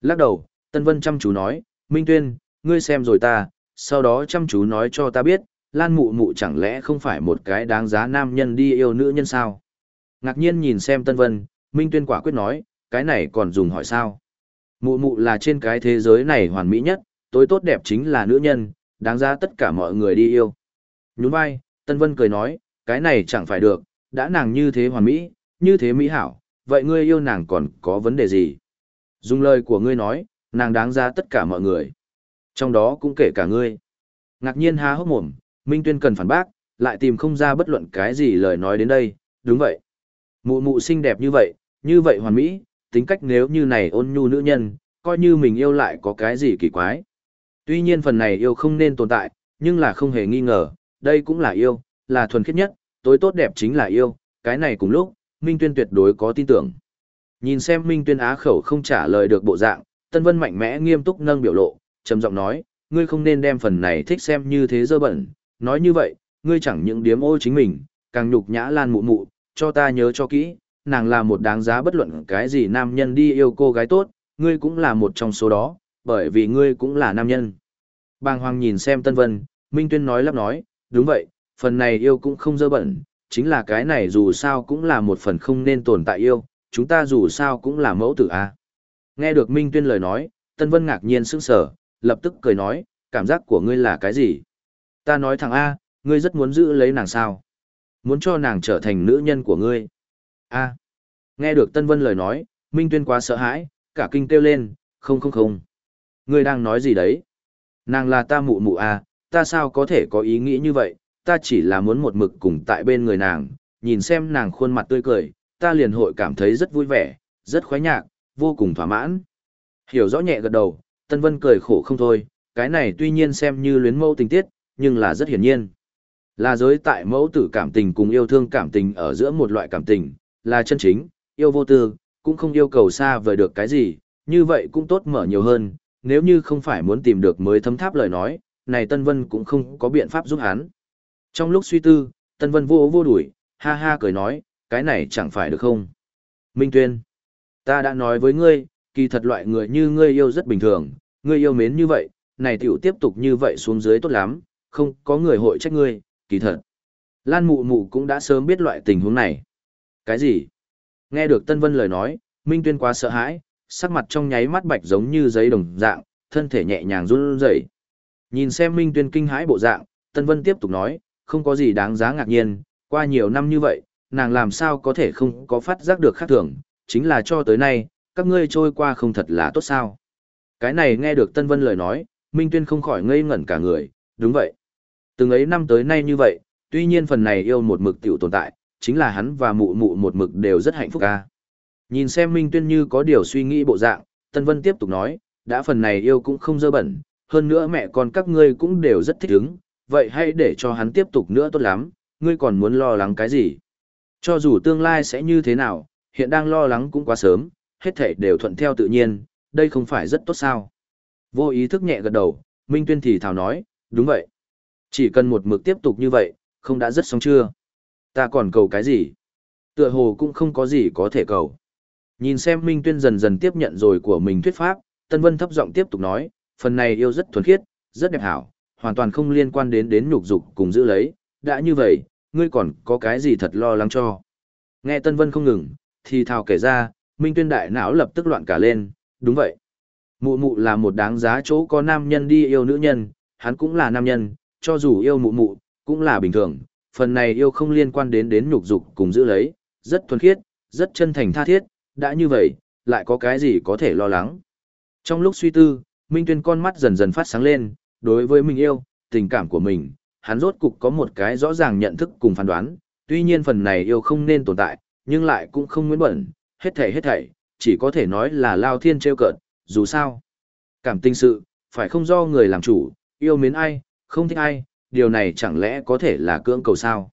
Lắc đầu, Tân Vân chăm chú nói, Minh Tuyên, ngươi xem rồi ta, sau đó chăm chú nói cho ta biết, Lan mụ mụ chẳng lẽ không phải một cái đáng giá nam nhân đi yêu nữ nhân sao? Ngạc nhiên nhìn xem Tân Vân, Minh Tuyên quả quyết nói, cái này còn dùng hỏi sao? Mụ mụ là trên cái thế giới này hoàn mỹ nhất, tối tốt đẹp chính là nữ nhân, đáng ra tất cả mọi người đi yêu. Nhún vai, Tân Vân cười nói, cái này chẳng phải được, đã nàng như thế hoàn mỹ, như thế mỹ hảo, vậy ngươi yêu nàng còn có vấn đề gì? Dùng lời của ngươi nói, nàng đáng ra tất cả mọi người. Trong đó cũng kể cả ngươi. Ngạc nhiên há hốc mồm, Minh Tuyên cần phản bác, lại tìm không ra bất luận cái gì lời nói đến đây, đúng vậy. Mụ mụ xinh đẹp như vậy, như vậy hoàn mỹ, tính cách nếu như này ôn nhu nữ nhân, coi như mình yêu lại có cái gì kỳ quái. Tuy nhiên phần này yêu không nên tồn tại, nhưng là không hề nghi ngờ, đây cũng là yêu, là thuần khiết nhất, tối tốt đẹp chính là yêu, cái này cùng lúc, Minh Tuyên tuyệt đối có tin tưởng. Nhìn xem Minh Tuyên á khẩu không trả lời được bộ dạng, Tân Vân mạnh mẽ nghiêm túc nâng biểu lộ, trầm giọng nói, ngươi không nên đem phần này thích xem như thế dơ bẩn, nói như vậy, ngươi chẳng những điếm ô chính mình, càng nhục nhã lan mụ mụ, cho ta nhớ cho kỹ, nàng là một đáng giá bất luận cái gì nam nhân đi yêu cô gái tốt, ngươi cũng là một trong số đó, bởi vì ngươi cũng là nam nhân. Bàng hoàng nhìn xem Tân Vân, Minh Tuyên nói lắp nói, đúng vậy, phần này yêu cũng không dơ bẩn, chính là cái này dù sao cũng là một phần không nên tồn tại yêu, chúng ta dù sao cũng là mẫu tử a. Nghe được Minh Tuyên lời nói, Tân Vân ngạc nhiên sững sờ, lập tức cười nói, cảm giác của ngươi là cái gì? Ta nói thằng A, ngươi rất muốn giữ lấy nàng sao? Muốn cho nàng trở thành nữ nhân của ngươi. A. Nghe được Tân Vân lời nói, Minh Tuyên quá sợ hãi, cả kinh kêu lên, không không không. Ngươi đang nói gì đấy? Nàng là ta mụ mụ à, ta sao có thể có ý nghĩ như vậy, ta chỉ là muốn một mực cùng tại bên người nàng, nhìn xem nàng khuôn mặt tươi cười, ta liền hội cảm thấy rất vui vẻ, rất khoái nhạc, vô cùng thỏa mãn. Hiểu rõ nhẹ gật đầu, Tân Vân cười khổ không thôi, cái này tuy nhiên xem như luyến mẫu tình tiết, nhưng là rất hiển nhiên. Là giới tại mẫu tử cảm tình cùng yêu thương cảm tình ở giữa một loại cảm tình, là chân chính, yêu vô tư, cũng không yêu cầu xa vời được cái gì, như vậy cũng tốt mở nhiều hơn, nếu như không phải muốn tìm được mới thấm tháp lời nói, này Tân Vân cũng không có biện pháp giúp hắn. Trong lúc suy tư, Tân Vân vô vô đuổi, ha ha cười nói, cái này chẳng phải được không? Minh Tuyên, ta đã nói với ngươi, kỳ thật loại người như ngươi yêu rất bình thường, ngươi yêu mến như vậy, này tiểu tiếp tục như vậy xuống dưới tốt lắm, không có người hội trách ngươi, kỳ thật. Lan mụ mụ cũng đã sớm biết loại tình huống này. Cái gì? Nghe được Tân Vân lời nói, Minh Tuyên quá sợ hãi, sắc mặt trong nháy mắt bạch giống như giấy đồng dạng, thân thể nhẹ nhàng run rẩy. Nhìn xem Minh Tuyên kinh hãi bộ dạng, Tân Vân tiếp tục nói, không có gì đáng giá ngạc nhiên, qua nhiều năm như vậy, nàng làm sao có thể không có phát giác được khác thường, chính là cho tới nay, các ngươi trôi qua không thật là tốt sao. Cái này nghe được Tân Vân lời nói, Minh Tuyên không khỏi ngây ngẩn cả người, đúng vậy. Từng ấy năm tới nay như vậy, tuy nhiên phần này yêu một mực tiểu tồn tại, chính là hắn và mụ mụ một mực đều rất hạnh phúc ca. Nhìn xem Minh Tuyên như có điều suy nghĩ bộ dạng, Tân Vân tiếp tục nói, đã phần này yêu cũng không dơ bẩn, hơn nữa mẹ con các ngươi cũng đều rất thích ứng, vậy hãy để cho hắn tiếp tục nữa tốt lắm, ngươi còn muốn lo lắng cái gì? Cho dù tương lai sẽ như thế nào, hiện đang lo lắng cũng quá sớm, hết thảy đều thuận theo tự nhiên, đây không phải rất tốt sao? Vô ý thức nhẹ gật đầu, Minh Tuyên thì thào nói, đúng vậy. Chỉ cần một mực tiếp tục như vậy, không đã rất xong chưa? Ta còn cầu cái gì? Tựa hồ cũng không có gì có thể cầu. Nhìn xem Minh Tuyên dần dần tiếp nhận rồi của mình thuyết pháp, Tân Vân thấp giọng tiếp tục nói, phần này yêu rất thuần khiết, rất đẹp hảo, hoàn toàn không liên quan đến đến nhục dục cùng giữ lấy, đã như vậy, ngươi còn có cái gì thật lo lắng cho. Nghe Tân Vân không ngừng, thì thào kể ra, Minh Tuyên đại não lập tức loạn cả lên, đúng vậy. Mụ mụ là một đáng giá chỗ có nam nhân đi yêu nữ nhân, hắn cũng là nam nhân, cho dù yêu mụ mụ, cũng là bình thường, phần này yêu không liên quan đến đến nhục dục cùng giữ lấy, rất thuần khiết, rất chân thành tha thiết, đã như vậy, lại có cái gì có thể lo lắng. Trong lúc suy tư, Minh Tuyên con mắt dần dần phát sáng lên, đối với mình yêu, tình cảm của mình, hắn rốt cục có một cái rõ ràng nhận thức cùng phán đoán, tuy nhiên phần này yêu không nên tồn tại, nhưng lại cũng không nguyên bẩn, hết thảy hết thảy, chỉ có thể nói là lao thiên trêu cợt, dù sao. Cảm tình sự, phải không do người làm chủ, yêu mến ai, không thích ai, điều này chẳng lẽ có thể là cưỡng cầu sao.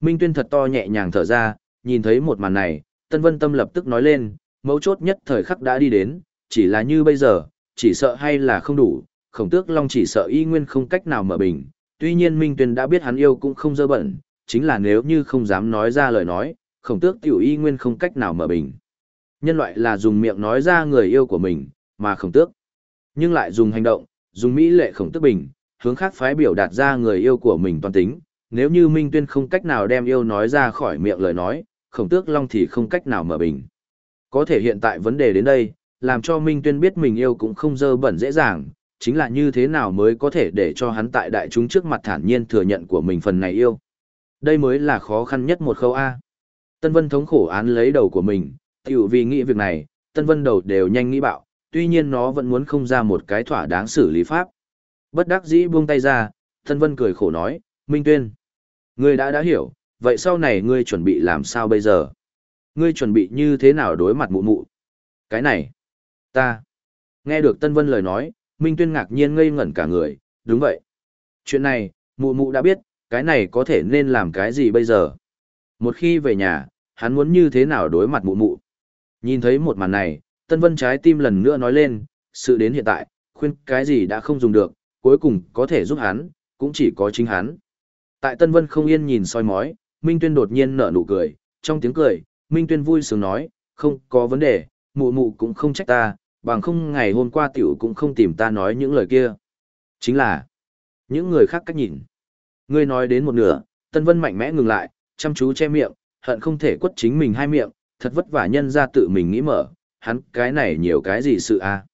Minh Tuyên thật to nhẹ nhàng thở ra, nhìn thấy một màn này, Tân Vân Tâm lập tức nói lên, mấu chốt nhất thời khắc đã đi đến, chỉ là như bây giờ, chỉ sợ hay là không đủ, khổng tước long chỉ sợ y nguyên không cách nào mở bình, tuy nhiên Minh Tuyên đã biết hắn yêu cũng không dơ bẩn, chính là nếu như không dám nói ra lời nói, khổng tước tiểu y nguyên không cách nào mở bình. Nhân loại là dùng miệng nói ra người yêu của mình, mà khổng tước, nhưng lại dùng hành động, dùng mỹ lệ khổng tước bình, hướng khác phái biểu đạt ra người yêu của mình toàn tính, nếu như Minh Tuyên không cách nào đem yêu nói ra khỏi miệng lời nói, khổng tước long thì không cách nào mở bình. Có thể hiện tại vấn đề đến đây, làm cho Minh Tuyên biết mình yêu cũng không dơ bẩn dễ dàng, chính là như thế nào mới có thể để cho hắn tại đại chúng trước mặt thản nhiên thừa nhận của mình phần này yêu. Đây mới là khó khăn nhất một khâu A. Tân Vân thống khổ án lấy đầu của mình, tiểu vì nghĩ việc này, Tân Vân đầu đều nhanh nghĩ bạo, tuy nhiên nó vẫn muốn không ra một cái thỏa đáng xử lý pháp. Bất đắc dĩ buông tay ra, Tân Vân cười khổ nói, Minh Tuyên. Ngươi đã đã hiểu, vậy sau này ngươi chuẩn bị làm sao bây giờ? Ngươi chuẩn bị như thế nào đối mặt mụ mụ? Cái này, ta. Nghe được Tân Vân lời nói, Minh Tuyên ngạc nhiên ngây ngẩn cả người, đúng vậy. Chuyện này, mụ mụ đã biết, cái này có thể nên làm cái gì bây giờ? Một khi về nhà, hắn muốn như thế nào đối mặt mụ mụ? Nhìn thấy một màn này, Tân Vân trái tim lần nữa nói lên, sự đến hiện tại, khuyên cái gì đã không dùng được, cuối cùng có thể giúp hắn, cũng chỉ có chính hắn. Tại Tân Vân không yên nhìn soi mói, Minh Tuyên đột nhiên nở nụ cười, trong tiếng cười, Minh Tuyên vui sướng nói, không có vấn đề, mụ mụ cũng không trách ta, bằng không ngày hôm qua tiểu cũng không tìm ta nói những lời kia. Chính là, những người khác cách nhìn. Ngươi nói đến một nửa, Tân Vân mạnh mẽ ngừng lại, chăm chú che miệng, hận không thể quất chính mình hai miệng, thật vất vả nhân ra tự mình nghĩ mở, hắn cái này nhiều cái gì sự a à?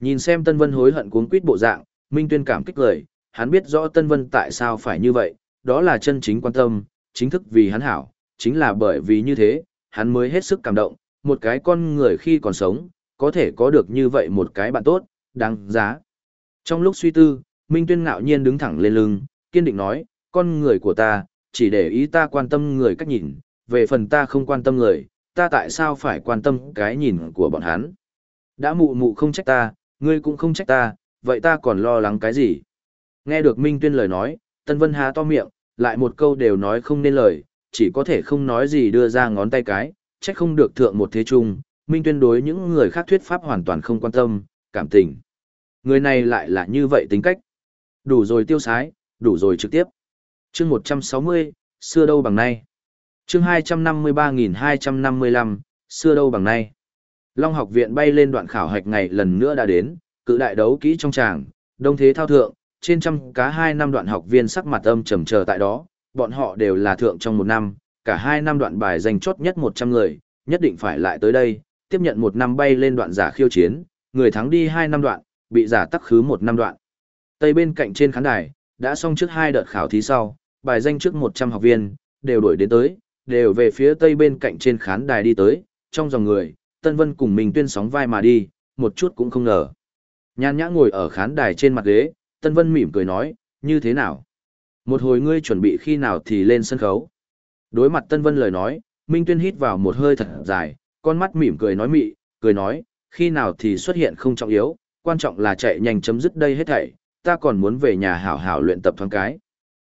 Nhìn xem Tân Vân hối hận cuốn quýt bộ dạng, Minh Tuyên cảm kích lời, hắn biết rõ Tân Vân tại sao phải như vậy, đó là chân chính quan tâm, chính thức vì hắn hảo, chính là bởi vì như thế, hắn mới hết sức cảm động, một cái con người khi còn sống, có thể có được như vậy một cái bạn tốt, đáng giá. Trong lúc suy tư, Minh Tuyên ngạo nhiên đứng thẳng lên lưng, kiên định nói, con người của ta, chỉ để ý ta quan tâm người cách nhìn, về phần ta không quan tâm người, ta tại sao phải quan tâm cái nhìn của bọn hắn. Đã mụ mụ không trách ta, ngươi cũng không trách ta, vậy ta còn lo lắng cái gì? Nghe được Minh Tuyên lời nói, Tân Vân há to miệng, lại một câu đều nói không nên lời, chỉ có thể không nói gì đưa ra ngón tay cái, trách không được thượng một thế trung, Minh Tuyên đối những người khác thuyết pháp hoàn toàn không quan tâm, cảm tình. Người này lại là như vậy tính cách. Đủ rồi tiêu sái, đủ rồi trực tiếp. chương 160, xưa đâu bằng nay. chương 253.255, xưa đâu bằng nay. Long học viện bay lên đoạn khảo hạch ngày lần nữa đã đến, cự đại đấu kỹ trong tràng, đông thế thao thượng, trên trăm cá hai năm đoạn học viên sắc mặt âm trầm chờ tại đó, bọn họ đều là thượng trong một năm, cả hai năm đoạn bài dành chốt nhất 100 người, nhất định phải lại tới đây, tiếp nhận một năm bay lên đoạn giả khiêu chiến, người thắng đi hai năm đoạn, bị giả tắc khứ một năm đoạn. Tây bên cạnh trên khán đài, đã xong trước hai đợt khảo thí sau, bài danh trước 100 học viên, đều đuổi đến tới, đều về phía tây bên cạnh trên khán đài đi tới, trong dòng người, Tân Vân cùng mình tuyên sóng vai mà đi, một chút cũng không ngờ. Nhan nhã ngồi ở khán đài trên mặt ghế, Tân Vân mỉm cười nói, như thế nào? Một hồi ngươi chuẩn bị khi nào thì lên sân khấu. Đối mặt Tân Vân lời nói, Minh Tuyên hít vào một hơi thật dài, con mắt mỉm cười nói mị, cười nói, khi nào thì xuất hiện không trọng yếu, quan trọng là chạy nhanh chấm dứt đây hết thảy, ta còn muốn về nhà hảo hảo luyện tập thoáng cái.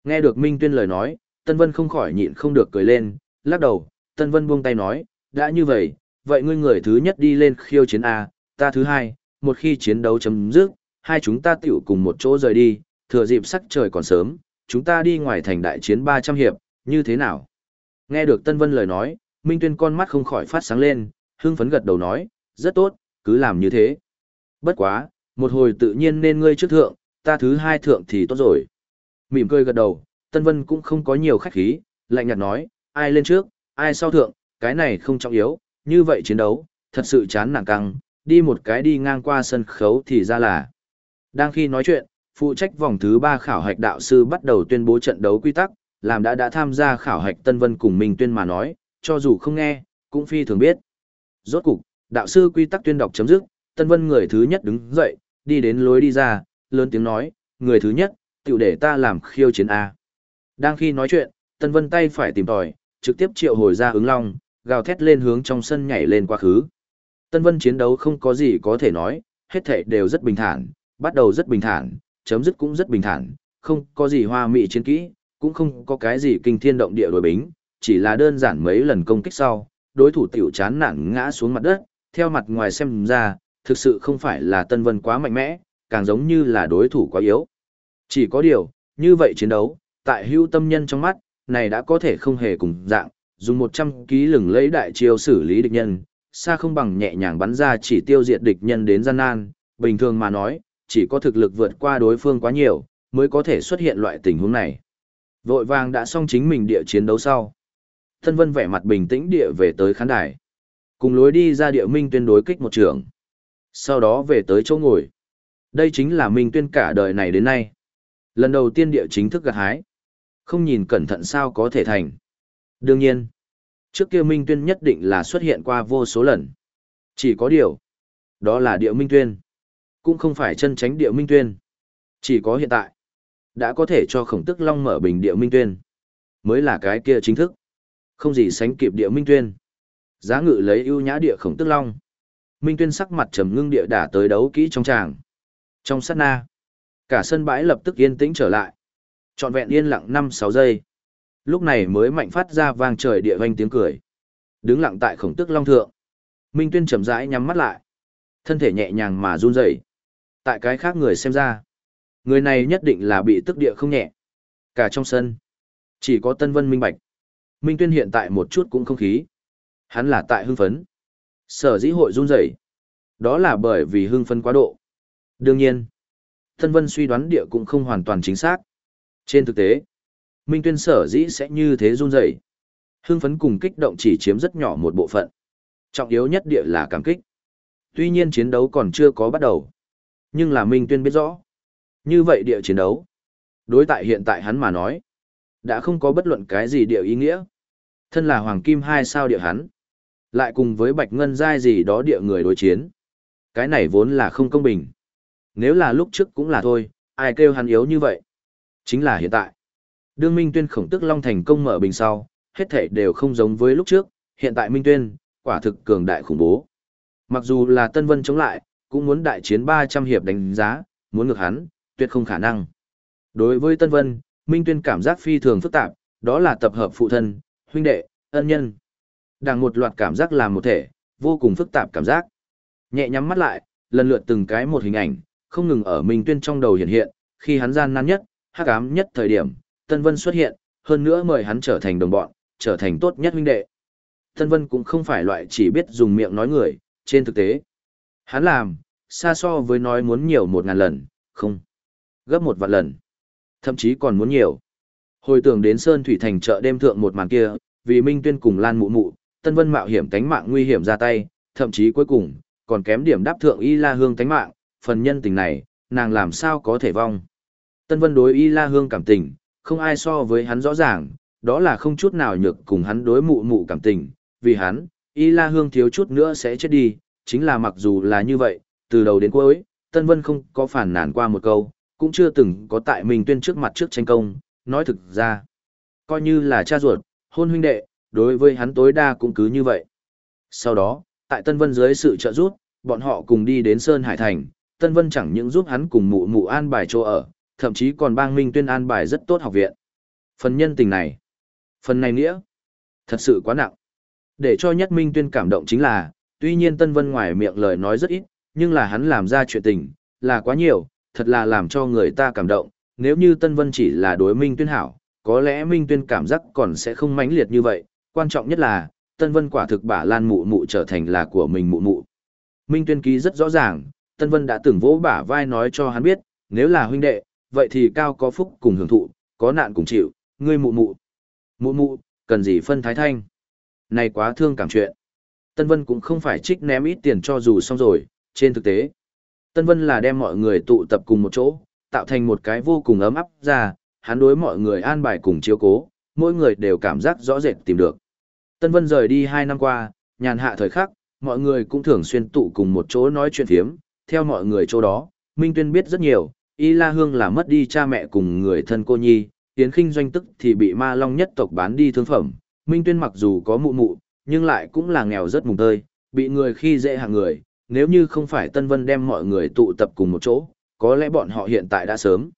Nghe được Minh Tuyên lời nói, Tân Vân không khỏi nhịn không được cười lên, lắc đầu, Tân Vân buông tay nói, đã như vậy, vậy ngươi người thứ nhất đi lên khiêu chiến A, ta thứ hai, một khi chiến đấu chấm dứt, hai chúng ta tiểu cùng một chỗ rời đi, thừa dịp sắc trời còn sớm, chúng ta đi ngoài thành đại chiến 300 hiệp, như thế nào? Nghe được Tân Vân lời nói, Minh Tuyên con mắt không khỏi phát sáng lên, hưng phấn gật đầu nói, rất tốt, cứ làm như thế. Bất quá, một hồi tự nhiên nên ngươi trước thượng, ta thứ hai thượng thì tốt rồi. Mỉm cười gật đầu, Tân Vân cũng không có nhiều khách khí, lạnh nhạt nói, ai lên trước, ai sau thượng, cái này không trọng yếu, như vậy chiến đấu, thật sự chán nản căng, đi một cái đi ngang qua sân khấu thì ra là. Đang khi nói chuyện, phụ trách vòng thứ ba khảo hạch đạo sư bắt đầu tuyên bố trận đấu quy tắc, làm đã đã tham gia khảo hạch Tân Vân cùng mình Tuyên mà nói, cho dù không nghe, cũng phi thường biết. Rốt cục, đạo sư quy tắc tuyên đọc chấm dứt, Tân Vân người thứ nhất đứng dậy, đi đến lối đi ra, lớn tiếng nói, người thứ nhất, tiểu để ta làm khiêu chiến A. Đang khi nói chuyện, Tân Vân tay phải tìm tòi, trực tiếp triệu hồi ra ứng long, gào thét lên hướng trong sân nhảy lên quá khứ. Tân Vân chiến đấu không có gì có thể nói, hết thảy đều rất bình thản, bắt đầu rất bình thản, chấm dứt cũng rất bình thản, không có gì hoa mỹ chiến kỹ, cũng không có cái gì kinh thiên động địa đối bính, chỉ là đơn giản mấy lần công kích sau, đối thủ tiểu chán nản ngã xuống mặt đất, theo mặt ngoài xem ra, thực sự không phải là Tân Vân quá mạnh mẽ, càng giống như là đối thủ quá yếu. Chỉ có điều, như vậy chiến đấu, tại hưu tâm nhân trong mắt, này đã có thể không hề cùng dạng, dùng 100 ký lừng lấy đại chiêu xử lý địch nhân, xa không bằng nhẹ nhàng bắn ra chỉ tiêu diệt địch nhân đến gian nan, bình thường mà nói, chỉ có thực lực vượt qua đối phương quá nhiều, mới có thể xuất hiện loại tình huống này. Vội vàng đã xong chính mình địa chiến đấu sau. Thân vân vẻ mặt bình tĩnh địa về tới khán đài. Cùng lối đi ra địa minh tuyên đối kích một trường. Sau đó về tới chỗ ngồi. Đây chính là minh tuyên cả đời này đến nay. Lần đầu tiên địa chính thức gặt hái. Không nhìn cẩn thận sao có thể thành. Đương nhiên, trước kia minh tuyên nhất định là xuất hiện qua vô số lần. Chỉ có điều. Đó là địa minh tuyên. Cũng không phải chân tránh địa minh tuyên. Chỉ có hiện tại. Đã có thể cho khổng tức long mở bình địa minh tuyên. Mới là cái kia chính thức. Không gì sánh kịp địa minh tuyên. Giá ngự lấy ưu nhã địa khổng tức long. Minh tuyên sắc mặt trầm ngưng địa đả tới đấu kỹ trong tràng. Trong sát na. Cả sân bãi lập tức yên tĩnh trở lại. Trọn vẹn yên lặng năm sáu giây. Lúc này mới mạnh phát ra vang trời địa vanh tiếng cười. Đứng lặng tại khổng tức long thượng. Minh tuyên chậm rãi nhắm mắt lại. Thân thể nhẹ nhàng mà run rẩy. Tại cái khác người xem ra. Người này nhất định là bị tức địa không nhẹ. Cả trong sân. Chỉ có Tân Vân minh bạch. Minh Tuyên hiện tại một chút cũng không khí. Hắn là tại hưng phấn. Sở dĩ hội run rẩy, Đó là bởi vì hưng phấn quá độ. Đương nhiên, Tân Vân suy đoán địa cũng không hoàn toàn chính xác. Trên thực tế, Minh Tuyên sở dĩ sẽ như thế run rẩy. Hưng phấn cùng kích động chỉ chiếm rất nhỏ một bộ phận. Trọng yếu nhất địa là cảm kích. Tuy nhiên chiến đấu còn chưa có bắt đầu. Nhưng là Minh Tuyên biết rõ. Như vậy địa chiến đấu. Đối tại hiện tại hắn mà nói. Đã không có bất luận cái gì địa ý nghĩa. Thân là Hoàng Kim hai sao địa hắn. Lại cùng với Bạch Ngân giai gì đó địa người đối chiến. Cái này vốn là không công bình. Nếu là lúc trước cũng là thôi, ai kêu hắn yếu như vậy. Chính là hiện tại. Đương Minh Tuyên khổng tức Long thành công mở bình sau, hết thể đều không giống với lúc trước, hiện tại Minh Tuyên, quả thực cường đại khủng bố. Mặc dù là Tân Vân chống lại, cũng muốn đại chiến 300 hiệp đánh giá, muốn ngược hắn, tuyệt không khả năng. Đối với Tân Vân, Minh Tuyên cảm giác phi thường phức tạp, đó là tập hợp phụ thân, huynh đệ, ân nhân. Đằng một loạt cảm giác làm một thể, vô cùng phức tạp cảm giác. Nhẹ nhắm mắt lại, lần lượt từng cái một hình ảnh, không ngừng ở Minh Tuyên trong đầu hiện hiện, khi hắn gian nan nhất, hắc ám nhất thời điểm, Tân Vân xuất hiện, hơn nữa mời hắn trở thành đồng bọn, trở thành tốt nhất huynh đệ. Tân Vân cũng không phải loại chỉ biết dùng miệng nói người, trên thực tế. Hắn làm, xa so với nói muốn nhiều một ngàn lần, không. Gấp một vạn lần. Thậm chí còn muốn nhiều. Hồi tưởng đến Sơn Thủy Thành chợ đêm thượng một màn kia, vì Minh Tuyên cùng Lan Mụ Mụ, Tân Vân mạo hiểm tánh mạng nguy hiểm ra tay, thậm chí cuối cùng, còn kém điểm đáp thượng Y La Hương tánh mạng, phần nhân tình này, nàng làm sao có thể vong. Tân Vân đối Y La Hương cảm tình, không ai so với hắn rõ ràng, đó là không chút nào nhược cùng hắn đối mụ mụ cảm tình, vì hắn, Y La Hương thiếu chút nữa sẽ chết đi, chính là mặc dù là như vậy, từ đầu đến cuối, Tân Vân không có phản nản qua một câu, cũng chưa từng có tại mình tuyên trước mặt trước tranh công, nói thực ra, coi như là cha ruột, hôn huynh đệ, đối với hắn tối đa cũng cứ như vậy. Sau đó, tại Tân Vân dưới sự trợ giúp, bọn họ cùng đi đến Sơn Hải Thành, Tân Vân chẳng những giúp hắn cùng mụ mụ an bài chỗ ở, thậm chí còn bang Minh Tuyên an bài rất tốt học viện. Phần nhân tình này, phần này nghĩa, thật sự quá nặng. Để cho nhất Minh Tuyên cảm động chính là, tuy nhiên Tân Vân ngoài miệng lời nói rất ít, nhưng là hắn làm ra chuyện tình, là quá nhiều, thật là làm cho người ta cảm động. Nếu như Tân Vân chỉ là đối Minh Tuyên hảo, có lẽ Minh Tuyên cảm giác còn sẽ không mãnh liệt như vậy. Quan trọng nhất là, Tân Vân quả thực bả Lan mụ mụ trở thành là của mình mụ mụ. Minh Tuyên ký rất rõ ràng, Tân Vân đã từng vỗ bả vai nói cho hắn biết, nếu là huynh đệ, vậy thì cao có phúc cùng hưởng thụ, có nạn cùng chịu, ngươi mụ mụ. Mụ mụ, cần gì phân thái thanh. Này quá thương cảm chuyện. Tân Vân cũng không phải trích ném ít tiền cho dù xong rồi, trên thực tế. Tân Vân là đem mọi người tụ tập cùng một chỗ, tạo thành một cái vô cùng ấm áp ra, hắn đối mọi người an bài cùng chiếu cố, mỗi người đều cảm giác rõ rệt tìm được. Tân Vân rời đi hai năm qua, nhàn hạ thời khắc, mọi người cũng thường xuyên tụ cùng một chỗ nói chuyện thiếm, theo mọi người chỗ đó, Minh Tuyên biết rất nhiều, Y La Hương là mất đi cha mẹ cùng người thân cô nhi, Yến Kinh doanh tức thì bị Ma Long nhất tộc bán đi thương phẩm, Minh Tuyên mặc dù có mụ mụ, nhưng lại cũng là nghèo rất mùng tơi, bị người khi dễ hạng người, nếu như không phải Tân Vân đem mọi người tụ tập cùng một chỗ, có lẽ bọn họ hiện tại đã sớm.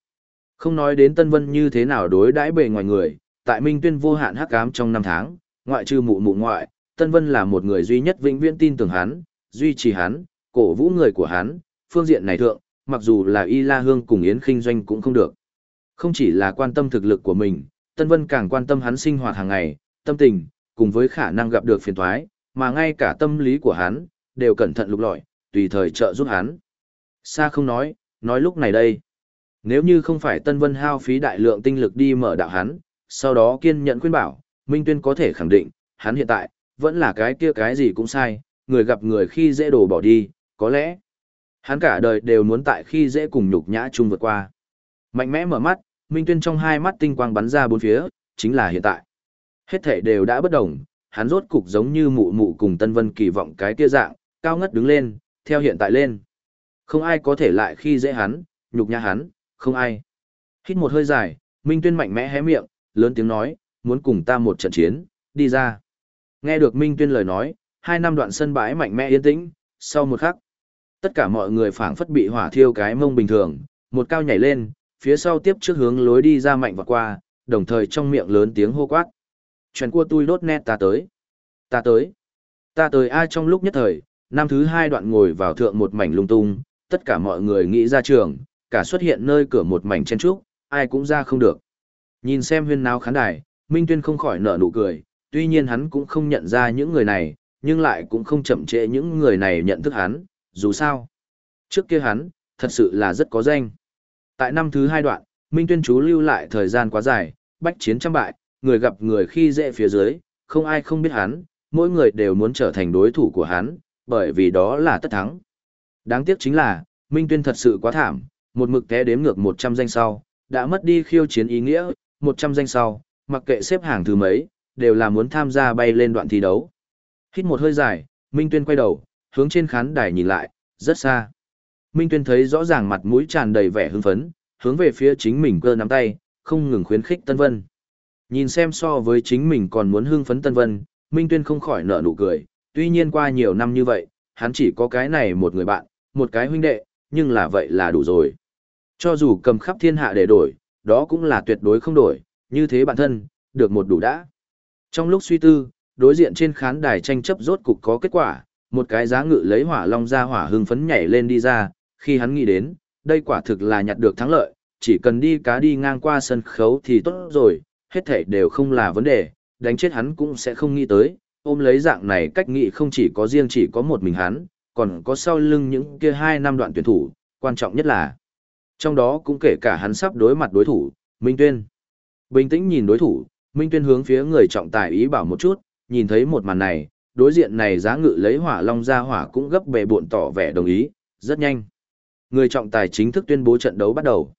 Không nói đến Tân Vân như thế nào đối đãi bề ngoài người, tại Minh Tuyên vô hạn hắc ám trong năm tháng, ngoại trừ mụ mụ ngoại, Tân Vân là một người duy nhất vĩnh viễn tin tưởng hắn, duy trì hắn, cổ vũ người của hắn, phương diện này thượng, mặc dù là Y La Hương cùng Yến Kinh Doanh cũng không được. Không chỉ là quan tâm thực lực của mình, Tân Vân càng quan tâm hắn sinh hoạt hàng ngày, tâm tình, cùng với khả năng gặp được phiền toái, mà ngay cả tâm lý của hắn, đều cẩn thận lục lọi, tùy thời trợ giúp hắn. Sa không nói, nói lúc này đây. Nếu như không phải Tân Vân hao phí đại lượng tinh lực đi mở đạo hắn, sau đó kiên nhẫn khuyên bảo, Minh Tuyên có thể khẳng định, hắn hiện tại, vẫn là cái kia cái gì cũng sai, người gặp người khi dễ đổ bỏ đi, có lẽ, hắn cả đời đều muốn tại khi dễ cùng nhục nhã chung vượt qua. Mạnh mẽ mở mắt, Minh Tuyên trong hai mắt tinh quang bắn ra bốn phía, chính là hiện tại. Hết thể đều đã bất đồng, hắn rốt cục giống như mụ mụ cùng Tân Vân kỳ vọng cái kia dạng, cao ngất đứng lên, theo hiện tại lên. Không ai có thể lại khi dễ hắn, nhục nhã hắn, không ai. Hít một hơi dài, Minh Tuyên mạnh mẽ hé miệng, lớn tiếng nói, muốn cùng ta một trận chiến, đi ra. Nghe được Minh Tuyên lời nói, hai năm đoạn sân bãi mạnh mẽ yên tĩnh, sau một khắc, tất cả mọi người phảng phất bị hỏa thiêu cái mông bình thường, một cao nhảy lên, phía sau tiếp trước hướng lối đi ra mạnh và qua, đồng thời trong miệng lớn tiếng hô quát. Chuyện cua tôi đốt nét ta tới. Ta tới. Ta tới ai trong lúc nhất thời, năm thứ hai đoạn ngồi vào thượng một mảnh lung tung, tất cả mọi người nghĩ ra trường, cả xuất hiện nơi cửa một mảnh chen trúc, ai cũng ra không được. Nhìn xem huyên náo khán đài, Minh Tuyên không khỏi nở nụ cười, tuy nhiên hắn cũng không nhận ra những người này, nhưng lại cũng không chậm trễ những người này nhận thức hắn, dù sao. Trước kia hắn, thật sự là rất có danh. Tại năm thứ hai đoạn, Minh Tuyên chú lưu lại thời gian quá dài, bách chiến trăm bại, người gặp người khi dễ phía dưới, không ai không biết hắn, mỗi người đều muốn trở thành đối thủ của hắn, bởi vì đó là tất thắng. Đáng tiếc chính là, Minh Tuyên thật sự quá thảm, một mực té đếm ngược 100 danh sau, đã mất đi khiêu chiến ý nghĩa, 100 danh sau, mặc kệ xếp hàng thứ mấy, đều là muốn tham gia bay lên đoạn thi đấu. Hít một hơi dài, Minh Tuyên quay đầu, hướng trên khán đài nhìn lại, rất xa. Minh Tuyên thấy rõ ràng mặt mũi tràn đầy vẻ hưng phấn, hướng về phía chính mình cơ nắm tay, không ngừng khuyến khích Tân Vân. Nhìn xem so với chính mình còn muốn hưng phấn Tân Vân, Minh Tuyên không khỏi nở nụ cười, tuy nhiên qua nhiều năm như vậy, hắn chỉ có cái này một người bạn, một cái huynh đệ, nhưng là vậy là đủ rồi. Cho dù cầm khắp thiên hạ để đổi, đó cũng là tuyệt đối không đổi, như thế bản thân, được một đủ đã. Trong lúc suy tư, đối diện trên khán đài tranh chấp rốt cục có kết quả, một cái giá ngự lấy hỏa long ra hỏa hưng phấn nhảy lên đi ra, khi hắn nghĩ đến, đây quả thực là nhặt được thắng lợi, chỉ cần đi cá đi ngang qua sân khấu thì tốt rồi, hết thảy đều không là vấn đề, đánh chết hắn cũng sẽ không nghĩ tới, ôm lấy dạng này cách nghĩ không chỉ có riêng chỉ có một mình hắn, còn có sau lưng những kia hai năm đoạn tuyển thủ, quan trọng nhất là trong đó cũng kể cả hắn sắp đối mặt đối thủ, Minh Tuyên. Bình tĩnh nhìn đối thủ, Minh Tuyên hướng phía người trọng tài ý bảo một chút, nhìn thấy một màn này, đối diện này giá ngự lấy hỏa long ra hỏa cũng gấp bề bộn tỏ vẻ đồng ý, rất nhanh. Người trọng tài chính thức tuyên bố trận đấu bắt đầu.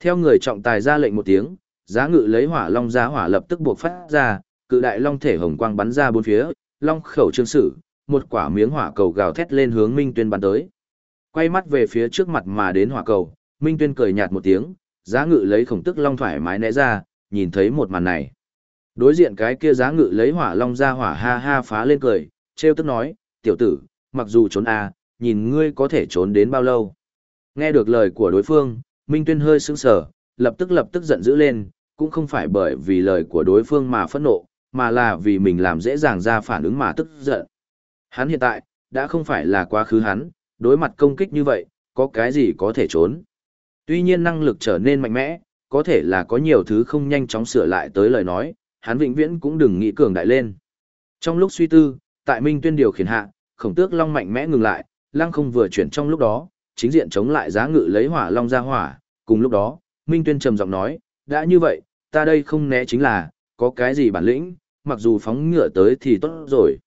Theo người trọng tài ra lệnh một tiếng, giá ngự lấy hỏa long ra hỏa lập tức buộc phát ra, cự đại long thể hồng quang bắn ra bốn phía, long khẩu trương sử, một quả miếng hỏa cầu gào thét lên hướng Minh Tuyên bắn tới. Quay mắt về phía trước mặt mà đến hỏa cầu, Minh Tuyên cười nhạt một tiếng, giá ngự lấy khổng tức long thoải mái né ra, nhìn thấy một màn này. Đối diện cái kia giá ngự lấy hỏa long ra hỏa ha ha phá lên cười, treo tức nói, tiểu tử, mặc dù trốn à, nhìn ngươi có thể trốn đến bao lâu. Nghe được lời của đối phương, Minh Tuyên hơi sững sờ, lập tức lập tức giận dữ lên, cũng không phải bởi vì lời của đối phương mà phẫn nộ, mà là vì mình làm dễ dàng ra phản ứng mà tức giận. Hắn hiện tại, đã không phải là quá khứ hắn, đối mặt công kích như vậy, có cái gì có thể trốn. Tuy nhiên năng lực trở nên mạnh mẽ, có thể là có nhiều thứ không nhanh chóng sửa lại tới lời nói, hắn vĩnh viễn cũng đừng nghĩ cường đại lên. Trong lúc suy tư, tại Minh Tuyên điều khiển hạ, khổng tước long mạnh mẽ ngừng lại, lăng không vừa chuyển trong lúc đó, chính diện chống lại giá ngự lấy hỏa long ra hỏa, cùng lúc đó, Minh Tuyên trầm giọng nói, đã như vậy, ta đây không né chính là, có cái gì bản lĩnh, mặc dù phóng ngựa tới thì tốt rồi.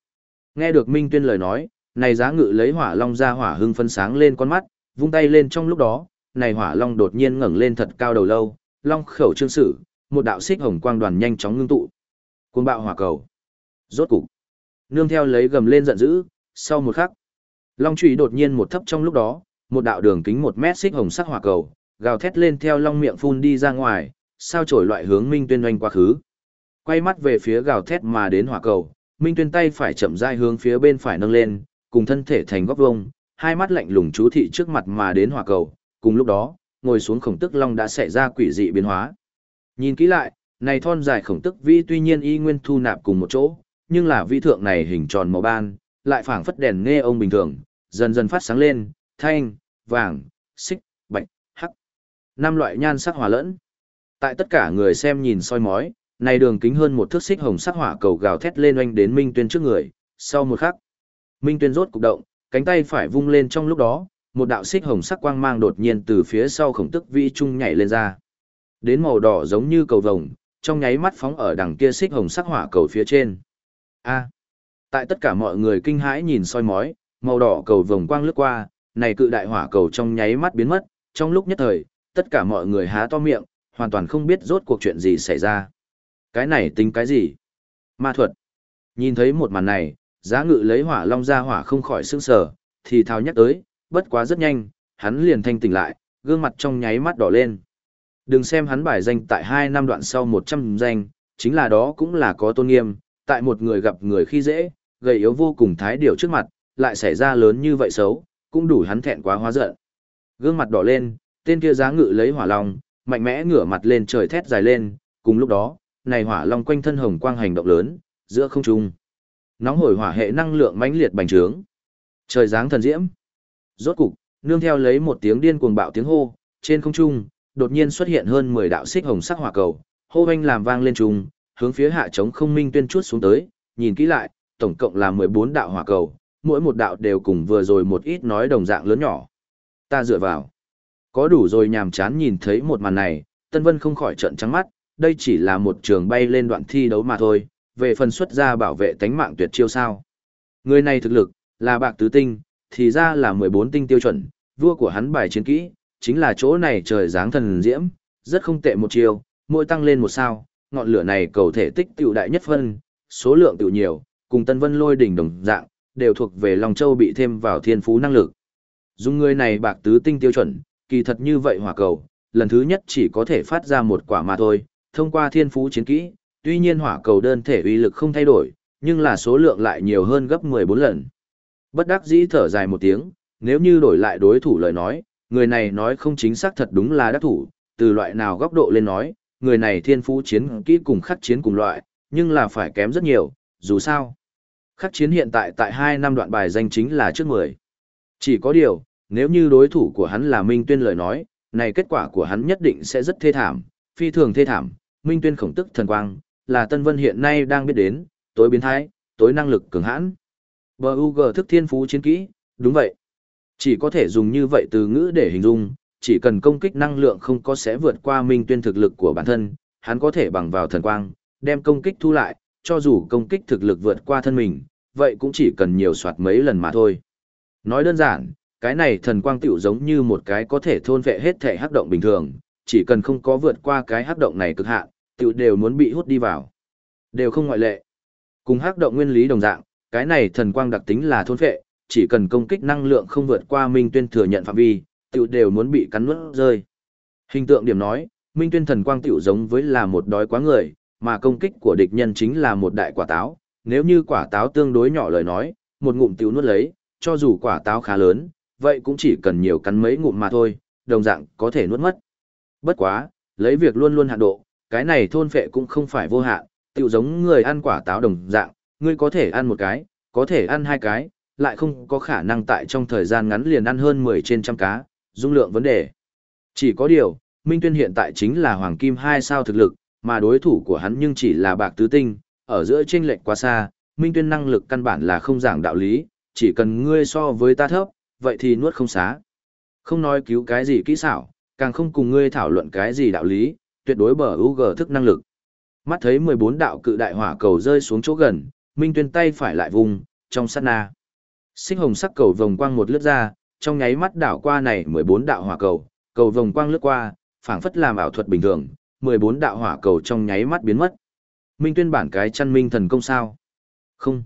Nghe được Minh Tuyên lời nói, này giá ngự lấy hỏa long ra hỏa hưng phân sáng lên con mắt, vung tay lên trong lúc đó, này hỏa long đột nhiên ngẩng lên thật cao đầu lâu, long khẩu trương sử, một đạo xích hồng quang đoàn nhanh chóng ngưng tụ. Cuồng bạo hỏa cầu. Rốt cục. Nương theo lấy gầm lên giận dữ, sau một khắc, long chùy đột nhiên một thấp trong lúc đó, một đạo đường kính một mét xích hồng sắc hỏa cầu, gào thét lên theo long miệng phun đi ra ngoài, sao chổi loại hướng Minh Tuyên oanh quá khứ. Quay mắt về phía gào thét mà đến hỏa cầu, Minh Tuyên tay phải chậm rãi hướng phía bên phải nâng lên, cùng thân thể thành góc vuông, hai mắt lạnh lùng chú thị trước mặt mà đến hỏa cầu, cùng lúc đó, ngồi xuống khổng tức long đã xảy ra quỷ dị biến hóa. Nhìn kỹ lại, này thon dài khổng tức vi tuy nhiên y nguyên thu nạp cùng một chỗ, nhưng là vi thượng này hình tròn màu ban, lại phảng phất đèn nghe ông bình thường, dần dần phát sáng lên, thanh, vàng, xích, bạch, hắc. Năm loại nhan sắc hòa lẫn. Tại tất cả người xem nhìn soi mói, này đường kính hơn một thước xích hồng sắc hỏa cầu gào thét lên oanh đến Minh Tuyên trước người, sau một khắc. Minh Tuyên rốt cục động, cánh tay phải vung lên trong lúc đó, một đạo xích hồng sắc quang mang đột nhiên từ phía sau khổng tức vi trung nhảy lên ra. Đến màu đỏ giống như cầu vồng, trong nháy mắt phóng ở đằng kia xích hồng sắc hỏa cầu phía trên. A. Tại tất cả mọi người kinh hãi nhìn soi mói, màu đỏ cầu vồng quang lướt qua, này cự đại hỏa cầu trong nháy mắt biến mất, trong lúc nhất thời, tất cả mọi người há to miệng, hoàn toàn không biết rốt cuộc chuyện gì xảy ra. Cái này tính cái gì? Ma thuật. Nhìn thấy một màn này, giá ngự lấy hỏa long ra hỏa không khỏi sương sờ, thì thao nhắc tới, bất quá rất nhanh, hắn liền thanh tỉnh lại, gương mặt trong nháy mắt đỏ lên. Đừng xem hắn bài danh tại 2 năm đoạn sau 100 danh, chính là đó cũng là có tôn nghiêm, tại một người gặp người khi dễ, gầy yếu vô cùng thái điều trước mặt, lại xảy ra lớn như vậy xấu, cũng đủ hắn thẹn quá hóa giận. Gương mặt đỏ lên, tên kia giá ngự lấy hỏa long, mạnh mẽ ngửa mặt lên trời thét dài lên, cùng lúc đó, này hỏa long quanh thân hồng quang hành động lớn, giữa không trung. Nóng hổi hỏa hệ năng lượng mãnh liệt bành trướng. Trời giáng thần diễm. Rốt cục, nương theo lấy một tiếng điên cuồng bạo tiếng hô, trên không trung, đột nhiên xuất hiện hơn 10 đạo xích hồng sắc hỏa cầu, hô hoanh làm vang lên trung, hướng phía hạ trống không minh tuyên chuốt xuống tới, nhìn kỹ lại, tổng cộng là 14 đạo hỏa cầu, mỗi một đạo đều cùng vừa rồi một ít nói đồng dạng lớn nhỏ. Ta dựa vào. Có đủ rồi nhàm chán nhìn thấy một màn này, Tân Vân không khỏi trợn trắng mắt, đây chỉ là một trường bay lên đoạn thi đấu mà thôi, về phần xuất ra bảo vệ tánh mạng tuyệt chiêu sao. Người này thực lực, là bạc tứ tinh, thì ra là 14 tinh tiêu chuẩn, vua của hắn bài chiến kỹ, chính là chỗ này trời dáng thần diễm, rất không tệ một chiều mỗi tăng lên một sao, ngọn lửa này cầu thể tích tiểu đại nhất phân, số lượng tiểu nhiều, cùng Tân Vân lôi đỉnh đồng dạng, đều thuộc về Long Châu bị thêm vào thiên phú năng lực. Dùng người này bạc tứ tinh tiêu chuẩn, kỳ thật như vậy hỏa cầu, lần thứ nhất chỉ có thể phát ra một quả mà thôi, thông qua thiên phú chiến kỹ, tuy nhiên hỏa cầu đơn thể uy lực không thay đổi, nhưng là số lượng lại nhiều hơn gấp 14 lần. Bất đắc dĩ thở dài một tiếng, nếu như đổi lại đối thủ lời nói, người này nói không chính xác thật đúng là đắc thủ, từ loại nào góc độ lên nói, người này thiên phú chiến kỹ cùng khắc chiến cùng loại, nhưng là phải kém rất nhiều, dù sao. Khắc chiến hiện tại tại 2 năm đoạn bài danh chính là trước 10. Chỉ có điều, nếu như đối thủ của hắn là Minh Tuyên lời nói, này kết quả của hắn nhất định sẽ rất thê thảm, phi thường thê thảm, Minh Tuyên khổng tức thần quang, là Tân Vân hiện nay đang biết đến, tối biến thái, tối năng lực cường hãn. BUG thức thiên phú chiến kỹ, đúng vậy. Chỉ có thể dùng như vậy từ ngữ để hình dung, chỉ cần công kích năng lượng không có sẽ vượt qua Minh Tuyên thực lực của bản thân, hắn có thể bằng vào thần quang, đem công kích thu lại, cho dù công kích thực lực vượt qua thân mình, vậy cũng chỉ cần nhiều soạt mấy lần mà thôi. Nói đơn giản, cái này thần quang tiểu giống như một cái có thể thôn vệ hết thể hắc động bình thường, chỉ cần không có vượt qua cái hắc động này cực hạn, tiểu đều muốn bị hút đi vào. Đều không ngoại lệ. Cùng hắc động nguyên lý đồng dạng, cái này thần quang đặc tính là thôn vệ, chỉ cần công kích năng lượng không vượt qua Minh Tuyên thừa nhận phạm vi, tiểu đều muốn bị cắn nuốt rơi. Hình tượng điểm nói, Minh Tuyên thần quang tiểu giống với là một đói quá người, mà công kích của địch nhân chính là một đại quả táo, nếu như quả táo tương đối nhỏ lời nói, một ngụm tiểu nuốt lấy, cho dù quả táo khá lớn, vậy cũng chỉ cần nhiều cắn mấy ngụm mà thôi, đồng dạng có thể nuốt mất. Bất quá, lấy việc luôn luôn hạn độ, cái này thôn phệ cũng không phải vô hạn, tiểu giống người ăn quả táo đồng dạng, ngươi có thể ăn một cái, có thể ăn hai cái, lại không có khả năng tại trong thời gian ngắn liền ăn hơn 10 trên trăm cá, dung lượng vấn đề. Chỉ có điều, Minh Tuyên hiện tại chính là Hoàng Kim 2 sao thực lực, mà đối thủ của hắn nhưng chỉ là bạc tứ tinh, ở giữa chênh lệch quá xa, Minh Tuyên năng lực căn bản là không giảng đạo lý, chỉ cần ngươi so với ta thấp, vậy thì nuốt không xá. Không nói cứu cái gì kỹ xảo, càng không cùng ngươi thảo luận cái gì đạo lý, tuyệt đối bờ UG thức năng lực. Mắt thấy 14 đạo cự đại hỏa cầu rơi xuống chỗ gần, Minh Tuyên tay phải lại vùng, trong sát na. Xích hồng sắc cầu vòng quang một lướt ra, trong nháy mắt đảo qua này 14 đạo hỏa cầu, cầu vòng quang lướt qua, phảng phất làm ảo thuật bình thường, 14 đạo hỏa cầu trong nháy mắt biến mất. Minh Tuyên bản cái chăn minh thần công sao? Không.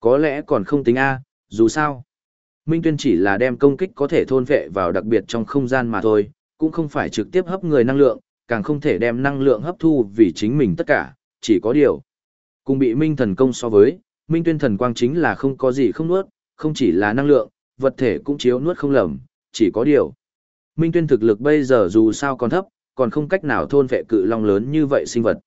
Có lẽ còn không tính A, dù sao. Minh Tuyên chỉ là đem công kích có thể thôn vệ vào đặc biệt trong không gian mà thôi, cũng không phải trực tiếp hấp người năng lượng, càng không thể đem năng lượng hấp thu vì chính mình tất cả, chỉ có điều. Cùng bị Minh thần công so với, Minh Tuyên thần quang chính là không có gì không nuốt, không chỉ là năng lượng, vật thể cũng chiếu nuốt không lầm, chỉ có điều. Minh Tuyên thực lực bây giờ dù sao còn thấp, còn không cách nào thôn vệ cự long lớn như vậy sinh vật.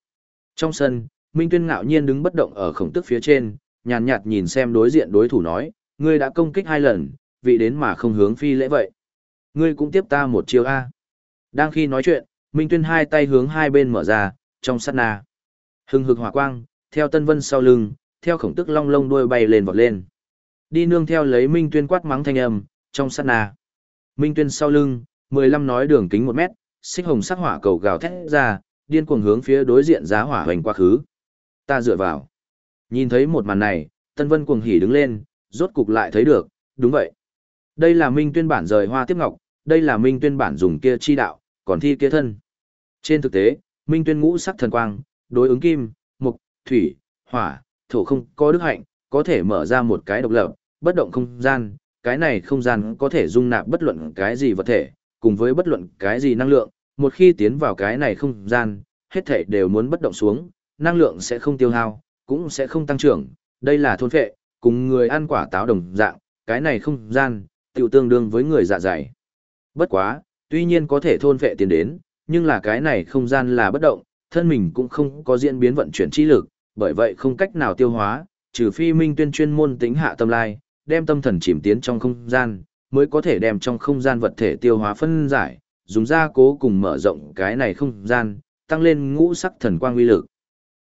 Trong sân, Minh Tuyên ngạo nhiên đứng bất động ở khổng tức phía trên, nhàn nhạt nhìn xem đối diện đối thủ nói, ngươi đã công kích hai lần, vị đến mà không hướng phi lễ vậy. Ngươi cũng tiếp ta một chiêu A. Đang khi nói chuyện, Minh Tuyên hai tay hướng hai bên mở ra, trong sát na. Hưng hực hỏa quang, theo Tân Vân sau lưng, theo khổng tức long lông đuôi bay lên vọt lên. Đi nương theo lấy Minh Tuyên quát mắng thanh âm, trong sát na. Minh Tuyên sau lưng, 15 nói đường kính một mét, xích hồng sắc hỏa cầu gào thét ra, điên cuồng hướng phía đối diện giá hỏa hoành quá khứ. Ta dựa vào. Nhìn thấy một màn này, Tân Vân cuồng hỉ đứng lên, rốt cục lại thấy được, đúng vậy. Đây là Minh Tuyên bản rời hoa tiếp ngọc, đây là Minh Tuyên bản dùng kia chi đạo, còn thi kia thân. Trên thực tế, Minh Tuyên ngũ sắc thần quang, đối ứng kim, mục, thủy, hỏa, thổ không có đức hạnh, có thể mở ra một cái độc lập, bất động không gian, cái này không gian có thể dung nạp bất luận cái gì vật thể, cùng với bất luận cái gì năng lượng, một khi tiến vào cái này không gian, hết thể đều muốn bất động xuống, năng lượng sẽ không tiêu hao, cũng sẽ không tăng trưởng, đây là thôn phệ, cùng người ăn quả táo đồng dạng, cái này không gian, tiểu tương đương với người dạ dày. Bất quá, tuy nhiên có thể thôn phệ tiến đến, nhưng là cái này không gian là bất động, thân mình cũng không có diễn biến vận chuyển chi lực, bởi vậy không cách nào tiêu hóa, trừ phi minh tuyên chuyên môn tính hạ tâm lai, đem tâm thần chìm tiến trong không gian, mới có thể đem trong không gian vật thể tiêu hóa phân giải, dùng ra cố cùng mở rộng cái này không gian, tăng lên ngũ sắc thần quang uy lực.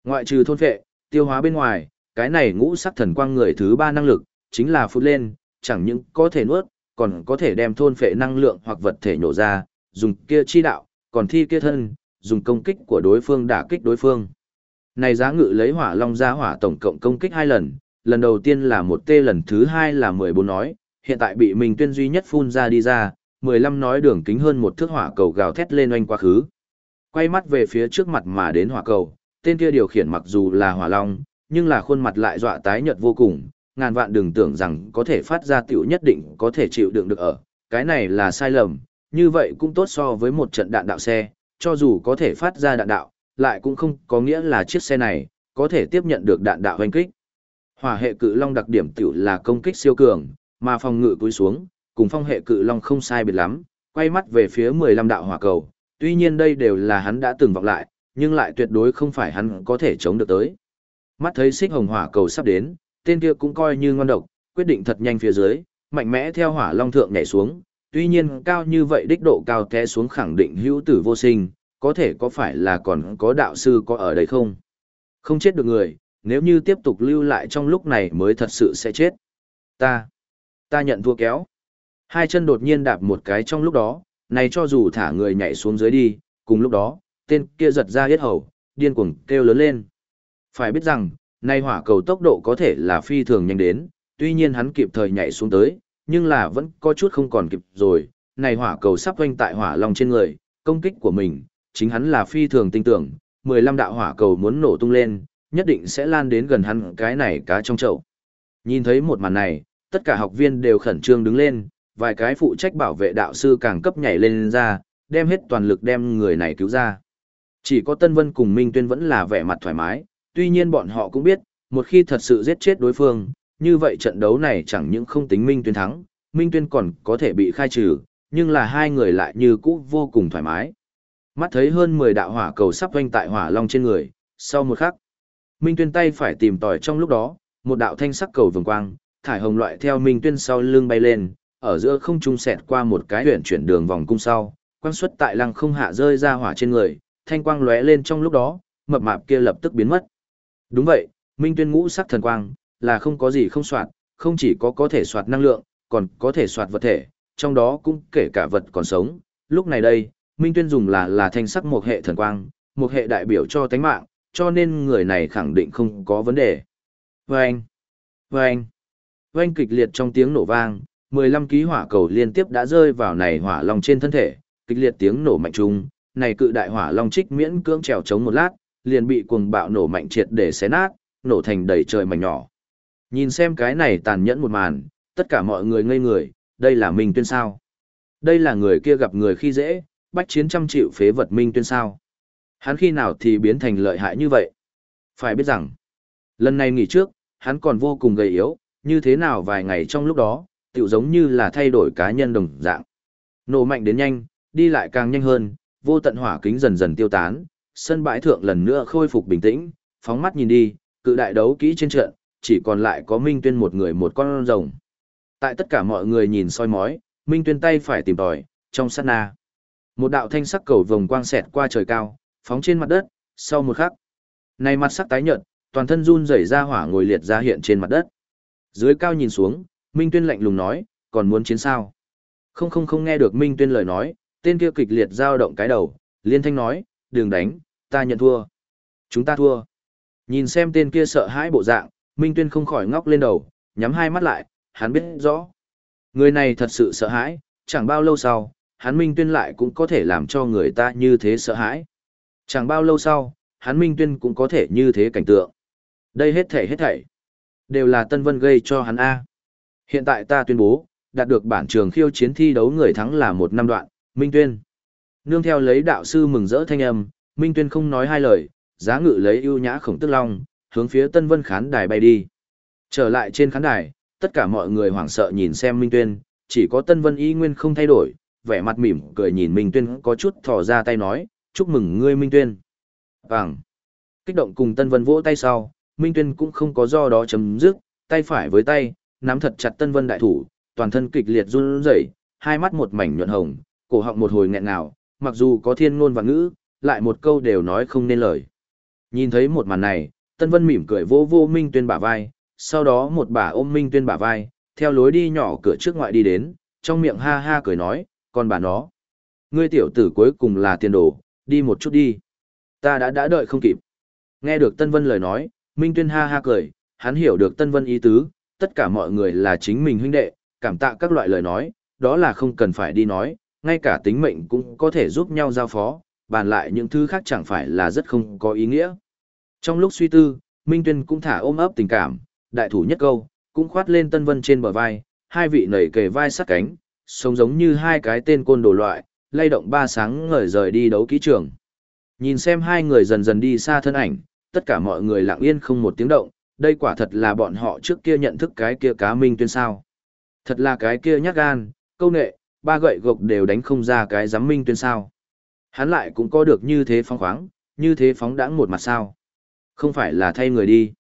Ngoại trừ thôn phệ, tiêu hóa bên ngoài, cái này ngũ sắc thần quang người thứ ba năng lực, chính là phút lên, chẳng những có thể nuốt, còn có thể đem thôn phệ năng lượng hoặc vật thể nhổ ra, dùng kia chi đạo, còn thi kia thân, dùng công kích của đối phương đả kích đối phương. Này giá ngự lấy hỏa long ra hỏa tổng cộng công kích hai lần, lần đầu tiên là một tê lần thứ hai là 14 nói, hiện tại bị mình tuyên duy nhất phun ra đi ra, 15 nói đường kính hơn một thước hỏa cầu gào thét lên oanh quá khứ. Quay mắt về phía trước mặt mà đến hỏa cầu, tên kia điều khiển mặc dù là hỏa long, nhưng là khuôn mặt lại dọa tái nhợt vô cùng, ngàn vạn đừng tưởng rằng có thể phát ra tiểu nhất định có thể chịu đựng được ở, cái này là sai lầm, như vậy cũng tốt so với một trận đạn đạo xe, cho dù có thể phát ra đạn đạo, lại cũng không có nghĩa là chiếc xe này có thể tiếp nhận được đạn đạo hoành kích. Hỏa hệ cự long đặc điểm tiểu là công kích siêu cường, mà phòng ngự cúi xuống, cùng phong hệ cự long không sai biệt lắm, quay mắt về phía 15 đạo hỏa cầu, tuy nhiên đây đều là hắn đã từng vọng lại, nhưng lại tuyệt đối không phải hắn có thể chống được tới. Mắt thấy xích hồng hỏa cầu sắp đến, tên kia cũng coi như ngon độc, quyết định thật nhanh phía dưới, mạnh mẽ theo hỏa long thượng nhảy xuống, tuy nhiên cao như vậy đích độ cao té xuống khẳng định hữu tử vô sinh, có thể có phải là còn có đạo sư có ở đây không? Không chết được người, nếu như tiếp tục lưu lại trong lúc này mới thật sự sẽ chết. Ta, ta nhận thua kéo. Hai chân đột nhiên đạp một cái trong lúc đó, này cho dù thả người nhảy xuống dưới đi, cùng lúc đó, tên kia giật ra hết hầu, điên cuồng kêu lớn lên. Phải biết rằng, nay hỏa cầu tốc độ có thể là phi thường nhanh đến, tuy nhiên hắn kịp thời nhảy xuống tới, nhưng là vẫn có chút không còn kịp rồi, này hỏa cầu sắp quanh tại hỏa long trên người, công kích của mình, chính hắn là phi thường tinh tưởng, 15 đạo hỏa cầu muốn nổ tung lên, nhất định sẽ lan đến gần hắn cái này cá trong chậu. Nhìn thấy một màn này, tất cả học viên đều khẩn trương đứng lên, vài cái phụ trách bảo vệ đạo sư càng cấp nhảy lên ra, đem hết toàn lực đem người này cứu ra. Chỉ có Tân Vân cùng Minh Tuyên vẫn là vẻ mặt thoải mái, tuy nhiên bọn họ cũng biết, một khi thật sự giết chết đối phương, như vậy trận đấu này chẳng những không tính Minh Tuyên thắng, Minh Tuyên còn có thể bị khai trừ, nhưng là hai người lại như cũ vô cùng thoải mái. Mắt thấy hơn 10 đạo hỏa cầu sắp quanh tại hỏa long trên người, sau một khắc, Minh Tuyên tay phải tìm tòi trong lúc đó, một đạo thanh sắc cầu vồng quang, thải hồng loại theo Minh Tuyên sau lưng bay lên, ở giữa không trung xẹt qua một cái huyền chuyển đường vòng cung sau, quang xuất tại lăng không hạ rơi ra hỏa trên người, thanh quang lóe lên trong lúc đó, mập mạp kia lập tức biến mất. Đúng vậy, Minh Tuyên ngũ sắc thần quang, là không có gì không soạt, không chỉ có có thể soạt năng lượng, còn có thể soạt vật thể, trong đó cũng kể cả vật còn sống. Lúc này đây, Minh Tuyên dùng là là thanh sắc một hệ thần quang, một hệ đại biểu cho tánh mạng, cho nên người này khẳng định không có vấn đề. Vâng! Vâng! Vâng kịch liệt trong tiếng nổ vang, 15 ký hỏa cầu liên tiếp đã rơi vào này hỏa long trên thân thể, kịch liệt tiếng nổ mạnh chung, này cự đại hỏa long trích miễn cưỡng trèo chống một lát, liền bị cuồng bạo nổ mạnh triệt để xé nát, nổ thành đầy trời mảnh nhỏ. Nhìn xem cái này tàn nhẫn một màn, tất cả mọi người ngây người, đây là Minh Tuyên sao? Đây là người kia gặp người khi dễ, bách chiến trăm triệu phế vật Minh Tuyên sao? Hắn khi nào thì biến thành lợi hại như vậy? Phải biết rằng, lần này nghỉ trước, hắn còn vô cùng gầy yếu, như thế nào vài ngày trong lúc đó, tiểu giống như là thay đổi cá nhân đồng dạng. Nổ mạnh đến nhanh, đi lại càng nhanh hơn, vô tận hỏa kính dần dần tiêu tán, sân bãi thượng lần nữa khôi phục bình tĩnh, phóng mắt nhìn đi, cự đại đấu kỹ trên trận, chỉ còn lại có Minh Tuyên một người một con rồng. Tại tất cả mọi người nhìn soi mói, Minh Tuyên tay phải tìm tòi, trong sát na. Một đạo thanh sắc cầu vồng quang xẹt qua trời cao, phóng trên mặt đất, sau một khắc. Này mặt sắc tái nhợt, toàn thân run rẩy ra hỏa ngồi liệt ra hiện trên mặt đất. Dưới cao nhìn xuống, Minh Tuyên lạnh lùng nói, còn muốn chiến sao? Không không không nghe được Minh Tuyên lời nói, tên kia kịch liệt dao động cái đầu, liên thanh nói, đừng đánh, ta nhận thua. Chúng ta thua. Nhìn xem tên kia sợ hãi bộ dạng, Minh Tuyên không khỏi ngóc lên đầu, nhắm hai mắt lại, hắn biết rõ. Người này thật sự sợ hãi, chẳng bao lâu sau, hắn Minh Tuyên lại cũng có thể làm cho người ta như thế sợ hãi. Chẳng bao lâu sau, hắn Minh Tuyên cũng có thể như thế cảnh tượng. Đây hết thảy hết thảy, đều là Tân Vân gây cho hắn A. Hiện tại ta tuyên bố, đạt được bản trường khiêu chiến thi đấu người thắng là một năm đoạn, Minh Tuyên. Nương theo lấy đạo sư mừng rỡ thanh âm, Minh Tuyên không nói hai lời, giá ngự lấy ưu nhã khổng tức long, hướng phía Tân Vân khán đài bay đi. Trở lại trên khán đài, tất cả mọi người hoảng sợ nhìn xem Minh Tuyên, chỉ có Tân Vân y nguyên không thay đổi, vẻ mặt mỉm cười nhìn Minh Tuyên có chút thò ra tay nói, chúc mừng ngươi Minh Tuyên. Vàng. Kích động cùng Tân Vân vỗ tay sau, Minh Tuyên cũng không có do đó chấm dứt, tay phải với tay, nắm thật chặt Tân Vân đại thủ, toàn thân kịch liệt run rẩy, hai mắt một mảnh nhuận hồng, cổ họng một hồi nghẹn ngào, mặc dù có thiên ngôn và ngữ, lại một câu đều nói không nên lời. Nhìn thấy một màn này, Tân Vân mỉm cười vô vô Minh Tuyên bả vai, sau đó một bà ôm Minh Tuyên bả vai, theo lối đi nhỏ cửa trước ngoại đi đến, trong miệng ha ha cười nói, còn bà nó. Ngươi tiểu tử cuối cùng là tiền đồ, đi một chút đi. Ta đã đã đợi không kịp. Nghe được Tân Vân lời nói, Minh Tuyên ha ha cười, hắn hiểu được Tân Vân ý tứ, tất cả mọi người là chính mình huynh đệ, cảm tạ các loại lời nói, đó là không cần phải đi nói, ngay cả tính mệnh cũng có thể giúp nhau giao phó, bàn lại những thứ khác chẳng phải là rất không có ý nghĩa. Trong lúc suy tư, Minh Tuyên cũng thả ôm ấp tình cảm, đại thủ nhất câu, cũng khoát lên Tân Vân trên bờ vai, hai vị nảy kề vai sát cánh, sống giống như hai cái tên côn đồ loại, lay động ba sáng ngời rời đi đấu kỹ trường. Nhìn xem hai người dần dần đi xa thân ảnh, tất cả mọi người lặng yên không một tiếng động, đây quả thật là bọn họ trước kia nhận thức cái kia cá Minh Tuyên sao. Thật là cái kia nhát gan, câu nệ, ba gậy gộc đều đánh không ra cái giám Minh Tuyên sao. Hắn lại cũng có được như thế phóng khoáng, như thế phóng đãng một mặt sao. Không phải là thay người đi.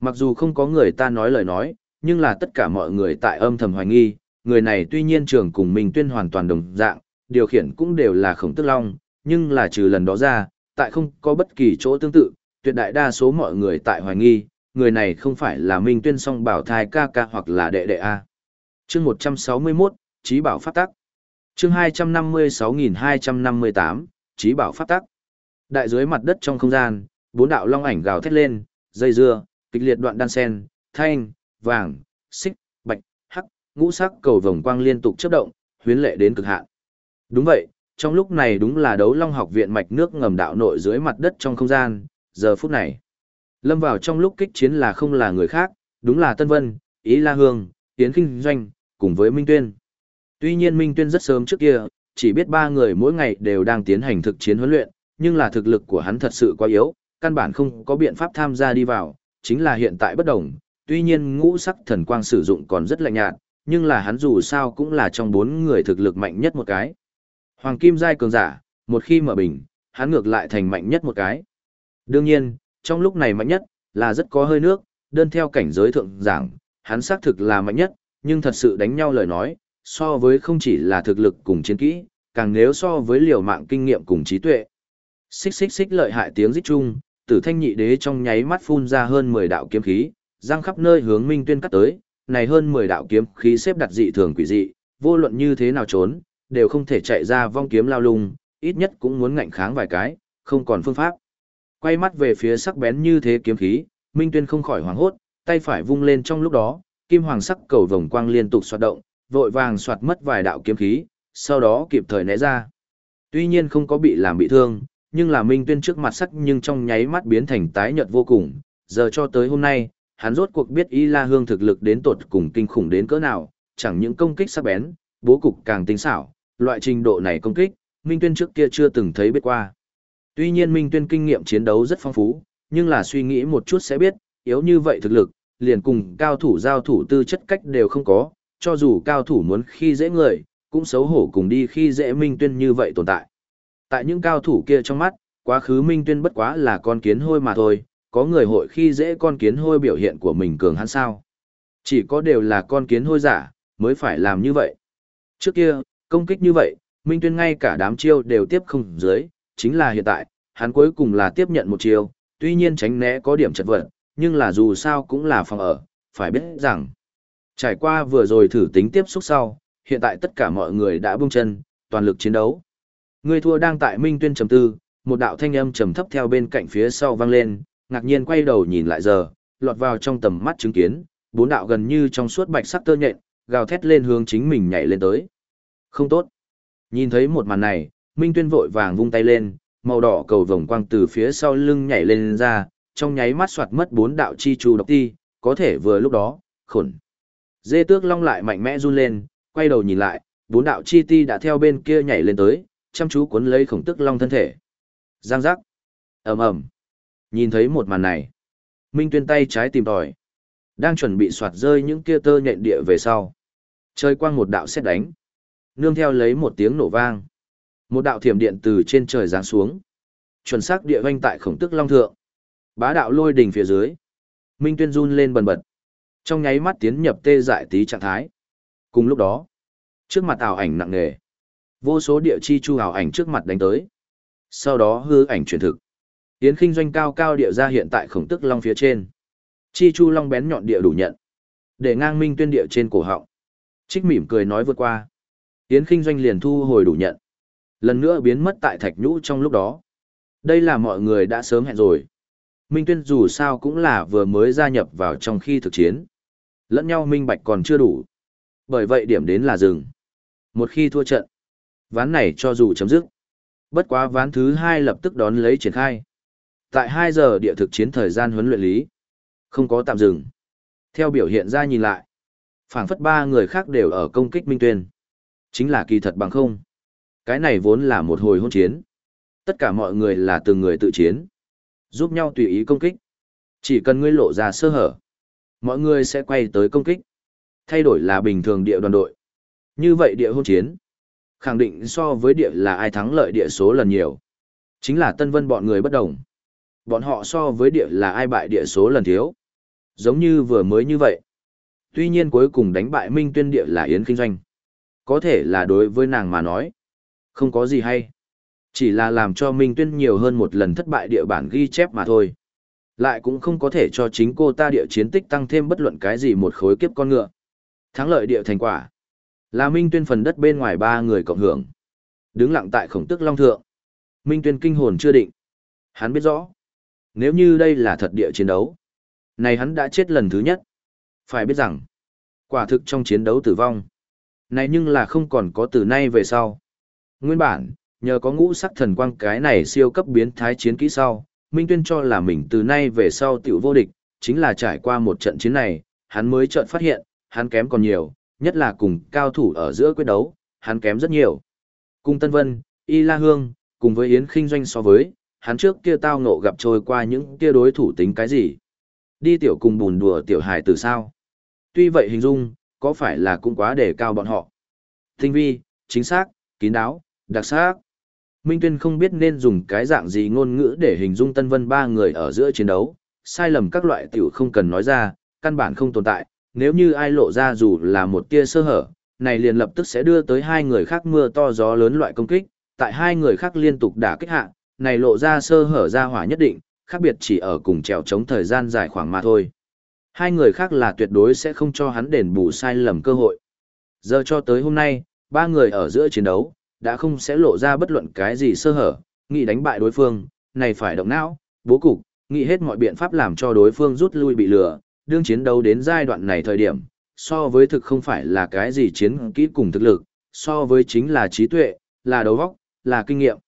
Mặc dù không có người ta nói lời nói, nhưng là tất cả mọi người tại âm thầm hoài nghi, người này tuy nhiên trưởng cùng mình Tuyên hoàn toàn đồng dạng, điều khiển cũng đều là khổng tức long, nhưng là trừ lần đó ra, tại không có bất kỳ chỗ tương tự, tuyệt đại đa số mọi người tại hoài nghi, người này không phải là Minh Tuyên song bảo thai ca ca hoặc là đệ đệ A. chương 161, Trí bảo phát tắc. chương 256258, Trí bảo phát tắc. Đại dưới mặt đất trong không gian, bốn đạo long ảnh gào thét lên, dây dưa, kịch liệt đoạn đan sen, thanh, vàng, xích, bạch, hắc, ngũ sắc cầu vồng quang liên tục chớp động, huyến lệ đến cực hạn. Đúng vậy, trong lúc này đúng là đấu long học viện mạch nước ngầm đạo nội dưới mặt đất trong không gian, giờ phút này. Lâm vào trong lúc kích chiến là không là người khác, đúng là Tân Vân, Ý La Hương, Tiến Kinh Doanh, cùng với Minh Tuyên. Tuy nhiên Minh Tuyên rất sớm trước kia, chỉ biết ba người mỗi ngày đều đang tiến hành thực chiến huấn luyện, nhưng là thực lực của hắn thật sự quá yếu, căn bản không có biện pháp tham gia đi vào, chính là hiện tại bất đồng. Tuy nhiên ngũ sắc thần quang sử dụng còn rất lạnh nhạt, nhưng là hắn dù sao cũng là trong bốn người thực lực mạnh nhất một cái. Hoàng Kim Giai cường giả, một khi mở bình, hắn ngược lại thành mạnh nhất một cái. Đương nhiên, trong lúc này mạnh nhất, là rất có hơi nước, đơn theo cảnh giới thượng giảng, hắn xác thực là mạnh nhất, nhưng thật sự đánh nhau lời nói, so với không chỉ là thực lực cùng chiến kỹ, càng nếu so với liều mạng kinh nghiệm cùng trí tuệ. Xích xích xích lợi hại tiếng rít chung, tử thanh nhị đế trong nháy mắt phun ra hơn 10 đạo kiếm khí, giang khắp nơi hướng minh tuyên cắt tới, này hơn 10 đạo kiếm khí xếp đặt dị thường quỷ dị, vô luận như thế nào trốn, đều không thể chạy ra vong kiếm lao lung, ít nhất cũng muốn ngạnh kháng vài cái, không còn phương pháp. Quay mắt về phía sắc bén như thế kiếm khí, Minh Tuyên không khỏi hoảng hốt, tay phải vung lên trong lúc đó, kim hoàng sắc cầu vòng quang liên tục xoạt động, vội vàng xoạt mất vài đạo kiếm khí, sau đó kịp thời né ra. Tuy nhiên không có bị làm bị thương, nhưng là Minh Tuyên trước mặt sắc nhưng trong nháy mắt biến thành tái nhợt vô cùng, giờ cho tới hôm nay, hắn rốt cuộc biết Y La Hương thực lực đến tột cùng kinh khủng đến cỡ nào, chẳng những công kích sắc bén, bố cục càng tinh xảo, loại trình độ này công kích, Minh Tuyên trước kia chưa từng thấy biết qua. Tuy nhiên Minh Tuyên kinh nghiệm chiến đấu rất phong phú, nhưng là suy nghĩ một chút sẽ biết, yếu như vậy thực lực, liền cùng cao thủ giao thủ tư chất cách đều không có, cho dù cao thủ muốn khi dễ người, cũng xấu hổ cùng đi khi dễ Minh Tuyên như vậy tồn tại. Tại những cao thủ kia trong mắt, quá khứ Minh Tuyên bất quá là con kiến hôi mà thôi, có người hội khi dễ con kiến hôi biểu hiện của mình cường hắn sao. Chỉ có đều là con kiến hôi giả, mới phải làm như vậy. Trước kia, công kích như vậy, Minh Tuyên ngay cả đám chiêu đều tiếp không dưới, chính là hiện tại, hắn cuối cùng là tiếp nhận một chiêu, tuy nhiên tránh né có điểm chật vật, nhưng là dù sao cũng là phòng ở, phải biết rằng, trải qua vừa rồi thử tính tiếp xúc sau, hiện tại tất cả mọi người đã buông chân, toàn lực chiến đấu. Người thua đang tại Minh Tuyên trầm tư, một đạo thanh âm trầm thấp theo bên cạnh phía sau vang lên, ngạc nhiên quay đầu nhìn lại giờ, lọt vào trong tầm mắt chứng kiến, bốn đạo gần như trong suốt bạch sắc tơ nhện, gào thét lên hướng chính mình nhảy lên tới. Không tốt. Nhìn thấy một màn này, Minh Tuyên vội vàng vung tay lên, màu đỏ cầu vồng quang từ phía sau lưng nhảy lên ra, trong nháy mắt soạt mất bốn đạo chi chu độc ti, có thể vừa lúc đó, khổn. Dê tước long lại mạnh mẽ run lên, quay đầu nhìn lại, bốn đạo chi ti đã theo bên kia nhảy lên tới, chăm chú cuốn lấy khổng tức long thân thể. Giang giác. ầm ầm. Nhìn thấy một màn này, Minh Tuyên tay trái tìm tòi, đang chuẩn bị soạt rơi những kia tơ nhện địa về sau. Chơi quang một đạo xét đánh, nương theo lấy một tiếng nổ vang. Một đạo thiểm điện từ trên trời giáng xuống. Chuẩn xác địa hoanh tại khổng tức long thượng. Bá đạo lôi đỉnh phía dưới. Minh Tuyên run lên bần bật. Trong nháy mắt tiến nhập tê dại tí trạng thái. Cùng lúc đó, trước mặt ảo ảnh nặng nề. Vô số địa chi chu ảo ảnh trước mặt đánh tới. Sau đó hư ảnh chuyển thực. Yến khinh doanh cao cao địa ra hiện tại khổng tức long phía trên. Chi chu long bén nhọn địa đủ nhận. Để ngang minh tuyên địa trên cổ họng. Trích mỉm cười nói vượt qua. Yến kinh doanh liền thu hồi đủ nhận. Lần nữa biến mất tại thạch nhũ trong lúc đó. Đây là mọi người đã sớm hẹn rồi. Minh tuyên dù sao cũng là vừa mới gia nhập vào trong khi thực chiến. Lẫn nhau minh bạch còn chưa đủ. Bởi vậy điểm đến là dừng. Một khi thua trận, ván này cho dù chấm dứt. Bất quá ván thứ hai lập tức đón lấy triển khai. Tại hai giờ địa thực chiến thời gian huấn luyện lý. Không có tạm dừng. Theo biểu hiện ra nhìn lại. phảng phất ba người khác đều ở công kích Minh Tuyên. Chính là kỳ thật bằng không. Cái này vốn là một hồi hôn chiến. Tất cả mọi người là từng người tự chiến. Giúp nhau tùy ý công kích. Chỉ cần ngươi lộ ra sơ hở. Mọi người sẽ quay tới công kích. Thay đổi là bình thường địa đoàn đội. Như vậy địa hôn chiến. Khẳng định so với địa là ai thắng lợi địa số lần nhiều. Chính là tân vân bọn người bất đồng. Bọn họ so với địa là ai bại địa số lần thiếu. Giống như vừa mới như vậy. Tuy nhiên cuối cùng đánh bại Minh Tuyên địa là Yến Kinh Doanh. Có thể là đối với nàng mà nói. Không có gì hay. Chỉ là làm cho Minh Tuyên nhiều hơn một lần thất bại địa bản ghi chép mà thôi. Lại cũng không có thể cho chính cô ta địa chiến tích tăng thêm bất luận cái gì một khối kiếp con ngựa. Thắng lợi địa thành quả. Là Minh Tuyên phần đất bên ngoài ba người cộng hưởng. Đứng lặng tại khổng tức long thượng. Minh Tuyên kinh hồn chưa định. Hắn biết rõ. Nếu như đây là thật địa chiến đấu. Này hắn đã chết lần thứ nhất. Phải biết rằng. Quả thực trong chiến đấu tử vong. Này nhưng là không còn có từ nay về sau. Nguyên bản, nhờ có ngũ sắc thần quang cái này siêu cấp biến thái chiến kỹ sau, Minh Tuyên cho là mình từ nay về sau tiểu vô địch, chính là trải qua một trận chiến này, hắn mới chợt phát hiện, hắn kém còn nhiều, nhất là cùng cao thủ ở giữa quyết đấu, hắn kém rất nhiều. Cùng Tân Vân, Y La Hương, cùng với Yến Kinh Doanh so với, hắn trước kia tao ngộ gặp trôi qua những kia đối thủ tính cái gì. Đi tiểu cùng bùn đùa tiểu hài từ sao. Tuy vậy hình dung, có phải là cũng quá để cao bọn họ. Tinh vi, chính xác, kín đáo, đặc sắc. Minh Tuyên không biết nên dùng cái dạng gì ngôn ngữ để hình dung Tân Vân ba người ở giữa chiến đấu, sai lầm các loại tiểu không cần nói ra, căn bản không tồn tại, nếu như ai lộ ra dù là một tia sơ hở, này liền lập tức sẽ đưa tới hai người khác mưa to gió lớn loại công kích, tại hai người khác liên tục đả kích hạ, này lộ ra sơ hở ra hỏa nhất định, khác biệt chỉ ở cùng trèo chống thời gian dài khoảng mà thôi. Hai người khác là tuyệt đối sẽ không cho hắn đền bù sai lầm cơ hội. Giờ cho tới hôm nay, ba người ở giữa chiến đấu, đã không sẽ lộ ra bất luận cái gì sơ hở, nghĩ đánh bại đối phương, này phải động não, bố cục, nghĩ hết mọi biện pháp làm cho đối phương rút lui bị lừa, đương chiến đấu đến giai đoạn này thời điểm, so với thực không phải là cái gì chiến kỹ cùng thực lực, so với chính là trí tuệ, là đầu óc, là kinh nghiệm.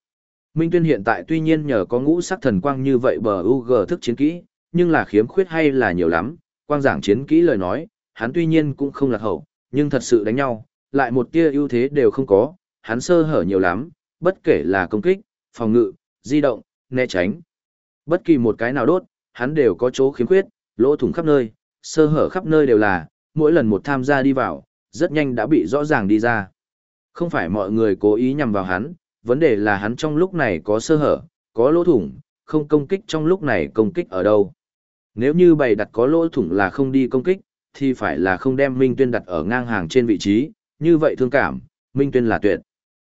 Minh Tuyên hiện tại tuy nhiên nhờ có ngũ sắc thần quang như vậy bờ UG thức chiến kỹ, nhưng là khiếm khuyết hay là nhiều lắm, quang giảng chiến kỹ lời nói, hắn tuy nhiên cũng không lạc hậu, nhưng thật sự đánh nhau, lại một tia ưu thế đều không có, hắn sơ hở nhiều lắm, bất kể là công kích, phòng ngự, di động, né tránh. Bất kỳ một cái nào đốt, hắn đều có chỗ khiếm khuyết, lỗ thủng khắp nơi, sơ hở khắp nơi đều là, mỗi lần một tham gia đi vào, rất nhanh đã bị rõ ràng đi ra. Không phải mọi người cố ý nhằm vào hắn, vấn đề là hắn trong lúc này có sơ hở, có lỗ thủng, không công kích trong lúc này công kích ở đâu. Nếu như bày đặt có lỗ thủng là không đi công kích, thì phải là không đem Minh Tuyên đặt ở ngang hàng trên vị trí, như vậy thương cảm, Minh Tuyên là tuyệt.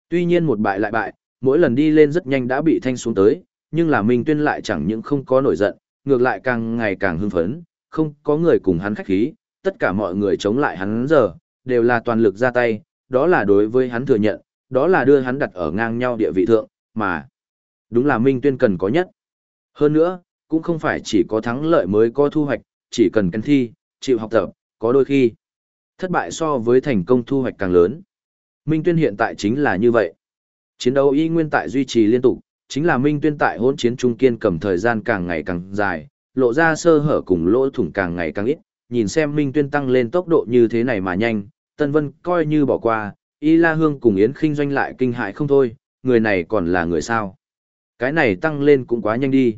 Tuy nhiên một bại lại bại, mỗi lần đi lên rất nhanh đã bị thanh xuống tới, nhưng là Minh Tuyên lại chẳng những không có nổi giận, ngược lại càng ngày càng hưng phấn, không có người cùng hắn khách khí, tất cả mọi người chống lại hắn giờ, đều là toàn lực ra tay, đó là đối với hắn thừa nhận, đó là đưa hắn đặt ở ngang nhau địa vị thượng, mà đúng là Minh Tuyên cần có nhất. Hơn nữa, cũng không phải chỉ có thắng lợi mới có thu hoạch, chỉ cần cân thi, chịu học tập, có đôi khi thất bại so với thành công thu hoạch càng lớn. Minh Tuyên hiện tại chính là như vậy. Chiến đấu y nguyên tại duy trì liên tục, chính là Minh Tuyên tại hỗn chiến trung kiên cầm thời gian càng ngày càng dài, lộ ra sơ hở cùng lỗ thủng càng ngày càng ít, nhìn xem Minh Tuyên tăng lên tốc độ như thế này mà nhanh, Tân Vân coi như bỏ qua, Y La Hương cùng Yến Kinh doanh lại kinh hại không thôi, người này còn là người sao. Cái này tăng lên cũng quá nhanh đi.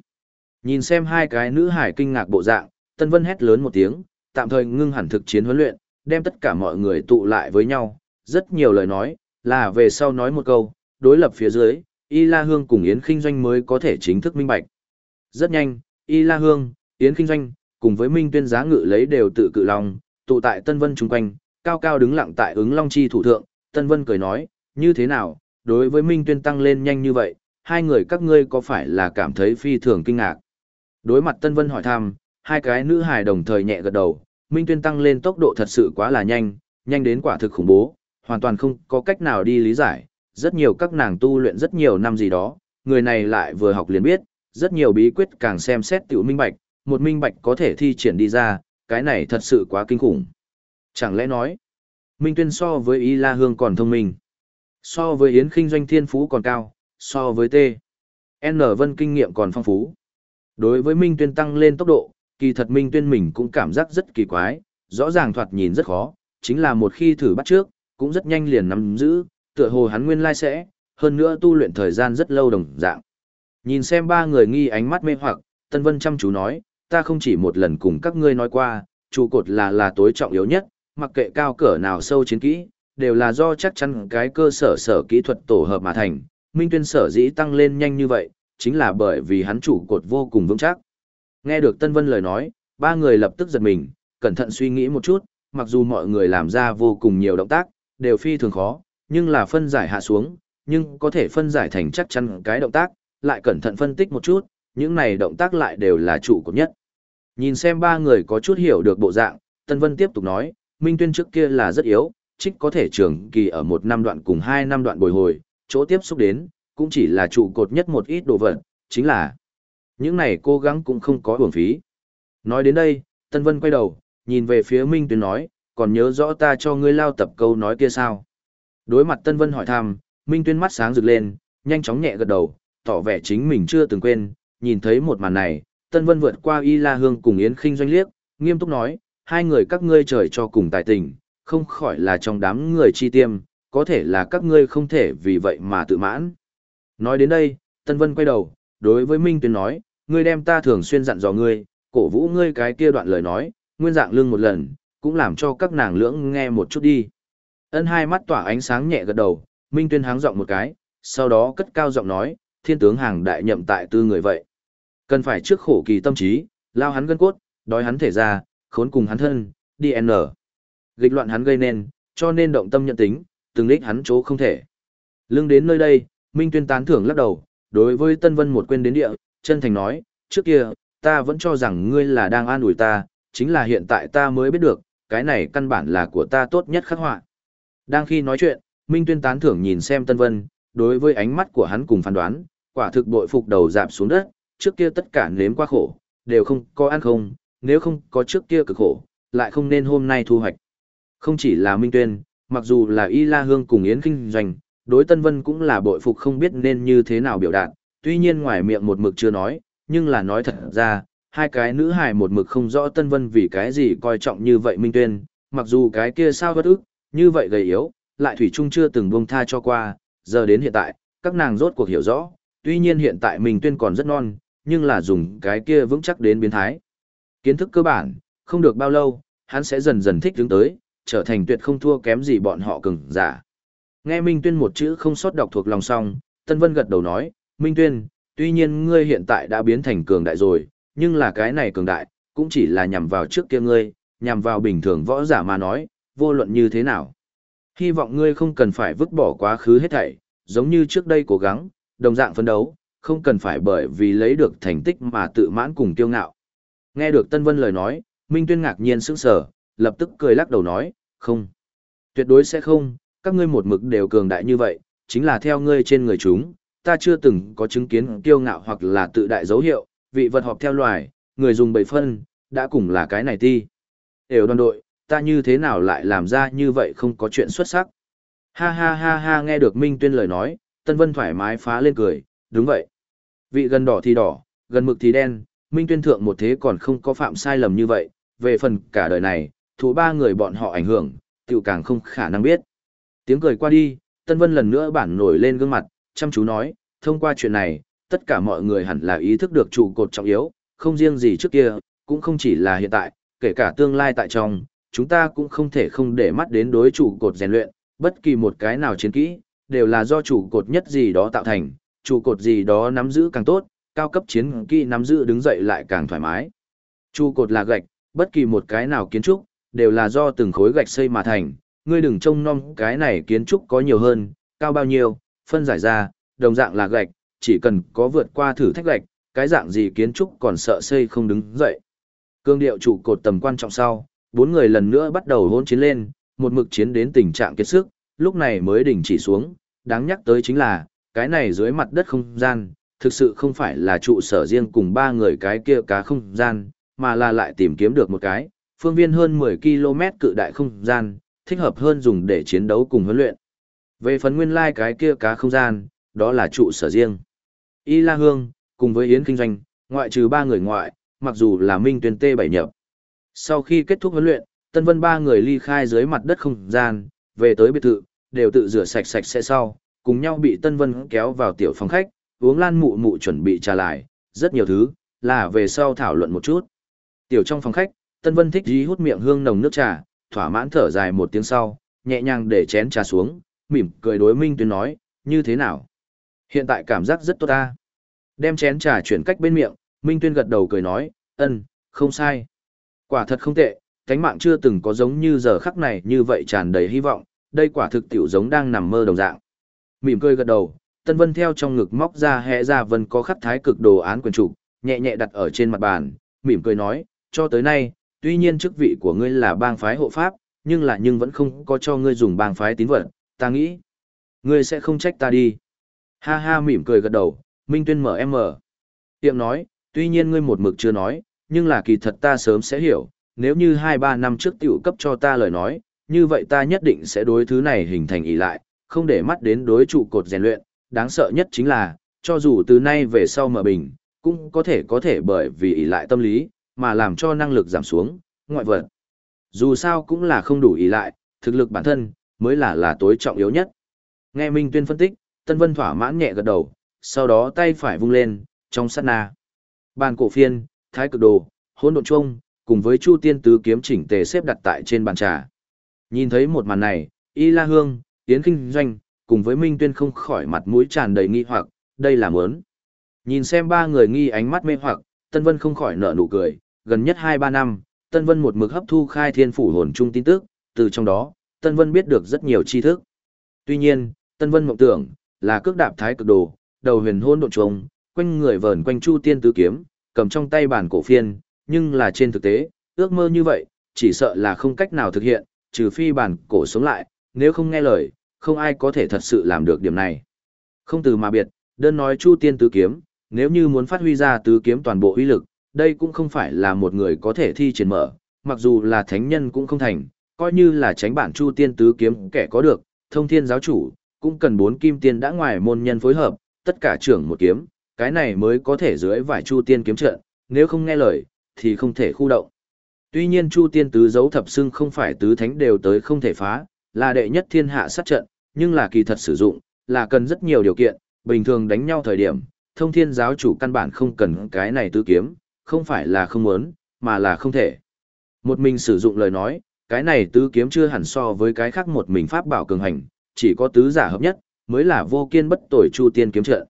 Nhìn xem hai cái nữ hải kinh ngạc bộ dạng, Tân Vân hét lớn một tiếng, tạm thời ngưng hẳn thực chiến huấn luyện, đem tất cả mọi người tụ lại với nhau, rất nhiều lời nói, là về sau nói một câu, đối lập phía dưới, Y La Hương cùng Yến Kinh Doanh mới có thể chính thức minh bạch. Rất nhanh, Y La Hương, Yến Kinh Doanh, cùng với Minh Tuyên giá ngự lấy đều tự cự lòng, tụ tại Tân Vân chung quanh, cao cao đứng lặng tại ứng Long Chi thủ thượng, Tân Vân cười nói, như thế nào, đối với Minh Tuyên tăng lên nhanh như vậy, hai người các ngươi có phải là cảm thấy phi thường kinh ngạc? Đối mặt Tân Vân hỏi thăm, hai cái nữ hài đồng thời nhẹ gật đầu, Minh Tuyên tăng lên tốc độ thật sự quá là nhanh, nhanh đến quả thực khủng bố, hoàn toàn không có cách nào đi lý giải, rất nhiều các nàng tu luyện rất nhiều năm gì đó, người này lại vừa học liền biết, rất nhiều bí quyết càng xem xét tiểu minh bạch, một minh bạch có thể thi triển đi ra, cái này thật sự quá kinh khủng. Chẳng lẽ nói, Minh Tuyên so với Y La Hương còn thông minh, so với Yến Kinh doanh thiên phú còn cao, so với T. N. Vân kinh nghiệm còn phong phú. Đối với Minh Tuyên tăng lên tốc độ, kỳ thật Minh Tuyên mình cũng cảm giác rất kỳ quái, rõ ràng thoạt nhìn rất khó, chính là một khi thử bắt trước, cũng rất nhanh liền nắm giữ, tựa hồ hắn nguyên lai sẽ, hơn nữa tu luyện thời gian rất lâu đồng dạng. Nhìn xem ba người nghi ánh mắt mê hoặc, Tân Vân chăm chú nói, ta không chỉ một lần cùng các ngươi nói qua, trụ cột là là tối trọng yếu nhất, mặc kệ cao cỡ nào sâu chiến kỹ, đều là do chắc chắn cái cơ sở sở kỹ thuật tổ hợp mà thành. Minh Tuyên sở dĩ tăng lên nhanh như vậy, chính là bởi vì hắn trụ cột vô cùng vững chắc. Nghe được Tân Vân lời nói, ba người lập tức giật mình, cẩn thận suy nghĩ một chút, mặc dù mọi người làm ra vô cùng nhiều động tác, đều phi thường khó, nhưng là phân giải hạ xuống, nhưng có thể phân giải thành chắc chắn cái động tác, lại cẩn thận phân tích một chút, những này động tác lại đều là trụ cột nhất. Nhìn xem ba người có chút hiểu được bộ dạng, Tân Vân tiếp tục nói, Minh Tuyên trước kia là rất yếu, trích có thể trường kỳ ở một năm đoạn cùng hai năm đoạn bồi hồi, chỗ tiếp xúc đến, cũng chỉ là trụ cột nhất một ít đồ vật, chính là những này cố gắng cũng không có uổng phí. Nói đến đây, Tân Vân quay đầu, nhìn về phía Minh Tuyên nói, còn nhớ rõ ta cho ngươi lao tập câu nói kia sao? Đối mặt Tân Vân hỏi thăm, Minh Tuyên mắt sáng rực lên, nhanh chóng nhẹ gật đầu, tỏ vẻ chính mình chưa từng quên, nhìn thấy một màn này, Tân Vân vượt qua Y La Hương cùng Yến Khinh doanh liếc, nghiêm túc nói, hai người các ngươi trời cho cùng tài tình, không khỏi là trong đám người chi tiêm, có thể là các ngươi không thể vì vậy mà tự mãn. Nói đến đây, Tân Vân quay đầu, đối với Minh Tuyền nói, ngươi đem ta thường xuyên dặn dò ngươi, cổ vũ ngươi cái kia đoạn lời nói, nguyên dạng lưng một lần, cũng làm cho các nàng lưỡng nghe một chút đi. Ân hai mắt tỏa ánh sáng nhẹ gật đầu, Minh Tuyên háng giọng một cái, sau đó cất cao giọng nói, thiên tướng hàng đại nhậm tại tư người vậy. Cần phải trước khổ kỳ tâm trí, lao hắn gân cốt, đói hắn thể ra, khốn cùng hắn thân, đi n. Gịch loạn hắn gây nên, cho nên động tâm nhận tính, từng lích hắn chỗ không thể. Lưng đến nơi đây, Minh Tuyên tán thưởng lắc đầu, đối với Tân Vân một quên đến địa, chân thành nói, trước kia, ta vẫn cho rằng ngươi là đang an ủi ta, chính là hiện tại ta mới biết được, cái này căn bản là của ta tốt nhất khắc họa. Đang khi nói chuyện, Minh Tuyên tán thưởng nhìn xem Tân Vân, đối với ánh mắt của hắn cùng phán đoán, quả thực bội phục đầu dạp xuống đất, trước kia tất cả nếm qua khổ, đều không có ăn không, nếu không có trước kia cực khổ, lại không nên hôm nay thu hoạch. Không chỉ là Minh Tuyên, mặc dù là Y La Hương cùng Yến Kinh Doanh, đối Tân Vân cũng là bội phục không biết nên như thế nào biểu đạt, tuy nhiên ngoài miệng một mực chưa nói, nhưng là nói thật ra, hai cái nữ hài một mực không rõ Tân Vân vì cái gì coi trọng như vậy Minh Tuyên, mặc dù cái kia sao bất ức, như vậy gầy yếu, lại Thủy Trung chưa từng buông tha cho qua, giờ đến hiện tại, các nàng rốt cuộc hiểu rõ, tuy nhiên hiện tại Minh Tuyên còn rất non, nhưng là dùng cái kia vững chắc đến biến thái. Kiến thức cơ bản, không được bao lâu, hắn sẽ dần dần thích đứng tới, trở thành tuyệt không thua kém gì bọn họ cứng giả. Nghe Minh Tuyên một chữ không sót đọc thuộc lòng xong, Tân Vân gật đầu nói, Minh Tuyên, tuy nhiên ngươi hiện tại đã biến thành cường đại rồi, nhưng là cái này cường đại, cũng chỉ là nhằm vào trước kia ngươi, nhằm vào bình thường võ giả mà nói, vô luận như thế nào. Hy vọng ngươi không cần phải vứt bỏ quá khứ hết thảy, giống như trước đây cố gắng, đồng dạng phấn đấu, không cần phải bởi vì lấy được thành tích mà tự mãn cùng kiêu ngạo. Nghe được Tân Vân lời nói, Minh Tuyên ngạc nhiên sững sờ, lập tức cười lắc đầu nói, không. Tuyệt đối sẽ không, các ngươi một mực đều cường đại như vậy, chính là theo ngươi trên người chúng, ta chưa từng có chứng kiến kiêu ngạo hoặc là tự đại dấu hiệu, vị vật họp theo loài, người dùng bảy phân, đã cùng là cái này ti. Đều đoàn đội, ta như thế nào lại làm ra như vậy không có chuyện xuất sắc. Ha ha ha ha nghe được Minh Tuyên lời nói, Tân Vân thoải mái phá lên cười, đúng vậy. Vị gần đỏ thì đỏ, gần mực thì đen, Minh Tuyên thượng một thế còn không có phạm sai lầm như vậy, về phần cả đời này, thủ ba người bọn họ ảnh hưởng, tiểu càng không khả năng biết. Tiếng cười qua đi, Tân Vân lần nữa bản nổi lên gương mặt, chăm chú nói, thông qua chuyện này, tất cả mọi người hẳn là ý thức được trụ cột trọng yếu, không riêng gì trước kia, cũng không chỉ là hiện tại, kể cả tương lai tại trong, chúng ta cũng không thể không để mắt đến đối trụ cột rèn luyện, bất kỳ một cái nào chiến kỹ, đều là do trụ cột nhất gì đó tạo thành, trụ cột gì đó nắm giữ càng tốt, cao cấp chiến kỹ nắm giữ đứng dậy lại càng thoải mái. Trụ cột là gạch, bất kỳ một cái nào kiến trúc, đều là do từng khối gạch xây mà thành, ngươi đừng trông nom cái này kiến trúc có nhiều hơn, cao bao nhiêu, phân giải ra, đồng dạng là gạch, chỉ cần có vượt qua thử thách gạch, cái dạng gì kiến trúc còn sợ xây không đứng dậy. Cương điệu trụ cột tầm quan trọng sau, bốn người lần nữa bắt đầu hỗn chiến lên, một mực chiến đến tình trạng kiệt sức, lúc này mới đình chỉ xuống, đáng nhắc tới chính là, cái này dưới mặt đất không gian, thực sự không phải là trụ sở riêng cùng ba người cái kia cá không gian, mà là lại tìm kiếm được một cái, phương viên hơn 10 km cự đại không gian, thích hợp hơn dùng để chiến đấu cùng huấn luyện. Về phần nguyên lai like cái kia cá không gian, đó là trụ sở riêng. Y La Hương, cùng với Yến Kinh Doanh, ngoại trừ ba người ngoại, mặc dù là Minh Tuyên Tê bảy nhập. Sau khi kết thúc huấn luyện, Tân Vân ba người ly khai dưới mặt đất không gian, về tới biệt thự, đều tự rửa sạch sạch sẽ sau, cùng nhau bị Tân Vân kéo vào tiểu phòng khách, uống lan mụ mụ chuẩn bị trà lại, rất nhiều thứ, là về sau thảo luận một chút. Tiểu trong phòng khách, Tân Vân thích dí hút miệng hương nồng nước trà, thỏa mãn thở dài một tiếng sau, nhẹ nhàng để chén trà xuống, mỉm cười đối Minh Tuyên nói, như thế nào? Hiện tại cảm giác rất tốt ta. Đem chén trà chuyển cách bên miệng, Minh Tuyên gật đầu cười nói, ân, không sai. Quả thật không tệ, cánh mạng chưa từng có giống như giờ khắc này như vậy tràn đầy hy vọng, đây quả thực tiểu giống đang nằm mơ đồng dạng. mỉm cười gật đầu, Tân Vân theo trong ngực móc ra hẽ ra vân có khắc thái cực đồ án quyền trục, nhẹ nhẹ đặt ở trên mặt bàn, mỉm cười nói, cho tới nay, tuy nhiên chức vị của ngươi là bang phái hộ pháp, nhưng là nhưng vẫn không có cho ngươi dùng bang phái tín vật, ta nghĩ, ngươi sẽ không trách ta đi. Ha ha mỉm cười gật đầu, Minh Tuyên mở em mở. Tiệm nói, tuy nhiên ngươi một mực chưa nói, nhưng là kỳ thật ta sớm sẽ hiểu, nếu như 2-3 năm trước tiểu cấp cho ta lời nói, như vậy ta nhất định sẽ đối thứ này hình thành ý lại, không để mắt đến đối trụ cột rèn luyện, đáng sợ nhất chính là, cho dù từ nay về sau mở bình, cũng có thể có thể bởi vì ý lại tâm lý, mà làm cho năng lực giảm xuống, ngoại vật. Dù sao cũng là không đủ ý lại, thực lực bản thân, mới là là tối trọng yếu nhất. Nghe Minh Tuyên phân tích, Tân Vân thỏa mãn nhẹ gật đầu, sau đó tay phải vung lên, trong sát na. Bàn cổ phiên, thái cực đồ, hỗn độn chuông, cùng với Chu Tiên tứ kiếm chỉnh tề xếp đặt tại trên bàn trà. Nhìn thấy một màn này, Y La Hương, Yến Kinh Doanh, cùng với Minh Tuyên không khỏi mặt mũi tràn đầy nghi hoặc, đây là muốn. Nhìn xem ba người nghi ánh mắt mê hoặc, Tân Vân không khỏi nở nụ cười, gần nhất 2-3 năm, Tân Vân một mực hấp thu khai thiên phủ hồn trung tin tức, từ trong đó, Tân Vân biết được rất nhiều tri thức. Tuy nhiên, Tân Vân mộng tưởng, là cước đạp thái cực đồ, đầu huyền hôn độn trùng, quanh người vờn quanh chu tiên tứ kiếm, cầm trong tay bản cổ phiên, nhưng là trên thực tế, ước mơ như vậy, chỉ sợ là không cách nào thực hiện, trừ phi bản cổ sống lại, nếu không nghe lời, không ai có thể thật sự làm được điểm này. Không từ mà biệt, đơn nói chu tiên tứ kiếm, nếu như muốn phát huy ra tứ kiếm toàn bộ uy lực, đây cũng không phải là một người có thể thi triển mở, mặc dù là thánh nhân cũng không thành, coi như là tránh bản chu tiên tứ kiếm kẻ có được, thông thiên giáo chủ, cũng cần bốn kim tiên đã ngoài môn nhân phối hợp, tất cả trưởng một kiếm, cái này mới có thể dưới vải chu tiên kiếm trận, nếu không nghe lời, thì không thể khu động. Tuy nhiên chu tiên tứ dấu thập xưng không phải tứ thánh đều tới không thể phá, là đệ nhất thiên hạ sát trận, nhưng là kỳ thật sử dụng, là cần rất nhiều điều kiện, bình thường đánh nhau thời điểm, thông thiên giáo chủ căn bản không cần cái này tứ kiếm, không phải là không muốn, mà là không thể. Một mình sử dụng lời nói, cái này tứ kiếm chưa hẳn so với cái khác một mình pháp bảo cường hành, chỉ có tứ giả hợp nhất, mới là vô kiên bất tội Chu Tiên kiếm trận.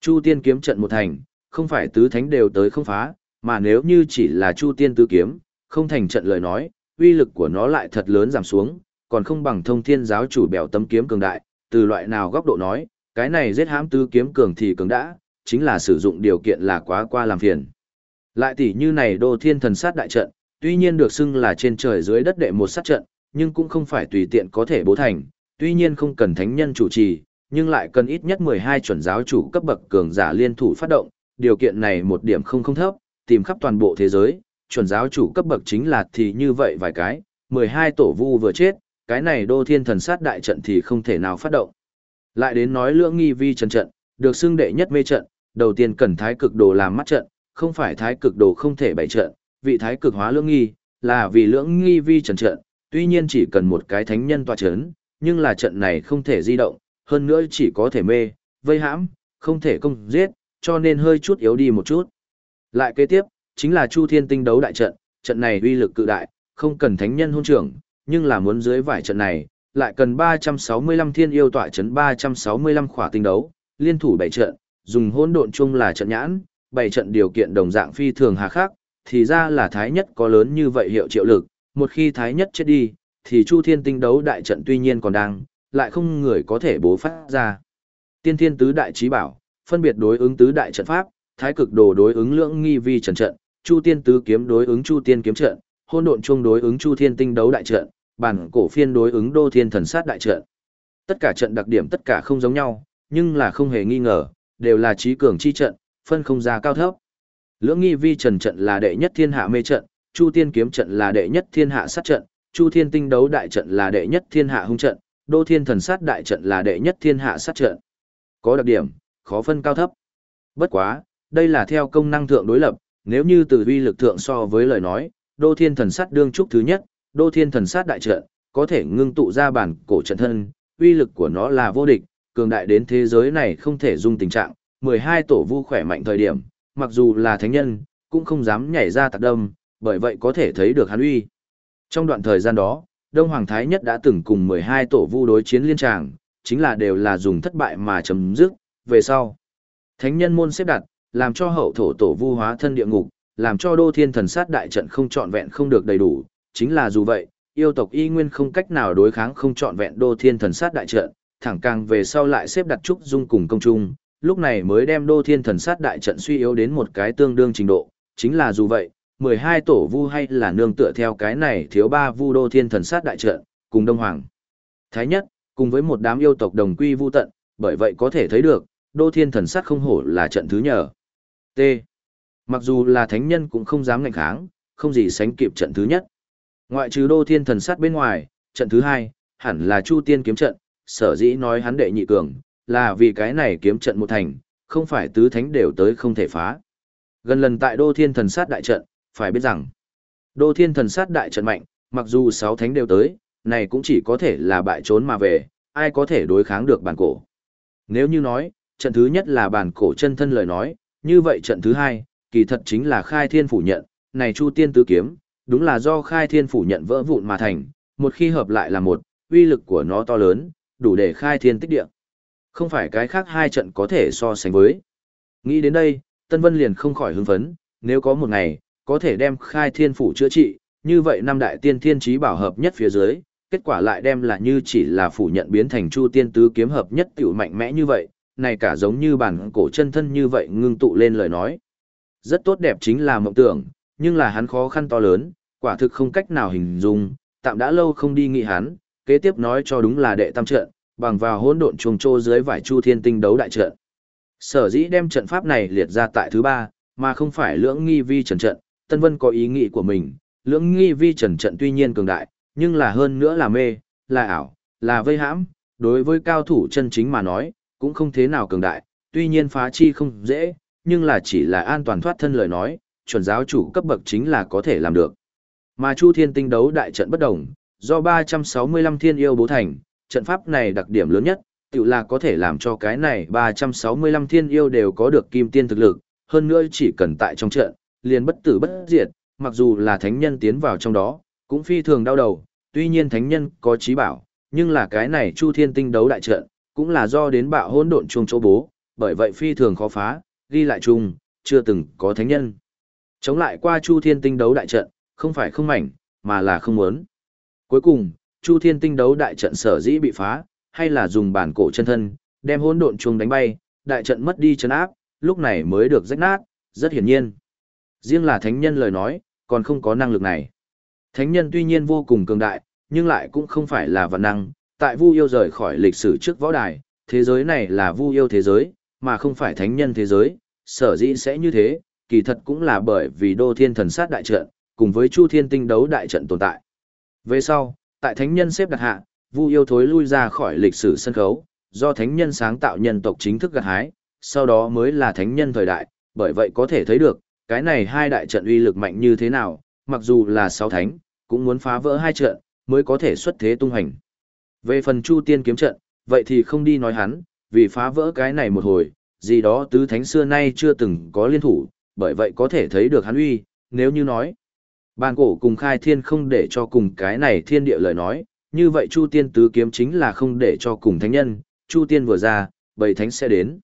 Chu Tiên kiếm trận một thành, không phải tứ thánh đều tới không phá, mà nếu như chỉ là Chu Tiên tứ kiếm, không thành trận lời nói, uy lực của nó lại thật lớn giảm xuống, còn không bằng thông thiên giáo chủ bèo tấm kiếm cường đại, từ loại nào góc độ nói, cái này giết hãm tứ kiếm cường thì cường đã, chính là sử dụng điều kiện là quá qua làm phiền. Lại tỷ như này đô thiên thần sát đại trận, tuy nhiên được xưng là trên trời dưới đất đệ một sát trận, nhưng cũng không phải tùy tiện có thể bố thành, tuy nhiên không cần thánh nhân chủ trì, nhưng lại cần ít nhất 12 chuẩn giáo chủ cấp bậc cường giả liên thủ phát động, điều kiện này một điểm không không thấp, tìm khắp toàn bộ thế giới, chuẩn giáo chủ cấp bậc chính là thì như vậy vài cái, 12 tổ vu vừa chết, cái này đô thiên thần sát đại trận thì không thể nào phát động. Lại đến nói lưỡng nghi vi trần trận, được xưng đệ nhất mê trận, đầu tiên cần thái cực đồ làm mắt trận, không phải thái cực đồ không thể bày trận, vị thái cực hóa lưỡng nghi, là vì lưỡng nghi vi trần trận, tuy nhiên chỉ cần một cái thánh nhân tọa chấn, nhưng là trận này không thể di động, hơn nữa chỉ có thể mê, vây hãm, không thể công giết, cho nên hơi chút yếu đi một chút. Lại kế tiếp, chính là Chu Thiên Tinh đấu đại trận, trận này uy lực cự đại, không cần thánh nhân hôn trưởng, nhưng là muốn dưới vải trận này, lại cần 365 thiên yêu tọa trấn 365 khỏa tinh đấu, liên thủ bảy trận, dùng hỗn độn chung là trận nhãn, bảy trận điều kiện đồng dạng phi thường hà khắc, thì ra là thái nhất có lớn như vậy hiệu triệu lực, một khi thái nhất chết đi, thì Chu Thiên tinh đấu đại trận tuy nhiên còn đang, lại không người có thể bố phát ra. Tiên Thiên tứ đại trí bảo, phân biệt đối ứng tứ đại trận pháp, thái cực đồ đối ứng lưỡng nghi vi trận trận, Chu Tiên tứ kiếm đối ứng Chu Tiên kiếm trận, hỗn độn chung đối ứng Chu Thiên tinh đấu đại trận, bản cổ phiên đối ứng Đô Thiên thần sát đại trận. Tất cả trận đặc điểm tất cả không giống nhau, nhưng là không hề nghi ngờ, đều là trí cường chi trận, phân không ra cao thấp. Lưỡng nghi vi trần trận là đệ nhất thiên hạ mê trận, Chu Tiên kiếm trận là đệ nhất thiên hạ sát trận, Chu Thiên tinh đấu đại trận là đệ nhất thiên hạ hung trận, Đô Thiên thần sát đại trận là đệ nhất thiên hạ sát trận. Có đặc điểm, khó phân cao thấp. Bất quá, đây là theo công năng thượng đối lập, nếu như từ vi lực thượng so với lời nói, Đô Thiên thần sát đương trúc thứ nhất, Đô Thiên thần sát đại trận có thể ngưng tụ ra bản cổ trận thân, uy lực của nó là vô địch, cường đại đến thế giới này không thể dung tình trạng, 12 tổ vu khỏe mạnh thời điểm, mặc dù là thánh nhân, cũng không dám nhảy ra tạc đâm, bởi vậy có thể thấy được hắn uy. Trong đoạn thời gian đó, Đông Hoàng Thái Nhất đã từng cùng 12 tổ vu đối chiến liên tràng, chính là đều là dùng thất bại mà chấm dứt, về sau. Thánh nhân môn xếp đặt, làm cho hậu thổ tổ vu hóa thân địa ngục, làm cho đô thiên thần sát đại trận không trọn vẹn không được đầy đủ, chính là dù vậy, yêu tộc y nguyên không cách nào đối kháng không trọn vẹn đô thiên thần sát đại trận, thẳng càng về sau lại xếp đặt trúc dung cùng công trung, lúc này mới đem đô thiên thần sát đại trận suy yếu đến một cái tương đương trình độ, chính là dù vậy, 12 tổ vu hay là nương tựa theo cái này thiếu ba vu đô thiên thần sát đại trận, cùng Đông Hoàng. Thái nhất, cùng với một đám yêu tộc đồng quy vu tận, bởi vậy có thể thấy được, đô thiên thần sát không hổ là trận thứ nhờ. T. Mặc dù là thánh nhân cũng không dám ngạnh kháng, không gì sánh kịp trận thứ nhất. Ngoại trừ đô thiên thần sát bên ngoài, trận thứ hai, hẳn là Chu Tiên kiếm trận, sở dĩ nói hắn đệ nhị cường, là vì cái này kiếm trận một thành, không phải tứ thánh đều tới không thể phá. Gần lần tại đô thiên thần sát đại trận, phải biết rằng, đô thiên thần sát đại trận mạnh, mặc dù sáu thánh đều tới, này cũng chỉ có thể là bại trốn mà về, ai có thể đối kháng được bản cổ. Nếu như nói, trận thứ nhất là bản cổ chân thân lời nói, như vậy trận thứ hai, kỳ thật chính là khai thiên phủ nhận, này chu tiên tứ kiếm, đúng là do khai thiên phủ nhận vỡ vụn mà thành, một khi hợp lại là một, uy lực của nó to lớn, đủ để khai thiên tích địa. Không phải cái khác hai trận có thể so sánh với. Nghĩ đến đây, Tân Vân liền không khỏi hưng phấn, nếu có một ngày, có thể đem khai thiên phủ chữa trị, như vậy năm đại tiên thiên trí bảo hợp nhất phía dưới, kết quả lại đem là như chỉ là phủ nhận biến thành chu tiên tứ kiếm hợp nhất tiểu mạnh mẽ như vậy, này cả giống như bản cổ chân thân như vậy ngưng tụ lên lời nói. Rất tốt đẹp chính là mộng tưởng, nhưng là hắn khó khăn to lớn, quả thực không cách nào hình dung, tạm đã lâu không đi nghị hắn, kế tiếp nói cho đúng là đệ tam trận, bằng vào hỗn độn chuồng trô dưới vải chu thiên tinh đấu đại trận. Sở dĩ đem trận pháp này liệt ra tại thứ ba, mà không phải lưỡng nghi vi trần trận, Tân Vân có ý nghĩ của mình, lưỡng nghi vi trần trận tuy nhiên cường đại, nhưng là hơn nữa là mê, là ảo, là vây hãm, đối với cao thủ chân chính mà nói, cũng không thế nào cường đại, tuy nhiên phá chi không dễ, nhưng là chỉ là an toàn thoát thân lời nói, chuẩn giáo chủ cấp bậc chính là có thể làm được. Mà Chu Thiên tinh đấu đại trận bất đồng, do 365 thiên yêu bố thành, trận pháp này đặc điểm lớn nhất, tự là có thể làm cho cái này 365 thiên yêu đều có được kim tiên thực lực, hơn nữa chỉ cần tại trong trận, liền bất tử bất diệt, mặc dù là thánh nhân tiến vào trong đó, cũng phi thường đau đầu, tuy nhiên thánh nhân có trí bảo, nhưng là cái này Chu Thiên tinh đấu đại trận, cũng là do đến bạo hỗn độn chuông chỗ bố, bởi vậy phi thường khó phá, ghi lại chung, chưa từng có thánh nhân. Chống lại qua Chu Thiên tinh đấu đại trận, không phải không mảnh, mà là không muốn. Cuối cùng, Chu Thiên tinh đấu đại trận sở dĩ bị phá, hay là dùng bản cổ chân thân, đem hỗn độn chuông đánh bay, đại trận mất đi chân áp, lúc này mới được rách nát, rất hiển nhiên. Riêng là thánh nhân lời nói, còn không có năng lực này. Thánh nhân tuy nhiên vô cùng cường đại, nhưng lại cũng không phải là vạn năng, tại Vu yêu rời khỏi lịch sử trước võ đài, thế giới này là Vu yêu thế giới, mà không phải thánh nhân thế giới, sở dĩ sẽ như thế, kỳ thật cũng là bởi vì Đô Thiên Thần Sát đại trận, cùng với Chu Thiên Tinh đấu đại trận tồn tại. Về sau, tại thánh nhân xếp đặt hạ, Vu yêu thối lui ra khỏi lịch sử sân khấu, do thánh nhân sáng tạo nhân tộc chính thức gặt hái, sau đó mới là thánh nhân thời đại, bởi vậy có thể thấy được, cái này hai đại trận uy lực mạnh như thế nào, mặc dù là sáu thánh, cũng muốn phá vỡ hai trận, mới có thể xuất thế tung hành. Về phần Chu Tiên kiếm trận, vậy thì không đi nói hắn, vì phá vỡ cái này một hồi, gì đó tứ thánh xưa nay chưa từng có liên thủ, bởi vậy có thể thấy được hắn uy, nếu như nói. Bàn cổ cùng khai thiên không để cho cùng cái này thiên địa lời nói, như vậy Chu Tiên tứ kiếm chính là không để cho cùng thánh nhân, Chu Tiên vừa ra, bảy thánh sẽ đến.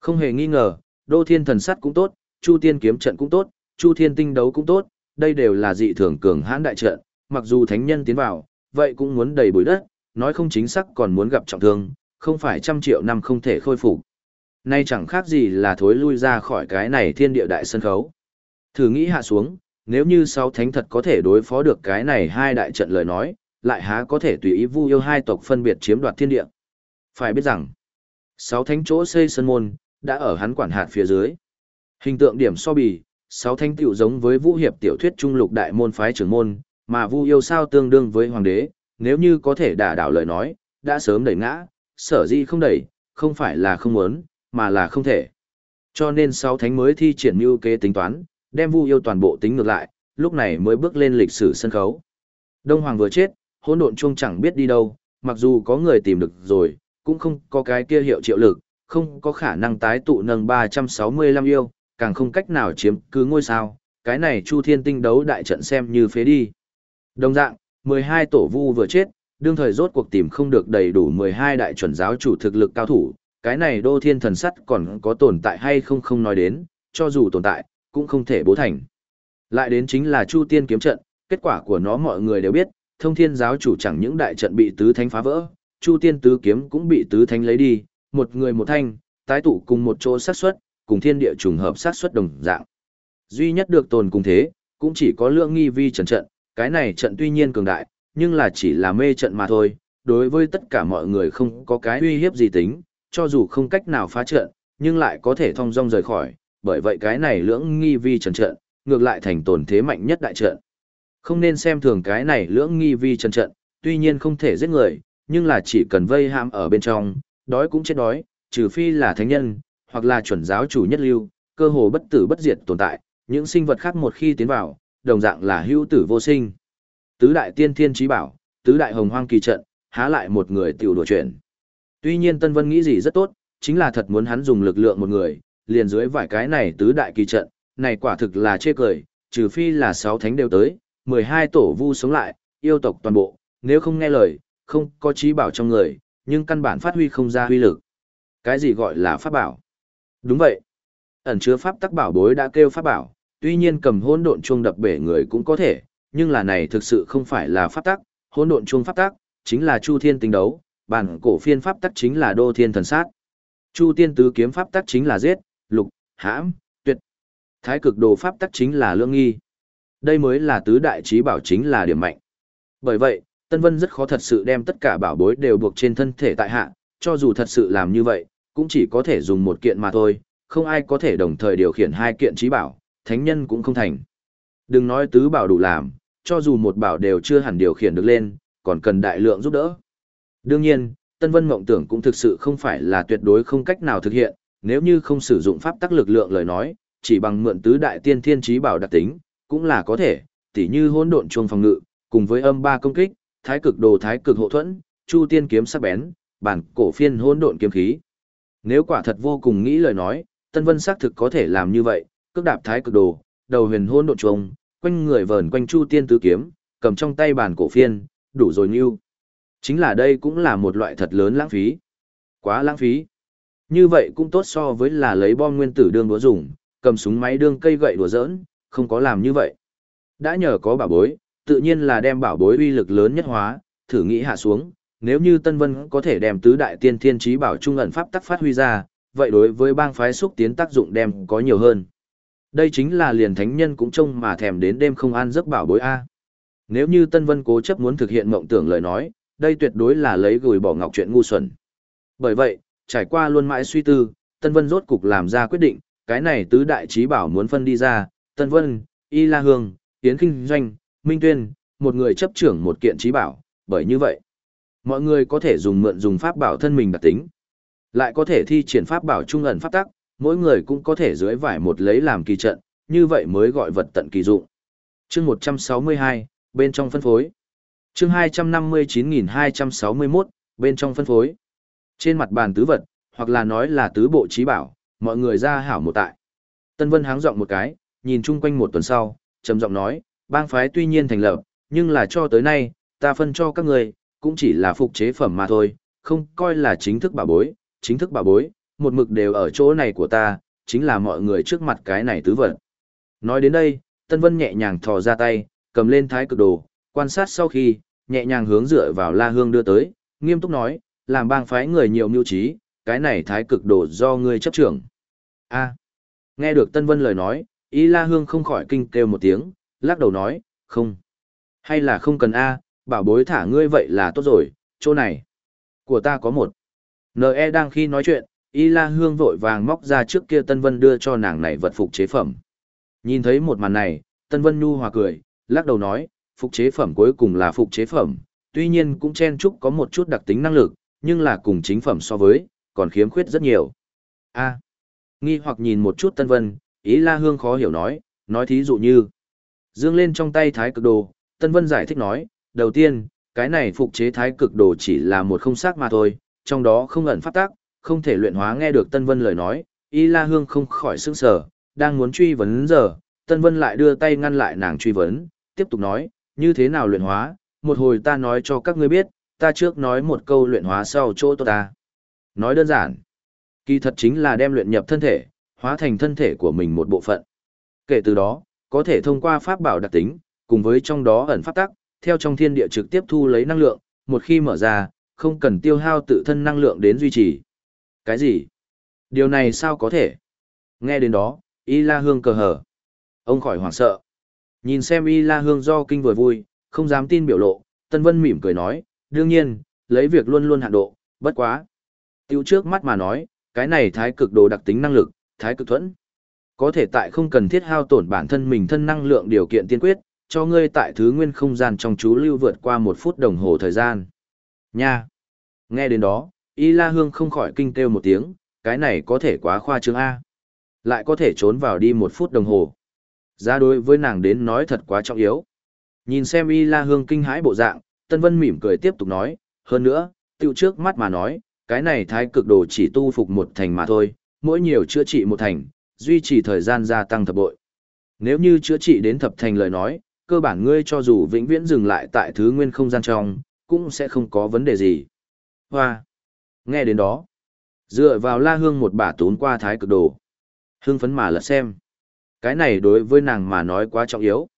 Không hề nghi ngờ, Đô Thiên thần sắt cũng tốt, Chu Tiên kiếm trận cũng tốt, Chu Thiên tinh đấu cũng tốt, đây đều là dị thường cường hãn đại trận, mặc dù thánh nhân tiến vào, vậy cũng muốn đầy bụi đất, nói không chính xác còn muốn gặp trọng thương, không phải trăm triệu năm không thể khôi phục. Nay chẳng khác gì là thối lui ra khỏi cái này thiên địa đại sân khấu. Thử nghĩ hạ xuống, nếu như sáu thánh thật có thể đối phó được cái này hai đại trận lời nói, lại há có thể tùy ý vu yêu hai tộc phân biệt chiếm đoạt thiên địa. Phải biết rằng, sáu thánh chỗ xây sân môn, đã ở hắn quản hạt phía dưới. Hình tượng điểm so bì, sáu thánh tiểu giống với vũ hiệp tiểu thuyết trung lục đại môn phái trưởng môn, mà vu yêu sao tương đương với hoàng đế, nếu như có thể đả đảo lời nói, đã sớm đẩy ngã, sở di không đẩy, không phải là không muốn, mà là không thể. Cho nên sáu thánh mới thi triển mưu kế tính toán, đem vu yêu toàn bộ tính ngược lại, lúc này mới bước lên lịch sử sân khấu. Đông Hoàng vừa chết, hỗn độn chung chẳng biết đi đâu, mặc dù có người tìm được rồi, cũng không có cái kia hiệu triệu lực, không có khả năng tái tụ nâng 365 yêu, càng không cách nào chiếm cứ ngôi sao, cái này Chu Thiên Tinh đấu đại trận xem như phế đi. Đồng dạng, 12 tổ vu vừa chết, đương thời rốt cuộc tìm không được đầy đủ 12 đại chuẩn giáo chủ thực lực cao thủ, cái này đô thiên thần sắt còn có tồn tại hay không không nói đến, cho dù tồn tại, cũng không thể bố thành. Lại đến chính là Chu Tiên kiếm trận, kết quả của nó mọi người đều biết, thông thiên giáo chủ chẳng những đại trận bị tứ thánh phá vỡ, Chu Tiên tứ kiếm cũng bị tứ thánh lấy đi, một người một thanh, tái tụ cùng một chỗ sát xuất, cùng thiên địa trùng hợp sát xuất đồng dạng. Duy nhất được tồn cùng thế, cũng chỉ có lượng nghi vi trận trận, cái này trận tuy nhiên cường đại, nhưng là chỉ là mê trận mà thôi, đối với tất cả mọi người không có cái uy hiếp gì tính, cho dù không cách nào phá trận, nhưng lại có thể thông dong rời khỏi, bởi vậy cái này lưỡng nghi vi trận trận, ngược lại thành tồn thế mạnh nhất đại trận. Không nên xem thường cái này lưỡng nghi vi trận trận, tuy nhiên không thể giết người, nhưng là chỉ cần vây ham ở bên trong, đói cũng chết đói, trừ phi là thánh nhân, hoặc là chuẩn giáo chủ nhất lưu, cơ hồ bất tử bất diệt tồn tại, những sinh vật khác một khi tiến vào, đồng dạng là hữu tử vô sinh. Tứ đại tiên thiên trí bảo, tứ đại hồng hoang kỳ trận, há lại một người tiểu đùa chuyện. Tuy nhiên Tân Vân nghĩ gì rất tốt, chính là thật muốn hắn dùng lực lượng một người, liền dưới vài cái này tứ đại kỳ trận, này quả thực là chê cười, trừ phi là sáu thánh đều tới, 12 tổ vu sống lại, yêu tộc toàn bộ, nếu không nghe lời, không có trí bảo trong người, nhưng căn bản phát huy không ra huy lực. Cái gì gọi là pháp bảo? Đúng vậy. Ẩn chứa pháp tắc bảo bối đã kêu pháp bảo, tuy nhiên cầm hỗn độn chuông đập bể người cũng có thể, nhưng là này thực sự không phải là pháp tắc, hỗn độn chuông pháp tắc chính là Chu Thiên tinh đấu, bản cổ phiên pháp tắc chính là Đô Thiên thần sát. Chu Tiên tứ kiếm pháp tắc chính là giết, hãm, tuyệt. Thái cực đồ pháp tắc chính là lương nghi. Đây mới là tứ đại trí bảo chính là điểm mạnh. Bởi vậy, Tân Vân rất khó thật sự đem tất cả bảo bối đều buộc trên thân thể tại hạ, cho dù thật sự làm như vậy, cũng chỉ có thể dùng một kiện mà thôi, không ai có thể đồng thời điều khiển hai kiện trí bảo, thánh nhân cũng không thành. Đừng nói tứ bảo đủ làm, cho dù một bảo đều chưa hẳn điều khiển được lên, còn cần đại lượng giúp đỡ. Đương nhiên, Tân Vân mộng tưởng cũng thực sự không phải là tuyệt đối không cách nào thực hiện, nếu như không sử dụng pháp tắc lực lượng lời nói, chỉ bằng mượn tứ đại tiên thiên trí bảo đặc tính, cũng là có thể, tỉ như hỗn độn chuông phòng ngự, cùng với âm ba công kích, thái cực đồ thái cực hộ thuẫn, chu tiên kiếm sắc bén, bản cổ phiên hỗn độn kiếm khí. Nếu quả thật vô cùng nghĩ lời nói, Tân Vân xác thực có thể làm như vậy, cước đạp thái cực đồ, đầu huyền hỗn độn chuông, quanh người vờn quanh chu tiên tứ kiếm, cầm trong tay bản cổ phiên, đủ rồi nhiêu. Chính là đây cũng là một loại thật lớn lãng phí. Quá lãng phí. Như vậy cũng tốt so với là lấy bom nguyên tử đương đũa dùng, cầm súng máy đương cây gậy đùa giỡn, không có làm như vậy. Đã nhờ có bảo bối, tự nhiên là đem bảo bối uy lực lớn nhất hóa, thử nghĩ hạ xuống, nếu như Tân Vân có thể đem tứ đại tiên thiên trí bảo trung ẩn pháp tắc phát huy ra, vậy đối với bang phái xúc tiến tác dụng đem có nhiều hơn. Đây chính là liền thánh nhân cũng trông mà thèm đến đêm không an giấc bảo bối A. Nếu như Tân Vân cố chấp muốn thực hiện mộng tưởng lời nói, đây tuyệt đối là lấy gửi bỏ ngọc chuyện ngu xuẩn. Bởi vậy, trải qua luôn mãi suy tư, Tân Vân rốt cục làm ra quyết định, cái này tứ đại trí bảo muốn phân đi ra, Tân Vân, Y La Hương, Tiến Kinh Doanh, Minh Tuyên, một người chấp trưởng một kiện trí bảo, bởi như vậy, mọi người có thể dùng mượn dùng pháp bảo thân mình đặc tính, lại có thể thi triển pháp bảo trung ẩn pháp tắc, mỗi người cũng có thể dưới vải một lấy làm kỳ trận, như vậy mới gọi vật tận kỳ dụng. Chương 162, bên trong phân phối. Chương 259261, bên trong phân phối. Trên mặt bàn tứ vật, hoặc là nói là tứ bộ trí bảo, mọi người ra hảo một tại. Tân Vân háng giọng một cái, nhìn chung quanh một tuần sau, trầm giọng nói, bang phái tuy nhiên thành lập, nhưng là cho tới nay, ta phân cho các người, cũng chỉ là phục chế phẩm mà thôi, không coi là chính thức bảo bối, chính thức bảo bối, một mực đều ở chỗ này của ta, chính là mọi người trước mặt cái này tứ vật. Nói đến đây, Tân Vân nhẹ nhàng thò ra tay, cầm lên thái cực đồ, quan sát sau khi, nhẹ nhàng hướng dựa vào La Hương đưa tới, nghiêm túc nói, làm bang phái người nhiều mưu trí, cái này thái cực đồ do ngươi chấp trưởng. A. À, nghe được Tân Vân lời nói, Y La Hương không khỏi kinh kêu một tiếng, lắc đầu nói, không. Hay là không cần A, bảo bối thả ngươi vậy là tốt rồi, chỗ này. Của ta có một. N.E. đang khi nói chuyện, Y La Hương vội vàng móc ra trước kia Tân Vân đưa cho nàng này vật phục chế phẩm. Nhìn thấy một màn này, Tân Vân Nhu hòa cười, lắc đầu nói, phục chế phẩm cuối cùng là phục chế phẩm, tuy nhiên cũng chen chúc có một chút đặc tính năng lực, nhưng là cùng chính phẩm so với, còn khiếm khuyết rất nhiều. A. nghi hoặc nhìn một chút Tân Vân, ý La Hương khó hiểu nói, nói thí dụ như, dương lên trong tay thái cực đồ, Tân Vân giải thích nói, đầu tiên, cái này phục chế thái cực đồ chỉ là một không xác mà thôi, trong đó không ẩn phát tác, không thể luyện hóa nghe được Tân Vân lời nói, Y La Hương không khỏi sững sờ, đang muốn truy vấn giờ, Tân Vân lại đưa tay ngăn lại nàng truy vấn, tiếp tục nói, như thế nào luyện hóa, một hồi ta nói cho các ngươi biết, ta trước nói một câu luyện hóa sau chỗ tốt ta. Nói đơn giản, kỳ thật chính là đem luyện nhập thân thể, hóa thành thân thể của mình một bộ phận. Kể từ đó, có thể thông qua pháp bảo đặc tính, cùng với trong đó ẩn pháp tắc, theo trong thiên địa trực tiếp thu lấy năng lượng, một khi mở ra, không cần tiêu hao tự thân năng lượng đến duy trì. Cái gì? Điều này sao có thể? Nghe đến đó, Y La Hương cờ hở. Ông khỏi hoảng sợ. Nhìn xem Y La Hương do kinh vừa vui, không dám tin biểu lộ, Tân Vân mỉm cười nói, đương nhiên, lấy việc luôn luôn hạn độ, bất quá. Tiêu trước mắt mà nói, cái này thái cực đồ đặc tính năng lực, thái cực thuẫn. Có thể tại không cần thiết hao tổn bản thân mình thân năng lượng điều kiện tiên quyết, cho ngươi tại thứ nguyên không gian trong chú lưu vượt qua một phút đồng hồ thời gian. Nha! Nghe đến đó, Y La Hương không khỏi kinh kêu một tiếng, cái này có thể quá khoa trương A. Lại có thể trốn vào đi một phút đồng hồ. Ra đối với nàng đến nói thật quá trọng yếu. Nhìn xem Y La Hương kinh hãi bộ dạng, Tân Vân mỉm cười tiếp tục nói, hơn nữa, tiêu trước mắt mà nói, cái này thái cực đồ chỉ tu phục một thành mà thôi, mỗi nhiều chữa trị một thành, duy trì thời gian gia tăng thập bội. Nếu như chữa trị đến thập thành lời nói, cơ bản ngươi cho dù vĩnh viễn dừng lại tại thứ nguyên không gian trong, cũng sẽ không có vấn đề gì. Hoa! Nghe đến đó, dựa vào la hương một bả tốn qua thái cực đồ. Hương phấn mà lật xem. Cái này đối với nàng mà nói quá trọng yếu.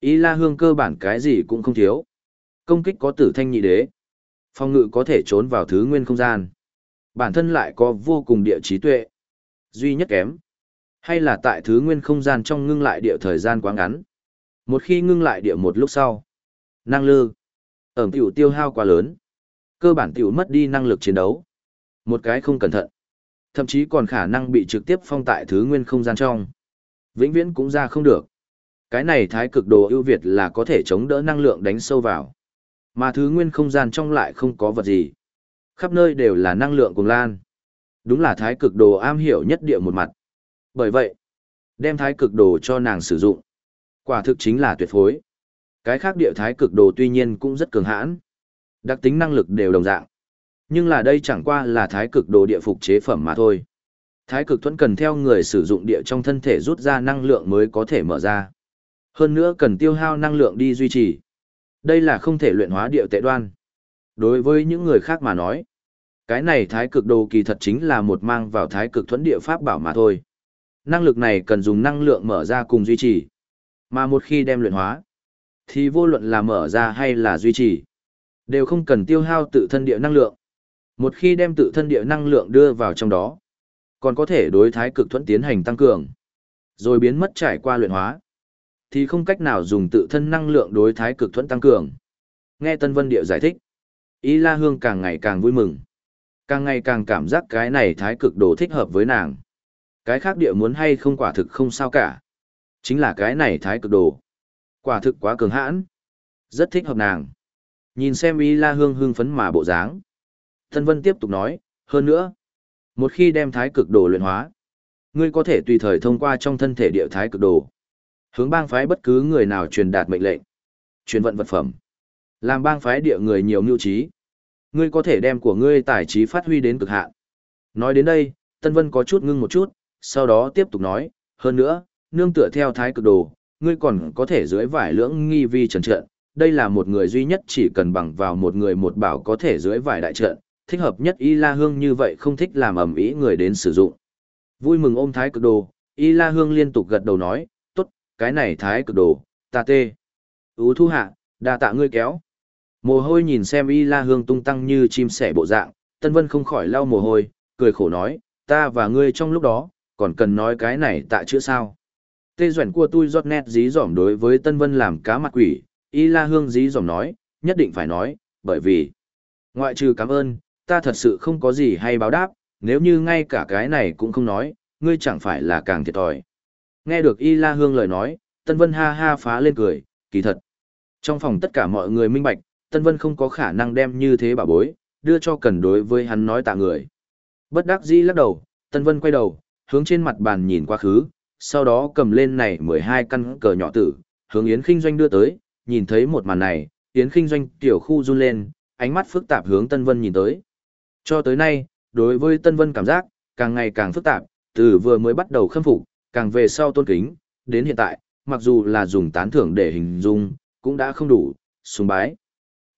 Ý la hương cơ bản cái gì cũng không thiếu. Công kích có tử thanh nhị đế. Phong ngự có thể trốn vào thứ nguyên không gian. Bản thân lại có vô cùng địa trí tuệ. Duy nhất kém. Hay là tại thứ nguyên không gian trong ngưng lại địa thời gian quá ngắn. Một khi ngưng lại địa một lúc sau. Năng lư. Ẩm tiểu tiêu hao quá lớn. Cơ bản tiểu mất đi năng lực chiến đấu. Một cái không cẩn thận. Thậm chí còn khả năng bị trực tiếp phong tại thứ nguyên không gian trong. Vĩnh viễn cũng ra không được. Cái này thái cực đồ ưu việt là có thể chống đỡ năng lượng đánh sâu vào. Mà thứ nguyên không gian trong lại không có vật gì. Khắp nơi đều là năng lượng cùng lan. Đúng là thái cực đồ am hiểu nhất địa một mặt. Bởi vậy, đem thái cực đồ cho nàng sử dụng. Quả thực chính là tuyệt phối. Cái khác địa thái cực đồ tuy nhiên cũng rất cường hãn. Đặc tính năng lực đều đồng dạng. Nhưng là đây chẳng qua là thái cực đồ địa phục chế phẩm mà thôi. Thái cực thuẫn cần theo người sử dụng địa trong thân thể rút ra năng lượng mới có thể mở ra. Hơn nữa cần tiêu hao năng lượng đi duy trì. Đây là không thể luyện hóa địa tệ đoan. Đối với những người khác mà nói, cái này thái cực đồ kỳ thật chính là một mang vào thái cực thuẫn địa pháp bảo mà thôi. Năng lực này cần dùng năng lượng mở ra cùng duy trì. Mà một khi đem luyện hóa, thì vô luận là mở ra hay là duy trì, đều không cần tiêu hao tự thân địa năng lượng. Một khi đem tự thân địa năng lượng đưa vào trong đó, còn có thể đối thái cực thuẫn tiến hành tăng cường, rồi biến mất trải qua luyện hóa, thì không cách nào dùng tự thân năng lượng đối thái cực thuẫn tăng cường. Nghe Tân Vân Điệu giải thích, Y La Hương càng ngày càng vui mừng, càng ngày càng cảm giác cái này thái cực đồ thích hợp với nàng. Cái khác địa muốn hay không quả thực không sao cả. Chính là cái này thái cực đồ. Quả thực quá cường hãn. Rất thích hợp nàng. Nhìn xem Y La Hương hưng phấn mà bộ dáng. Tân Vân tiếp tục nói, hơn nữa. Một khi đem thái cực đồ luyện hóa, ngươi có thể tùy thời thông qua trong thân thể địa thái cực đồ. Hướng bang phái bất cứ người nào truyền đạt mệnh lệnh. Truyền vận vật phẩm. Làm bang phái địa người nhiều mưu trí. Ngươi có thể đem của ngươi tài trí phát huy đến cực hạn. Nói đến đây, Tân Vân có chút ngưng một chút, sau đó tiếp tục nói, hơn nữa, nương tựa theo thái cực đồ, ngươi còn có thể dưới vải lưỡng nghi vi trần trận, đây là một người duy nhất chỉ cần bằng vào một người một bảo có thể dưới vải đại trận, thích hợp nhất Y La Hương như vậy không thích làm ẩm ý người đến sử dụng. Vui mừng ôm thái cực đồ, Y La Hương liên tục gật đầu nói, cái này thái cực đồ, ta tê. Ú thu hạ, đa tạ ngươi kéo. Mồ hôi nhìn xem Y La Hương tung tăng như chim sẻ bộ dạng, Tân Vân không khỏi lau mồ hôi, cười khổ nói, ta và ngươi trong lúc đó, còn cần nói cái này tạ chữa sao. Tê Duẩn của tôi giọt nét dí dỏm đối với Tân Vân làm cá mặt quỷ, Y La Hương dí dỏm nói, nhất định phải nói, bởi vì, ngoại trừ cảm ơn, ta thật sự không có gì hay báo đáp, nếu như ngay cả cái này cũng không nói, ngươi chẳng phải là càng thiệt thòi. Nghe được Y La Hương lời nói, Tân Vân ha ha phá lên cười, kỳ thật. Trong phòng tất cả mọi người minh bạch, Tân Vân không có khả năng đem như thế bà bối, đưa cho cần đối với hắn nói tạ người. Bất đắc dĩ lắc đầu, Tân Vân quay đầu, hướng trên mặt bàn nhìn quá khứ, sau đó cầm lên này 12 căn cờ nhỏ tử, hướng Yến Kinh Doanh đưa tới, nhìn thấy một màn này, Yến Kinh Doanh tiểu khu run lên, ánh mắt phức tạp hướng Tân Vân nhìn tới. Cho tới nay, đối với Tân Vân cảm giác, càng ngày càng phức tạp, từ vừa mới bắt đầu khâm phục, càng về sau tôn kính, đến hiện tại, mặc dù là dùng tán thưởng để hình dung, cũng đã không đủ, sùng bái.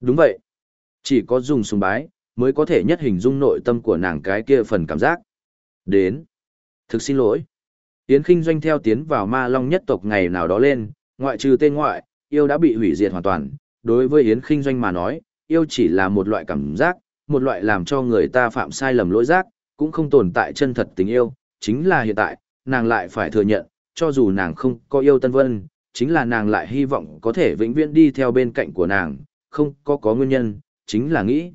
Đúng vậy. Chỉ có dùng sùng bái, mới có thể nhất hình dung nội tâm của nàng cái kia phần cảm giác. Đến. Thực xin lỗi. Yến Kinh Doanh theo tiến vào ma long nhất tộc ngày nào đó lên, ngoại trừ tên ngoại, yêu đã bị hủy diệt hoàn toàn. Đối với Yến Kinh Doanh mà nói, yêu chỉ là một loại cảm giác, một loại làm cho người ta phạm sai lầm lỗi giác, cũng không tồn tại chân thật tình yêu, chính là hiện tại, nàng lại phải thừa nhận, cho dù nàng không có yêu Tân Vân, chính là nàng lại hy vọng có thể vĩnh viễn đi theo bên cạnh của nàng, không có có nguyên nhân, chính là nghĩ.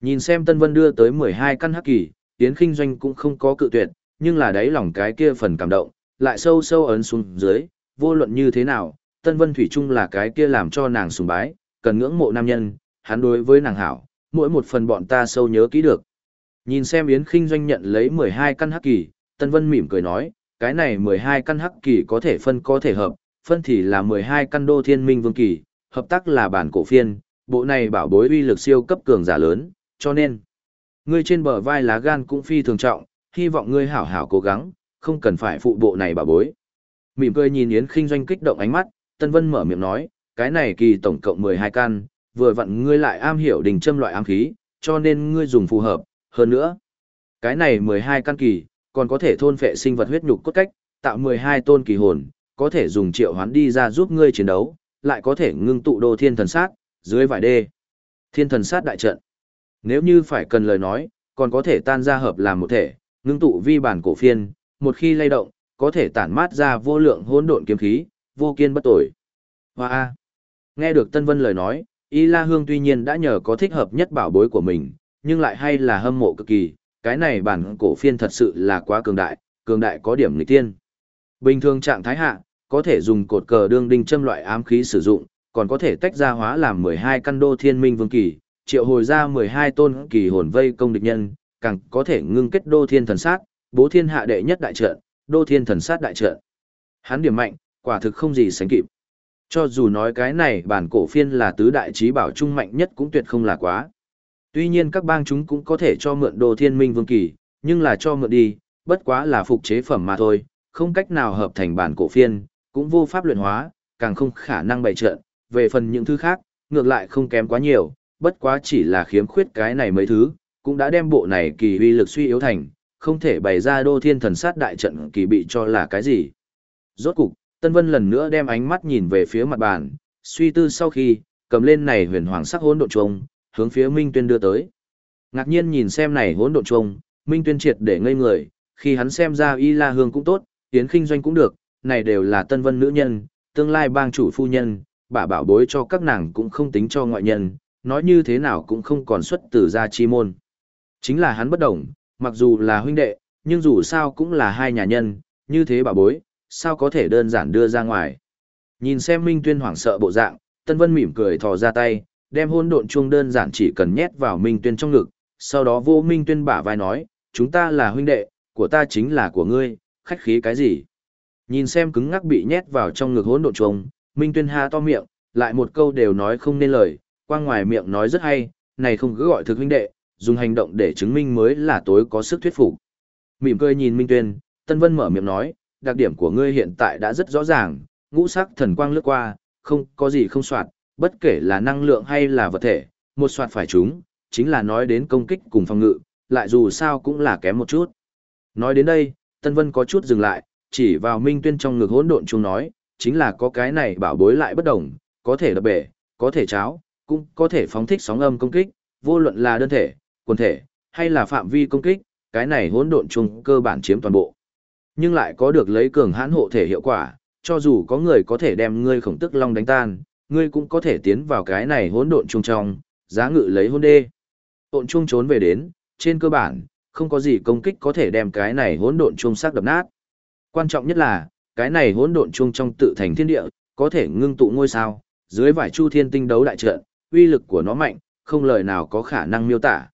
Nhìn xem Tân Vân đưa tới 12 căn hắc kỳ, Yến Kinh Doanh cũng không có cự tuyệt, nhưng là đáy lòng cái kia phần cảm động, lại sâu sâu ấn xuống dưới, vô luận như thế nào, Tân Vân Thủy Trung là cái kia làm cho nàng sùng bái, cần ngưỡng mộ nam nhân, hắn đối với nàng hảo, mỗi một phần bọn ta sâu nhớ kỹ được. Nhìn xem Yến Kinh Doanh nhận lấy 12 căn hắc kỳ, Tân Vân mỉm cười nói, cái này 12 căn hắc kỳ có thể phân có thể hợp, phân thì là 12 căn đô thiên minh vương kỳ, hợp tác là bản cổ phiên, bộ này bảo bối uy lực siêu cấp cường giả lớn, cho nên, ngươi trên bờ vai lá gan cũng phi thường trọng, hy vọng ngươi hảo hảo cố gắng, không cần phải phụ bộ này bảo bối. Mỉm cười nhìn Yến Kinh Doanh kích động ánh mắt, Tân Vân mở miệng nói, cái này kỳ tổng cộng 12 căn, vừa vặn ngươi lại am hiểu đình châm loại ám khí, cho nên ngươi dùng phù hợp, hơn nữa. Cái này 12 căn kỳ, còn có thể thôn phệ sinh vật huyết nhục cốt cách, tạo 12 tôn kỳ hồn, có thể dùng triệu hoán đi ra giúp ngươi chiến đấu, lại có thể ngưng tụ đồ thiên thần sát, dưới vải đê. Thiên thần sát đại trận. Nếu như phải cần lời nói, còn có thể tan ra hợp làm một thể, ngưng tụ vi bản cổ phiên, một khi lay động, có thể tản mát ra vô lượng hỗn độn kiếm khí, vô kiên bất tồi. Hoa a. Nghe được Tân Vân lời nói, Y La Hương tuy nhiên đã nhờ có thích hợp nhất bảo bối của mình, nhưng lại hay là hâm mộ cực kỳ, cái này bản cổ phiên thật sự là quá cường đại, cường đại có điểm nghịch tiên. Bình thường trạng thái hạ, có thể dùng cột cờ đương đinh châm loại ám khí sử dụng, còn có thể tách ra hóa làm 12 căn đô thiên minh vương kỳ, triệu hồi ra 12 tôn kỳ hồn vây công địch nhân, càng có thể ngưng kết đô thiên thần sát, bố thiên hạ đệ nhất đại trận, đô thiên thần sát đại trận. Hắn điểm mạnh, quả thực không gì sánh kịp. Cho dù nói cái này bản cổ phiên là tứ đại trí bảo trung mạnh nhất cũng tuyệt không là quá. Tuy nhiên các bang chúng cũng có thể cho mượn đồ thiên minh vương kỳ, nhưng là cho mượn đi, bất quá là phục chế phẩm mà thôi, không cách nào hợp thành bản cổ phiên, cũng vô pháp luyện hóa, càng không khả năng bày trận. Về phần những thứ khác, ngược lại không kém quá nhiều, bất quá chỉ là khiếm khuyết cái này mấy thứ, cũng đã đem bộ này kỳ uy lực suy yếu thành, không thể bày ra đô thiên thần sát đại trận kỳ bị cho là cái gì. Rốt cục, Tân Vân lần nữa đem ánh mắt nhìn về phía mặt bàn, suy tư sau khi, cầm lên này huyền hoàng sắc hỗn độn trùng, hướng phía Minh Tuyên đưa tới. Ngạc nhiên nhìn xem này hỗn độn trùng, Minh Tuyên triệt để ngây người, khi hắn xem ra Y La Hương cũng tốt, Tiến Kinh Doanh cũng được, này đều là Tân Vân nữ nhân, tương lai bang chủ phu nhân, bà bảo bối cho các nàng cũng không tính cho ngoại nhân, nói như thế nào cũng không còn xuất từ gia chi môn. Chính là hắn bất đồng, mặc dù là huynh đệ, nhưng dù sao cũng là hai nhà nhân, như thế bà bối, sao có thể đơn giản đưa ra ngoài. Nhìn xem Minh Tuyên hoảng sợ bộ dạng, Tân Vân mỉm cười thò ra tay, đem hôn độn chuông đơn giản chỉ cần nhét vào Minh Tuyên trong ngực, sau đó vô Minh Tuyên bả vai nói, chúng ta là huynh đệ, của ta chính là của ngươi, khách khí cái gì. Nhìn xem cứng ngắc bị nhét vào trong ngực hôn độn chuông, Minh Tuyên ha to miệng, lại một câu đều nói không nên lời, qua ngoài miệng nói rất hay, này không cứ gọi thực huynh đệ, dùng hành động để chứng minh mới là tối có sức thuyết phục. Mỉm cười nhìn Minh Tuyên, Tân Vân mở miệng nói, đặc điểm của ngươi hiện tại đã rất rõ ràng, ngũ sắc thần quang lướt qua, không có gì không soạt, bất kể là năng lượng hay là vật thể, một soạt phải chúng, chính là nói đến công kích cùng phòng ngự, lại dù sao cũng là kém một chút. Nói đến đây, Tân Vân có chút dừng lại, chỉ vào Minh Tuyên trong ngực hỗn độn chung nói, chính là có cái này bảo bối lại bất đồng, có thể đập bể, có thể cháo, cũng có thể phóng thích sóng âm công kích, vô luận là đơn thể, quần thể, hay là phạm vi công kích, cái này hỗn độn chung cơ bản chiếm toàn bộ nhưng lại có được lấy cường hãn hộ thể hiệu quả, cho dù có người có thể đem ngươi khổng tức long đánh tan, ngươi cũng có thể tiến vào cái này hỗn độn chung trong, giá ngự lấy hôn đê. Hỗn chung trốn về đến, trên cơ bản, không có gì công kích có thể đem cái này hỗn độn chung sắc đập nát. Quan trọng nhất là, cái này hỗn độn chung trong tự thành thiên địa, có thể ngưng tụ ngôi sao, dưới vải chu thiên tinh đấu đại trận, uy lực của nó mạnh, không lời nào có khả năng miêu tả.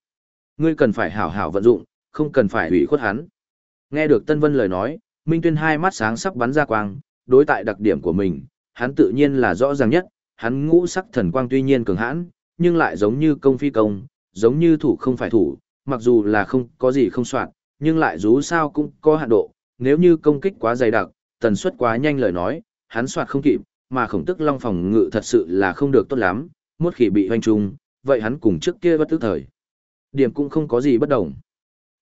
Ngươi cần phải hảo hảo vận dụng, không cần phải hủy khuất hắn. Nghe được Tân Vân lời nói, Minh Tuyên hai mắt sáng sắp bắn ra quang, đối tại đặc điểm của mình, hắn tự nhiên là rõ ràng nhất, hắn ngũ sắc thần quang tuy nhiên cường hãn, nhưng lại giống như công phi công, giống như thủ không phải thủ, mặc dù là không có gì không soạn, nhưng lại dù sao cũng có hạn độ, nếu như công kích quá dày đặc, tần suất quá nhanh lời nói, hắn soạt không kịp, mà khổng tức long phòng ngự thật sự là không được tốt lắm, một khi bị hoanh trùng, vậy hắn cùng trước kia bất tức thời. Điểm cũng không có gì bất đồng.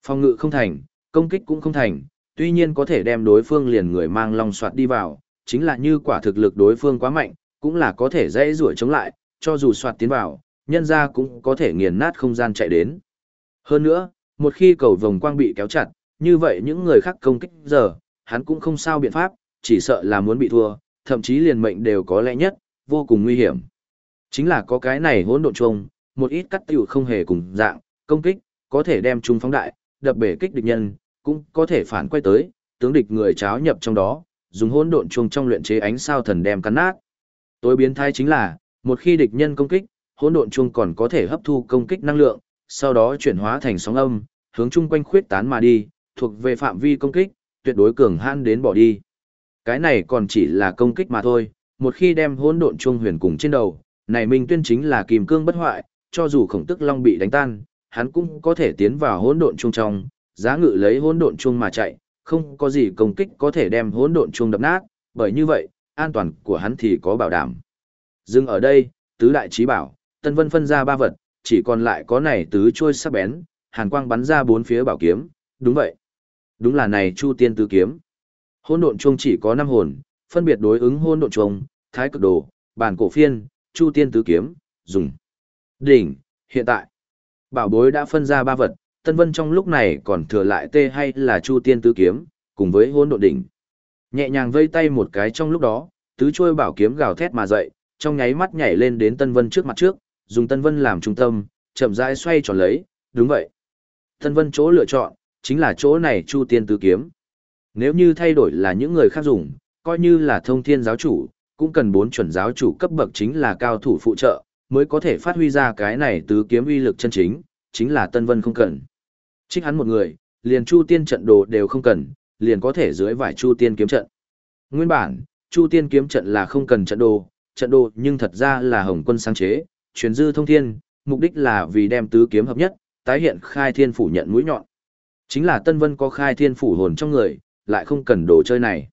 Phòng ngự không thành, công kích cũng không thành, tuy nhiên có thể đem đối phương liền người mang long soạt đi vào, chính là như quả thực lực đối phương quá mạnh, cũng là có thể dễ rủi chống lại, cho dù soạt tiến vào, nhân ra cũng có thể nghiền nát không gian chạy đến. Hơn nữa, một khi cầu vòng quang bị kéo chặt, như vậy những người khác công kích giờ, hắn cũng không sao biện pháp, chỉ sợ là muốn bị thua, thậm chí liền mệnh đều có lẽ nhất, vô cùng nguy hiểm. Chính là có cái này hỗn độn chung, một ít cắt tiểu không hề cùng dạng, công kích, có thể đem chúng phóng đại, đập bể kích địch nhân, cũng có thể phản quay tới, tướng địch người cháo nhập trong đó, dùng hỗn độn chung trong luyện chế ánh sao thần đem cắn nát. Tối biến thái chính là, một khi địch nhân công kích, hỗn độn chung còn có thể hấp thu công kích năng lượng, sau đó chuyển hóa thành sóng âm, hướng chung quanh khuyết tán mà đi, thuộc về phạm vi công kích, tuyệt đối cường hãn đến bỏ đi. Cái này còn chỉ là công kích mà thôi, một khi đem hỗn độn chung huyền cùng trên đầu, này Minh Tuyên chính là kìm cương bất hoại, cho dù khổng tức long bị đánh tan, hắn cũng có thể tiến vào hỗn độn chung trong, giá ngự lấy hỗn độn chung mà chạy, không có gì công kích có thể đem hỗn độn chung đập nát, bởi như vậy, an toàn của hắn thì có bảo đảm. Dừng ở đây, tứ đại trí bảo, Tân Vân phân ra ba vật, chỉ còn lại có này tứ trôi sắc bén, hàn quang bắn ra bốn phía bảo kiếm, đúng vậy. Đúng là này Chu Tiên tứ kiếm. Hỗn độn chung chỉ có năm hồn, phân biệt đối ứng hỗn độn chung, thái cực đồ, bản cổ phiên, Chu Tiên tứ kiếm, dùng. Đỉnh, hiện tại. Bảo bối đã phân ra ba vật, Tân Vân trong lúc này còn thừa lại tê hay là Chu Tiên tứ kiếm, cùng với hỗn độn đỉnh. Nhẹ nhàng vây tay một cái trong lúc đó, tứ trôi bảo kiếm gào thét mà dậy, trong nháy mắt nhảy lên đến Tân Vân trước mặt trước, dùng Tân Vân làm trung tâm, chậm rãi xoay tròn lấy, đúng vậy. Tân Vân chỗ lựa chọn, chính là chỗ này Chu Tiên Tứ Kiếm. Nếu như thay đổi là những người khác dùng, coi như là thông thiên giáo chủ, cũng cần bốn chuẩn giáo chủ cấp bậc chính là cao thủ phụ trợ, mới có thể phát huy ra cái này tứ kiếm uy lực chân chính, chính là Tân Vân không cần. Trích hắn một người, liền Chu Tiên trận đồ đều không cần, liền có thể dưới vải Chu Tiên kiếm trận. Nguyên bản, Chu Tiên kiếm trận là không cần trận đồ, trận đồ nhưng thật ra là Hồng Quân sáng chế, truyền dư thông thiên, mục đích là vì đem tứ kiếm hợp nhất, tái hiện khai thiên phủ nhận mũi nhọn. Chính là Tân Vân có khai thiên phủ hồn trong người, lại không cần đồ chơi này.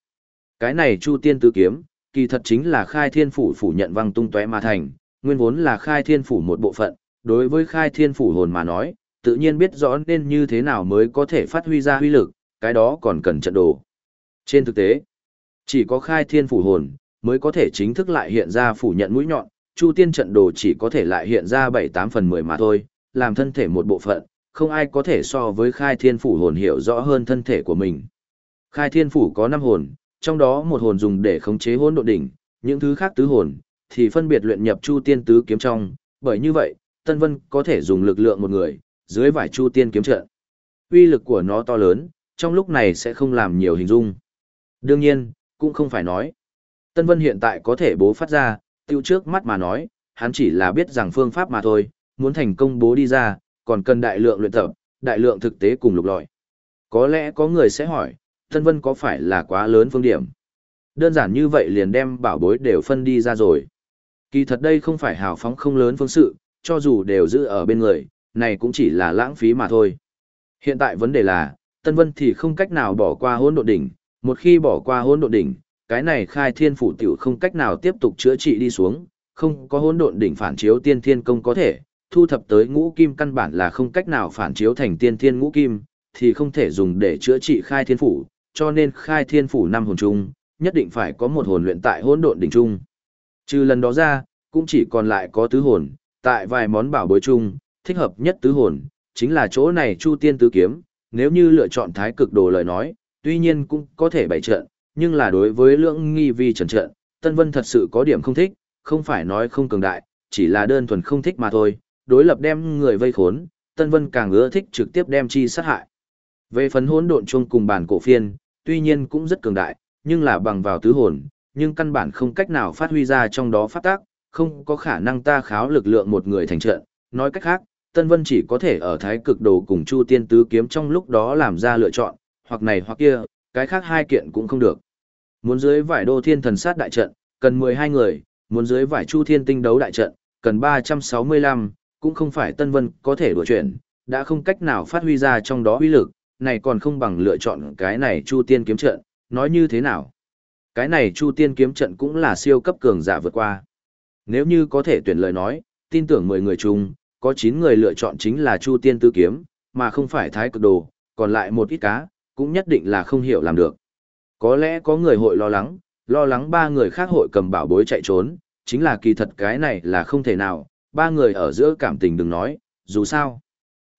Cái này Chu Tiên tứ kiếm, kỳ thật chính là khai thiên phủ phủ nhận văng tung tóe mà thành, nguyên vốn là khai thiên phủ một bộ phận, đối với khai thiên phủ hồn mà nói, tự nhiên biết rõ nên như thế nào mới có thể phát huy ra huy lực, cái đó còn cần trận đồ. Trên thực tế, chỉ có khai thiên phủ hồn, mới có thể chính thức lại hiện ra phủ nhận mũi nhọn, Chu Tiên trận đồ chỉ có thể lại hiện ra 7-8 phần 10 mà thôi, làm thân thể một bộ phận, không ai có thể so với khai thiên phủ hồn hiểu rõ hơn thân thể của mình. Khai thiên phủ có 5 hồn, trong đó một hồn dùng để khống chế hỗn độn đỉnh, những thứ khác tứ hồn thì phân biệt luyện nhập Chu Tiên tứ kiếm trong, bởi như vậy, Tân Vân có thể dùng lực lượng một người, dưới vải Chu Tiên kiếm trận. Uy lực của nó to lớn, trong lúc này sẽ không làm nhiều hình dung. Đương nhiên, cũng không phải nói. Tân Vân hiện tại có thể bố phát ra, tiêu trước mắt mà nói, hắn chỉ là biết rằng phương pháp mà thôi, muốn thành công bố đi ra, còn cần đại lượng luyện tập, đại lượng thực tế cùng lục lọi. Có lẽ có người sẽ hỏi, Tân Vân có phải là quá lớn phương điểm? Đơn giản như vậy liền đem bảo bối đều phân đi ra rồi. Kỳ thật đây không phải hào phóng không lớn phương sự, cho dù đều giữ ở bên người, này cũng chỉ là lãng phí mà thôi. Hiện tại vấn đề là, Tân Vân thì không cách nào bỏ qua hỗn độn đỉnh, một khi bỏ qua hỗn độn đỉnh, cái này khai thiên phủ tiểu không cách nào tiếp tục chữa trị đi xuống, không có hỗn độn đỉnh phản chiếu tiên thiên công có thể, thu thập tới ngũ kim căn bản là không cách nào phản chiếu thành tiên thiên ngũ kim, thì không thể dùng để chữa trị khai thiên phủ, cho nên khai thiên phủ năm hồn chung, nhất định phải có một hồn luyện tại hỗn độn đỉnh chung. Trừ lần đó ra, cũng chỉ còn lại có tứ hồn, tại vài món bảo bối chung, thích hợp nhất tứ hồn, chính là chỗ này Chu Tiên tứ kiếm, nếu như lựa chọn thái cực đồ lời nói, tuy nhiên cũng có thể bày trận, nhưng là đối với lượng nghi vi trần trận, Tân Vân thật sự có điểm không thích, không phải nói không cường đại, chỉ là đơn thuần không thích mà thôi, đối lập đem người vây khốn, Tân Vân càng ưa thích trực tiếp đem chi sát hại. Về phần hỗn độn chung cùng bản cổ phiên, tuy nhiên cũng rất cường đại, nhưng là bằng vào tứ hồn, nhưng căn bản không cách nào phát huy ra trong đó phát tác, không có khả năng ta kháo lực lượng một người thành trận. Nói cách khác, Tân Vân chỉ có thể ở thái cực đồ cùng Chu Tiên Tứ Kiếm trong lúc đó làm ra lựa chọn, hoặc này hoặc kia, cái khác hai kiện cũng không được. Muốn dưới vải đô thiên thần sát đại trận, cần 12 người, muốn dưới vải chu thiên tinh đấu đại trận, cần 365, cũng không phải Tân Vân có thể đùa chuyển, đã không cách nào phát huy ra trong đó uy lực, này còn không bằng lựa chọn cái này chu tiên kiếm trận, nói như thế nào. Cái này chu tiên kiếm trận cũng là siêu cấp cường giả vượt qua. Nếu như có thể tuyển lời nói, tin tưởng 10 người chung, có 9 người lựa chọn chính là chu tiên tư kiếm, mà không phải thái cực đồ, còn lại một ít cá, cũng nhất định là không hiểu làm được. Có lẽ có người hội lo lắng, lo lắng ba người khác hội cầm bảo bối chạy trốn, chính là kỳ thật cái này là không thể nào, ba người ở giữa cảm tình đừng nói, dù sao.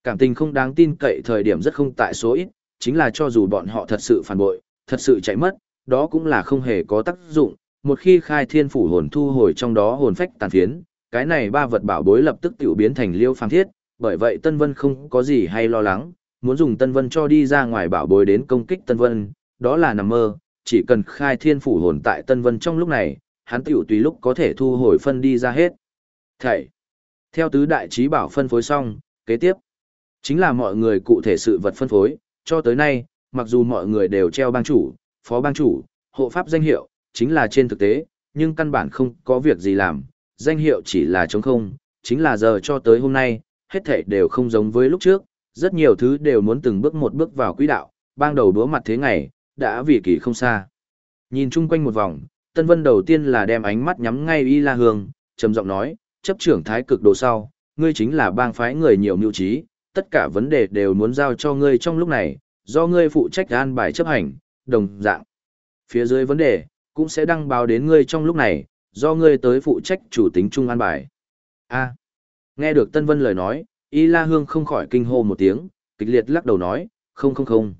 Cảm tình không đáng tin cậy thời điểm rất không tại số ít, chính là cho dù bọn họ thật sự phản bội, thật sự chạy mất, đó cũng là không hề có tác dụng. Một khi khai thiên phủ hồn thu hồi trong đó hồn phách tàn phiến, cái này ba vật bảo bối lập tức tiểu biến thành liêu phang thiết, bởi vậy Tân Vân không có gì hay lo lắng, muốn dùng Tân Vân cho đi ra ngoài bảo bối đến công kích Tân Vân, đó là nằm mơ, chỉ cần khai thiên phủ hồn tại Tân Vân trong lúc này, hắn tiểu tùy lúc có thể thu hồi phân đi ra hết. Thầy! Theo tứ đại trí bảo phân phối xong, kế tiếp, chính là mọi người cụ thể sự vật phân phối, cho tới nay, mặc dù mọi người đều treo bang chủ, phó bang chủ, hộ pháp danh hiệu, chính là trên thực tế, nhưng căn bản không có việc gì làm, danh hiệu chỉ là trống không, chính là giờ cho tới hôm nay, hết thảy đều không giống với lúc trước, rất nhiều thứ đều muốn từng bước một bước vào quỹ đạo, bang đầu đúa mặt thế ngày, đã vì kỳ không xa. Nhìn chung quanh một vòng, Tân Vân đầu tiên là đem ánh mắt nhắm ngay Y La Hương, trầm giọng nói, chấp trưởng thái cực đồ sau, ngươi chính là bang phái người nhiều mưu trí, tất cả vấn đề đều muốn giao cho ngươi trong lúc này, do ngươi phụ trách an bài chấp hành, đồng dạng. Phía dưới vấn đề, cũng sẽ đăng báo đến ngươi trong lúc này, do ngươi tới phụ trách chủ tính trung an bài. A. nghe được Tân Vân lời nói, Y La Hương không khỏi kinh hô một tiếng, kịch liệt lắc đầu nói, không không không.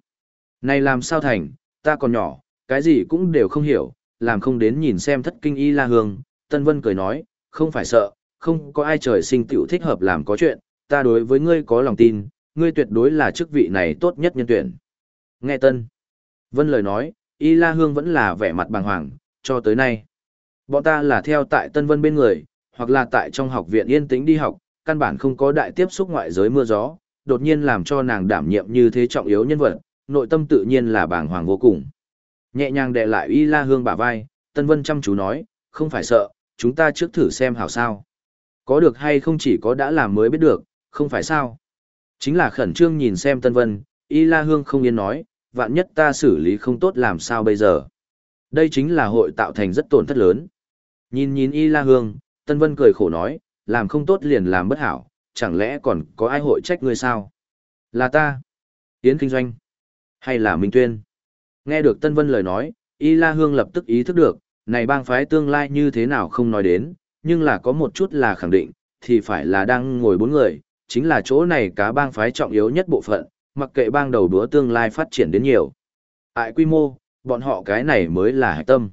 Này làm sao thành, ta còn nhỏ, cái gì cũng đều không hiểu, làm không đến nhìn xem thất kinh Y La Hương. Tân Vân cười nói, không phải sợ, không có ai trời sinh tiểu thích hợp làm có chuyện, ta đối với ngươi có lòng tin, ngươi tuyệt đối là chức vị này tốt nhất nhân tuyển. Nghe Tân. Vân lời nói, Y La Hương vẫn là vẻ mặt bàng hoàng, cho tới nay. Bọn ta là theo tại Tân Vân bên người, hoặc là tại trong học viện yên tĩnh đi học, căn bản không có đại tiếp xúc ngoại giới mưa gió, đột nhiên làm cho nàng đảm nhiệm như thế trọng yếu nhân vật, nội tâm tự nhiên là bàng hoàng vô cùng. Nhẹ nhàng đè lại Y La Hương bả vai, Tân Vân chăm chú nói, không phải sợ, chúng ta trước thử xem hảo sao. Có được hay không chỉ có đã làm mới biết được, không phải sao. Chính là khẩn trương nhìn xem Tân Vân, Y La Hương không yên nói, vạn nhất ta xử lý không tốt làm sao bây giờ. Đây chính là hội tạo thành rất tổn thất lớn. Nhìn nhìn Y La Hương, Tân Vân cười khổ nói, làm không tốt liền làm bất hảo, chẳng lẽ còn có ai hội trách ngươi sao? Là ta. Yến Kinh Doanh. Hay là Minh Tuyên. Nghe được Tân Vân lời nói, Y La Hương lập tức ý thức được, này bang phái tương lai như thế nào không nói đến, nhưng là có một chút là khẳng định, thì phải là đang ngồi bốn người, chính là chỗ này cá bang phái trọng yếu nhất bộ phận, mặc kệ bang đầu đúa tương lai phát triển đến nhiều. Tại quy mô, bọn họ cái này mới là hạch tâm.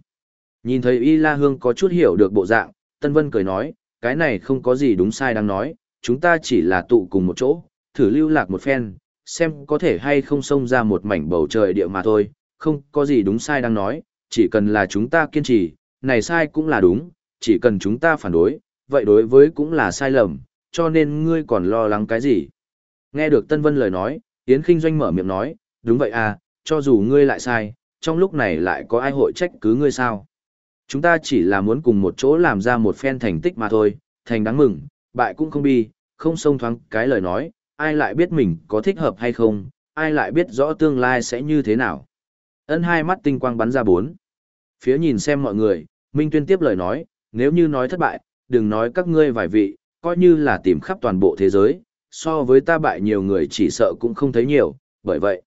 Nhìn thấy Y La Hương có chút hiểu được bộ dạng, Tân Vân cười nói, cái này không có gì đúng sai đang nói, chúng ta chỉ là tụ cùng một chỗ, thử lưu lạc một phen, xem có thể hay không xông ra một mảnh bầu trời địa mà thôi, không có gì đúng sai đang nói, chỉ cần là chúng ta kiên trì, này sai cũng là đúng, chỉ cần chúng ta phản đối, vậy đối với cũng là sai lầm, cho nên ngươi còn lo lắng cái gì. Nghe được Tân Vân lời nói, Yến Kinh Doanh mở miệng nói, đúng vậy à, cho dù ngươi lại sai, trong lúc này lại có ai hội trách cứ ngươi sao. Chúng ta chỉ là muốn cùng một chỗ làm ra một phen thành tích mà thôi, thành đáng mừng, bại cũng không bi, không xông thoáng cái lời nói, ai lại biết mình có thích hợp hay không, ai lại biết rõ tương lai sẽ như thế nào. Ân hai mắt tinh quang bắn ra bốn. Phía nhìn xem mọi người, Minh Tuyên tiếp lời nói, nếu như nói thất bại, đừng nói các ngươi vài vị, coi như là tìm khắp toàn bộ thế giới, so với ta bại nhiều người chỉ sợ cũng không thấy nhiều, bởi vậy.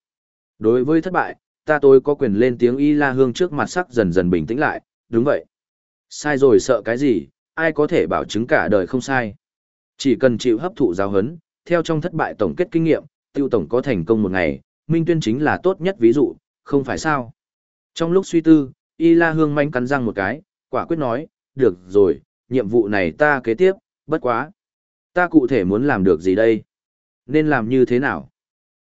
Đối với thất bại, ta tôi có quyền lên tiếng y la hương trước mặt sắc dần dần bình tĩnh lại, đúng vậy. Sai rồi sợ cái gì, ai có thể bảo chứng cả đời không sai. Chỉ cần chịu hấp thụ giáo hấn, theo trong thất bại tổng kết kinh nghiệm, tiêu tổng có thành công một ngày, Minh Tuyên chính là tốt nhất ví dụ, không phải sao. Trong lúc suy tư, Y La Hương manh cắn răng một cái, quả quyết nói, được rồi, nhiệm vụ này ta kế tiếp, bất quá. Ta cụ thể muốn làm được gì đây? Nên làm như thế nào?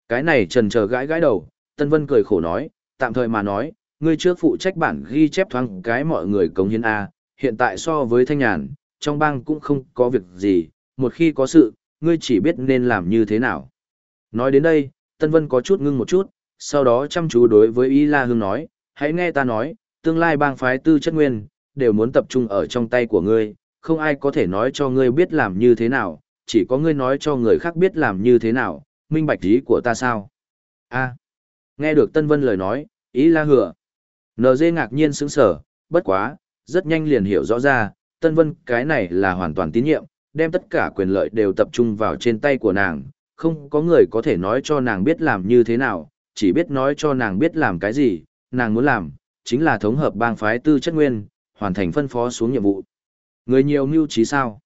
Cái này trần chờ gãi gãi đầu, Tân Vân cười khổ nói, tạm thời mà nói, ngươi trước phụ trách bản ghi chép thoáng cái mọi người cống hiến A, hiện tại so với thanh nhàn, trong bang cũng không có việc gì, một khi có sự, ngươi chỉ biết nên làm như thế nào. Nói đến đây, Tân Vân có chút ngưng một chút, sau đó chăm chú đối với Y La Hương nói, hãy nghe ta nói, tương lai bang phái tư chất nguyên, đều muốn tập trung ở trong tay của ngươi, không ai có thể nói cho ngươi biết làm như thế nào, chỉ có ngươi nói cho người khác biết làm như thế nào, minh bạch ý của ta sao. a nghe được Tân Vân lời nói, ý la Hừa, NG ngạc nhiên sững sở, bất quá, rất nhanh liền hiểu rõ ra, Tân Vân cái này là hoàn toàn tín nhiệm, đem tất cả quyền lợi đều tập trung vào trên tay của nàng, không có người có thể nói cho nàng biết làm như thế nào, chỉ biết nói cho nàng biết làm cái gì, nàng muốn làm, chính là thống hợp bang phái tư chất nguyên, hoàn thành phân phó xuống nhiệm vụ. Người nhiều mưu trí sao?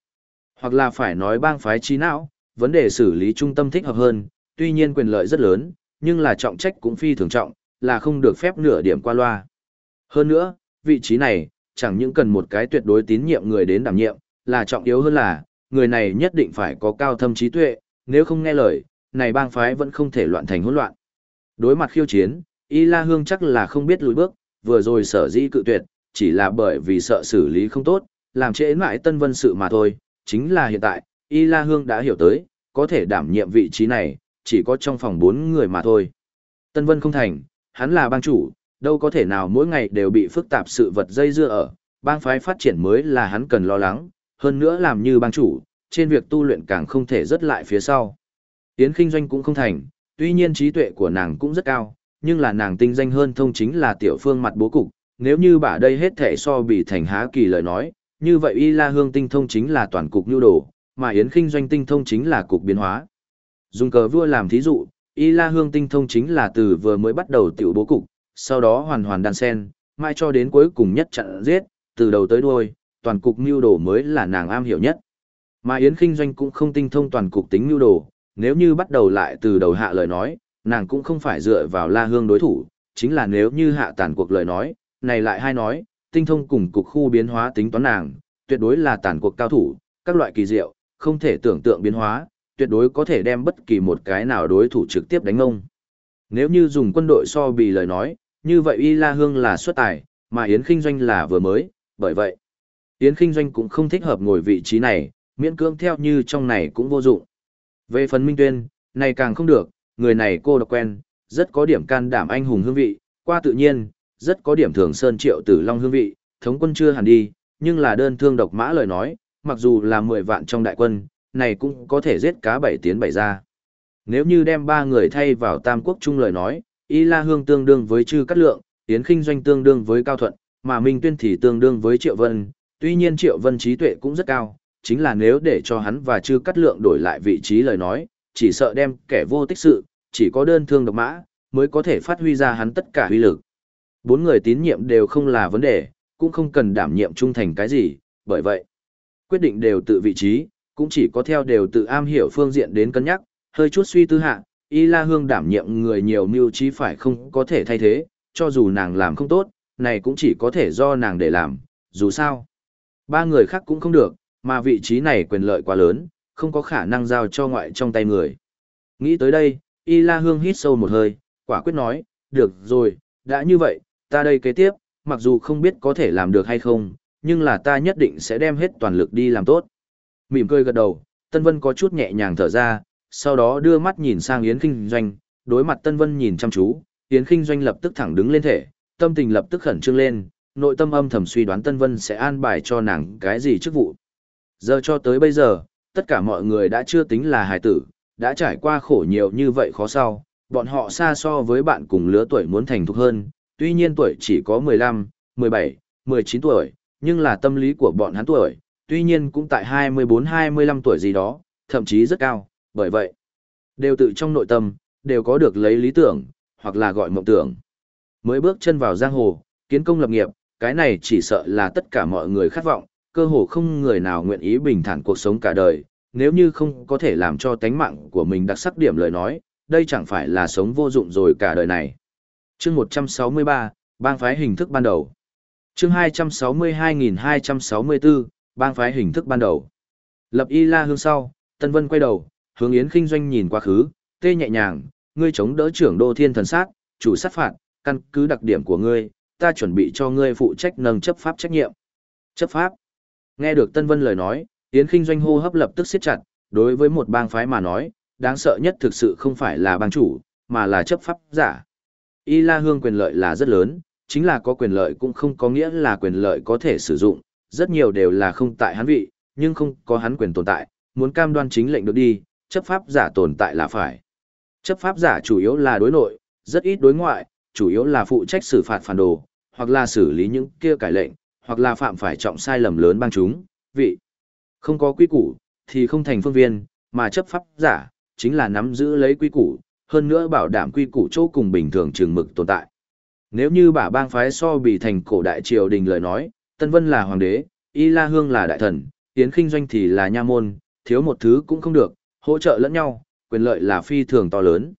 Hoặc là phải nói bang phái trí não, vấn đề xử lý trung tâm thích hợp hơn, tuy nhiên quyền lợi rất lớn, nhưng là trọng trách cũng phi thường trọng, là không được phép nửa điểm qua loa. Hơn nữa, vị trí này, chẳng những cần một cái tuyệt đối tín nhiệm người đến đảm nhiệm, là trọng yếu hơn là, người này nhất định phải có cao thâm trí tuệ, nếu không nghe lời, này bang phái vẫn không thể loạn thành hỗn loạn. Đối mặt khiêu chiến, Y La Hương chắc là không biết lùi bước, vừa rồi sở dĩ cự tuyệt, chỉ là bởi vì sợ xử lý không tốt, làm trễ mãi Tân Vân sự mà thôi, chính là hiện tại, Y La Hương đã hiểu tới, có thể đảm nhiệm vị trí này, chỉ có trong phòng bốn người mà thôi. Tân Vân không thành, hắn là bang chủ, đâu có thể nào mỗi ngày đều bị phức tạp sự vật dây dưa ở, bang phái phát triển mới là hắn cần lo lắng, hơn nữa làm như bang chủ, trên việc tu luyện càng không thể rớt lại phía sau. Yến Kinh Doanh cũng không thành, tuy nhiên trí tuệ của nàng cũng rất cao, nhưng là nàng tinh danh hơn thông chính là tiểu phương mặt bố cục, nếu như bà đây hết thể so bị thành há kỳ lời nói, như vậy Y La Hương tinh thông chính là toàn cục nhu đồ, mà Yến Kinh Doanh tinh thông chính là cục biến hóa. Dùng cờ vua làm thí dụ, Y La Hương tinh thông chính là từ vừa mới bắt đầu tiểu bố cục, sau đó hoàn hoàn đan sen, mai cho đến cuối cùng nhất trận giết, từ đầu tới đuôi, toàn cục mưu đồ mới là nàng am hiểu nhất. Mà Yến Kinh Doanh cũng không tinh thông toàn cục tính mưu đồ, nếu như bắt đầu lại từ đầu hạ lời nói, nàng cũng không phải dựa vào La Hương đối thủ, chính là nếu như hạ tàn cuộc lời nói, này lại hay nói, tinh thông cùng cục khu biến hóa tính toán nàng, tuyệt đối là tàn cuộc cao thủ, các loại kỳ diệu, không thể tưởng tượng biến hóa, tuyệt đối có thể đem bất kỳ một cái nào đối thủ trực tiếp đánh ông. Nếu như dùng quân đội so bì lời nói, như vậy Y La Hương là xuất tài, mà Yến Kinh Doanh là vừa mới, bởi vậy, Yến Kinh Doanh cũng không thích hợp ngồi vị trí này, miễn cưỡng theo như trong này cũng vô dụng. Về phần Minh Tuyên, này càng không được, người này cô độc quen, rất có điểm can đảm anh hùng hương vị, qua tự nhiên, rất có điểm thường sơn triệu tử long hương vị, thống quân chưa hẳn đi, nhưng là đơn thương độc mã lời nói, mặc dù là 10 vạn trong đại quân, này cũng có thể giết cá bảy tiến bảy ra. Nếu như đem ba người thay vào tam quốc trung lời nói, Y La Hương tương đương với Trư Cát Lượng, Yến Kinh Doanh tương đương với Cao Thuận, mà Minh Tuyên thì tương đương với Triệu Vân, tuy nhiên Triệu Vân trí tuệ cũng rất cao, chính là nếu để cho hắn và Trư Cát Lượng đổi lại vị trí lời nói, chỉ sợ đem kẻ vô tích sự, chỉ có đơn thương độc mã, mới có thể phát huy ra hắn tất cả uy lực. Bốn người tín nhiệm đều không là vấn đề, cũng không cần đảm nhiệm trung thành cái gì, bởi vậy, quyết định đều tự vị trí, cũng chỉ có theo đều tự am hiểu phương diện đến cân nhắc, hơi chút suy tư hạ, Y La Hương đảm nhiệm người nhiều mưu trí phải không có thể thay thế, cho dù nàng làm không tốt, này cũng chỉ có thể do nàng để làm, dù sao. Ba người khác cũng không được, mà vị trí này quyền lợi quá lớn, không có khả năng giao cho ngoại trong tay người. Nghĩ tới đây, Y La Hương hít sâu một hơi, quả quyết nói, được rồi, đã như vậy, ta đây kế tiếp, mặc dù không biết có thể làm được hay không, nhưng là ta nhất định sẽ đem hết toàn lực đi làm tốt. Mỉm cười gật đầu, Tân Vân có chút nhẹ nhàng thở ra, sau đó đưa mắt nhìn sang Yến Kinh Doanh, đối mặt Tân Vân nhìn chăm chú, Yến Kinh Doanh lập tức thẳng đứng lên thể, tâm tình lập tức khẩn trương lên, nội tâm âm thầm suy đoán Tân Vân sẽ an bài cho nàng cái gì chức vụ. Giờ cho tới bây giờ, tất cả mọi người đã chưa tính là hài tử, đã trải qua khổ nhiều như vậy khó sau, bọn họ xa so với bạn cùng lứa tuổi muốn thành thục hơn, tuy nhiên tuổi chỉ có 15, 17, 19 tuổi, nhưng là tâm lý của bọn hắn tuổi, tuy nhiên cũng tại 24-25 tuổi gì đó, thậm chí rất cao, bởi vậy, đều tự trong nội tâm, đều có được lấy lý tưởng, hoặc là gọi mộng tưởng. Mới bước chân vào giang hồ, kiến công lập nghiệp, cái này chỉ sợ là tất cả mọi người khát vọng, cơ hồ không người nào nguyện ý bình thản cuộc sống cả đời, nếu như không có thể làm cho tánh mạng của mình đặc sắc điểm lời nói, đây chẳng phải là sống vô dụng rồi cả đời này. Chương 163, bang phái hình thức ban đầu. Chương 262264, bang phái hình thức ban đầu. Lập y la hương sau, Tân Vân quay đầu, hướng Yến Kinh Doanh nhìn quá khứ, tê nhẹ nhàng, ngươi chống đỡ trưởng đô thiên thần sát, chủ sát phạt, căn cứ đặc điểm của ngươi, ta chuẩn bị cho ngươi phụ trách nâng chấp pháp trách nhiệm. Chấp pháp. Nghe được Tân Vân lời nói, Yến Kinh Doanh hô hấp lập tức siết chặt, đối với một bang phái mà nói, đáng sợ nhất thực sự không phải là bang chủ, mà là chấp pháp giả. Y La Hương quyền lợi là rất lớn, chính là có quyền lợi cũng không có nghĩa là quyền lợi có thể sử dụng, rất nhiều đều là không tại hắn vị, nhưng không có hắn quyền tồn tại, muốn cam đoan chính lệnh được đi, chấp pháp giả tồn tại là phải. Chấp pháp giả chủ yếu là đối nội, rất ít đối ngoại, chủ yếu là phụ trách xử phạt phản đồ, hoặc là xử lý những kia cải lệnh, hoặc là phạm phải trọng sai lầm lớn bang chúng, vị. Không có quy củ, thì không thành phương viên, mà chấp pháp giả, chính là nắm giữ lấy quy củ, hơn nữa bảo đảm quy củ chỗ cùng bình thường trường mực tồn tại. Nếu như bả bang phái so bị thành cổ đại triều đình lời nói, Tân Vân là hoàng đế, Y La Hương là đại thần, tiến Kinh Doanh thì là nha môn, thiếu một thứ cũng không được, hỗ trợ lẫn nhau, quyền lợi là phi thường to lớn.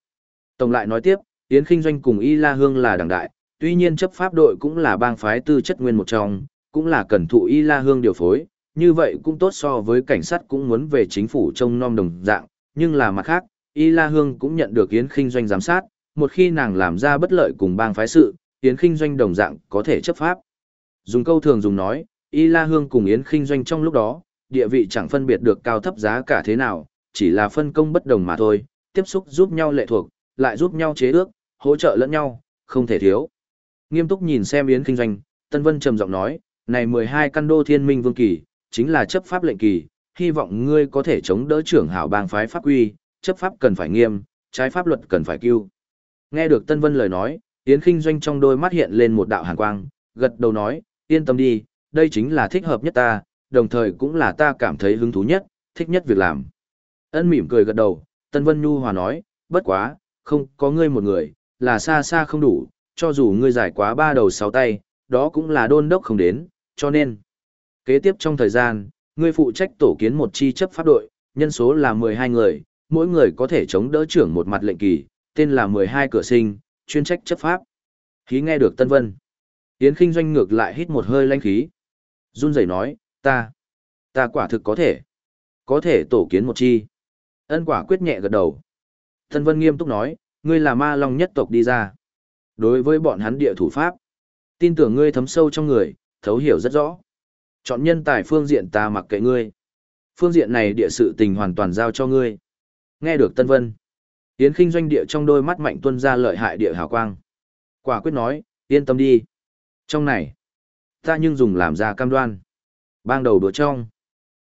Tổng lại nói tiếp, Yến Kinh Doanh cùng Y La Hương là đảng đại, tuy nhiên chấp pháp đội cũng là bang phái tư chất nguyên một trong, cũng là cần thụ Y La Hương điều phối, như vậy cũng tốt so với cảnh sát cũng muốn về chính phủ trông nom đồng dạng, nhưng là mặt khác, Y La Hương cũng nhận được Yến Kinh Doanh giám sát, một khi nàng làm ra bất lợi cùng bang phái sự, Yến Kinh Doanh đồng dạng có thể chấp pháp. Dùng câu thường dùng nói, Y La Hương cùng Yến Kinh Doanh trong lúc đó, địa vị chẳng phân biệt được cao thấp giá cả thế nào, chỉ là phân công bất đồng mà thôi, tiếp xúc giúp nhau lệ thuộc, lại giúp nhau chế ước, hỗ trợ lẫn nhau, không thể thiếu. Nghiêm túc nhìn xem Yến Kinh Doanh, Tân Vân trầm giọng nói, này 12 căn đô thiên minh vương kỳ, chính là chấp pháp lệnh kỳ, hy vọng ngươi có thể chống đỡ trưởng hảo bang phái pháp quy, chấp pháp cần phải nghiêm, trái pháp luật cần phải cứu. Nghe được Tân Vân lời nói, Yến Kinh Doanh trong đôi mắt hiện lên một đạo hàn quang, gật đầu nói, yên tâm đi, đây chính là thích hợp nhất ta, đồng thời cũng là ta cảm thấy hứng thú nhất, thích nhất việc làm. Ân mỉm cười gật đầu, Tân Vân Nhu hòa nói, bất quá, không có ngươi một người, là xa xa không đủ, cho dù ngươi giải quá ba đầu sáu tay, đó cũng là đôn đốc không đến, cho nên. Kế tiếp trong thời gian, ngươi phụ trách tổ kiến một chi chấp pháp đội, nhân số là 12 người, mỗi người có thể chống đỡ trưởng một mặt lệnh kỳ, tên là 12 cửa sinh, chuyên trách chấp pháp. Khí nghe được Tân Vân. Yến Kinh Doanh ngược lại hít một hơi lanh khí. Run rẩy nói, ta, ta quả thực có thể, có thể tổ kiến một chi. Ân quả quyết nhẹ gật đầu. thân Vân nghiêm túc nói, ngươi là ma long nhất tộc đi ra. Đối với bọn hắn địa thủ pháp, tin tưởng ngươi thấm sâu trong người, thấu hiểu rất rõ. Chọn nhân tài phương diện ta mặc kệ ngươi. Phương diện này địa sự tình hoàn toàn giao cho ngươi. Nghe được Tân Vân. Yến khinh doanh địa trong đôi mắt mạnh tuân ra lợi hại địa hào quang. Quả quyết nói, yên tâm đi. Trong này, ta nhưng dùng làm ra cam đoan. Bang đầu đùa trong.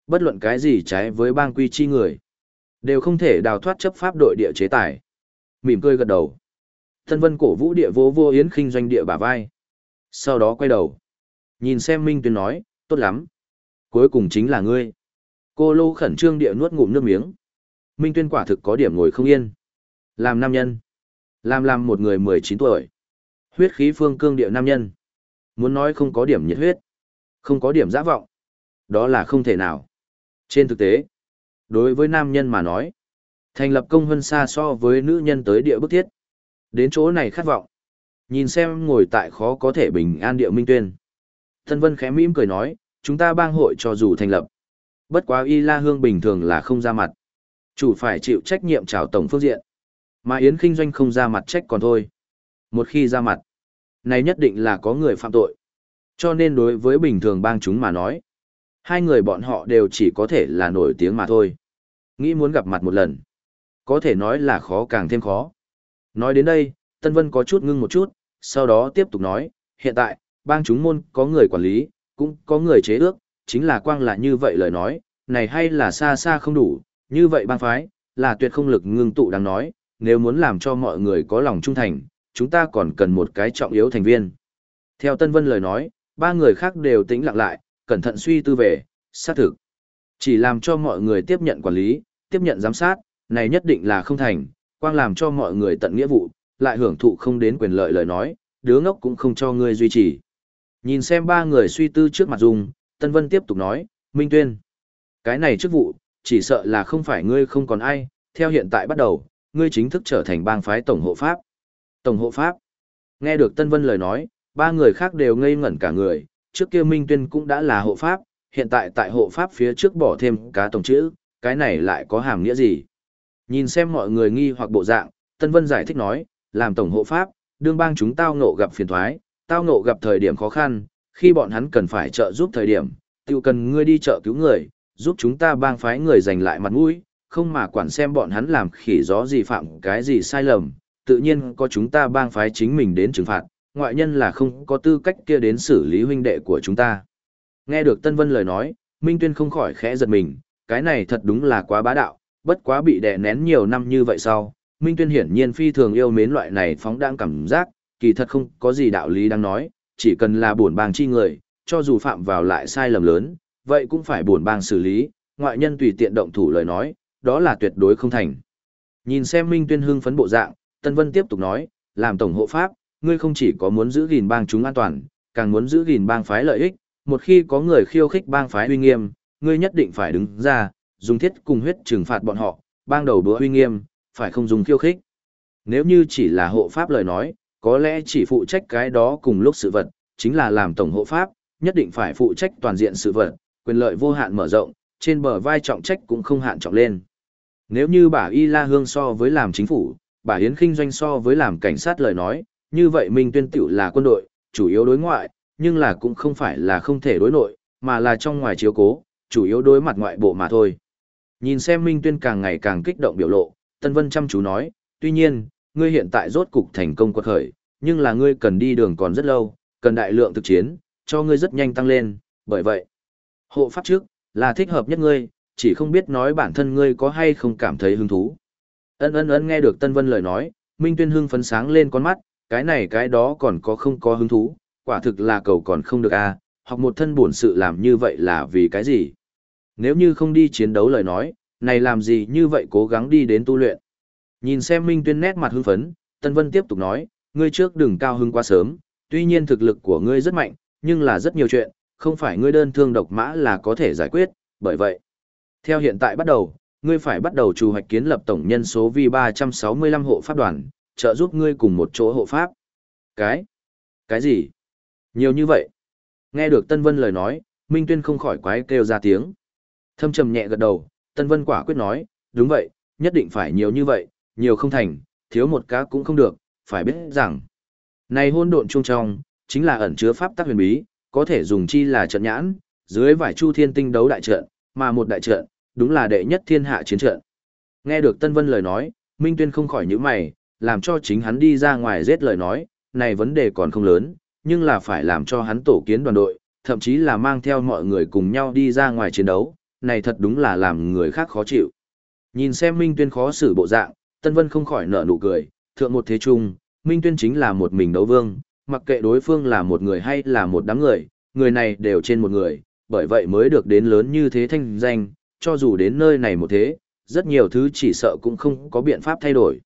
Bất luận cái gì trái với bang quy chi người. Đều không thể đào thoát chấp pháp đội địa chế tài. Mỉm cười gật đầu. thân vân cổ vũ địa vô vô yến khinh doanh địa bả vai. Sau đó quay đầu. Nhìn xem Minh Tuyên nói, tốt lắm. Cuối cùng chính là ngươi. Cô lô khẩn trương địa nuốt ngụm nước miếng. Minh Tuyên quả thực có điểm ngồi không yên. Làm nam nhân. Làm làm một người 19 tuổi. Huyết khí phương cương địa nam nhân. Muốn nói không có điểm nhiệt huyết. Không có điểm giã vọng. Đó là không thể nào. Trên thực tế, đối với nam nhân mà nói, thành lập công hơn xa so với nữ nhân tới địa bức thiết. Đến chỗ này khát vọng. Nhìn xem ngồi tại khó có thể bình an địa minh tuyên. Thân vân khẽ mỉm cười nói, chúng ta bang hội cho dù thành lập. Bất quá y la hương bình thường là không ra mặt. Chủ phải chịu trách nhiệm trào tổng phương diện. Mà Yến kinh doanh không ra mặt trách còn thôi. Một khi ra mặt, này nhất định là có người phạm tội. Cho nên đối với bình thường bang chúng mà nói, hai người bọn họ đều chỉ có thể là nổi tiếng mà thôi. Nghĩ muốn gặp mặt một lần, có thể nói là khó càng thêm khó. Nói đến đây, Tân Vân có chút ngưng một chút, sau đó tiếp tục nói, hiện tại, bang chúng môn có người quản lý, cũng có người chế ước, chính là quang là như vậy lời nói, này hay là xa xa không đủ, như vậy bang phái, là tuyệt không lực ngưng tụ đang nói, nếu muốn làm cho mọi người có lòng trung thành, chúng ta còn cần một cái trọng yếu thành viên. Theo Tân Vân lời nói, ba người khác đều tĩnh lặng lại, cẩn thận suy tư về, xác thực. Chỉ làm cho mọi người tiếp nhận quản lý, tiếp nhận giám sát, này nhất định là không thành, quang làm cho mọi người tận nghĩa vụ, lại hưởng thụ không đến quyền lợi lời nói, đứa ngốc cũng không cho ngươi duy trì. Nhìn xem ba người suy tư trước mặt Dung, Tân Vân tiếp tục nói, Minh Tuyên, cái này chức vụ, chỉ sợ là không phải ngươi không còn ai, theo hiện tại bắt đầu, ngươi chính thức trở thành bang phái tổng hộ pháp. Tổng hộ pháp. Nghe được Tân Vân lời nói, ba người khác đều ngây ngẩn cả người, trước kia Minh Tuyên cũng đã là hộ pháp, hiện tại tại hộ pháp phía trước bỏ thêm cá tổng chữ, cái này lại có hàm nghĩa gì? Nhìn xem mọi người nghi hoặc bộ dạng, Tân Vân giải thích nói, làm tổng hộ pháp, đương bang chúng tao ngộ gặp phiền thoái, tao ngộ gặp thời điểm khó khăn, khi bọn hắn cần phải trợ giúp thời điểm, tiêu cần ngươi đi trợ cứu người, giúp chúng ta bang phái người giành lại mặt mũi, không mà quản xem bọn hắn làm khỉ gió gì phạm cái gì sai lầm, tự nhiên có chúng ta bang phái chính mình đến trừng phạt, ngoại nhân là không có tư cách kia đến xử lý huynh đệ của chúng ta. Nghe được Tân Vân lời nói, Minh Tuyên không khỏi khẽ giật mình, cái này thật đúng là quá bá đạo, bất quá bị đè nén nhiều năm như vậy sau, Minh Tuyên hiển nhiên phi thường yêu mến loại này phóng đãng cảm giác, kỳ thật không có gì đạo lý đang nói, chỉ cần là buồn bang chi người, cho dù phạm vào lại sai lầm lớn, vậy cũng phải buồn bang xử lý, ngoại nhân tùy tiện động thủ lời nói, đó là tuyệt đối không thành. Nhìn xem Minh Tuyên hưng phấn bộ dạng, Tân Vân tiếp tục nói, làm tổng hộ pháp, ngươi không chỉ có muốn giữ gìn bang chúng an toàn, càng muốn giữ gìn bang phái lợi ích, một khi có người khiêu khích bang phái uy nghiêm, ngươi nhất định phải đứng ra, dùng thiết cùng huyết trừng phạt bọn họ, bang đầu đũa uy nghiêm, phải không dùng khiêu khích. Nếu như chỉ là hộ pháp lời nói, có lẽ chỉ phụ trách cái đó cùng lúc sự vật, chính là làm tổng hộ pháp, nhất định phải phụ trách toàn diện sự vật, quyền lợi vô hạn mở rộng, trên bờ vai trọng trách cũng không hạn trọng lên. Nếu như bà Y La Hương so với làm chính phủ, bà Yến Kinh doanh so với làm cảnh sát lời nói, như vậy Minh Tuyên tiểu là quân đội, chủ yếu đối ngoại, nhưng là cũng không phải là không thể đối nội, mà là trong ngoài chiếu cố, chủ yếu đối mặt ngoại bộ mà thôi. Nhìn xem Minh Tuyên càng ngày càng kích động biểu lộ, Tân Vân chăm chú nói, tuy nhiên, ngươi hiện tại rốt cục thành công quật khởi, nhưng là ngươi cần đi đường còn rất lâu, cần đại lượng thực chiến, cho ngươi rất nhanh tăng lên, bởi vậy, hộ pháp trước, là thích hợp nhất ngươi, chỉ không biết nói bản thân ngươi có hay không cảm thấy hứng thú. Ân ân ân nghe được Tân Vân lời nói, Minh Tuyên hưng phấn sáng lên con mắt, cái này cái đó còn có không có hứng thú, quả thực là cầu còn không được a, à, học một thân bổn sự làm như vậy là vì cái gì? Nếu như không đi chiến đấu lời nói, này làm gì như vậy cố gắng đi đến tu luyện. Nhìn xem Minh Tuyên nét mặt hưng phấn, Tân Vân tiếp tục nói, ngươi trước đừng cao hưng quá sớm, tuy nhiên thực lực của ngươi rất mạnh, nhưng là rất nhiều chuyện, không phải ngươi đơn thương độc mã là có thể giải quyết, bởi vậy. Theo hiện tại bắt đầu, ngươi phải bắt đầu chủ hoạch kiến lập tổng nhân số vi 365 hộ pháp đoàn, trợ giúp ngươi cùng một chỗ hộ pháp. Cái? Cái gì? Nhiều như vậy. Nghe được Tân Vân lời nói, Minh Tuyên không khỏi quái kêu ra tiếng. Thâm trầm nhẹ gật đầu, Tân Vân quả quyết nói, đúng vậy, nhất định phải nhiều như vậy, nhiều không thành, thiếu một cá cũng không được, phải biết rằng. Này hôn độn trung trong, chính là ẩn chứa pháp tắc huyền bí, có thể dùng chi là trận nhãn, dưới vải chu thiên tinh đấu đại trận, mà một đại trận, đúng là đệ nhất thiên hạ chiến trận. Nghe được Tân Vân lời nói, Minh Tuyên không khỏi nhíu mày, làm cho chính hắn đi ra ngoài giết lời nói, này vấn đề còn không lớn, nhưng là phải làm cho hắn tổ kiến đoàn đội, thậm chí là mang theo mọi người cùng nhau đi ra ngoài chiến đấu, này thật đúng là làm người khác khó chịu. Nhìn xem Minh Tuyên khó xử bộ dạng, Tân Vân không khỏi nở nụ cười, thượng một thế trung, Minh Tuyên chính là một mình đấu vương, mặc kệ đối phương là một người hay là một đám người, người này đều trên một người, bởi vậy mới được đến lớn như thế thanh danh, cho dù đến nơi này một thế, rất nhiều thứ chỉ sợ cũng không có biện pháp thay đổi.